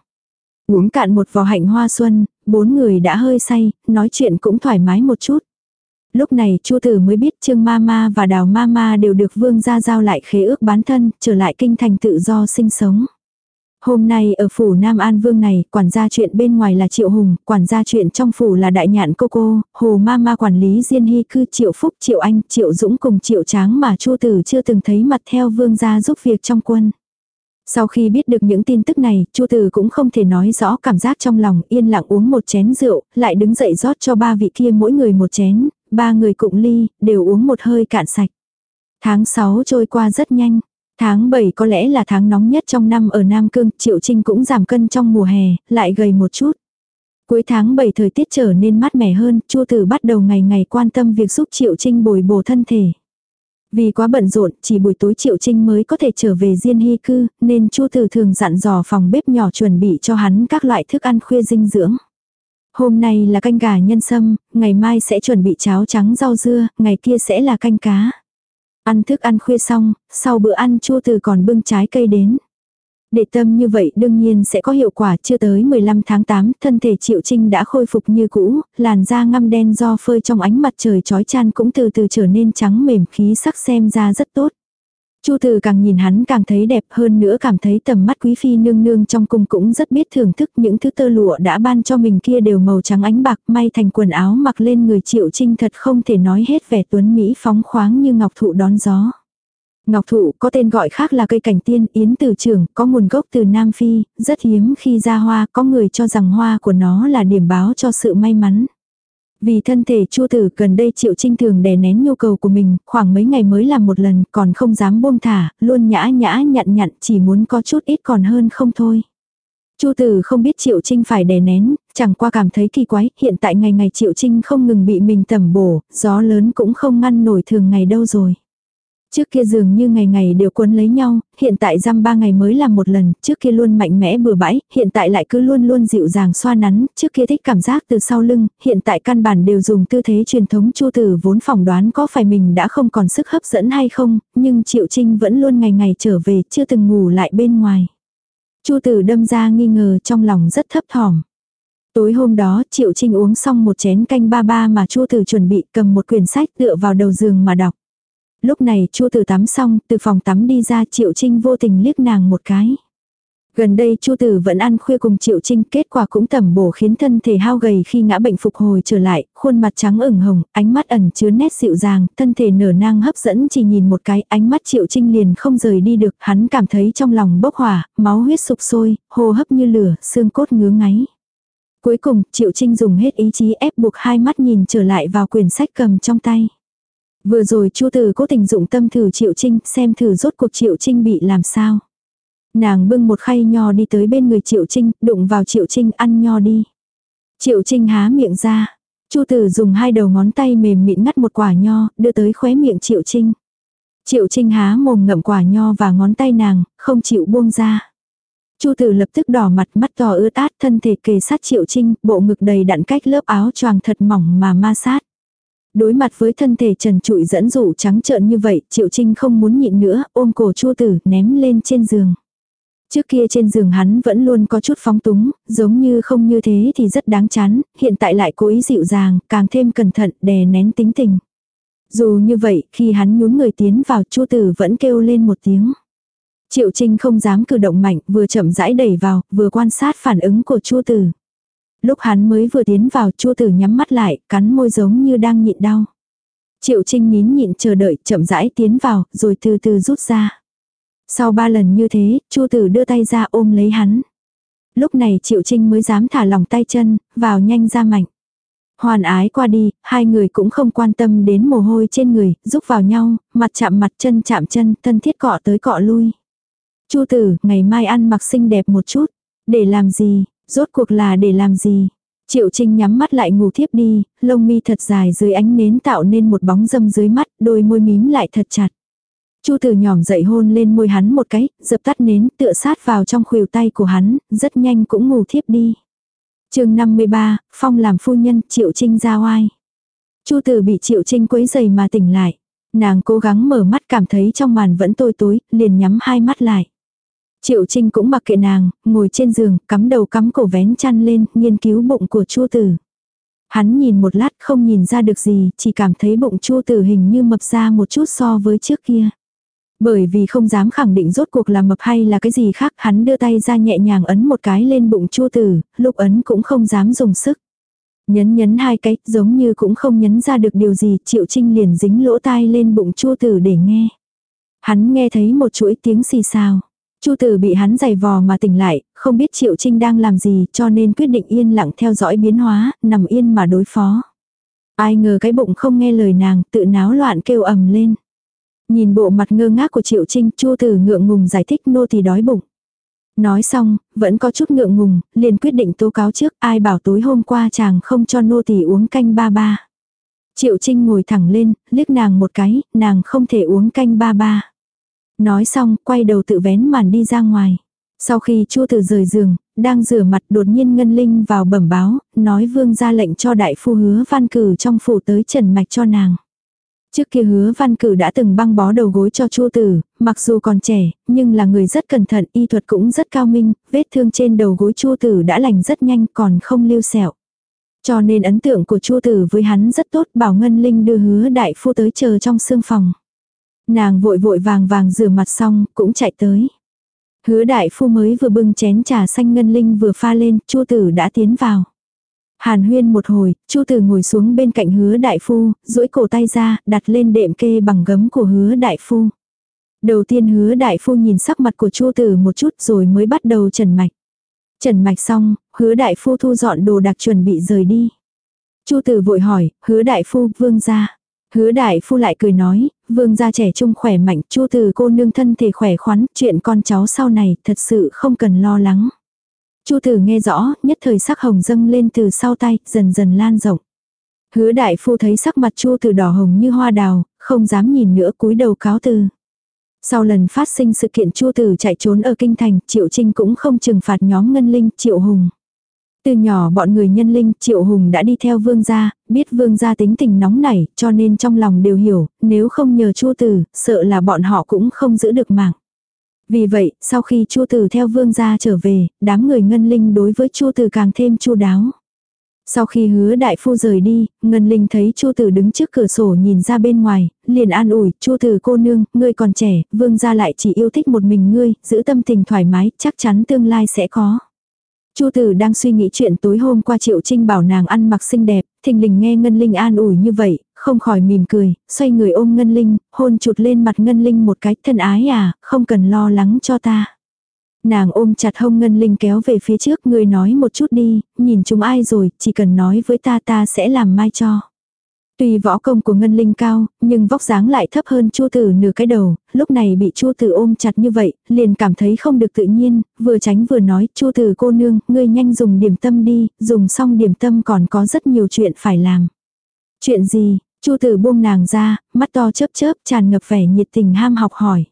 [SPEAKER 1] Uống cạn một vò hạnh hoa xuân, bốn người đã hơi say, nói chuyện cũng thoải mái một chút. Lúc này Chu Tử mới biết Trương Mama và Đào Mama đều được vương gia giao lại khế ước bán thân, trở lại kinh thành tự do sinh sống. Hôm nay ở phủ Nam An Vương này, quản gia chuyện bên ngoài là Triệu Hùng, quản gia chuyện trong phủ là Đại Nhạn Cô Cô, Hồ Mama quản lý Diên Hy cư Triệu Phúc, Triệu Anh, Triệu Dũng cùng Triệu Tráng mà Chu Tử chưa từng thấy mặt theo vương gia giúp việc trong quân. Sau khi biết được những tin tức này, Chu Từ cũng không thể nói rõ cảm giác trong lòng, yên lặng uống một chén rượu, lại đứng dậy rót cho ba vị kia mỗi người một chén, ba người cụng ly, đều uống một hơi cạn sạch. Tháng 6 trôi qua rất nhanh. Tháng 7 có lẽ là tháng nóng nhất trong năm ở Nam Cương, Triệu Trinh cũng giảm cân trong mùa hè, lại gầy một chút. Cuối tháng 7 thời tiết trở nên mát mẻ hơn, Chu Tử bắt đầu ngày ngày quan tâm việc giúp Triệu Trinh bồi bổ thân thể. Vì quá bận rộn, chỉ buổi tối Triệu Trinh mới có thể trở về Diên Hy cư, nên Chu Tử thường dặn dò phòng bếp nhỏ chuẩn bị cho hắn các loại thức ăn khuya dinh dưỡng. Hôm nay là canh gà nhân sâm, ngày mai sẽ chuẩn bị cháo trắng rau dưa, ngày kia sẽ là canh cá. Ăn thức ăn khuya xong, sau bữa ăn chu từ còn bưng trái cây đến. Để tâm như vậy đương nhiên sẽ có hiệu quả chưa tới 15 tháng 8, thân thể Triệu Trinh đã khôi phục như cũ, làn da ngăm đen do phơi trong ánh mặt trời chói chan cũng từ từ trở nên trắng mềm khí sắc xem ra rất tốt. Chu Từ càng nhìn hắn càng thấy đẹp hơn nữa cảm thấy tầm mắt quý phi nương nương trong cung cũng rất biết thưởng thức những thứ tơ lụa đã ban cho mình kia đều màu trắng ánh bạc may thành quần áo mặc lên người triệu trinh thật không thể nói hết vẻ tuấn Mỹ phóng khoáng như ngọc thụ đón gió. Ngọc thụ có tên gọi khác là cây cảnh tiên yến từ trường, có nguồn gốc từ Nam Phi, rất hiếm khi ra hoa, có người cho rằng hoa của nó là điểm báo cho sự may mắn. Vì thân thể chua tử gần đây triệu trinh thường đè nén nhu cầu của mình, khoảng mấy ngày mới làm một lần, còn không dám buông thả, luôn nhã nhã nhặn nhặn, chỉ muốn có chút ít còn hơn không thôi. Chu tử không biết triệu trinh phải đè nén, chẳng qua cảm thấy kỳ quái, hiện tại ngày ngày triệu trinh không ngừng bị mình tẩm bổ, gió lớn cũng không ngăn nổi thường ngày đâu rồi. Trước kia dường như ngày ngày đều quấn lấy nhau, hiện tại răm ba ngày mới làm một lần, trước kia luôn mạnh mẽ bừa bãi, hiện tại lại cứ luôn luôn dịu dàng xoa nắn, trước kia thích cảm giác từ sau lưng, hiện tại căn bản đều dùng tư thế truyền thống chu tử vốn phỏng đoán có phải mình đã không còn sức hấp dẫn hay không, nhưng Triệu Trinh vẫn luôn ngày ngày trở về, chưa từng ngủ lại bên ngoài. Chu tử đâm ra nghi ngờ trong lòng rất thấp thỏm. Tối hôm đó, Triệu Trinh uống xong một chén canh ba ba mà Chu Tử chuẩn bị cầm một quyển sách tựa vào đầu giường mà đọc. Lúc này Chu Tử tắm xong, từ phòng tắm đi ra Triệu Trinh vô tình liếc nàng một cái. Gần đây Chu Tử vẫn ăn khuya cùng Triệu Trinh, kết quả cũng tẩm bổ khiến thân thể hao gầy khi ngã bệnh phục hồi trở lại, khuôn mặt trắng ửng hồng, ánh mắt ẩn chứa nét dịu dàng, thân thể nở nang hấp dẫn chỉ nhìn một cái, ánh mắt Triệu Trinh liền không rời đi được, hắn cảm thấy trong lòng bốc hỏa, máu huyết sục sôi, hô hấp như lửa, xương cốt ngứa ngáy. Cuối cùng, Triệu Trinh dùng hết ý chí ép buộc hai mắt nhìn trở lại vào quyển sách cầm trong tay. Vừa rồi Chu Từ cố tình dụng tâm thử Triệu Trinh, xem thử rốt cuộc Triệu Trinh bị làm sao. Nàng bưng một khay nho đi tới bên người Triệu Trinh, đụng vào Triệu Trinh ăn nho đi. Triệu Trinh há miệng ra. Chu tử dùng hai đầu ngón tay mềm mịn ngắt một quả nho, đưa tới khóe miệng Triệu Trinh. Triệu Trinh há mồm ngậm quả nho và ngón tay nàng, không chịu buông ra. Chu tử lập tức đỏ mặt mắt to ướt át thân thể kề sát Triệu Trinh, bộ ngực đầy đặn cách lớp áo choàng thật mỏng mà ma sát. Đối mặt với thân thể trần trụi dẫn dụ trắng trợn như vậy, Triệu Trinh không muốn nhịn nữa, ôm cổ Chu tử ném lên trên giường. Trước kia trên giường hắn vẫn luôn có chút phóng túng, giống như không như thế thì rất đáng chán, hiện tại lại cố ý dịu dàng, càng thêm cẩn thận, đè nén tính tình. Dù như vậy, khi hắn nhún người tiến vào, Chu tử vẫn kêu lên một tiếng. Triệu Trinh không dám cử động mạnh, vừa chậm rãi đẩy vào, vừa quan sát phản ứng của Chu tử. Lúc hắn mới vừa tiến vào, Chu tử nhắm mắt lại, cắn môi giống như đang nhịn đau. Triệu Trinh nín nhịn chờ đợi, chậm rãi tiến vào, rồi từ từ rút ra. Sau ba lần như thế, Chu tử đưa tay ra ôm lấy hắn. Lúc này Triệu Trinh mới dám thả lòng tay chân, vào nhanh ra mạnh. Hoàn ái qua đi, hai người cũng không quan tâm đến mồ hôi trên người, giúp vào nhau, mặt chạm mặt chân chạm chân, thân thiết cọ tới cọ lui. Chu tử, ngày mai ăn mặc xinh đẹp một chút. Để làm gì, rốt cuộc là để làm gì. Triệu Trinh nhắm mắt lại ngủ thiếp đi, lông mi thật dài dưới ánh nến tạo nên một bóng dâm dưới mắt, đôi môi mím lại thật chặt. Chu Tử nhỏm dậy hôn lên môi hắn một cái, dập tắt nến, tựa sát vào trong khuỷu tay của hắn, rất nhanh cũng ngủ thiếp đi. Chương 53, Phong làm phu nhân, Triệu Trinh ra oai. Chu Tử bị Triệu Trinh quấy giày mà tỉnh lại. Nàng cố gắng mở mắt cảm thấy trong màn vẫn tối tối, liền nhắm hai mắt lại. Triệu Trinh cũng mặc kệ nàng, ngồi trên giường, cắm đầu cắm cổ vén chăn lên, nghiên cứu bụng của Chu Tử. Hắn nhìn một lát không nhìn ra được gì, chỉ cảm thấy bụng Chu Tử hình như mập ra một chút so với trước kia. Bởi vì không dám khẳng định rốt cuộc là mập hay là cái gì khác, hắn đưa tay ra nhẹ nhàng ấn một cái lên bụng Chu Tử, lúc ấn cũng không dám dùng sức. Nhấn nhấn hai cái, giống như cũng không nhấn ra được điều gì, Triệu Trinh liền dính lỗ tai lên bụng Chu Tử để nghe. Hắn nghe thấy một chuỗi tiếng xì xào. Chu tử bị hắn giày vò mà tỉnh lại, không biết Triệu Trinh đang làm gì cho nên quyết định yên lặng theo dõi biến hóa, nằm yên mà đối phó. Ai ngờ cái bụng không nghe lời nàng, tự náo loạn kêu ầm lên. Nhìn bộ mặt ngơ ngác của Triệu Trinh, Chu tử ngượng ngùng giải thích nô thì đói bụng. Nói xong, vẫn có chút ngượng ngùng, liền quyết định tố cáo trước ai bảo tối hôm qua chàng không cho nô tỳ uống canh ba ba. Triệu Trinh ngồi thẳng lên, liếc nàng một cái, nàng không thể uống canh ba ba. Nói xong, quay đầu tự vén màn đi ra ngoài. Sau khi chua tử rời giường, đang rửa mặt đột nhiên Ngân Linh vào bẩm báo, nói vương ra lệnh cho đại phu hứa văn cử trong phủ tới trần mạch cho nàng. Trước kia hứa văn cử đã từng băng bó đầu gối cho chua tử, mặc dù còn trẻ, nhưng là người rất cẩn thận, y thuật cũng rất cao minh, vết thương trên đầu gối chua tử đã lành rất nhanh còn không lưu sẹo. Cho nên ấn tượng của chua tử với hắn rất tốt bảo Ngân Linh đưa hứa đại phu tới chờ trong sương phòng. Nàng vội vội vàng vàng rửa mặt xong, cũng chạy tới. Hứa đại phu mới vừa bưng chén trà xanh ngân linh vừa pha lên, Chu tử đã tiến vào. Hàn huyên một hồi, Chu tử ngồi xuống bên cạnh hứa đại phu, duỗi cổ tay ra, đặt lên đệm kê bằng gấm của hứa đại phu. Đầu tiên hứa đại phu nhìn sắc mặt của Chu tử một chút rồi mới bắt đầu trần mạch. Trần mạch xong, hứa đại phu thu dọn đồ đặc chuẩn bị rời đi. Chu tử vội hỏi, hứa đại phu vương ra. Hứa đại phu lại cười nói, vương gia trẻ trung khỏe mạnh, chu từ cô nương thân thể khỏe khoắn, chuyện con cháu sau này thật sự không cần lo lắng. Chu tử nghe rõ, nhất thời sắc hồng dâng lên từ sau tay, dần dần lan rộng. Hứa đại phu thấy sắc mặt chu từ đỏ hồng như hoa đào, không dám nhìn nữa cúi đầu cáo từ. Sau lần phát sinh sự kiện chu tử chạy trốn ở kinh thành, triệu trinh cũng không trừng phạt nhóm ngân linh triệu hùng. Từ nhỏ bọn người nhân linh, Triệu Hùng đã đi theo vương gia, biết vương gia tính tình nóng nảy, cho nên trong lòng đều hiểu, nếu không nhờ Chu Tử, sợ là bọn họ cũng không giữ được mạng. Vì vậy, sau khi Chu Tử theo vương gia trở về, đám người ngân linh đối với Chu Tử càng thêm chu đáo. Sau khi hứa đại phu rời đi, Ngân Linh thấy Chu Tử đứng trước cửa sổ nhìn ra bên ngoài, liền an ủi, Chu Tử cô nương, ngươi còn trẻ, vương gia lại chỉ yêu thích một mình ngươi, giữ tâm tình thoải mái, chắc chắn tương lai sẽ có. Chu Tử đang suy nghĩ chuyện tối hôm qua Triệu Trinh bảo nàng ăn mặc xinh đẹp, thình lình nghe Ngân Linh an ủi như vậy, không khỏi mỉm cười, xoay người ôm Ngân Linh, hôn chụt lên mặt Ngân Linh một cái, thân ái à, không cần lo lắng cho ta. Nàng ôm chặt hông Ngân Linh kéo về phía trước, người nói một chút đi, nhìn chúng ai rồi, chỉ cần nói với ta ta sẽ làm mai cho. Tuy võ công của Ngân Linh cao, nhưng vóc dáng lại thấp hơn Chu Tử nửa cái đầu, lúc này bị Chu Tử ôm chặt như vậy, liền cảm thấy không được tự nhiên, vừa tránh vừa nói, "Chu Tử cô nương, ngươi nhanh dùng điểm tâm đi, dùng xong điểm tâm còn có rất nhiều chuyện phải làm." "Chuyện gì?" Chu Tử buông nàng ra, mắt to chớp chớp, tràn ngập vẻ nhiệt tình ham học hỏi.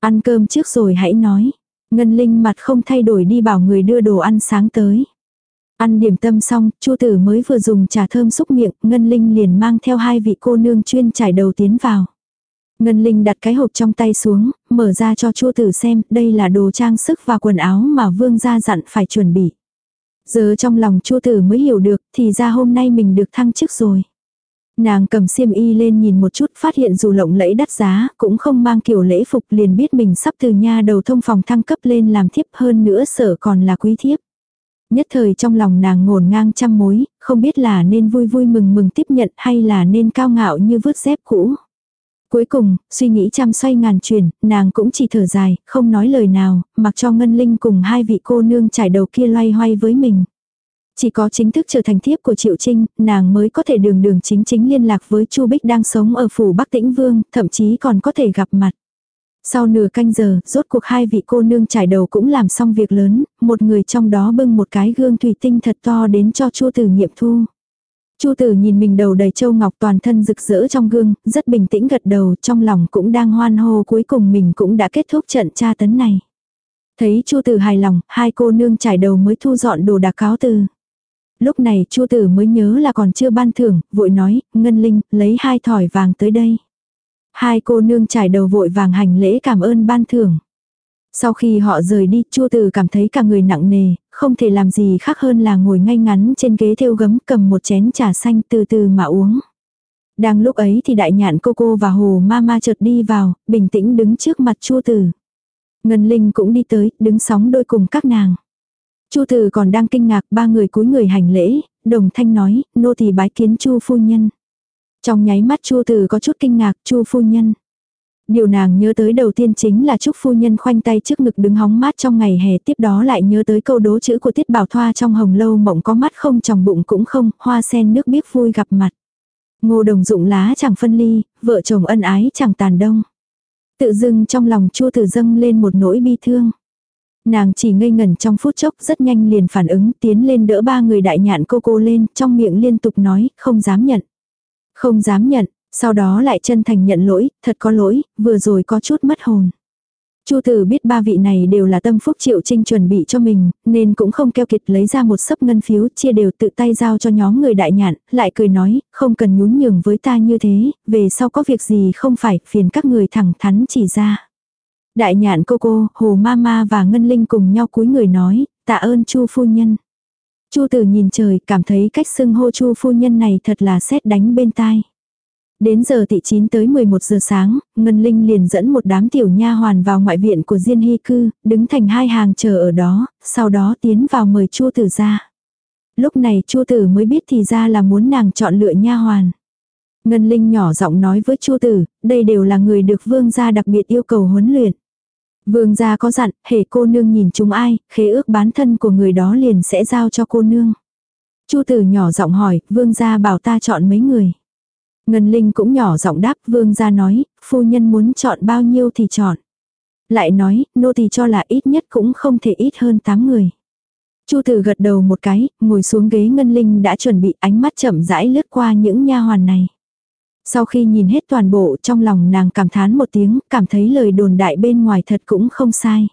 [SPEAKER 1] "Ăn cơm trước rồi hãy nói." Ngân Linh mặt không thay đổi đi bảo người đưa đồ ăn sáng tới. Ăn điểm tâm xong, Chu tử mới vừa dùng trà thơm xúc miệng, Ngân Linh liền mang theo hai vị cô nương chuyên trải đầu tiến vào. Ngân Linh đặt cái hộp trong tay xuống, mở ra cho Chu tử xem, đây là đồ trang sức và quần áo mà vương gia dặn phải chuẩn bị. Giờ trong lòng Chu tử mới hiểu được, thì ra hôm nay mình được thăng chức rồi. Nàng cầm xiêm y lên nhìn một chút phát hiện dù lộng lẫy đắt giá, cũng không mang kiểu lễ phục liền biết mình sắp từ nha đầu thông phòng thăng cấp lên làm thiếp hơn nữa sợ còn là quý thiếp. Nhất thời trong lòng nàng ngổn ngang trăm mối, không biết là nên vui vui mừng mừng tiếp nhận hay là nên cao ngạo như vứt dép cũ. Cuối cùng, suy nghĩ trăm xoay ngàn chuyển, nàng cũng chỉ thở dài, không nói lời nào, mặc cho Ngân Linh cùng hai vị cô nương trải đầu kia loay hoay với mình. Chỉ có chính thức trở thành thiếp của Triệu Trinh, nàng mới có thể đường đường chính chính liên lạc với Chu Bích đang sống ở phủ Bắc Tĩnh Vương, thậm chí còn có thể gặp mặt. Sau nửa canh giờ, rốt cuộc hai vị cô nương trải đầu cũng làm xong việc lớn, một người trong đó bưng một cái gương thủy tinh thật to đến cho Chu Tử nghiệm thu. Chu Tử nhìn mình đầu đầy châu ngọc toàn thân rực rỡ trong gương, rất bình tĩnh gật đầu, trong lòng cũng đang hoan hô cuối cùng mình cũng đã kết thúc trận tra tấn này. Thấy Chu Tử hài lòng, hai cô nương trải đầu mới thu dọn đồ đạc cáo từ. Lúc này Chu Tử mới nhớ là còn chưa ban thưởng, vội nói, Ngân Linh, lấy hai thỏi vàng tới đây. Hai cô nương trải đầu vội vàng hành lễ cảm ơn ban thưởng. Sau khi họ rời đi, Chu Từ cảm thấy cả người nặng nề, không thể làm gì khác hơn là ngồi ngay ngắn trên ghế thêu gấm cầm một chén trà xanh từ từ mà uống. Đang lúc ấy thì đại nhạn cô cô và hồ ma ma chợt đi vào, bình tĩnh đứng trước mặt Chu Từ. Ngân Linh cũng đi tới, đứng sóng đôi cùng các nàng. Chu Từ còn đang kinh ngạc, ba người cúi người hành lễ, đồng thanh nói, nô tỳ bái kiến Chu phu nhân. Trong nháy mắt Chu Từ có chút kinh ngạc, Chu phu nhân. Điều nàng nhớ tới đầu tiên chính là Trúc phu nhân khoanh tay trước ngực đứng hóng mát trong ngày hè tiếp đó lại nhớ tới câu đố chữ của Tiết Bảo Thoa trong hồng lâu mộng có mắt không trong bụng cũng không, hoa sen nước biết vui gặp mặt. Ngô đồng dụng lá chẳng phân ly, vợ chồng ân ái chẳng tàn đông. Tự dưng trong lòng chu từ dâng lên một nỗi bi thương. Nàng chỉ ngây ngẩn trong phút chốc rất nhanh liền phản ứng tiến lên đỡ ba người đại nhạn cô cô lên trong miệng liên tục nói không dám nhận. Không dám nhận, sau đó lại chân thành nhận lỗi, thật có lỗi, vừa rồi có chút mất hồn. Chu tử biết ba vị này đều là tâm phúc triệu trinh chuẩn bị cho mình, nên cũng không keo kiệt lấy ra một sấp ngân phiếu chia đều tự tay giao cho nhóm người đại nhạn, lại cười nói, không cần nhún nhường với ta như thế, về sau có việc gì không phải, phiền các người thẳng thắn chỉ ra. Đại nhạn cô cô, hồ ma ma và ngân linh cùng nhau cúi người nói, tạ ơn chu phu nhân. Chu tử nhìn trời, cảm thấy cách xưng hô chu phu nhân này thật là xét đánh bên tai. Đến giờ thị 9 tới 11 giờ sáng, Ngân Linh liền dẫn một đám tiểu nha hoàn vào ngoại viện của Diên Hy Cư, đứng thành hai hàng chờ ở đó, sau đó tiến vào mời Chu Tử ra. Lúc này Chu Tử mới biết thì ra là muốn nàng chọn lựa nha hoàn. Ngân Linh nhỏ giọng nói với Chu Tử, đây đều là người được vương gia đặc biệt yêu cầu huấn luyện. Vương gia có dặn, hề cô nương nhìn chúng ai, khế ước bán thân của người đó liền sẽ giao cho cô nương. Chu tử nhỏ giọng hỏi, vương gia bảo ta chọn mấy người. Ngân Linh cũng nhỏ giọng đáp, vương gia nói, phu nhân muốn chọn bao nhiêu thì chọn. Lại nói, nô tỳ cho là ít nhất cũng không thể ít hơn 8 người. Chu tử gật đầu một cái, ngồi xuống ghế Ngân Linh đã chuẩn bị ánh mắt chậm rãi lướt qua những nha hoàn này. Sau khi nhìn hết toàn bộ trong lòng nàng cảm thán một tiếng, cảm thấy lời đồn đại bên ngoài thật cũng không sai.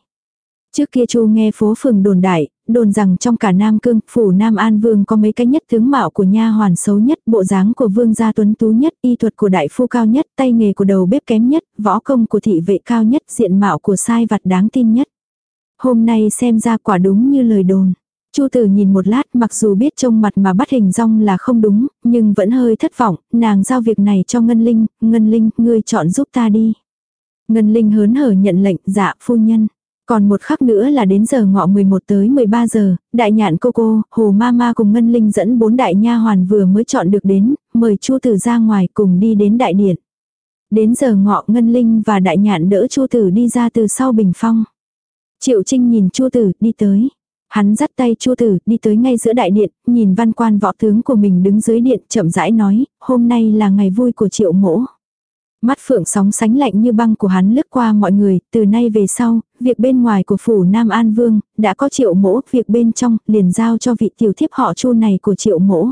[SPEAKER 1] Trước kia chu nghe phố phường đồn đại, đồn rằng trong cả Nam Cương, phủ Nam An Vương có mấy cái nhất tướng mạo của nha hoàn xấu nhất, bộ dáng của vương gia tuấn tú nhất, y thuật của đại phu cao nhất, tay nghề của đầu bếp kém nhất, võ công của thị vệ cao nhất, diện mạo của sai vặt đáng tin nhất. Hôm nay xem ra quả đúng như lời đồn. Chu tử nhìn một lát mặc dù biết trông mặt mà bắt hình rong là không đúng, nhưng vẫn hơi thất vọng, nàng giao việc này cho Ngân Linh, Ngân Linh, ngươi chọn giúp ta đi. Ngân Linh hớn hở nhận lệnh, dạ phu nhân. Còn một khắc nữa là đến giờ ngọ 11 tới 13 giờ, đại nhạn cô cô, hồ ma ma cùng Ngân Linh dẫn bốn đại nha hoàn vừa mới chọn được đến, mời Chu Tử ra ngoài cùng đi đến đại điện. Đến giờ ngọ Ngân Linh và đại nhạn đỡ Chu Tử đi ra từ sau bình phong. Triệu Trinh nhìn Chu Tử đi tới. Hắn dắt tay Chu Tử đi tới ngay giữa đại điện, nhìn văn quan võ tướng của mình đứng dưới điện chậm rãi nói, hôm nay là ngày vui của triệu mỗ. Mắt phượng sóng sánh lạnh như băng của hắn lướt qua mọi người, từ nay về sau, việc bên ngoài của phủ Nam An Vương, đã có triệu mỗ, việc bên trong, liền giao cho vị tiểu thiếp họ chu này của triệu mỗ.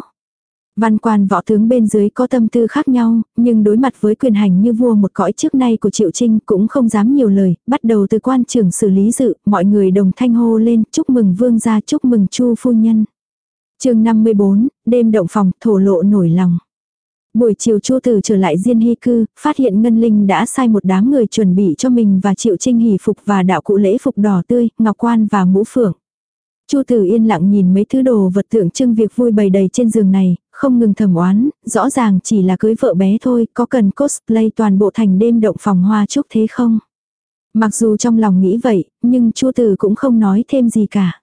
[SPEAKER 1] Văn quan võ tướng bên dưới có tâm tư khác nhau, nhưng đối mặt với quyền hành như vua một cõi trước nay của Triệu Trinh cũng không dám nhiều lời, bắt đầu từ quan trưởng xử lý dự, mọi người đồng thanh hô lên chúc mừng vương gia chúc mừng chu phu nhân. chương 54, đêm động phòng, thổ lộ nổi lòng. Buổi chiều Chu Tử trở lại Diên Hy cư, phát hiện Ngân Linh đã sai một đám người chuẩn bị cho mình và Triệu Trinh hỷ phục và đạo cụ lễ phục đỏ tươi, ngọc quan và mũ phượng. Chu Tử yên lặng nhìn mấy thứ đồ vật tượng trưng việc vui bày đầy trên giường này, không ngừng thầm oán, rõ ràng chỉ là cưới vợ bé thôi, có cần cosplay toàn bộ thành đêm động phòng hoa chúc thế không? Mặc dù trong lòng nghĩ vậy, nhưng Chu Tử cũng không nói thêm gì cả.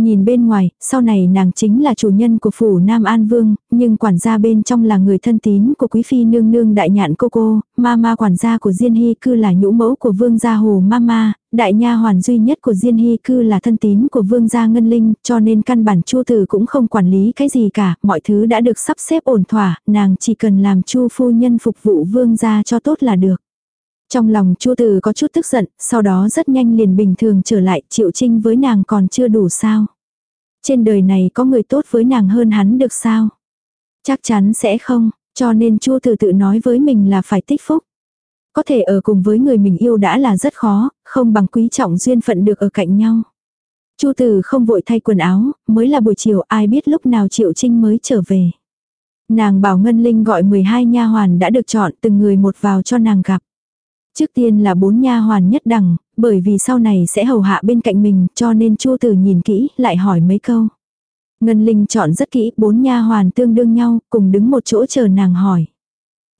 [SPEAKER 1] Nhìn bên ngoài, sau này nàng chính là chủ nhân của phủ Nam An Vương, nhưng quản gia bên trong là người thân tín của quý phi nương nương đại nhạn cô cô, mama quản gia của Diên Hy cư là nhũ mẫu của vương gia Hồ Mama, đại nha hoàn duy nhất của Diên Hy cư là thân tín của vương gia Ngân Linh, cho nên căn bản Chu Tử cũng không quản lý cái gì cả, mọi thứ đã được sắp xếp ổn thỏa, nàng chỉ cần làm Chu phu nhân phục vụ vương gia cho tốt là được. Trong lòng Chu Từ có chút tức giận, sau đó rất nhanh liền bình thường trở lại, Triệu Trinh với nàng còn chưa đủ sao? Trên đời này có người tốt với nàng hơn hắn được sao? Chắc chắn sẽ không, cho nên Chu Từ tự nói với mình là phải tích phúc. Có thể ở cùng với người mình yêu đã là rất khó, không bằng quý trọng duyên phận được ở cạnh nhau. Chu Từ không vội thay quần áo, mới là buổi chiều ai biết lúc nào Triệu Trinh mới trở về. Nàng bảo Ngân Linh gọi 12 nha hoàn đã được chọn từng người một vào cho nàng gặp. Trước tiên là bốn nha hoàn nhất đẳng, bởi vì sau này sẽ hầu hạ bên cạnh mình, cho nên Chu Tử nhìn kỹ, lại hỏi mấy câu. Ngân Linh chọn rất kỹ, bốn nha hoàn tương đương nhau, cùng đứng một chỗ chờ nàng hỏi.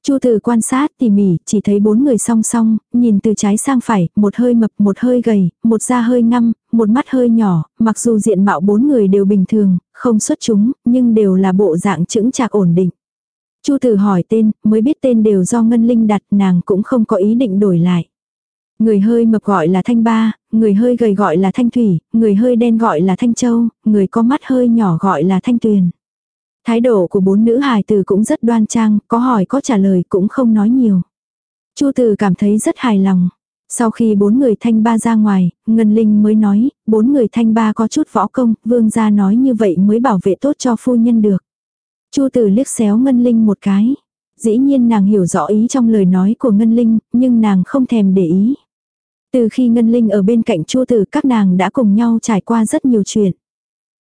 [SPEAKER 1] Chu Tử quan sát tỉ mỉ, chỉ thấy bốn người song song, nhìn từ trái sang phải, một hơi mập, một hơi gầy, một da hơi ngăm, một mắt hơi nhỏ, mặc dù diện mạo bốn người đều bình thường, không xuất chúng, nhưng đều là bộ dạng chững chạc ổn định. Chu Tử hỏi tên, mới biết tên đều do Ngân Linh đặt, nàng cũng không có ý định đổi lại. Người hơi mập gọi là Thanh Ba, người hơi gầy gọi là Thanh Thủy, người hơi đen gọi là Thanh Châu, người có mắt hơi nhỏ gọi là Thanh Tuyền. Thái độ của bốn nữ hài tử cũng rất đoan trang, có hỏi có trả lời cũng không nói nhiều. Chu Tử cảm thấy rất hài lòng. Sau khi bốn người thanh ba ra ngoài, Ngân Linh mới nói, bốn người thanh ba có chút võ công, vương gia nói như vậy mới bảo vệ tốt cho phu nhân được. Chu Tử liếc xéo Ngân Linh một cái. Dĩ nhiên nàng hiểu rõ ý trong lời nói của Ngân Linh, nhưng nàng không thèm để ý. Từ khi Ngân Linh ở bên cạnh Chu Tử các nàng đã cùng nhau trải qua rất nhiều chuyện.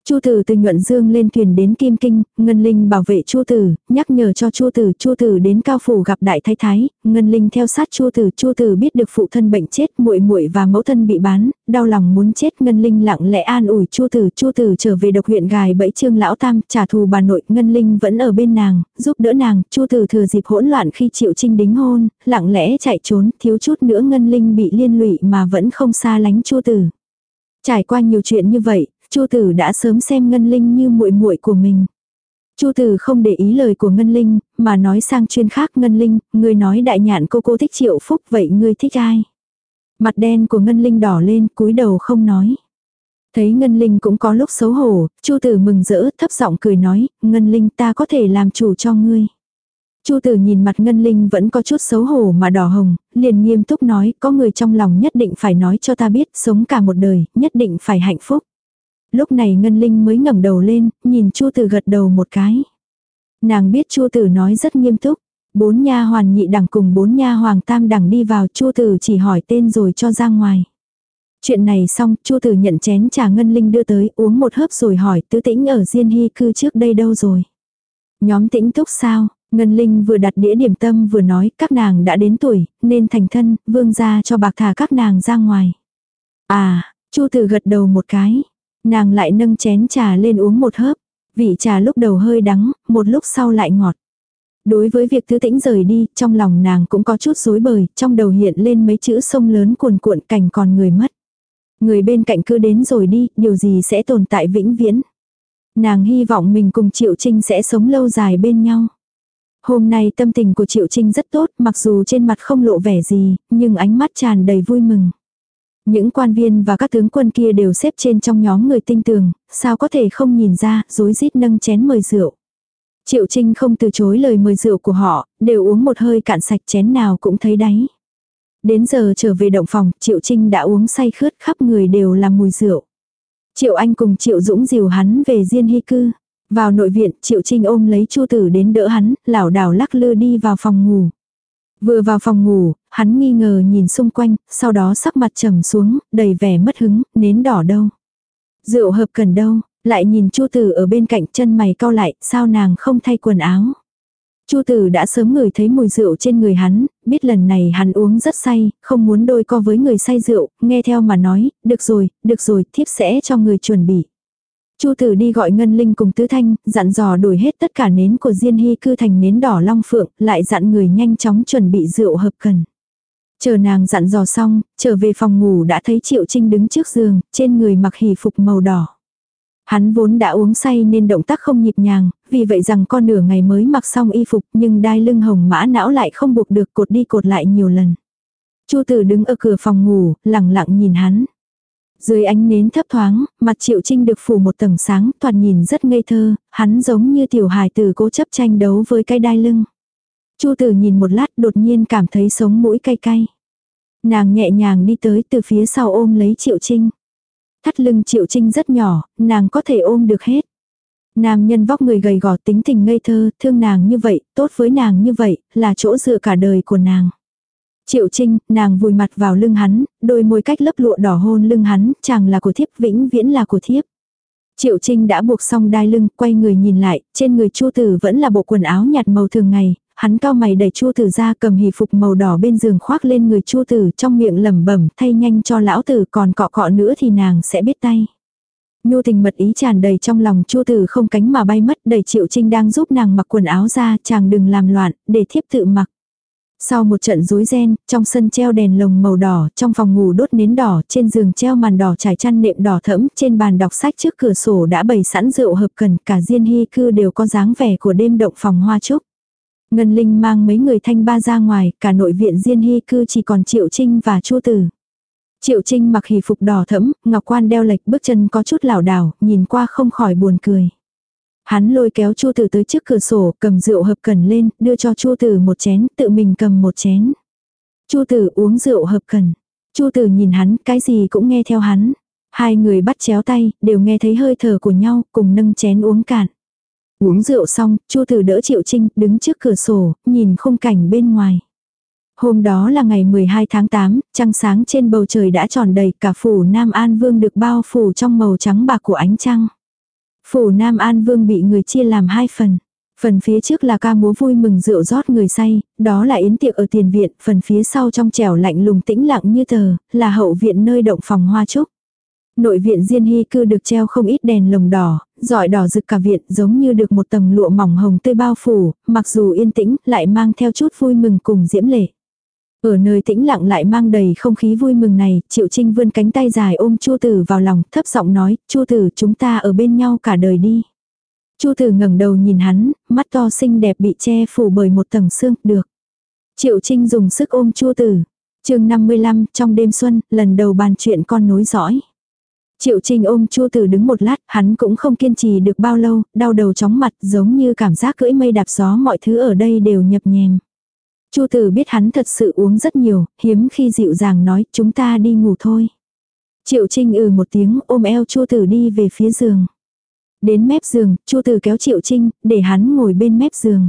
[SPEAKER 1] Chu Tử từ nhuận dương lên thuyền đến Kim Kinh, Ngân Linh bảo vệ Chu Tử, nhắc nhở cho Chu Tử, Chu Tử đến cao phủ gặp đại thái thái, Ngân Linh theo sát Chu Tử, Chu Tử biết được phụ thân bệnh chết, muội muội và mẫu thân bị bán, đau lòng muốn chết, Ngân Linh lặng lẽ an ủi Chu Tử, Chu Tử trở về độc huyện gài bẫy Trương lão tam, trả thù bà nội, Ngân Linh vẫn ở bên nàng, giúp đỡ nàng, Chu Tử thừa dịp hỗn loạn khi Triệu Trinh đính hôn, lặng lẽ chạy trốn, thiếu chút nữa Ngân Linh bị liên lụy mà vẫn không xa lánh Chu Tử. Trải qua nhiều chuyện như vậy, Chu Tử đã sớm xem Ngân Linh như muội muội của mình. Chu Tử không để ý lời của Ngân Linh, mà nói sang chuyên khác Ngân Linh, ngươi nói đại nhạn cô cô thích Triệu Phúc vậy ngươi thích ai? Mặt đen của Ngân Linh đỏ lên, cúi đầu không nói. Thấy Ngân Linh cũng có lúc xấu hổ, Chu Tử mừng rỡ, thấp giọng cười nói, Ngân Linh ta có thể làm chủ cho ngươi. Chu Tử nhìn mặt Ngân Linh vẫn có chút xấu hổ mà đỏ hồng, liền nghiêm túc nói, có người trong lòng nhất định phải nói cho ta biết, sống cả một đời, nhất định phải hạnh phúc. Lúc này Ngân Linh mới ngẩng đầu lên, nhìn Chu Tử gật đầu một cái. Nàng biết Chu Tử nói rất nghiêm túc. Bốn nha hoàn nhị đẳng cùng bốn nha hoàng tam đẳng đi vào, Chu Tử chỉ hỏi tên rồi cho ra ngoài. Chuyện này xong, Chu Tử nhận chén trà Ngân Linh đưa tới, uống một hớp rồi hỏi, tứ tĩnh ở Diên Hy cư trước đây đâu rồi? Nhóm tĩnh túc sao? Ngân Linh vừa đặt đĩa điểm tâm vừa nói, các nàng đã đến tuổi, nên thành thân, vương gia cho bạc thả các nàng ra ngoài. À, Chu Tử gật đầu một cái. Nàng lại nâng chén trà lên uống một hớp. Vị trà lúc đầu hơi đắng, một lúc sau lại ngọt. Đối với việc tứ tĩnh rời đi, trong lòng nàng cũng có chút rối bời, trong đầu hiện lên mấy chữ sông lớn cuồn cuộn cảnh còn người mất. Người bên cạnh cứ đến rồi đi, điều gì sẽ tồn tại vĩnh viễn. Nàng hy vọng mình cùng Triệu Trinh sẽ sống lâu dài bên nhau. Hôm nay tâm tình của Triệu Trinh rất tốt, mặc dù trên mặt không lộ vẻ gì, nhưng ánh mắt tràn đầy vui mừng. Những quan viên và các tướng quân kia đều xếp trên trong nhóm người tinh tường, sao có thể không nhìn ra, rối rít nâng chén mời rượu. Triệu Trinh không từ chối lời mời rượu của họ, đều uống một hơi cạn sạch chén nào cũng thấy đáy. Đến giờ trở về động phòng, Triệu Trinh đã uống say khướt khắp người đều là mùi rượu. Triệu Anh cùng Triệu Dũng dìu hắn về Diên Hy Cư. Vào nội viện, Triệu Trinh ôm lấy Chu Tử đến đỡ hắn, lảo đảo lắc lư đi vào phòng ngủ. Vừa vào phòng ngủ, hắn nghi ngờ nhìn xung quanh, sau đó sắc mặt trầm xuống, đầy vẻ mất hứng, nến đỏ đâu. Rượu hợp cần đâu, lại nhìn Chu Tử ở bên cạnh chân mày cau lại, sao nàng không thay quần áo. Chu Tử đã sớm ngửi thấy mùi rượu trên người hắn, biết lần này hắn uống rất say, không muốn đôi co với người say rượu, nghe theo mà nói, được rồi, được rồi, thiếp sẽ cho người chuẩn bị. Chu Tử đi gọi Ngân Linh cùng Tứ Thanh, dặn dò đổi hết tất cả nến của Diên Hy cư thành nến đỏ long phượng, lại dặn người nhanh chóng chuẩn bị rượu hợp cần. Chờ nàng dặn dò xong, trở về phòng ngủ đã thấy Triệu Trinh đứng trước giường, trên người mặc hỷ phục màu đỏ. Hắn vốn đã uống say nên động tác không nhịp nhàng, vì vậy rằng con nửa ngày mới mặc xong y phục nhưng đai lưng hồng mã não lại không buộc được cột đi cột lại nhiều lần. Chu tử đứng ở cửa phòng ngủ, lặng lặng nhìn hắn. Dưới ánh nến thấp thoáng, mặt Triệu Trinh được phủ một tầng sáng, toàn nhìn rất ngây thơ, hắn giống như tiểu hài tử cố chấp tranh đấu với cái đai lưng. Chu tử nhìn một lát đột nhiên cảm thấy sống mũi cay cay. Nàng nhẹ nhàng đi tới từ phía sau ôm lấy Triệu Trinh. Thắt lưng Triệu Trinh rất nhỏ, nàng có thể ôm được hết. Nam nhân vóc người gầy gò tính tình ngây thơ, thương nàng như vậy, tốt với nàng như vậy, là chỗ dựa cả đời của nàng. Triệu Trinh, nàng vùi mặt vào lưng hắn, đôi môi cách lấp lụa đỏ hôn lưng hắn, chàng là của thiếp vĩnh viễn là của thiếp. Triệu Trinh đã buộc xong đai lưng, quay người nhìn lại, trên người Chu Tử vẫn là bộ quần áo nhạt màu thường ngày, hắn cao mày đẩy Chu Tử ra cầm hỷ phục màu đỏ bên giường khoác lên người Chu Tử trong miệng lẩm bẩm thay nhanh cho lão tử còn cọ cọ nữa thì nàng sẽ biết tay. Nhu tình mật ý tràn đầy trong lòng Chu Tử không cánh mà bay mất đẩy Triệu Trinh đang giúp nàng mặc quần áo ra chàng đừng làm loạn để thiếp tự mặc. Sau một trận rối ren, trong sân treo đèn lồng màu đỏ, trong phòng ngủ đốt nến đỏ, trên giường treo màn đỏ trải chăn nệm đỏ thẫm, trên bàn đọc sách trước cửa sổ đã bày sẵn rượu hợp cần, cả diên hy cư đều có dáng vẻ của đêm động phòng hoa trúc. Ngân Linh mang mấy người thanh ba ra ngoài, cả nội viện Diên Hy cư chỉ còn Triệu Trinh và Chu Tử. Triệu Trinh mặc hỷ phục đỏ thẫm, ngọc quan đeo lệch bước chân có chút lảo đảo, nhìn qua không khỏi buồn cười. Hắn lôi kéo Chu Tử tới trước cửa sổ, cầm rượu hợp cần lên, đưa cho Chu Tử một chén, tự mình cầm một chén. Chu Tử uống rượu hợp cần. Chu Tử nhìn hắn, cái gì cũng nghe theo hắn. Hai người bắt chéo tay, đều nghe thấy hơi thở của nhau, cùng nâng chén uống cạn. Uống rượu xong, Chu Tử đỡ Triệu Trinh, đứng trước cửa sổ, nhìn khung cảnh bên ngoài. Hôm đó là ngày 12 tháng 8, trăng sáng trên bầu trời đã tròn đầy, cả phủ Nam An Vương được bao phủ trong màu trắng bạc của ánh trăng. Phủ Nam An Vương bị người chia làm hai phần. Phần phía trước là ca múa vui mừng rượu rót người say, đó là yến tiệc ở tiền viện, phần phía sau trong trẻo lạnh lùng tĩnh lặng như tờ, là hậu viện nơi động phòng hoa trúc. Nội viện Diên Hy cư được treo không ít đèn lồng đỏ, dọi đỏ rực cả viện giống như được một tầng lụa mỏng hồng tươi bao phủ, mặc dù yên tĩnh lại mang theo chút vui mừng cùng diễm lệ. Ở nơi tĩnh lặng lại mang đầy không khí vui mừng này, Triệu Trinh vươn cánh tay dài ôm Chu Tử vào lòng, thấp giọng nói, Chu Tử chúng ta ở bên nhau cả đời đi. Chu Tử ngẩng đầu nhìn hắn, mắt to xinh đẹp bị che phủ bởi một tầng xương, được. Triệu Trinh dùng sức ôm Chu Tử. chương 55, trong đêm xuân, lần đầu bàn chuyện con nối dõi. Triệu Trinh ôm Chu Tử đứng một lát, hắn cũng không kiên trì được bao lâu, đau đầu chóng mặt giống như cảm giác cưỡi mây đạp gió mọi thứ ở đây đều nhập nhèm. Chu Tử biết hắn thật sự uống rất nhiều, hiếm khi dịu dàng nói chúng ta đi ngủ thôi. Triệu Trinh ừ một tiếng ôm eo Chu Tử đi về phía giường. Đến mép giường, Chu Tử kéo Triệu Trinh, để hắn ngồi bên mép giường.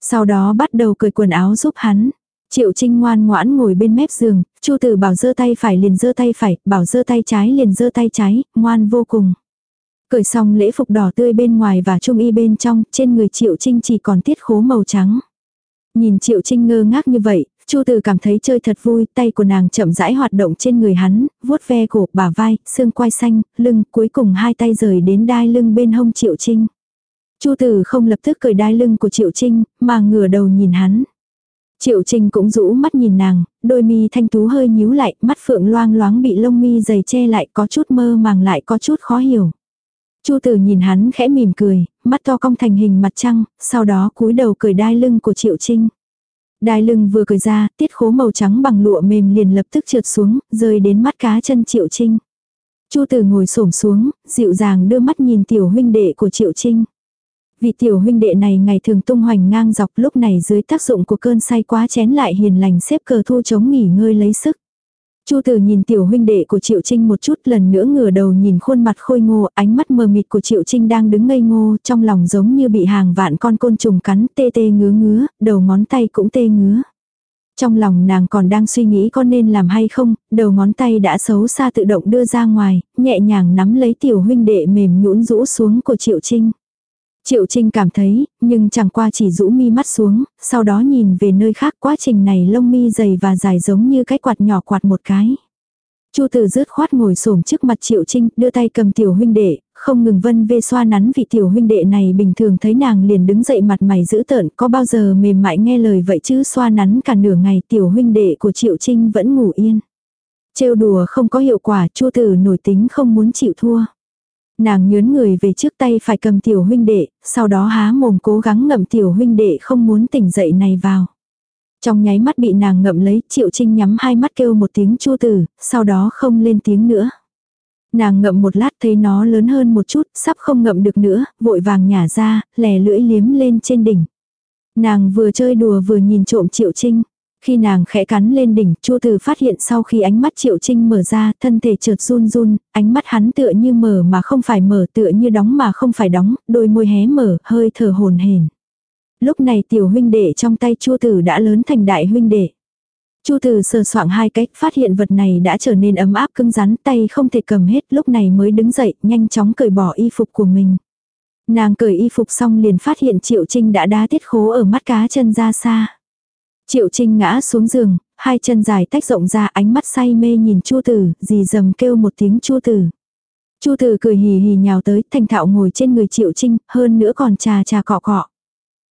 [SPEAKER 1] Sau đó bắt đầu cởi quần áo giúp hắn. Triệu Trinh ngoan ngoãn ngồi bên mép giường, Chu Tử bảo giơ tay phải liền giơ tay phải, bảo giơ tay trái liền giơ tay trái, ngoan vô cùng. Cởi xong lễ phục đỏ tươi bên ngoài và trung y bên trong, trên người Triệu Trinh chỉ còn tiết khố màu trắng. Nhìn Triệu Trinh ngơ ngác như vậy, Chu Tử cảm thấy chơi thật vui, tay của nàng chậm rãi hoạt động trên người hắn, vuốt ve cổ, bả vai, xương quai xanh, lưng, cuối cùng hai tay rời đến đai lưng bên hông Triệu Trinh. Chu Tử không lập tức cởi đai lưng của Triệu Trinh, mà ngửa đầu nhìn hắn. Triệu Trinh cũng rũ mắt nhìn nàng, đôi mi thanh tú hơi nhíu lại, mắt phượng loang loáng bị lông mi dày che lại có chút mơ màng lại có chút khó hiểu. Chu tử nhìn hắn khẽ mỉm cười, mắt to cong thành hình mặt trăng, sau đó cúi đầu cười đai lưng của Triệu Trinh. Đai lưng vừa cười ra, tiết khố màu trắng bằng lụa mềm liền lập tức trượt xuống, rơi đến mắt cá chân Triệu Trinh. Chu Tử ngồi xổm xuống, dịu dàng đưa mắt nhìn tiểu huynh đệ của Triệu Trinh. Vị tiểu huynh đệ này ngày thường tung hoành ngang dọc lúc này dưới tác dụng của cơn say quá chén lại hiền lành xếp cờ thu chống nghỉ ngơi lấy sức. Chu Tử nhìn tiểu huynh đệ của Triệu Trinh một chút lần nữa ngửa đầu nhìn khuôn mặt khôi ngô, ánh mắt mờ mịt của Triệu Trinh đang đứng ngây ngô, trong lòng giống như bị hàng vạn con côn trùng cắn tê tê ngứa ngứa, đầu ngón tay cũng tê ngứa. Trong lòng nàng còn đang suy nghĩ có nên làm hay không, đầu ngón tay đã xấu xa tự động đưa ra ngoài, nhẹ nhàng nắm lấy tiểu huynh đệ mềm nhũn rũ xuống của Triệu Trinh. Triệu Trinh cảm thấy, nhưng chẳng qua chỉ rũ mi mắt xuống, sau đó nhìn về nơi khác quá trình này lông mi dày và dài giống như cái quạt nhỏ quạt một cái. Chu tử rớt khoát ngồi xổm trước mặt Triệu Trinh, đưa tay cầm tiểu huynh đệ, không ngừng vân vê xoa nắn vị tiểu huynh đệ này bình thường thấy nàng liền đứng dậy mặt mày dữ tợn, có bao giờ mềm mại nghe lời vậy chứ xoa nắn cả nửa ngày tiểu huynh đệ của Triệu Trinh vẫn ngủ yên. Trêu đùa không có hiệu quả, Chu tử nổi tính không muốn chịu thua. Nàng nhớn người về trước tay phải cầm tiểu huynh đệ, sau đó há mồm cố gắng ngậm tiểu huynh đệ không muốn tỉnh dậy này vào. Trong nháy mắt bị nàng ngậm lấy, Triệu Trinh nhắm hai mắt kêu một tiếng chua tử, sau đó không lên tiếng nữa. Nàng ngậm một lát thấy nó lớn hơn một chút, sắp không ngậm được nữa, vội vàng nhả ra, lè lưỡi liếm lên trên đỉnh. Nàng vừa chơi đùa vừa nhìn trộm Triệu Trinh. Khi nàng khẽ cắn lên đỉnh, Chu Từ phát hiện sau khi ánh mắt Triệu Trinh mở ra, thân thể chợt run run, ánh mắt hắn tựa như mở mà không phải mở, tựa như đóng mà không phải đóng, đôi môi hé mở, hơi thở hồn hển. Lúc này tiểu huynh đệ trong tay Chu Từ đã lớn thành đại huynh đệ. Chu Từ sờ soạng hai cách, phát hiện vật này đã trở nên ấm áp cứng rắn, tay không thể cầm hết, lúc này mới đứng dậy, nhanh chóng cởi bỏ y phục của mình. Nàng cởi y phục xong liền phát hiện Triệu Trinh đã đá tiết khố ở mắt cá chân ra xa. Triệu Trinh ngã xuống giường, hai chân dài tách rộng ra ánh mắt say mê nhìn Chu Tử, dì dầm kêu một tiếng Chu Tử. Chu Tử cười hì hì nhào tới, thành thạo ngồi trên người Triệu Trinh, hơn nữa còn trà trà cọ cọ.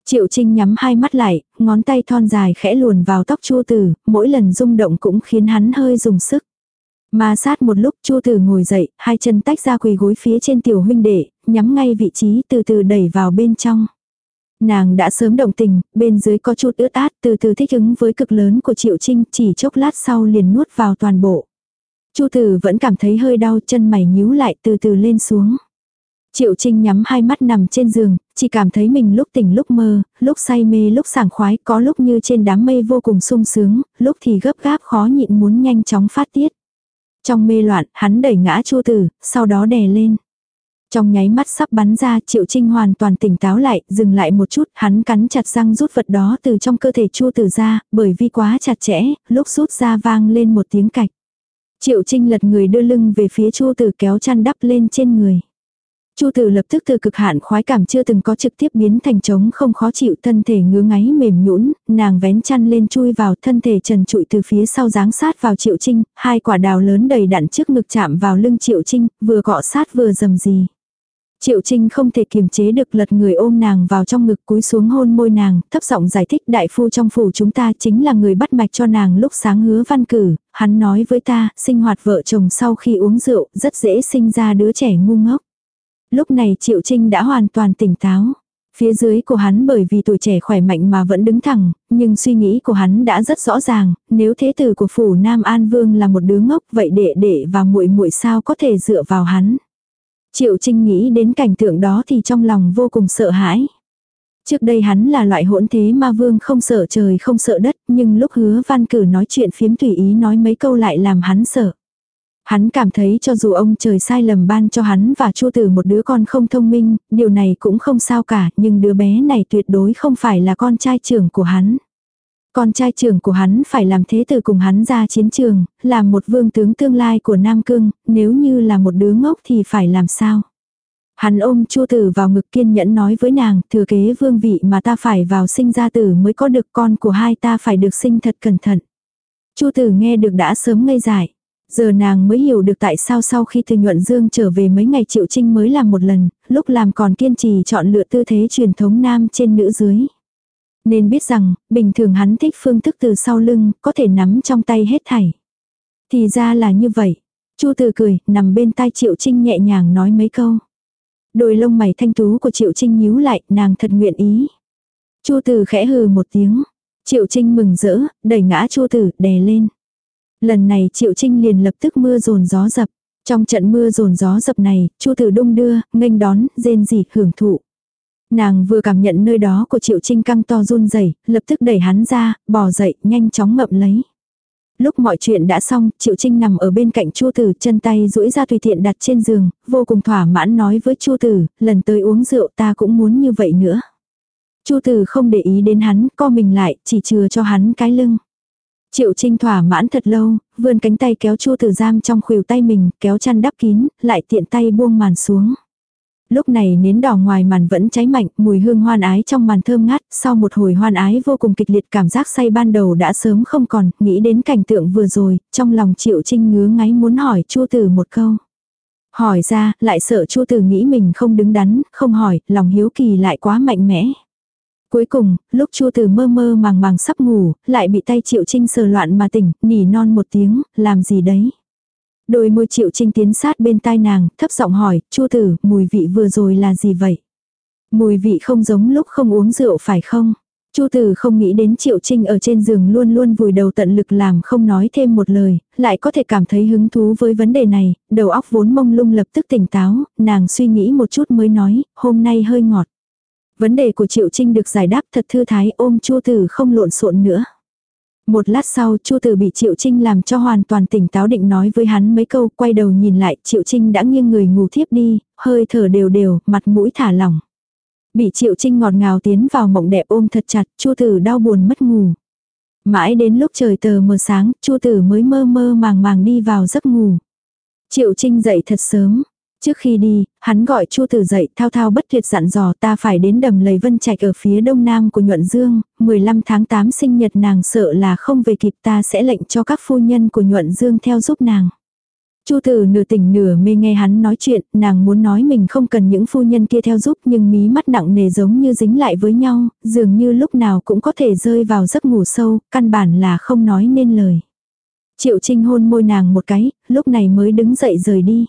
[SPEAKER 1] Triệu Trinh nhắm hai mắt lại, ngón tay thon dài khẽ luồn vào tóc Chu Tử, mỗi lần rung động cũng khiến hắn hơi dùng sức. Mà sát một lúc Chu Tử ngồi dậy, hai chân tách ra quỳ gối phía trên tiểu huynh đệ, nhắm ngay vị trí từ từ đẩy vào bên trong. Nàng đã sớm động tình, bên dưới có chút ướt át từ từ thích ứng với cực lớn của Triệu Trinh chỉ chốc lát sau liền nuốt vào toàn bộ. Chu Tử vẫn cảm thấy hơi đau chân mày nhíu lại từ từ lên xuống. Triệu Trinh nhắm hai mắt nằm trên giường, chỉ cảm thấy mình lúc tỉnh lúc mơ, lúc say mê lúc sảng khoái, có lúc như trên đám mây vô cùng sung sướng, lúc thì gấp gáp khó nhịn muốn nhanh chóng phát tiết. Trong mê loạn, hắn đẩy ngã Chu Tử, sau đó đè lên. Trong nháy mắt sắp bắn ra, Triệu Trinh hoàn toàn tỉnh táo lại, dừng lại một chút, hắn cắn chặt răng rút vật đó từ trong cơ thể Chu Tử ra, bởi vì quá chặt chẽ, lúc rút ra vang lên một tiếng cạch. Triệu Trinh lật người đưa lưng về phía Chu Tử kéo chăn đắp lên trên người. Chu Tử lập tức từ cực hạn khoái cảm chưa từng có trực tiếp biến thành trống không khó chịu thân thể ngứa ngáy mềm nhũn, nàng vén chăn lên chui vào thân thể trần trụi từ phía sau dáng sát vào Triệu Trinh, hai quả đào lớn đầy đặn trước ngực chạm vào lưng Triệu Trinh, vừa cọ sát vừa dầm gì. Triệu Trinh không thể kiềm chế được lật người ôm nàng vào trong ngực cúi xuống hôn môi nàng, thấp giọng giải thích đại phu trong phủ chúng ta chính là người bắt mạch cho nàng lúc sáng hứa văn cử, hắn nói với ta, sinh hoạt vợ chồng sau khi uống rượu, rất dễ sinh ra đứa trẻ ngu ngốc. Lúc này Triệu Trinh đã hoàn toàn tỉnh táo. Phía dưới của hắn bởi vì tuổi trẻ khỏe mạnh mà vẫn đứng thẳng, nhưng suy nghĩ của hắn đã rất rõ ràng, nếu thế tử của phủ Nam An Vương là một đứa ngốc vậy đệ đệ và muội muội sao có thể dựa vào hắn. Triệu Trinh nghĩ đến cảnh tượng đó thì trong lòng vô cùng sợ hãi. Trước đây hắn là loại hỗn thế ma vương không sợ trời không sợ đất, nhưng lúc hứa văn cử nói chuyện phiếm tùy ý nói mấy câu lại làm hắn sợ. Hắn cảm thấy cho dù ông trời sai lầm ban cho hắn và chua tử một đứa con không thông minh, điều này cũng không sao cả, nhưng đứa bé này tuyệt đối không phải là con trai trưởng của hắn. Con trai trưởng của hắn phải làm thế tử cùng hắn ra chiến trường, làm một vương tướng tương lai của Nam Cương, nếu như là một đứa ngốc thì phải làm sao? Hắn ôm chua tử vào ngực kiên nhẫn nói với nàng, thừa kế vương vị mà ta phải vào sinh ra tử mới có được con của hai ta phải được sinh thật cẩn thận. Chu tử nghe được đã sớm ngây dại. Giờ nàng mới hiểu được tại sao sau khi từ nhuận dương trở về mấy ngày triệu trinh mới làm một lần, lúc làm còn kiên trì chọn lựa tư thế truyền thống nam trên nữ dưới. Nên biết rằng, bình thường hắn thích phương thức từ sau lưng, có thể nắm trong tay hết thảy. Thì ra là như vậy. Chu từ cười, nằm bên tai Triệu Trinh nhẹ nhàng nói mấy câu. Đôi lông mày thanh tú của Triệu Trinh nhíu lại, nàng thật nguyện ý. Chu từ khẽ hừ một tiếng. Triệu Trinh mừng rỡ, đẩy ngã Chu Tử, đè lên. Lần này Triệu Trinh liền lập tức mưa dồn gió dập. Trong trận mưa dồn gió dập này, Chu Tử đung đưa, nghênh đón, rên rỉ, hưởng thụ. Nàng vừa cảm nhận nơi đó của Triệu Trinh căng to run rẩy, lập tức đẩy hắn ra, bò dậy, nhanh chóng ngậm lấy. Lúc mọi chuyện đã xong, Triệu Trinh nằm ở bên cạnh Chu Tử, chân tay duỗi ra tùy tiện đặt trên giường, vô cùng thỏa mãn nói với Chu Tử, lần tới uống rượu ta cũng muốn như vậy nữa. Chu Tử không để ý đến hắn, co mình lại, chỉ chừa cho hắn cái lưng. Triệu Trinh thỏa mãn thật lâu, vươn cánh tay kéo Chu Tử giam trong khuỷu tay mình, kéo chăn đắp kín, lại tiện tay buông màn xuống. Lúc này nến đỏ ngoài màn vẫn cháy mạnh, mùi hương hoan ái trong màn thơm ngát, sau một hồi hoan ái vô cùng kịch liệt cảm giác say ban đầu đã sớm không còn, nghĩ đến cảnh tượng vừa rồi, trong lòng Triệu Trinh ngứa ngáy muốn hỏi Chu Tử một câu. Hỏi ra, lại sợ Chu Tử nghĩ mình không đứng đắn, không hỏi, lòng hiếu kỳ lại quá mạnh mẽ. Cuối cùng, lúc Chu Tử mơ mơ màng màng sắp ngủ, lại bị tay Triệu Trinh sờ loạn mà tỉnh, nỉ non một tiếng, làm gì đấy. Đôi môi Triệu Trinh tiến sát bên tai nàng, thấp giọng hỏi, Chu Tử, mùi vị vừa rồi là gì vậy? Mùi vị không giống lúc không uống rượu phải không? Chu Tử không nghĩ đến Triệu Trinh ở trên giường luôn luôn vùi đầu tận lực làm không nói thêm một lời, lại có thể cảm thấy hứng thú với vấn đề này, đầu óc vốn mông lung lập tức tỉnh táo, nàng suy nghĩ một chút mới nói, hôm nay hơi ngọt. Vấn đề của Triệu Trinh được giải đáp thật thư thái ôm Chu Tử không lộn xộn nữa. Một lát sau Chu Tử bị Triệu Trinh làm cho hoàn toàn tỉnh táo định nói với hắn mấy câu quay đầu nhìn lại Triệu Trinh đã nghiêng người ngủ thiếp đi, hơi thở đều đều, mặt mũi thả lỏng. Bị Triệu Trinh ngọt ngào tiến vào mộng đẹp ôm thật chặt, Chu Tử đau buồn mất ngủ. Mãi đến lúc trời tờ mờ sáng, Chu Tử mới mơ mơ màng màng đi vào giấc ngủ. Triệu Trinh dậy thật sớm, Trước khi đi, hắn gọi Chu Tử dậy thao thao bất tuyệt dặn dò ta phải đến đầm lầy vân trạch ở phía đông nam của nhuận dương, 15 tháng 8 sinh nhật nàng sợ là không về kịp ta sẽ lệnh cho các phu nhân của nhuận dương theo giúp nàng. Chu Tử nửa tỉnh nửa mê nghe hắn nói chuyện, nàng muốn nói mình không cần những phu nhân kia theo giúp nhưng mí mắt nặng nề giống như dính lại với nhau, dường như lúc nào cũng có thể rơi vào giấc ngủ sâu, căn bản là không nói nên lời. Triệu Trinh hôn môi nàng một cái, lúc này mới đứng dậy rời đi.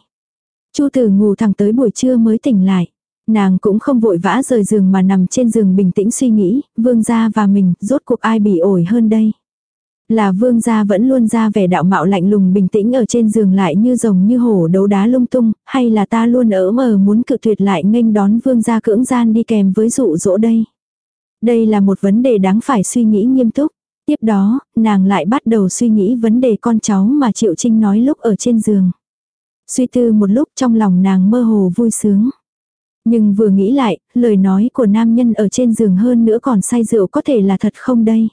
[SPEAKER 1] Chu tử ngủ thẳng tới buổi trưa mới tỉnh lại. Nàng cũng không vội vã rời giường mà nằm trên giường bình tĩnh suy nghĩ, vương gia và mình, rốt cuộc ai bị ổi hơn đây. Là vương gia vẫn luôn ra vẻ đạo mạo lạnh lùng bình tĩnh ở trên giường lại như rồng như hổ đấu đá lung tung, hay là ta luôn ở mờ muốn cự tuyệt lại nghênh đón vương gia cưỡng gian đi kèm với dụ dỗ đây. Đây là một vấn đề đáng phải suy nghĩ nghiêm túc. Tiếp đó, nàng lại bắt đầu suy nghĩ vấn đề con cháu mà Triệu Trinh nói lúc ở trên giường. Suy tư một lúc trong lòng nàng mơ hồ vui sướng. Nhưng vừa nghĩ lại, lời nói của nam nhân ở trên giường hơn nữa còn say rượu có thể là thật không đây?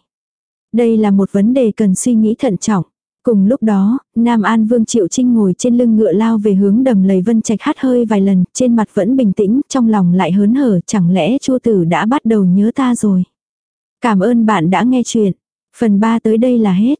[SPEAKER 1] Đây là một vấn đề cần suy nghĩ thận trọng. Cùng lúc đó, Nam An Vương Triệu Trinh ngồi trên lưng ngựa lao về hướng đầm lầy vân trạch hát hơi vài lần, trên mặt vẫn bình tĩnh, trong lòng lại hớn hở, chẳng lẽ Chu Tử đã bắt đầu nhớ ta rồi. Cảm ơn bạn đã nghe chuyện. Phần 3 tới đây là hết.